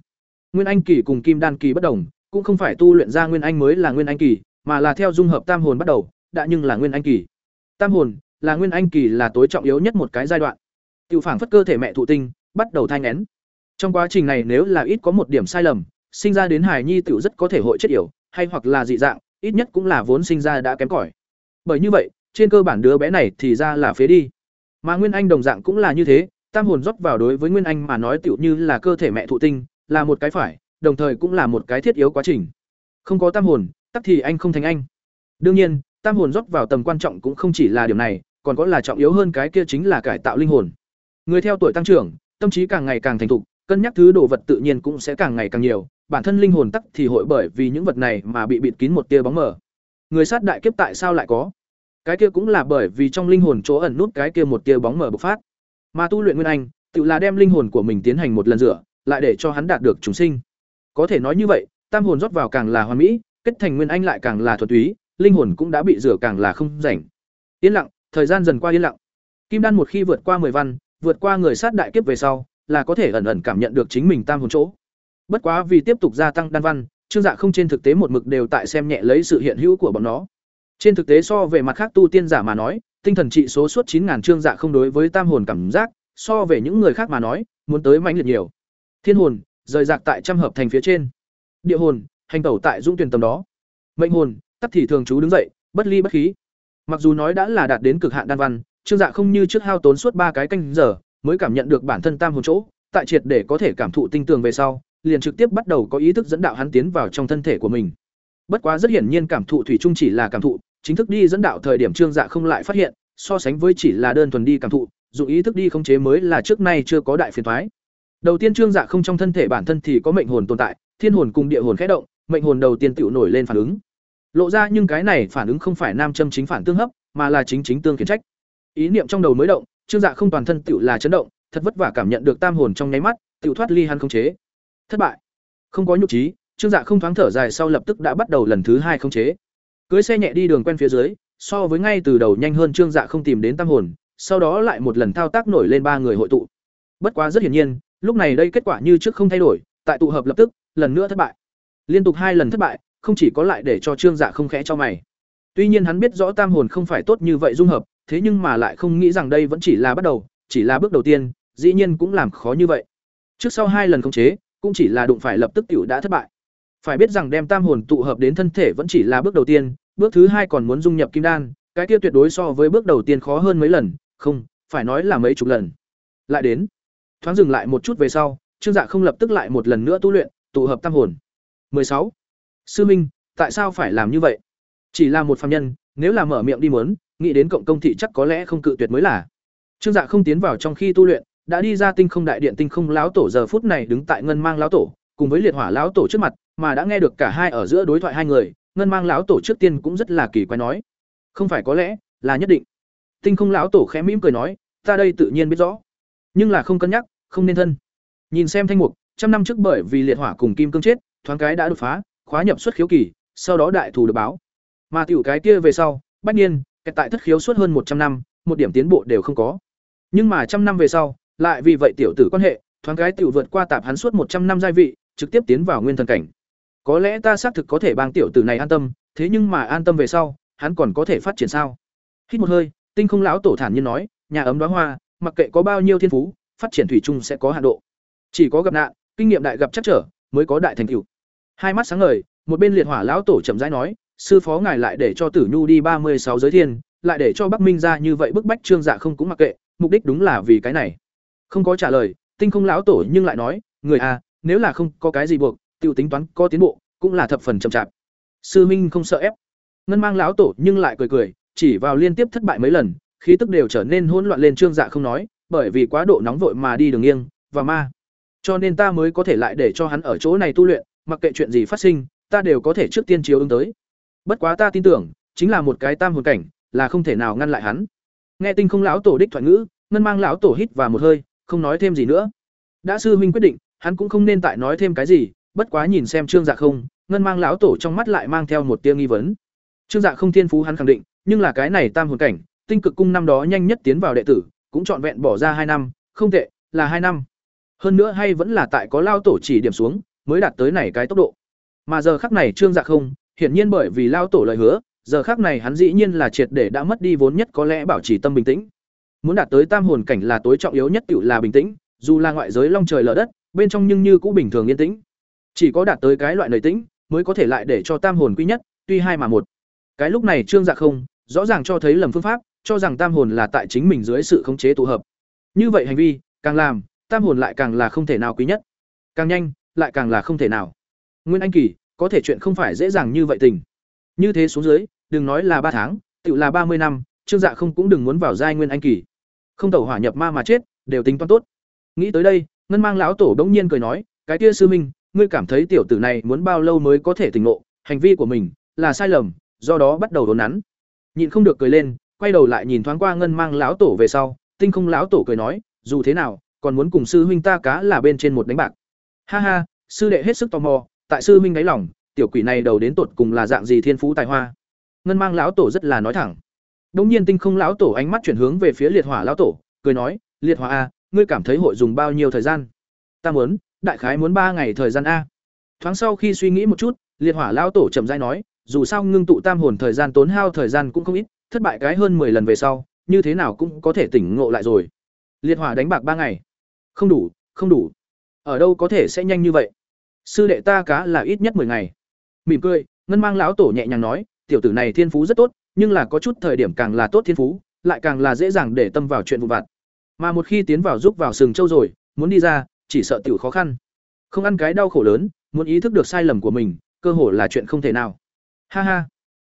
Nguyên anh kỳ cùng kim đan kỳ bất đồng, cũng không phải tu luyện ra nguyên anh mới là nguyên anh kỳ, mà là theo dung hợp tam hồn bắt đầu, đã nhưng là nguyên anh kỳ. Tam hồn, là nguyên anh kỳ là tối trọng yếu nhất một cái giai đoạn. Tiểu phảng phất cơ thể mẹ thụ tinh, bắt đầu thai nghén. Trong quá trình này nếu là ít có một điểm sai lầm, sinh ra đến hài nhi tiểu rất có thể hội chết yểu, hay hoặc là dị dạng, ít nhất cũng là vốn sinh ra đã kém cỏi. Bởi như vậy, trên cơ bản đứa bé này thì ra là phế đi. Mà Nguyên Anh đồng dạng cũng là như thế, tam hồn rót vào đối với Nguyên Anh mà nói tiểu như là cơ thể mẹ thụ tinh, là một cái phải, đồng thời cũng là một cái thiết yếu quá trình. Không có tam hồn, tắc thì anh không thành anh. Đương nhiên, tam hồn rót vào tầm quan trọng cũng không chỉ là điểm này, còn có là trọng yếu hơn cái kia chính là cải tạo linh hồn. Người theo tuổi tăng trưởng, tâm trí càng ngày càng thành thục, cân nhắc thứ đồ vật tự nhiên cũng sẽ càng ngày càng nhiều, bản thân linh hồn tắc thì hội bởi vì những vật này mà bị bịt kín một tia bóng mờ. Người sát đại kiếp tại sao lại có? Cái kia cũng là bởi vì trong linh hồn chỗ ẩn nút cái kia một tia bóng mờ bộc phát. Mà tu luyện nguyên anh, tự là đem linh hồn của mình tiến hành một lần rửa, lại để cho hắn đạt được chúng sinh. Có thể nói như vậy, tam hồn rót vào càng là hoàn mỹ, kết thành nguyên anh lại càng là thuần túy, linh hồn cũng đã bị rửa càng là không rảnh. Yên lặng, thời gian dần qua yên lặng. Kim đan một khi vượt qua 10 văn, vượt qua người sát đại kiếp về sau, là có thể ẩn ẩn cảm nhận được chính mình tam hồn chỗ. Bất quá vì tiếp tục gia tăng đan văn, Trương Dạ không trên thực tế một mực đều tại xem nhẹ lấy sự hiện hữu của bọn nó. Trên thực tế so về mặt khác tu tiên giả mà nói, tinh thần trị số suốt 9000 Trương Dạ không đối với tam hồn cảm giác, so về những người khác mà nói, muốn tới mãnh liệt nhiều. Thiên hồn, rời rạc tại trăm hợp thành phía trên. Địa hồn, hành tẩu tại dung tuyển tầm đó. Mệnh hồn, tắt thì thường trú đứng dậy, bất ly bất khí. Mặc dù nói đã là đạt đến cực hạn đan văn, Trương Dạ không như trước hao tốn suốt ba cái canh giờ, mới cảm nhận được bản thân tam hồn chỗ, tại triệt để có thể cảm thụ tinh tường về sau, liền trực tiếp bắt đầu có ý thức dẫn đạo hắn tiến vào trong thân thể của mình. Bất quá rất hiển nhiên cảm thụ thủy chung chỉ là cảm thụ, chính thức đi dẫn đạo thời điểm Trương Dạ không lại phát hiện, so sánh với chỉ là đơn thuần đi cảm thụ, dụng ý thức đi khống chế mới là trước nay chưa có đại phiền toái. Đầu tiên Trương Dạ không trong thân thể bản thân thì có mệnh hồn tồn tại, thiên hồn cùng địa hồn khẽ động, mệnh hồn đầu tiên tựu nổi lên phản ứng. Lộ ra nhưng cái này phản ứng không phải nam châm chính phản tương hấp, mà là chính chính tương khiển trách. Ý niệm trong đầu mới động, Trương Dạ không toàn thân tựu là chấn động, thật vất vả cảm nhận được tam hồn trong nháy mắt, tựu thoát ly hắn không chế. Thất bại. Không có nhục trí, Trương Dạ không thoáng thở dài sau lập tức đã bắt đầu lần thứ hai không chế. Cưới xe nhẹ đi đường quen phía dưới, so với ngay từ đầu nhanh hơn Trương Dạ không tìm đến tam hồn, sau đó lại một lần thao tác nổi lên ba người hội tụ. Bất quá rất hiển nhiên, lúc này đây kết quả như trước không thay đổi, tại tụ hợp lập tức, lần nữa thất bại. Liên tục hai lần thất bại, không chỉ có lại để cho Trương Dạ không khẽ cho mày. Tuy nhiên hắn biết rõ tam hồn không phải tốt như vậy dung hợp, thế nhưng mà lại không nghĩ rằng đây vẫn chỉ là bắt đầu, chỉ là bước đầu tiên, dĩ nhiên cũng làm khó như vậy. Trước sau hai lần khống chế, cũng chỉ là đụng phải lập tức tiểu đã thất bại. Phải biết rằng đem tam hồn tụ hợp đến thân thể vẫn chỉ là bước đầu tiên, bước thứ hai còn muốn dung nhập kim đan, cái kia tuyệt đối so với bước đầu tiên khó hơn mấy lần, không, phải nói là mấy chục lần. Lại đến, thoáng dừng lại một chút về sau, Trương Dạ không lập tức lại một lần nữa tu luyện, tụ hợp tam hồn. 16. Sư Minh, tại sao phải làm như vậy? Chỉ là một phàm nhân, nếu là mở miệng đi muốn, nghĩ đến cộng công thị chắc có lẽ không cự tuyệt mới là. Trương Dạ không tiến vào trong khi tu luyện, đã đi ra tinh không đại điện tinh không lão tổ giờ phút này đứng tại ngân mang lão tổ, cùng với liệt hỏa lão tổ trước mặt, mà đã nghe được cả hai ở giữa đối thoại hai người, ngân mang lão tổ trước tiên cũng rất là kỳ quái nói, không phải có lẽ, là nhất định. Tinh không lão tổ khẽ mỉm cười nói, ta đây tự nhiên biết rõ, nhưng là không cân nhắc, không nên thân. Nhìn xem thanh mục, trăm năm trước bởi vì liệt hỏa cùng kim cương chết, thoáng cái đã đột phá, khóa nhập xuất khiếu kỳ, sau đó đại thù được báo. Mà tiểu cái kia về sau, bách nhiên, kẹt tại thất khiếu suốt hơn một trăm năm, một điểm tiến bộ đều không có. Nhưng mà trăm năm về sau, lại vì vậy tiểu tử quan hệ, thoáng cái tiểu vượt qua tạp hắn suốt một trăm năm giai vị, trực tiếp tiến vào nguyên thần cảnh. Có lẽ ta xác thực có thể bang tiểu tử này an tâm, thế nhưng mà an tâm về sau, hắn còn có thể phát triển sao? Hít một hơi, Tinh Không lão tổ thản nhiên nói, nhà ấm đóa hoa, mặc kệ có bao nhiêu thiên phú, phát triển thủy chung sẽ có hạn độ. Chỉ có gặp nạn, kinh nghiệm đại gặp chắc trở, mới có đại thành tựu. Hai mắt sáng ngời, một bên liệt hỏa lão tổ chậm rãi nói, sư phó ngài lại để cho Tử Nhu đi ba mươi sáu giới thiên, lại để cho Bắc Minh ra như vậy bức bách Trương Dạ không cũng mặc kệ, mục đích đúng là vì cái này. Không có trả lời, Tinh Không lão tổ nhưng lại nói, người a, à, nếu là không có cái gì buộc, Tiểu tính toán có tiến bộ, cũng là thập phần chậm chạp. Sư Minh không sợ ép. Ngân Mang lão tổ nhưng lại cười cười, chỉ vào liên tiếp thất bại mấy lần, khí tức đều trở nên hỗn loạn lên Trương Dạ không nói, bởi vì quá độ nóng vội mà đi đường nghiêng, và ma. Cho nên ta mới có thể lại để cho hắn ở chỗ này tu luyện, mặc kệ chuyện gì phát sinh, ta đều có thể trước tiên chiếu ứng tới. Bất quá ta tin tưởng, chính là một cái tam hồn cảnh, là không thể nào ngăn lại hắn. Nghe Tinh Không lão tổ đích thoại ngữ, Ngân Mang lão tổ hít và một hơi, không nói thêm gì nữa. Đã sư huynh quyết định, hắn cũng không nên tại nói thêm cái gì, bất quá nhìn xem Trương Dạ không, Ngân Mang lão tổ trong mắt lại mang theo một tia nghi vấn. Trương Dạ không thiên phú hắn khẳng định, nhưng là cái này tam hồn cảnh, tinh cực cung năm đó nhanh nhất tiến vào đệ tử, cũng trọn vẹn bỏ ra hai năm, không tệ, là hai năm. Hơn nữa hay vẫn là tại có lao tổ chỉ điểm xuống, mới đạt tới này cái tốc độ. Mà giờ khắc này Trương Dạ không, hiển nhiên bởi vì lao tổ lời hứa, giờ khắc này hắn dĩ nhiên là triệt để đã mất đi vốn nhất có lẽ bảo trì tâm bình tĩnh. Muốn đạt tới tam hồn cảnh là tối trọng yếu nhất tiểu là bình tĩnh, dù là ngoại giới long trời lở đất, bên trong nhưng như cũng bình thường yên tĩnh. Chỉ có đạt tới cái loại nơi tĩnh, mới có thể lại để cho tam hồn quý nhất, tuy hai mà một. Cái lúc này Trương Dạ không, rõ ràng cho thấy lầm phương pháp, cho rằng tam hồn là tại chính mình dưới sự khống chế tụ hợp. Như vậy hành vi, càng làm, tam hồn lại càng là không thể nào quý nhất. Càng nhanh, lại càng là không thể nào. Nguyên Anh kỳ, có thể chuyện không phải dễ dàng như vậy tình. Như thế xuống dưới, đừng nói là ba tháng, tự là ba mươi năm, Trương Dạ không cũng đừng muốn vào giai Nguyên Anh kỳ. Không tẩu hỏa nhập ma mà chết, đều tính toán tốt. Nghĩ tới đây, Ngân Mang lão tổ đống nhiên cười nói, "Cái kia sư minh, ngươi cảm thấy tiểu tử này muốn bao lâu mới có thể tỉnh ngộ, hành vi của mình là sai lầm, do đó bắt đầu đốn nắn." Nhịn không được cười lên, quay đầu lại nhìn thoáng qua Ngân Mang lão tổ về sau, Tinh Không lão tổ cười nói, "Dù thế nào, còn muốn cùng sư huynh ta cá là bên trên một đánh bạc." Ha ha, sư đệ hết sức tò mò, tại sư huynh đáy lòng, tiểu quỷ này đầu đến tột cùng là dạng gì thiên phú tài hoa. Ngân Mang lão tổ rất là nói thẳng. Đống nhiên Tinh Không lão tổ ánh mắt chuyển hướng về phía Liệt Hỏa lão tổ, cười nói, "Liệt Hỏa a, ngươi cảm thấy hội dùng bao nhiêu thời gian?" "Ta muốn, đại khái muốn ba ngày thời gian a." Thoáng sau khi suy nghĩ một chút, Liệt Hỏa lão tổ chậm rãi nói, "Dù sao ngưng tụ tam hồn thời gian tốn hao thời gian cũng không ít, thất bại cái hơn 10 lần về sau, như thế nào cũng có thể tỉnh ngộ lại rồi." Liệt Hỏa đánh bạc ba ngày. "Không đủ, không đủ. Ở đâu có thể sẽ nhanh như vậy?" Sư đệ ta cá là ít nhất 10 ngày. Mỉm cười, Ngân Mang lão tổ nhẹ nhàng nói, tiểu tử này thiên phú rất tốt, nhưng là có chút thời điểm càng là tốt thiên phú, lại càng là dễ dàng để tâm vào chuyện vụ vặt. Mà một khi tiến vào giúp vào sừng châu rồi, muốn đi ra, chỉ sợ tiểu khó khăn. Không ăn cái đau khổ lớn, muốn ý thức được sai lầm của mình, cơ hồ là chuyện không thể nào. Ha ha.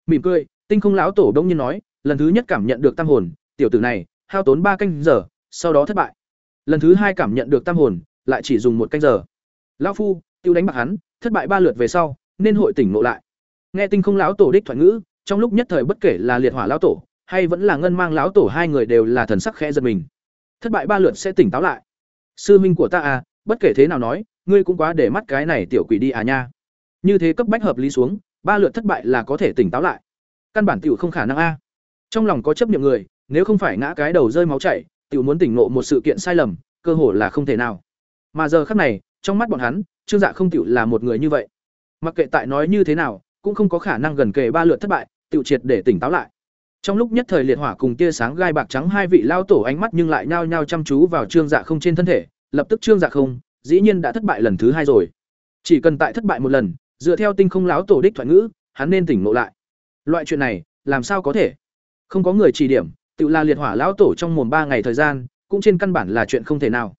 Mỉm cười, Tinh Không lão tổ đông nhiên nói, lần thứ nhất cảm nhận được tam hồn, tiểu tử này, hao tốn ba canh giờ, sau đó thất bại. Lần thứ hai cảm nhận được tam hồn, lại chỉ dùng một canh giờ. Lão phu, tiêu đánh bạc hắn, thất bại ba lượt về sau, nên hội tỉnh ngộ lại. Nghe Tinh Không lão tổ đích thoại ngữ, trong lúc nhất thời bất kể là Liệt Hỏa lão tổ, hay vẫn là Ngân Mang lão tổ hai người đều là thần sắc khẽ giật mình. Thất bại ba lượt sẽ tỉnh táo lại. Sư minh của ta à, bất kể thế nào nói, ngươi cũng quá để mắt cái này tiểu quỷ đi à nha. Như thế cấp bách hợp lý xuống, ba lượt thất bại là có thể tỉnh táo lại. Căn bản tiểu không khả năng a. Trong lòng có chấp niệm người, nếu không phải ngã cái đầu rơi máu chảy, tiểu muốn tỉnh ngộ một sự kiện sai lầm, cơ hồ là không thể nào. Mà giờ khắc này, trong mắt bọn hắn, Trương Dạ không tiểu là một người như vậy. Mặc kệ tại nói như thế nào, cũng không có khả năng gần kề ba lượt thất bại, tiểu triệt để tỉnh táo lại. Trong lúc nhất thời liệt hỏa cùng tia sáng gai bạc trắng hai vị lao tổ ánh mắt nhưng lại nhao nhao chăm chú vào Trương Dạ không trên thân thể, lập tức Trương Dạ không, dĩ nhiên đã thất bại lần thứ hai rồi chỉ cần tại thất bại một lần dựa theo tinh không láo tổ đích thoại ngữ hắn nên tỉnh ngộ lại loại chuyện này làm sao có thể không có người chỉ điểm tự là liệt hỏa lão tổ trong mồm ba ngày thời gian cũng trên căn bản là chuyện không thể nào